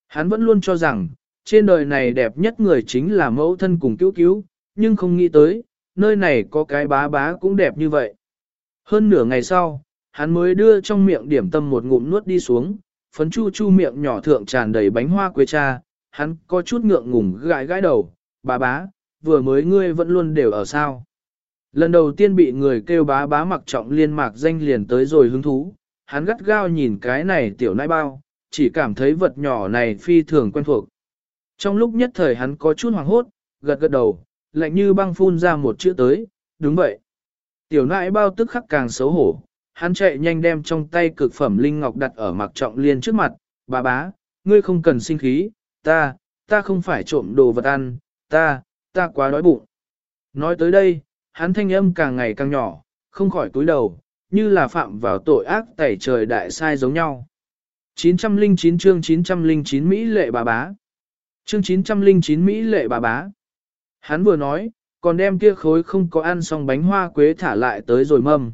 Hắn vẫn luôn cho rằng, trên đời này đẹp nhất người chính là mẫu thân cùng cứu cứu, nhưng không nghĩ tới, nơi này có cái bá bá cũng đẹp như vậy. Hơn nửa ngày sau, hắn mới đưa trong miệng điểm tâm một ngụm nuốt đi xuống, phấn chu chu miệng nhỏ thượng tràn đầy bánh hoa quế cha, hắn có chút ngượng ngùng gãi gãi đầu, bá bá, vừa mới ngươi vẫn luôn đều ở sao. Lần đầu tiên bị người kêu bá bá mặc trọng liên mạc danh liền tới rồi hứng thú, hắn gắt gao nhìn cái này tiểu nai bao, chỉ cảm thấy vật nhỏ này phi thường quen thuộc. Trong lúc nhất thời hắn có chút hoảng hốt, gật gật đầu, lạnh như băng phun ra một chữ tới, đúng vậy. Tiểu nãi bao tức khắc càng xấu hổ, hắn chạy nhanh đem trong tay cực phẩm linh ngọc đặt ở mặc trọng liên trước mặt, bà bá, ngươi không cần sinh khí, ta, ta không phải trộm đồ vật ăn, ta, ta quá đói bụng. Nói tới đây, hắn thanh âm càng ngày càng nhỏ, không khỏi túi đầu, như là phạm vào tội ác tẩy trời đại sai giống nhau. 909 chương 909 Mỹ lệ bà bá. Chương 909 Mỹ lệ bà bá. Hắn vừa nói, còn đem kia khối không có ăn xong bánh hoa quế thả lại tới rồi mâm.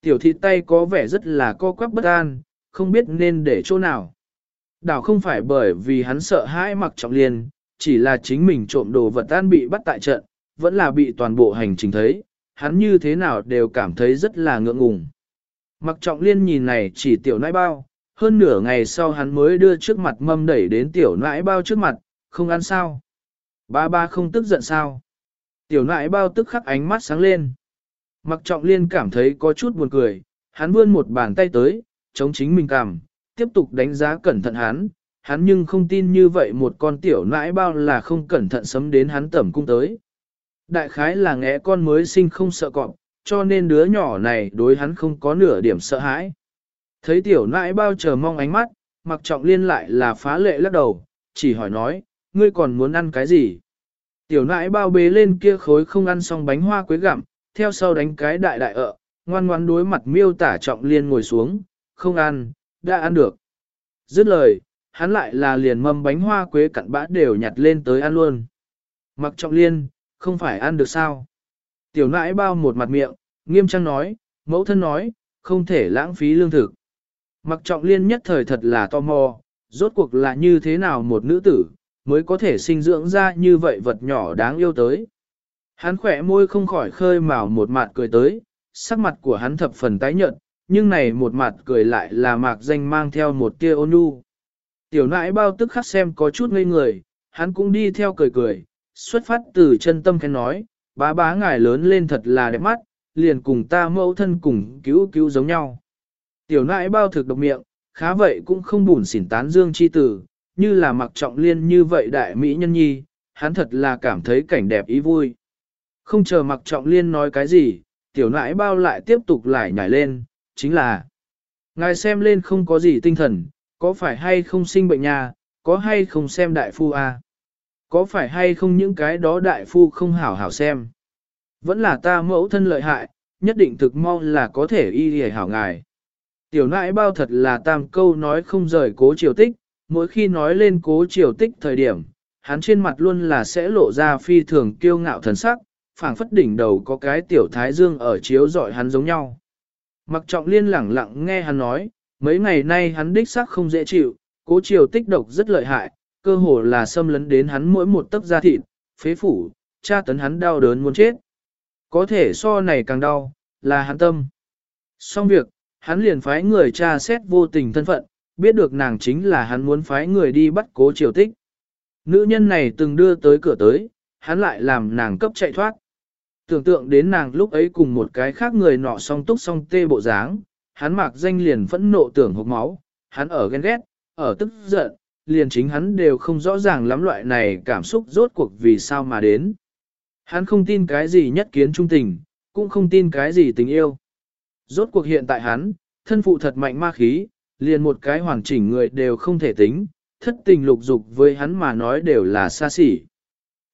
Tiểu thị tay có vẻ rất là co quắp bất an, không biết nên để chỗ nào. Đảo không phải bởi vì hắn sợ hãi mặc trọng liên, chỉ là chính mình trộm đồ vật tan bị bắt tại trận, vẫn là bị toàn bộ hành trình thấy, hắn như thế nào đều cảm thấy rất là ngượng ngùng. Mặc trọng liên nhìn này chỉ tiểu nãi bao, hơn nửa ngày sau hắn mới đưa trước mặt mâm đẩy đến tiểu nãi bao trước mặt, không ăn sao. Ba ba không tức giận sao. Tiểu nãi bao tức khắc ánh mắt sáng lên. Mặc trọng liên cảm thấy có chút buồn cười, hắn vươn một bàn tay tới, chống chính mình cảm, tiếp tục đánh giá cẩn thận hắn, hắn nhưng không tin như vậy một con tiểu nãi bao là không cẩn thận sấm đến hắn tẩm cung tới. Đại khái là ngẽ con mới sinh không sợ cọp, cho nên đứa nhỏ này đối hắn không có nửa điểm sợ hãi. Thấy tiểu nãi bao chờ mong ánh mắt, mặc trọng liên lại là phá lệ lắc đầu, chỉ hỏi nói, ngươi còn muốn ăn cái gì? Tiểu nãi bao bế lên kia khối không ăn xong bánh hoa quế gặm, theo sau đánh cái đại đại ợ, ngoan ngoan đối mặt miêu tả trọng liên ngồi xuống, không ăn, đã ăn được. Dứt lời, hắn lại là liền mâm bánh hoa quế cặn bã đều nhặt lên tới ăn luôn. Mặc trọng liên, không phải ăn được sao? Tiểu nãi bao một mặt miệng, nghiêm trang nói, mẫu thân nói, không thể lãng phí lương thực. Mặc trọng liên nhất thời thật là tò mò, rốt cuộc là như thế nào một nữ tử, mới có thể sinh dưỡng ra như vậy vật nhỏ đáng yêu tới. Hắn khỏe môi không khỏi khơi mào một mặt cười tới, sắc mặt của hắn thập phần tái nhợt, nhưng này một mặt cười lại là mạc danh mang theo một tia ôn nhu. Tiểu nãi bao tức khắc xem có chút ngây người, hắn cũng đi theo cười cười, xuất phát từ chân tâm khen nói, bá bá ngài lớn lên thật là đẹp mắt, liền cùng ta mẫu thân cùng cứu cứu giống nhau. Tiểu nãi bao thực độc miệng, khá vậy cũng không bùn xỉn tán dương chi tử, như là mặc trọng liên như vậy đại mỹ nhân nhi, hắn thật là cảm thấy cảnh đẹp ý vui. Không chờ mặc trọng liên nói cái gì, tiểu nãi bao lại tiếp tục lại nhảy lên, chính là Ngài xem lên không có gì tinh thần, có phải hay không sinh bệnh nhà, có hay không xem đại phu à? Có phải hay không những cái đó đại phu không hảo hảo xem? Vẫn là ta mẫu thân lợi hại, nhất định thực mong là có thể y hề hảo ngài. Tiểu nãi bao thật là tam câu nói không rời cố triều tích, mỗi khi nói lên cố triều tích thời điểm, hắn trên mặt luôn là sẽ lộ ra phi thường kiêu ngạo thần sắc, phảng phất đỉnh đầu có cái tiểu thái dương ở chiếu dọi hắn giống nhau. Mặc trọng liên lẳng lặng nghe hắn nói, mấy ngày nay hắn đích xác không dễ chịu, cố triều tích độc rất lợi hại, cơ hồ là xâm lấn đến hắn mỗi một tấc da thịt, phế phủ, tra tấn hắn đau đớn muốn chết. Có thể so này càng đau, là hắn tâm. Xong việc, hắn liền phái người tra xét vô tình thân phận, biết được nàng chính là hắn muốn phái người đi bắt cố triều tích. Nữ nhân này từng đưa tới cửa tới, hắn lại làm nàng cấp chạy thoát. Tưởng tượng đến nàng lúc ấy cùng một cái khác người nọ song túc song tê bộ dáng, hắn mặc danh liền phẫn nộ tưởng hộp máu, hắn ở ghen ghét, ở tức giận, liền chính hắn đều không rõ ràng lắm loại này cảm xúc rốt cuộc vì sao mà đến. Hắn không tin cái gì nhất kiến trung tình, cũng không tin cái gì tình yêu. Rốt cuộc hiện tại hắn, thân phụ thật mạnh ma khí, liền một cái hoàn chỉnh người đều không thể tính, thất tình lục dục với hắn mà nói đều là xa xỉ.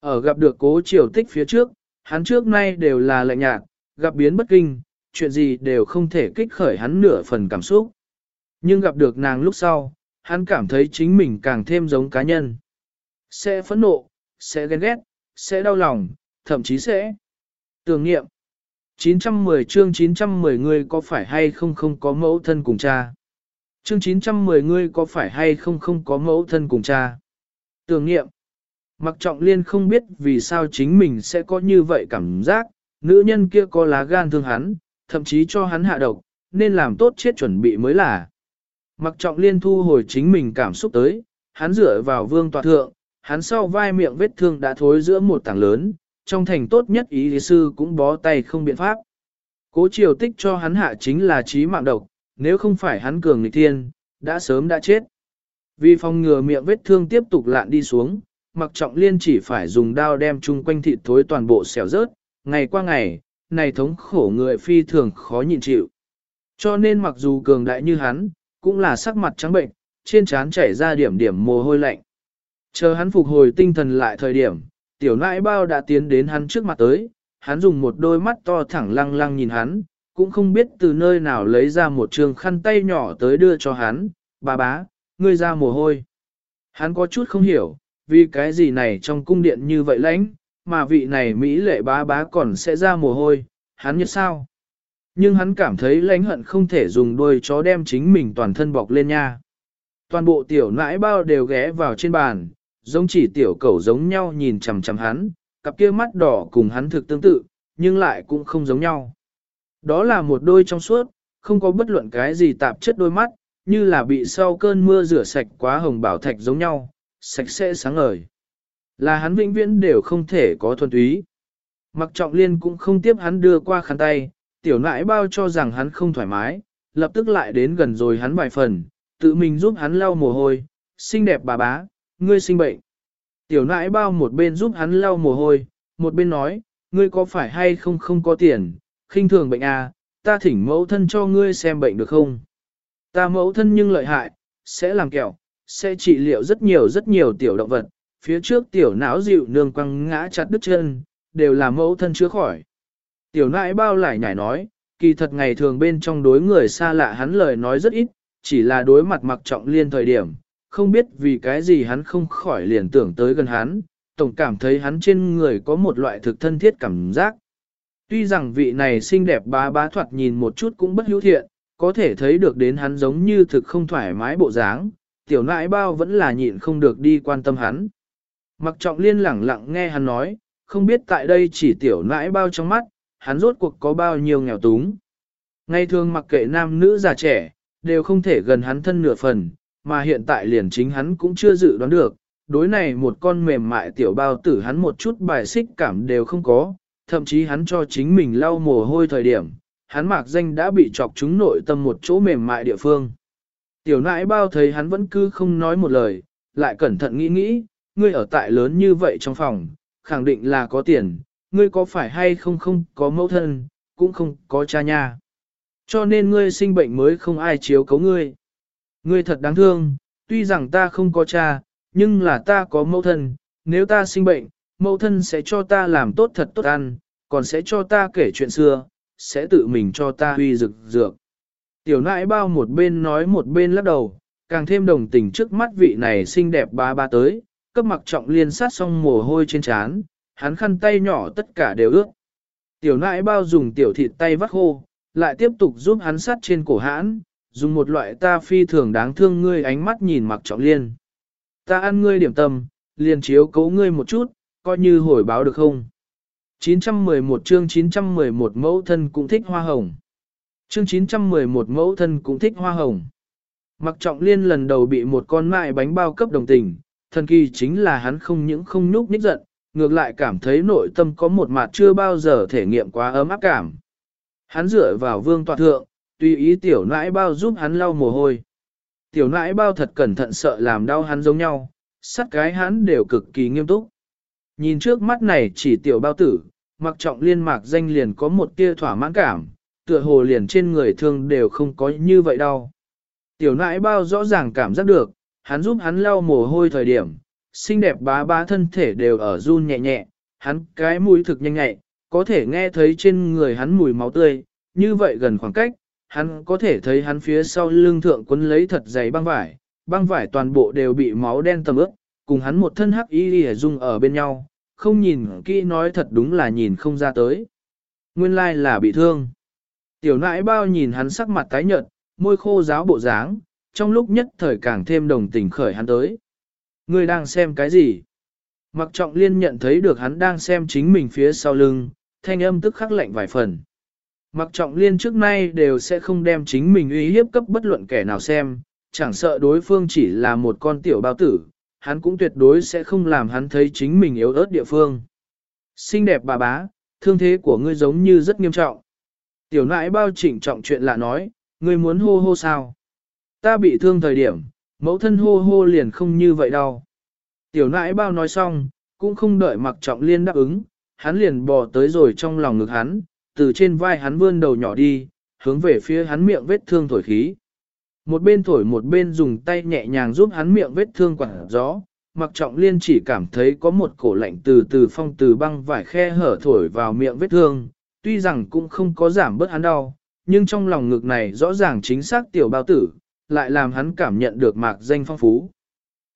Ở gặp được cố triều tích phía trước, hắn trước nay đều là lạnh nhạt, gặp biến bất kinh, chuyện gì đều không thể kích khởi hắn nửa phần cảm xúc. Nhưng gặp được nàng lúc sau, hắn cảm thấy chính mình càng thêm giống cá nhân. Sẽ phẫn nộ, sẽ ghen ghét, sẽ đau lòng, thậm chí sẽ tưởng niệm. 910 chương 910 người có phải hay không không có mẫu thân cùng cha. Chương 910 ngươi có phải hay không không có mẫu thân cùng cha. Tưởng niệm. Mặc trọng liên không biết vì sao chính mình sẽ có như vậy cảm giác, nữ nhân kia có lá gan thương hắn, thậm chí cho hắn hạ độc, nên làm tốt chết chuẩn bị mới là. Mặc trọng liên thu hồi chính mình cảm xúc tới, hắn dựa vào vương tọa thượng, hắn sau vai miệng vết thương đã thối giữa một tảng lớn, trong thành tốt nhất ý lý sư cũng bó tay không biện pháp. Cố triều tích cho hắn hạ chính là trí mạng độc, nếu không phải hắn cường nghịch thiên, đã sớm đã chết. Vì phòng ngừa miệng vết thương tiếp tục lạn đi xuống, mặc trọng liên chỉ phải dùng đao đem chung quanh thịt thối toàn bộ xẻo rớt, ngày qua ngày, này thống khổ người phi thường khó nhịn chịu. Cho nên mặc dù cường đại như hắn, cũng là sắc mặt trắng bệnh, trên trán chảy ra điểm điểm mồ hôi lạnh. Chờ hắn phục hồi tinh thần lại thời điểm, tiểu nãi bao đã tiến đến hắn trước mặt tới, hắn dùng một đôi mắt to thẳng lăng lăng nhìn hắn, cũng không biết từ nơi nào lấy ra một trường khăn tay nhỏ tới đưa cho hắn, bà bá, ngươi ra mồ hôi. Hắn có chút không hiểu, vì cái gì này trong cung điện như vậy lãnh, mà vị này Mỹ lệ bá bá còn sẽ ra mồ hôi, hắn như sao? Nhưng hắn cảm thấy lãnh hận không thể dùng đôi chó đem chính mình toàn thân bọc lên nha. Toàn bộ tiểu nãi bao đều ghé vào trên bàn, giống chỉ tiểu cẩu giống nhau nhìn chằm chằm hắn, cặp kia mắt đỏ cùng hắn thực tương tự, nhưng lại cũng không giống nhau. Đó là một đôi trong suốt, không có bất luận cái gì tạp chất đôi mắt, như là bị sau cơn mưa rửa sạch quá hồng bảo thạch giống nhau, sạch sẽ sáng ngời. Là hắn vĩnh viễn đều không thể có thuần túy. Mặc trọng liên cũng không tiếp hắn đưa qua khăn tay, tiểu nãi bao cho rằng hắn không thoải mái, lập tức lại đến gần rồi hắn vài phần, tự mình giúp hắn lau mồ hôi, xinh đẹp bà bá, ngươi sinh bệnh. Tiểu nãi bao một bên giúp hắn lau mồ hôi, một bên nói, ngươi có phải hay không không có tiền, khinh thường bệnh à, ta thỉnh mẫu thân cho ngươi xem bệnh được không? Ta mẫu thân nhưng lợi hại, sẽ làm kẹo, sẽ trị liệu rất nhiều rất nhiều tiểu động vật, phía trước tiểu não dịu nương quăng ngã chặt đứt chân, đều là mẫu thân chữa khỏi. Tiểu nãi bao lại nhảy nói, kỳ thật ngày thường bên trong đối người xa lạ hắn lời nói rất ít, chỉ là đối mặt mặc trọng liên thời điểm, không biết vì cái gì hắn không khỏi liền tưởng tới gần hắn, tổng cảm thấy hắn trên người có một loại thực thân thiết cảm giác. Tuy rằng vị này xinh đẹp bá bá thoạt nhìn một chút cũng bất hữu thiện, có thể thấy được đến hắn giống như thực không thoải mái bộ dáng, tiểu nãi bao vẫn là nhịn không được đi quan tâm hắn. Mặc trọng liên lẳng lặng nghe hắn nói, không biết tại đây chỉ tiểu nãi bao trong mắt, hắn rốt cuộc có bao nhiêu nghèo túng. Ngày thường mặc kệ nam nữ già trẻ, đều không thể gần hắn thân nửa phần, mà hiện tại liền chính hắn cũng chưa dự đoán được, đối này một con mềm mại tiểu bao tử hắn một chút bài xích cảm đều không có, thậm chí hắn cho chính mình lau mồ hôi thời điểm, hắn mạc danh đã bị chọc trúng nội tâm một chỗ mềm mại địa phương. Tiểu nãi bao thấy hắn vẫn cứ không nói một lời, lại cẩn thận nghĩ nghĩ, ngươi ở tại lớn như vậy trong phòng, khẳng định là có tiền, ngươi có phải hay không không có mẫu thân, cũng không có cha nha. Cho nên ngươi sinh bệnh mới không ai chiếu cấu ngươi. Ngươi thật đáng thương, tuy rằng ta không có cha, nhưng là ta có mẫu thân, nếu ta sinh bệnh, mẫu thân sẽ cho ta làm tốt thật tốt ăn, còn sẽ cho ta kể chuyện xưa, sẽ tự mình cho ta huy dược dược. Tiểu nãi bao một bên nói một bên lắc đầu, càng thêm đồng tình trước mắt vị này xinh đẹp ba ba tới, cấp mặc trọng liên sát xong mồ hôi trên trán, hắn khăn tay nhỏ tất cả đều ướt. Tiểu nãi bao dùng tiểu thịt tay vắt khô, lại tiếp tục giúp hắn sát trên cổ hãn, dùng một loại ta phi thường đáng thương ngươi ánh mắt nhìn mặc trọng liên. Ta ăn ngươi điểm tâm, liền chiếu cấu ngươi một chút, coi như hồi báo được không? 911 chương 911 mẫu thân cũng thích hoa hồng. Chương 911 mẫu thân cũng thích hoa hồng. Mặc trọng liên lần đầu bị một con mại bánh bao cấp đồng tình, thần kỳ chính là hắn không những không nhúc nhích giận, ngược lại cảm thấy nội tâm có một mặt chưa bao giờ thể nghiệm quá ấm áp cảm. Hắn dựa vào vương tọa thượng, tùy ý tiểu nãi bao giúp hắn lau mồ hôi. Tiểu nãi bao thật cẩn thận sợ làm đau hắn giống nhau, sắt cái hắn đều cực kỳ nghiêm túc. Nhìn trước mắt này chỉ tiểu bao tử, mặc trọng liên mạc danh liền có một tia thỏa mãn cảm, tựa hồ liền trên người thương đều không có như vậy đâu. Tiểu nãi bao rõ ràng cảm giác được, hắn giúp hắn lau mồ hôi thời điểm, xinh đẹp bá bá thân thể đều ở run nhẹ nhẹ, hắn cái mũi thực nhanh nhẹ, có thể nghe thấy trên người hắn mùi máu tươi, như vậy gần khoảng cách, hắn có thể thấy hắn phía sau lưng thượng quấn lấy thật dày băng vải, băng vải toàn bộ đều bị máu đen tầm ướt, cùng hắn một thân hắc y y dung ở bên nhau, không nhìn kỹ nói thật đúng là nhìn không ra tới. Nguyên lai là bị thương. Tiểu nãi bao nhìn hắn sắc mặt tái nhợt, môi khô giáo bộ dáng, trong lúc nhất thời càng thêm đồng tình khởi hắn tới. Ngươi đang xem cái gì? Mặc trọng liên nhận thấy được hắn đang xem chính mình phía sau lưng, thanh âm tức khắc lạnh vài phần. Mặc trọng liên trước nay đều sẽ không đem chính mình uy hiếp cấp bất luận kẻ nào xem, chẳng sợ đối phương chỉ là một con tiểu bao tử, hắn cũng tuyệt đối sẽ không làm hắn thấy chính mình yếu ớt địa phương. Xinh đẹp bà bá, thương thế của ngươi giống như rất nghiêm trọng. Tiểu nãi bao chỉnh trọng chuyện lạ nói, ngươi muốn hô hô sao? Ta bị thương thời điểm, mẫu thân hô hô liền không như vậy đâu. Tiểu nãi bao nói xong, cũng không đợi mặc trọng liên đáp ứng, hắn liền bò tới rồi trong lòng ngực hắn, từ trên vai hắn vươn đầu nhỏ đi, hướng về phía hắn miệng vết thương thổi khí. Một bên thổi một bên dùng tay nhẹ nhàng giúp hắn miệng vết thương quảng gió, mặc trọng liên chỉ cảm thấy có một cổ lạnh từ từ phong từ băng vải khe hở thổi vào miệng vết thương, tuy rằng cũng không có giảm bớt hắn đau, nhưng trong lòng ngực này rõ ràng chính xác tiểu bao tử, lại làm hắn cảm nhận được mạc danh phong phú.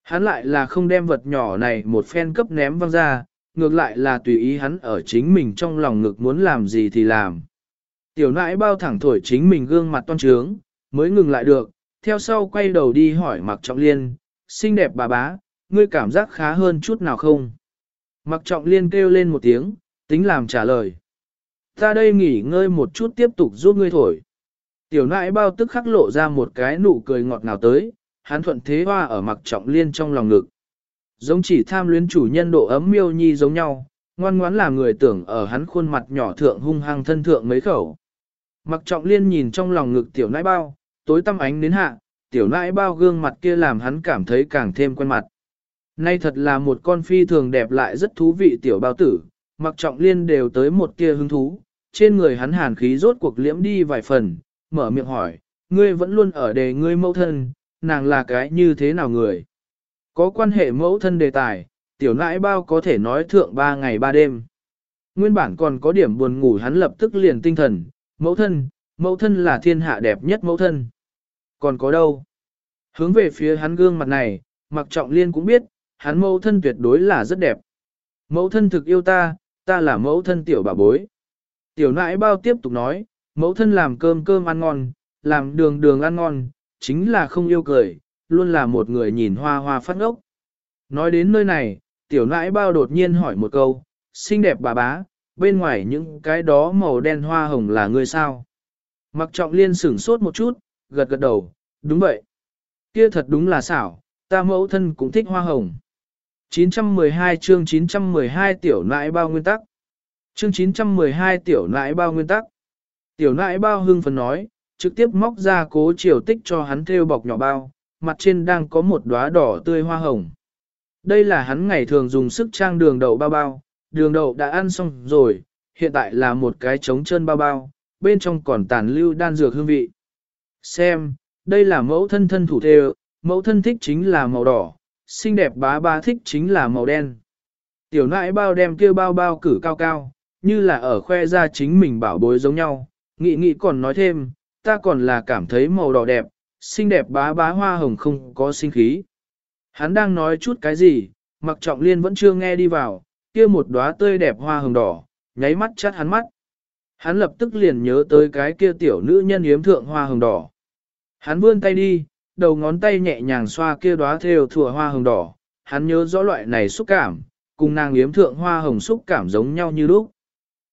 Hắn lại là không đem vật nhỏ này một phen cấp ném văng ra, ngược lại là tùy ý hắn ở chính mình trong lòng ngực muốn làm gì thì làm. Tiểu nãi bao thẳng thổi chính mình gương mặt toan trướng, mới ngừng lại được, theo sau quay đầu đi hỏi Mạc Trọng Liên, xinh đẹp bà bá, ngươi cảm giác khá hơn chút nào không? Mạc Trọng Liên kêu lên một tiếng, tính làm trả lời. Ta đây nghỉ ngơi một chút tiếp tục giúp ngươi thổi. Tiểu nãi bao tức khắc lộ ra một cái nụ cười ngọt ngào tới, hắn thuận thế hoa ở Mạc Trọng Liên trong lòng ngực. Giống chỉ tham luyến chủ nhân độ ấm miêu nhi giống nhau, ngoan ngoãn là người tưởng ở hắn khuôn mặt nhỏ thượng hung hăng thân thượng mấy khẩu. Mặc trọng liên nhìn trong lòng ngực tiểu nãi bao, tối tăm ánh đến hạ, tiểu nãi bao gương mặt kia làm hắn cảm thấy càng thêm quen mặt. Nay thật là một con phi thường đẹp lại rất thú vị tiểu bao tử, mặc trọng liên đều tới một kia hứng thú, trên người hắn hàn khí rốt cuộc liễm đi vài phần, mở miệng hỏi, ngươi vẫn luôn ở đề ngươi mẫu thân, nàng là cái như thế nào người? Có quan hệ mẫu thân đề tài, tiểu nãi bao có thể nói thượng ba ngày ba đêm. Nguyên bản còn có điểm buồn ngủ hắn lập tức liền tinh thần, mẫu thân, mẫu thân là thiên hạ đẹp nhất mẫu thân. Còn có đâu? Hướng về phía hắn gương mặt này, mặc trọng liên cũng biết, hắn mẫu thân tuyệt đối là rất đẹp. Mẫu thân thực yêu ta, ta là mẫu thân tiểu bà bối. Tiểu nãi bao tiếp tục nói, mẫu thân làm cơm cơm ăn ngon, làm đường đường ăn ngon, chính là không yêu cười, luôn là một người nhìn hoa hoa phát ngốc. Nói đến nơi này, tiểu nãi bao đột nhiên hỏi một câu, xinh đẹp bà bá, bên ngoài những cái đó màu đen hoa hồng là người sao? Mặc trọng liên sửng sốt một chút, gật gật đầu, đúng vậy. Kia thật đúng là xảo, ta mẫu thân cũng thích hoa hồng. 912 chương 912 tiểu nãi bao nguyên tắc. Chương 912 tiểu nãi bao nguyên tắc. Tiểu nãi bao hưng phấn nói, trực tiếp móc ra cố chiều tích cho hắn theo bọc nhỏ bao, mặt trên đang có một đóa đỏ tươi hoa hồng. Đây là hắn ngày thường dùng sức trang đường đậu bao bao, đường đậu đã ăn xong rồi, hiện tại là một cái trống chân bao bao, bên trong còn tàn lưu đan dược hương vị. Xem, đây là mẫu thân thân thủ thêu, mẫu thân thích chính là màu đỏ, xinh đẹp bá bá thích chính là màu đen. Tiểu nãi bao đem kia bao bao cử cao cao, như là ở khoe ra chính mình bảo bối giống nhau, nghị nghị còn nói thêm, ta còn là cảm thấy màu đỏ đẹp, xinh đẹp bá bá hoa hồng không có sinh khí. Hắn đang nói chút cái gì, mặc trọng liên vẫn chưa nghe đi vào, kia một đóa tươi đẹp hoa hồng đỏ, nháy mắt chắt hắn mắt. Hắn lập tức liền nhớ tới cái kia tiểu nữ nhân yếm thượng hoa hồng đỏ. Hắn vươn tay đi, đầu ngón tay nhẹ nhàng xoa kia đóa theo thủa hoa hồng đỏ, hắn nhớ rõ loại này xúc cảm, cùng nàng yếm thượng hoa hồng xúc cảm giống nhau như lúc.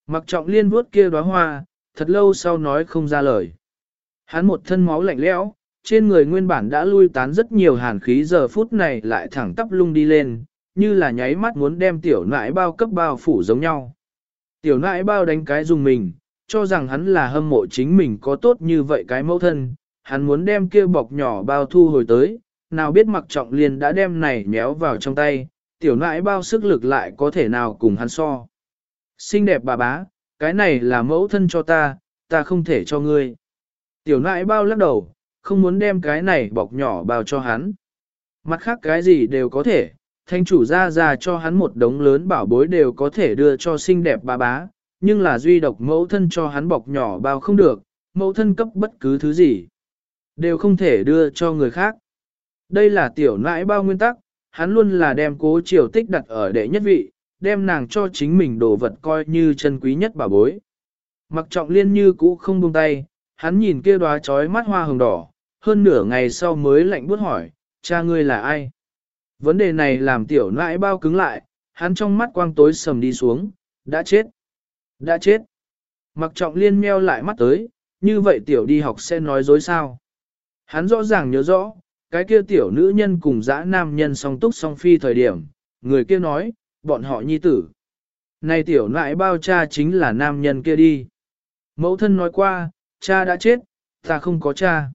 Mặc trọng liên vuốt kia đóa hoa, thật lâu sau nói không ra lời. Hắn một thân máu lạnh lẽo, trên người nguyên bản đã lui tán rất nhiều hàn khí giờ phút này lại thẳng tắp lung đi lên, như là nháy mắt muốn đem tiểu nãi bao cấp bao phủ giống nhau. Tiểu nãi bao đánh cái dùng mình, cho rằng hắn là hâm mộ chính mình có tốt như vậy cái mẫu thân, hắn muốn đem kia bọc nhỏ bao thu hồi tới, nào biết mặc trọng liền đã đem này méo vào trong tay, tiểu nãi bao sức lực lại có thể nào cùng hắn so. Xinh đẹp bà bá, cái này là mẫu thân cho ta, ta không thể cho ngươi. Tiểu nãi bao lắc đầu, không muốn đem cái này bọc nhỏ bao cho hắn. Mặt khác cái gì đều có thể, thanh chủ ra ra cho hắn một đống lớn bảo bối đều có thể đưa cho xinh đẹp bà bá, nhưng là duy độc mẫu thân cho hắn bọc nhỏ bao không được, mẫu thân cấp bất cứ thứ gì, đều không thể đưa cho người khác. Đây là tiểu nãi bao nguyên tắc, hắn luôn là đem cố triều tích đặt ở đệ nhất vị, đem nàng cho chính mình đồ vật coi như chân quý nhất bảo bối. Mặc trọng liên như cũ không buông tay, hắn nhìn kia đóa trói mắt hoa hồng đỏ, hơn nửa ngày sau mới lạnh buốt hỏi, cha ngươi là ai? Vấn đề này làm tiểu nãi bao cứng lại, hắn trong mắt quang tối sầm đi xuống, đã chết, đã chết. Mặc trọng liên meo lại mắt tới, như vậy tiểu đi học sẽ nói dối sao? Hắn rõ ràng nhớ rõ, cái kia tiểu nữ nhân cùng dã nam nhân song túc song phi thời điểm, người kia nói, bọn họ nhi tử. Này tiểu nãi bao cha chính là nam nhân kia đi. Mẫu thân nói qua, cha đã chết, ta không có cha.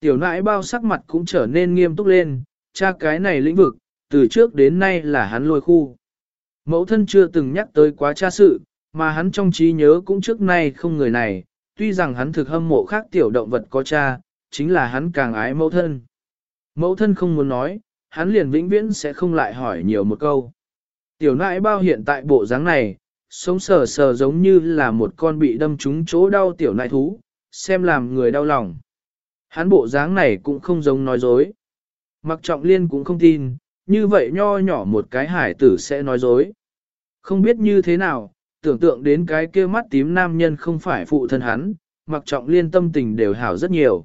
Tiểu nãi bao sắc mặt cũng trở nên nghiêm túc lên, cha cái này lĩnh vực, từ trước đến nay là hắn lôi khu. Mẫu thân chưa từng nhắc tới quá cha sự, mà hắn trong trí nhớ cũng trước nay không người này, tuy rằng hắn thực hâm mộ khác tiểu động vật có cha, chính là hắn càng ái mẫu thân. Mẫu thân không muốn nói, hắn liền vĩnh viễn sẽ không lại hỏi nhiều một câu. Tiểu nãi bao hiện tại bộ dáng này, sống sờ sờ giống như là một con bị đâm trúng chỗ đau tiểu nãi thú, xem làm người đau lòng. Hắn bộ dáng này cũng không giống nói dối. Mặc trọng liên cũng không tin, như vậy nho nhỏ một cái hải tử sẽ nói dối. Không biết như thế nào, tưởng tượng đến cái kia mắt tím nam nhân không phải phụ thân hắn, mặc trọng liên tâm tình đều hảo rất nhiều.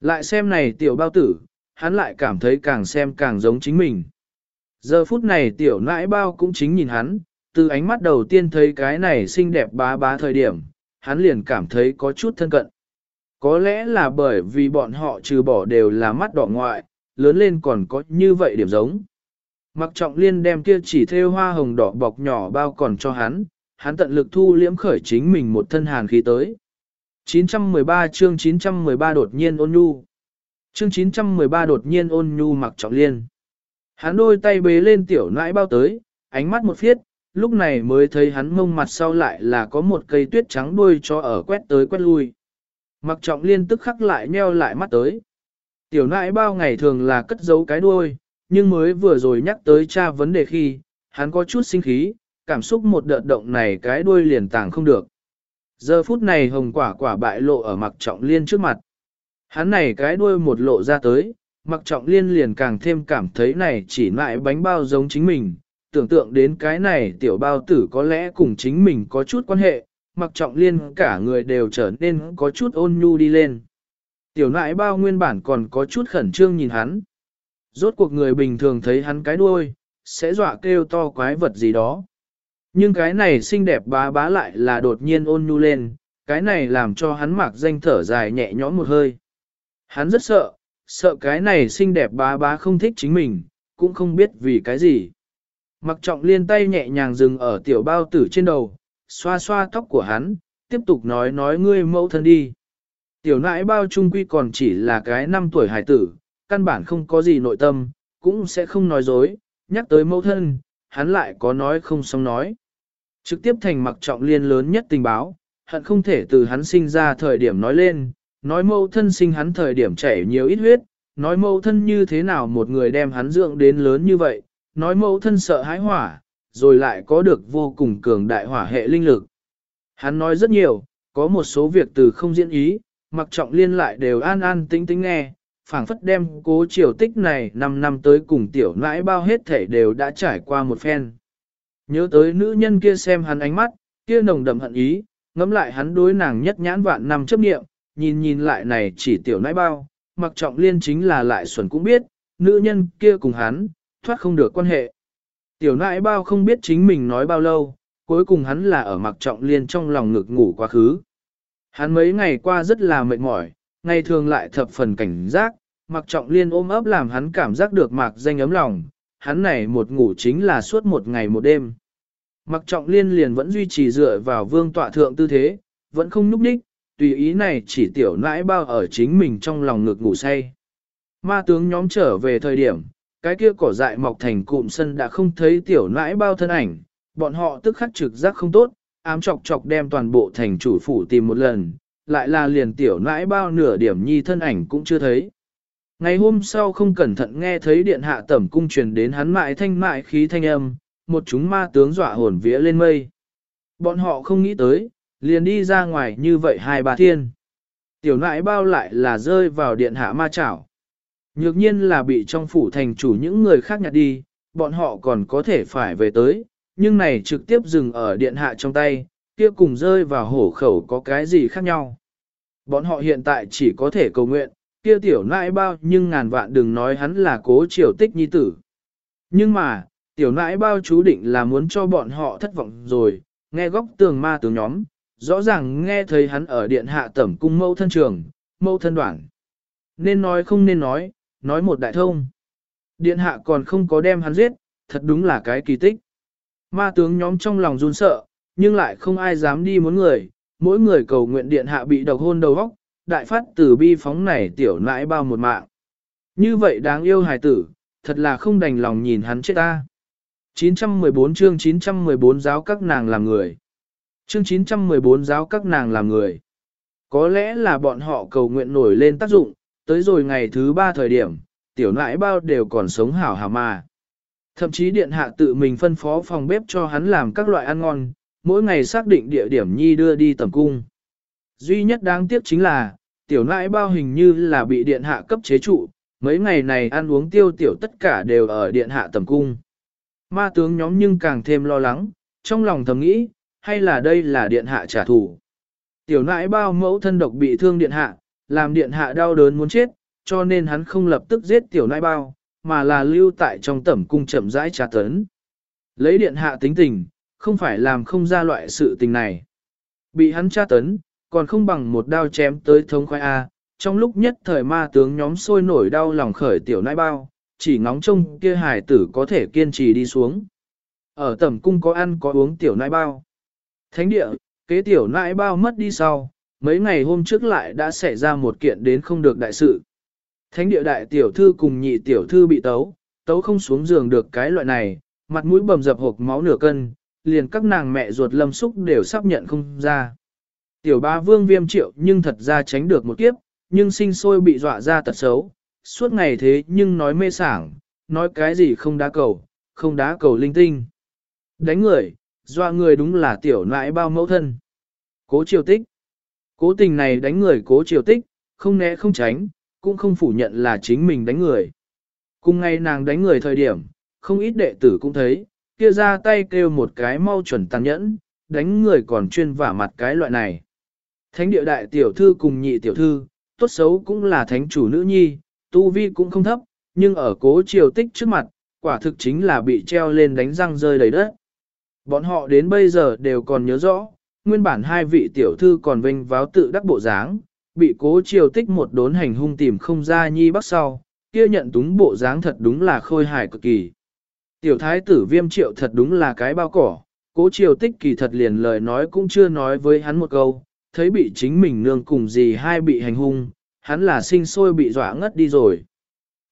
Lại xem này tiểu bao tử, hắn lại cảm thấy càng xem càng giống chính mình. Giờ phút này tiểu nãi bao cũng chính nhìn hắn, từ ánh mắt đầu tiên thấy cái này xinh đẹp bá bá thời điểm, hắn liền cảm thấy có chút thân cận. Có lẽ là bởi vì bọn họ trừ bỏ đều là mắt đỏ ngoại, lớn lên còn có như vậy điểm giống. Mặc trọng liên đem kia chỉ theo hoa hồng đỏ bọc nhỏ bao còn cho hắn, hắn tận lực thu liễm khởi chính mình một thân hàn khí tới. 913 chương 913 đột nhiên ôn nhu. Chương 913 đột nhiên ôn nhu mặc trọng liên. Hắn đôi tay bế lên tiểu nãi bao tới, ánh mắt một phiết, lúc này mới thấy hắn mông mặt sau lại là có một cây tuyết trắng đuôi cho ở quét tới quét lui. Mặc trọng liên tức khắc lại nheo lại mắt tới. Tiểu nãi bao ngày thường là cất giấu cái đuôi, nhưng mới vừa rồi nhắc tới cha vấn đề khi, hắn có chút sinh khí, cảm xúc một đợt động này cái đuôi liền tàng không được. Giờ phút này hồng quả quả bại lộ ở mặc trọng liên trước mặt. Hắn này cái đuôi một lộ ra tới, mặc trọng liên liền càng thêm cảm thấy này chỉ lại bánh bao giống chính mình, tưởng tượng đến cái này tiểu bao tử có lẽ cùng chính mình có chút quan hệ, mặc trọng liên cả người đều trở nên có chút ôn nhu đi lên. Tiểu nại bao nguyên bản còn có chút khẩn trương nhìn hắn. Rốt cuộc người bình thường thấy hắn cái đuôi, sẽ dọa kêu to quái vật gì đó. Nhưng cái này xinh đẹp bá bá lại là đột nhiên ôn nhu lên, cái này làm cho hắn mặc danh thở dài nhẹ nhõm một hơi. Hắn rất sợ, sợ cái này xinh đẹp bá bá không thích chính mình, cũng không biết vì cái gì. Mặc trọng liên tay nhẹ nhàng dừng ở tiểu bao tử trên đầu, xoa xoa tóc của hắn, tiếp tục nói nói ngươi mẫu thân đi. Tiểu nãi bao trung quy còn chỉ là cái năm tuổi hải tử, căn bản không có gì nội tâm, cũng sẽ không nói dối, nhắc tới mẫu thân, hắn lại có nói không xong nói. Trực tiếp thành mặc trọng liên lớn nhất tình báo, hận không thể từ hắn sinh ra thời điểm nói lên, nói mâu thân sinh hắn thời điểm chảy nhiều ít huyết, nói mâu thân như thế nào một người đem hắn dưỡng đến lớn như vậy, nói mâu thân sợ hãi hỏa, rồi lại có được vô cùng cường đại hỏa hệ linh lực. Hắn nói rất nhiều, có một số việc từ không diễn ý, mặc trọng liên lại đều an an tĩnh tĩnh nghe, phảng phất đem cố triều tích này 5 năm tới cùng tiểu nãi bao hết thể đều đã trải qua một phen. Nhớ tới nữ nhân kia xem hắn ánh mắt, kia nồng đậm hận ý, ngắm lại hắn đối nàng nhất nhãn vạn năm chấp nghiệm, nhìn nhìn lại này chỉ tiểu nãi bao, mặc trọng liên chính là lại xuẩn cũng biết, nữ nhân kia cùng hắn, thoát không được quan hệ. Tiểu nãi bao không biết chính mình nói bao lâu, cuối cùng hắn là ở mặc trọng liên trong lòng ngực ngủ quá khứ. Hắn mấy ngày qua rất là mệt mỏi, ngày thường lại thập phần cảnh giác, mặc trọng liên ôm ấp làm hắn cảm giác được mạc danh ấm lòng, hắn này một ngủ chính là suốt một ngày một đêm. Mặc trọng liên liền vẫn duy trì dựa vào vương tọa thượng tư thế, vẫn không núp đích, tùy ý này chỉ tiểu nãi bao ở chính mình trong lòng ngực ngủ say. Ma tướng nhóm trở về thời điểm, cái kia cỏ dại mọc thành cụm sân đã không thấy tiểu nãi bao thân ảnh, bọn họ tức khắc trực giác không tốt, ám chọc chọc đem toàn bộ thành chủ phủ tìm một lần, lại là liền tiểu nãi bao nửa điểm nhi thân ảnh cũng chưa thấy. Ngày hôm sau không cẩn thận nghe thấy điện hạ tẩm cung truyền đến hắn mại thanh mại khí thanh âm, một chúng ma tướng dọa hồn vía lên mây. Bọn họ không nghĩ tới, liền đi ra ngoài như vậy hai ba thiên. Tiểu nãi bao lại là rơi vào điện hạ ma chảo. Nhược nhiên là bị trong phủ thành chủ những người khác nhặt đi, bọn họ còn có thể phải về tới, nhưng này trực tiếp dừng ở điện hạ trong tay, kia cùng rơi vào hổ khẩu có cái gì khác nhau. Bọn họ hiện tại chỉ có thể cầu nguyện, kia tiểu nãi bao nhưng ngàn vạn đừng nói hắn là cố triều tích nhi tử. Nhưng mà, tiểu nãi bao chú định là muốn cho bọn họ thất vọng rồi, nghe góc tường ma tướng nhóm, rõ ràng nghe thấy hắn ở điện hạ tẩm cung mâu thân trường, mâu thân đoạn. Nên nói không nên nói, nói một đại thông. Điện hạ còn không có đem hắn giết, thật đúng là cái kỳ tích. Ma tướng nhóm trong lòng run sợ, nhưng lại không ai dám đi muốn người, mỗi người cầu nguyện điện hạ bị độc hôn đầu óc, đại phát tử bi phóng này tiểu nãi bao một mạng. Như vậy đáng yêu hài tử, thật là không đành lòng nhìn hắn chết ta. 914 chương 914 giáo các nàng làm người. Chương 914 giáo các nàng làm người. Có lẽ là bọn họ cầu nguyện nổi lên tác dụng, tới rồi ngày thứ ba thời điểm, tiểu nãi bao đều còn sống hảo hảo mà. Thậm chí điện hạ tự mình phân phó phòng bếp cho hắn làm các loại ăn ngon, mỗi ngày xác định địa điểm nhi đưa đi tầm cung. Duy nhất đáng tiếc chính là, tiểu nãi bao hình như là bị điện hạ cấp chế trụ, mấy ngày này ăn uống tiêu tiểu tất cả đều ở điện hạ tầm cung. Ma tướng nhóm nhưng càng thêm lo lắng, trong lòng thầm nghĩ, hay là đây là điện hạ trả thù. Tiểu nãi bao mẫu thân độc bị thương điện hạ, làm điện hạ đau đớn muốn chết, cho nên hắn không lập tức giết tiểu nãi bao, mà là lưu tại trong tẩm cung chậm rãi trà tấn. Lấy điện hạ tính tình, không phải làm không ra loại sự tình này. Bị hắn tra tấn, còn không bằng một đao chém tới thống khoai A, trong lúc nhất thời ma tướng nhóm sôi nổi đau lòng khởi tiểu nãi bao, chỉ ngóng trông kia hải tử có thể kiên trì đi xuống. Ở tẩm cung có ăn có uống tiểu nãi bao. Thánh địa, kế tiểu nãi bao mất đi sau, mấy ngày hôm trước lại đã xảy ra một kiện đến không được đại sự. Thánh địa đại tiểu thư cùng nhị tiểu thư bị tấu, tấu không xuống giường được cái loại này, mặt mũi bầm dập hộp máu nửa cân, liền các nàng mẹ ruột lâm xúc đều sắp nhận không ra. Tiểu ba vương viêm triệu nhưng thật ra tránh được một kiếp, nhưng sinh sôi bị dọa ra tật xấu, suốt ngày thế nhưng nói mê sảng, nói cái gì không đá cầu, không đá cầu linh tinh. Đánh người, doa người đúng là tiểu nãi bao mẫu thân. Cố triều tích. Cố tình này đánh người cố triều tích, không né không tránh, cũng không phủ nhận là chính mình đánh người. Cùng ngày nàng đánh người thời điểm, không ít đệ tử cũng thấy, kia ra tay kêu một cái mau chuẩn tàn nhẫn, đánh người còn chuyên vả mặt cái loại này. Thánh địa đại tiểu thư cùng nhị tiểu thư, tốt xấu cũng là thánh chủ nữ nhi, tu vi cũng không thấp, nhưng ở cố triều tích trước mặt, quả thực chính là bị treo lên đánh răng rơi đầy đất. Bọn họ đến bây giờ đều còn nhớ rõ, nguyên bản hai vị tiểu thư còn vinh váo tự đắc bộ dáng, bị cố triều tích một đốn hành hung tìm không ra nhi bắc sau, kia nhận túng bộ dáng thật đúng là khôi hài cực kỳ. Tiểu thái tử viêm triệu thật đúng là cái bao cỏ, cố triều tích kỳ thật liền lời nói cũng chưa nói với hắn một câu, thấy bị chính mình nương cùng gì hai bị hành hung, hắn là sinh sôi bị dọa ngất đi rồi.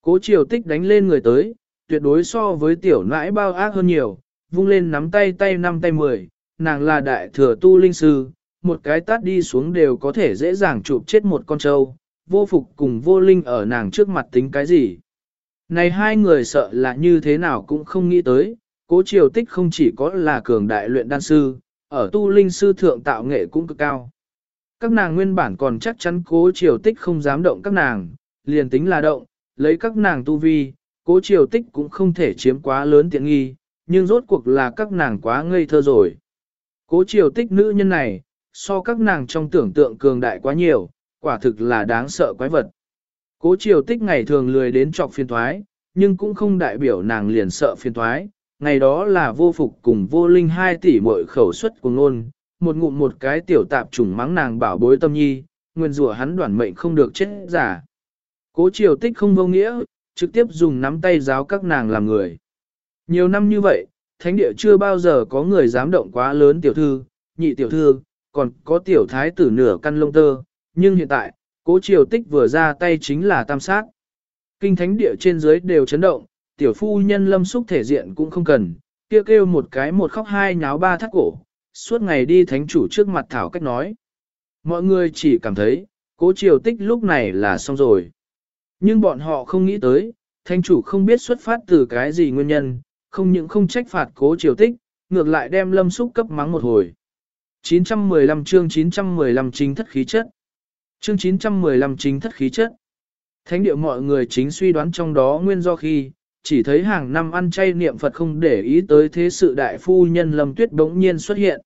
Cố triều tích đánh lên người tới, tuyệt đối so với tiểu nãi bao ác hơn nhiều, vung lên nắm tay tay năm tay mười, nàng là đại thừa tu linh sư, một cái tát đi xuống đều có thể dễ dàng chụp chết một con trâu, vô phục cùng vô linh ở nàng trước mặt tính cái gì. Này hai người sợ là như thế nào cũng không nghĩ tới, cố triều tích không chỉ có là cường đại luyện đan sư, ở tu linh sư thượng tạo nghệ cũng cực cao. Các nàng nguyên bản còn chắc chắn cố triều tích không dám động các nàng, liền tính là động, lấy các nàng tu vi, cố triều tích cũng không thể chiếm quá lớn tiện nghi, nhưng rốt cuộc là các nàng quá ngây thơ rồi. Cố triều tích nữ nhân này, so các nàng trong tưởng tượng cường đại quá nhiều, quả thực là đáng sợ quái vật. Cố triều tích ngày thường lười đến trọc phiên thoái, nhưng cũng không đại biểu nàng liền sợ phiên thoái. Ngày đó là vô phục cùng vô linh hai tỷ mội khẩu suất của ngôn, một ngụm một cái tiểu tạp trùng mắng nàng bảo bối tâm nhi, nguyên rủa hắn đoản mệnh không được chết giả. Cố triều tích không vô nghĩa, trực tiếp dùng nắm tay giáo các nàng làm người. Nhiều năm như vậy, thánh địa chưa bao giờ có người dám động quá lớn tiểu thư, nhị tiểu thư, còn có tiểu thái tử nửa căn lông tơ, nhưng hiện tại, cố triều tích vừa ra tay chính là tam sát. Kinh thánh địa trên dưới đều chấn động, tiểu phu nhân lâm xúc thể diện cũng không cần, kia kêu, kêu một cái một khóc hai nháo ba thắt cổ, suốt ngày đi thánh chủ trước mặt thảo cách nói. Mọi người chỉ cảm thấy, cố triều tích lúc này là xong rồi. Nhưng bọn họ không nghĩ tới, thánh chủ không biết xuất phát từ cái gì nguyên nhân, không những không trách phạt cố triều tích, ngược lại đem lâm xúc cấp mắng một hồi. 915 chương 915 chính thất khí chất. Chương 915 chính thất khí chất. Thánh địa mọi người chính suy đoán trong đó nguyên do khi, chỉ thấy hàng năm ăn chay niệm Phật không để ý tới thế sự đại phu nhân Lâm Tuyết bỗng nhiên xuất hiện.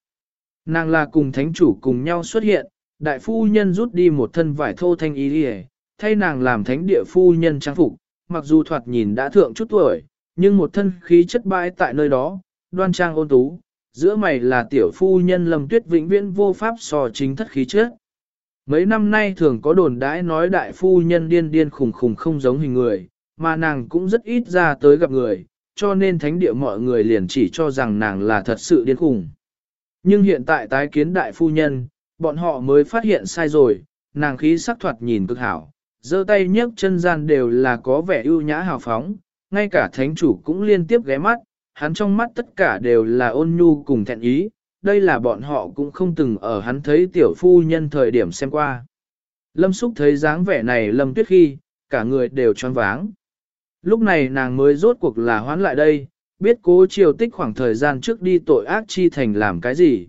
Nàng là cùng thánh chủ cùng nhau xuất hiện, đại phu nhân rút đi một thân vải thô thanh ý đi thay nàng làm thánh địa phu nhân trang phục, mặc dù thoạt nhìn đã thượng chút tuổi, nhưng một thân khí chất bãi tại nơi đó, đoan trang ôn tú, giữa mày là tiểu phu nhân lầm Tuyết vĩnh viễn vô pháp so chính thất khí chất. Mấy năm nay thường có đồn đãi nói đại phu nhân điên điên khùng khùng không giống hình người, mà nàng cũng rất ít ra tới gặp người, cho nên thánh địa mọi người liền chỉ cho rằng nàng là thật sự điên khùng. Nhưng hiện tại tái kiến đại phu nhân, bọn họ mới phát hiện sai rồi, nàng khí sắc thoạt nhìn cực hảo, giơ tay nhấc chân gian đều là có vẻ ưu nhã hào phóng, ngay cả thánh chủ cũng liên tiếp ghé mắt, hắn trong mắt tất cả đều là ôn nhu cùng thẹn ý, đây là bọn họ cũng không từng ở hắn thấy tiểu phu nhân thời điểm xem qua. Lâm Súc thấy dáng vẻ này Lâm Tuyết khi, cả người đều choáng váng. Lúc này nàng mới rốt cuộc là hoán lại đây, biết cố triều tích khoảng thời gian trước đi tội ác chi thành làm cái gì.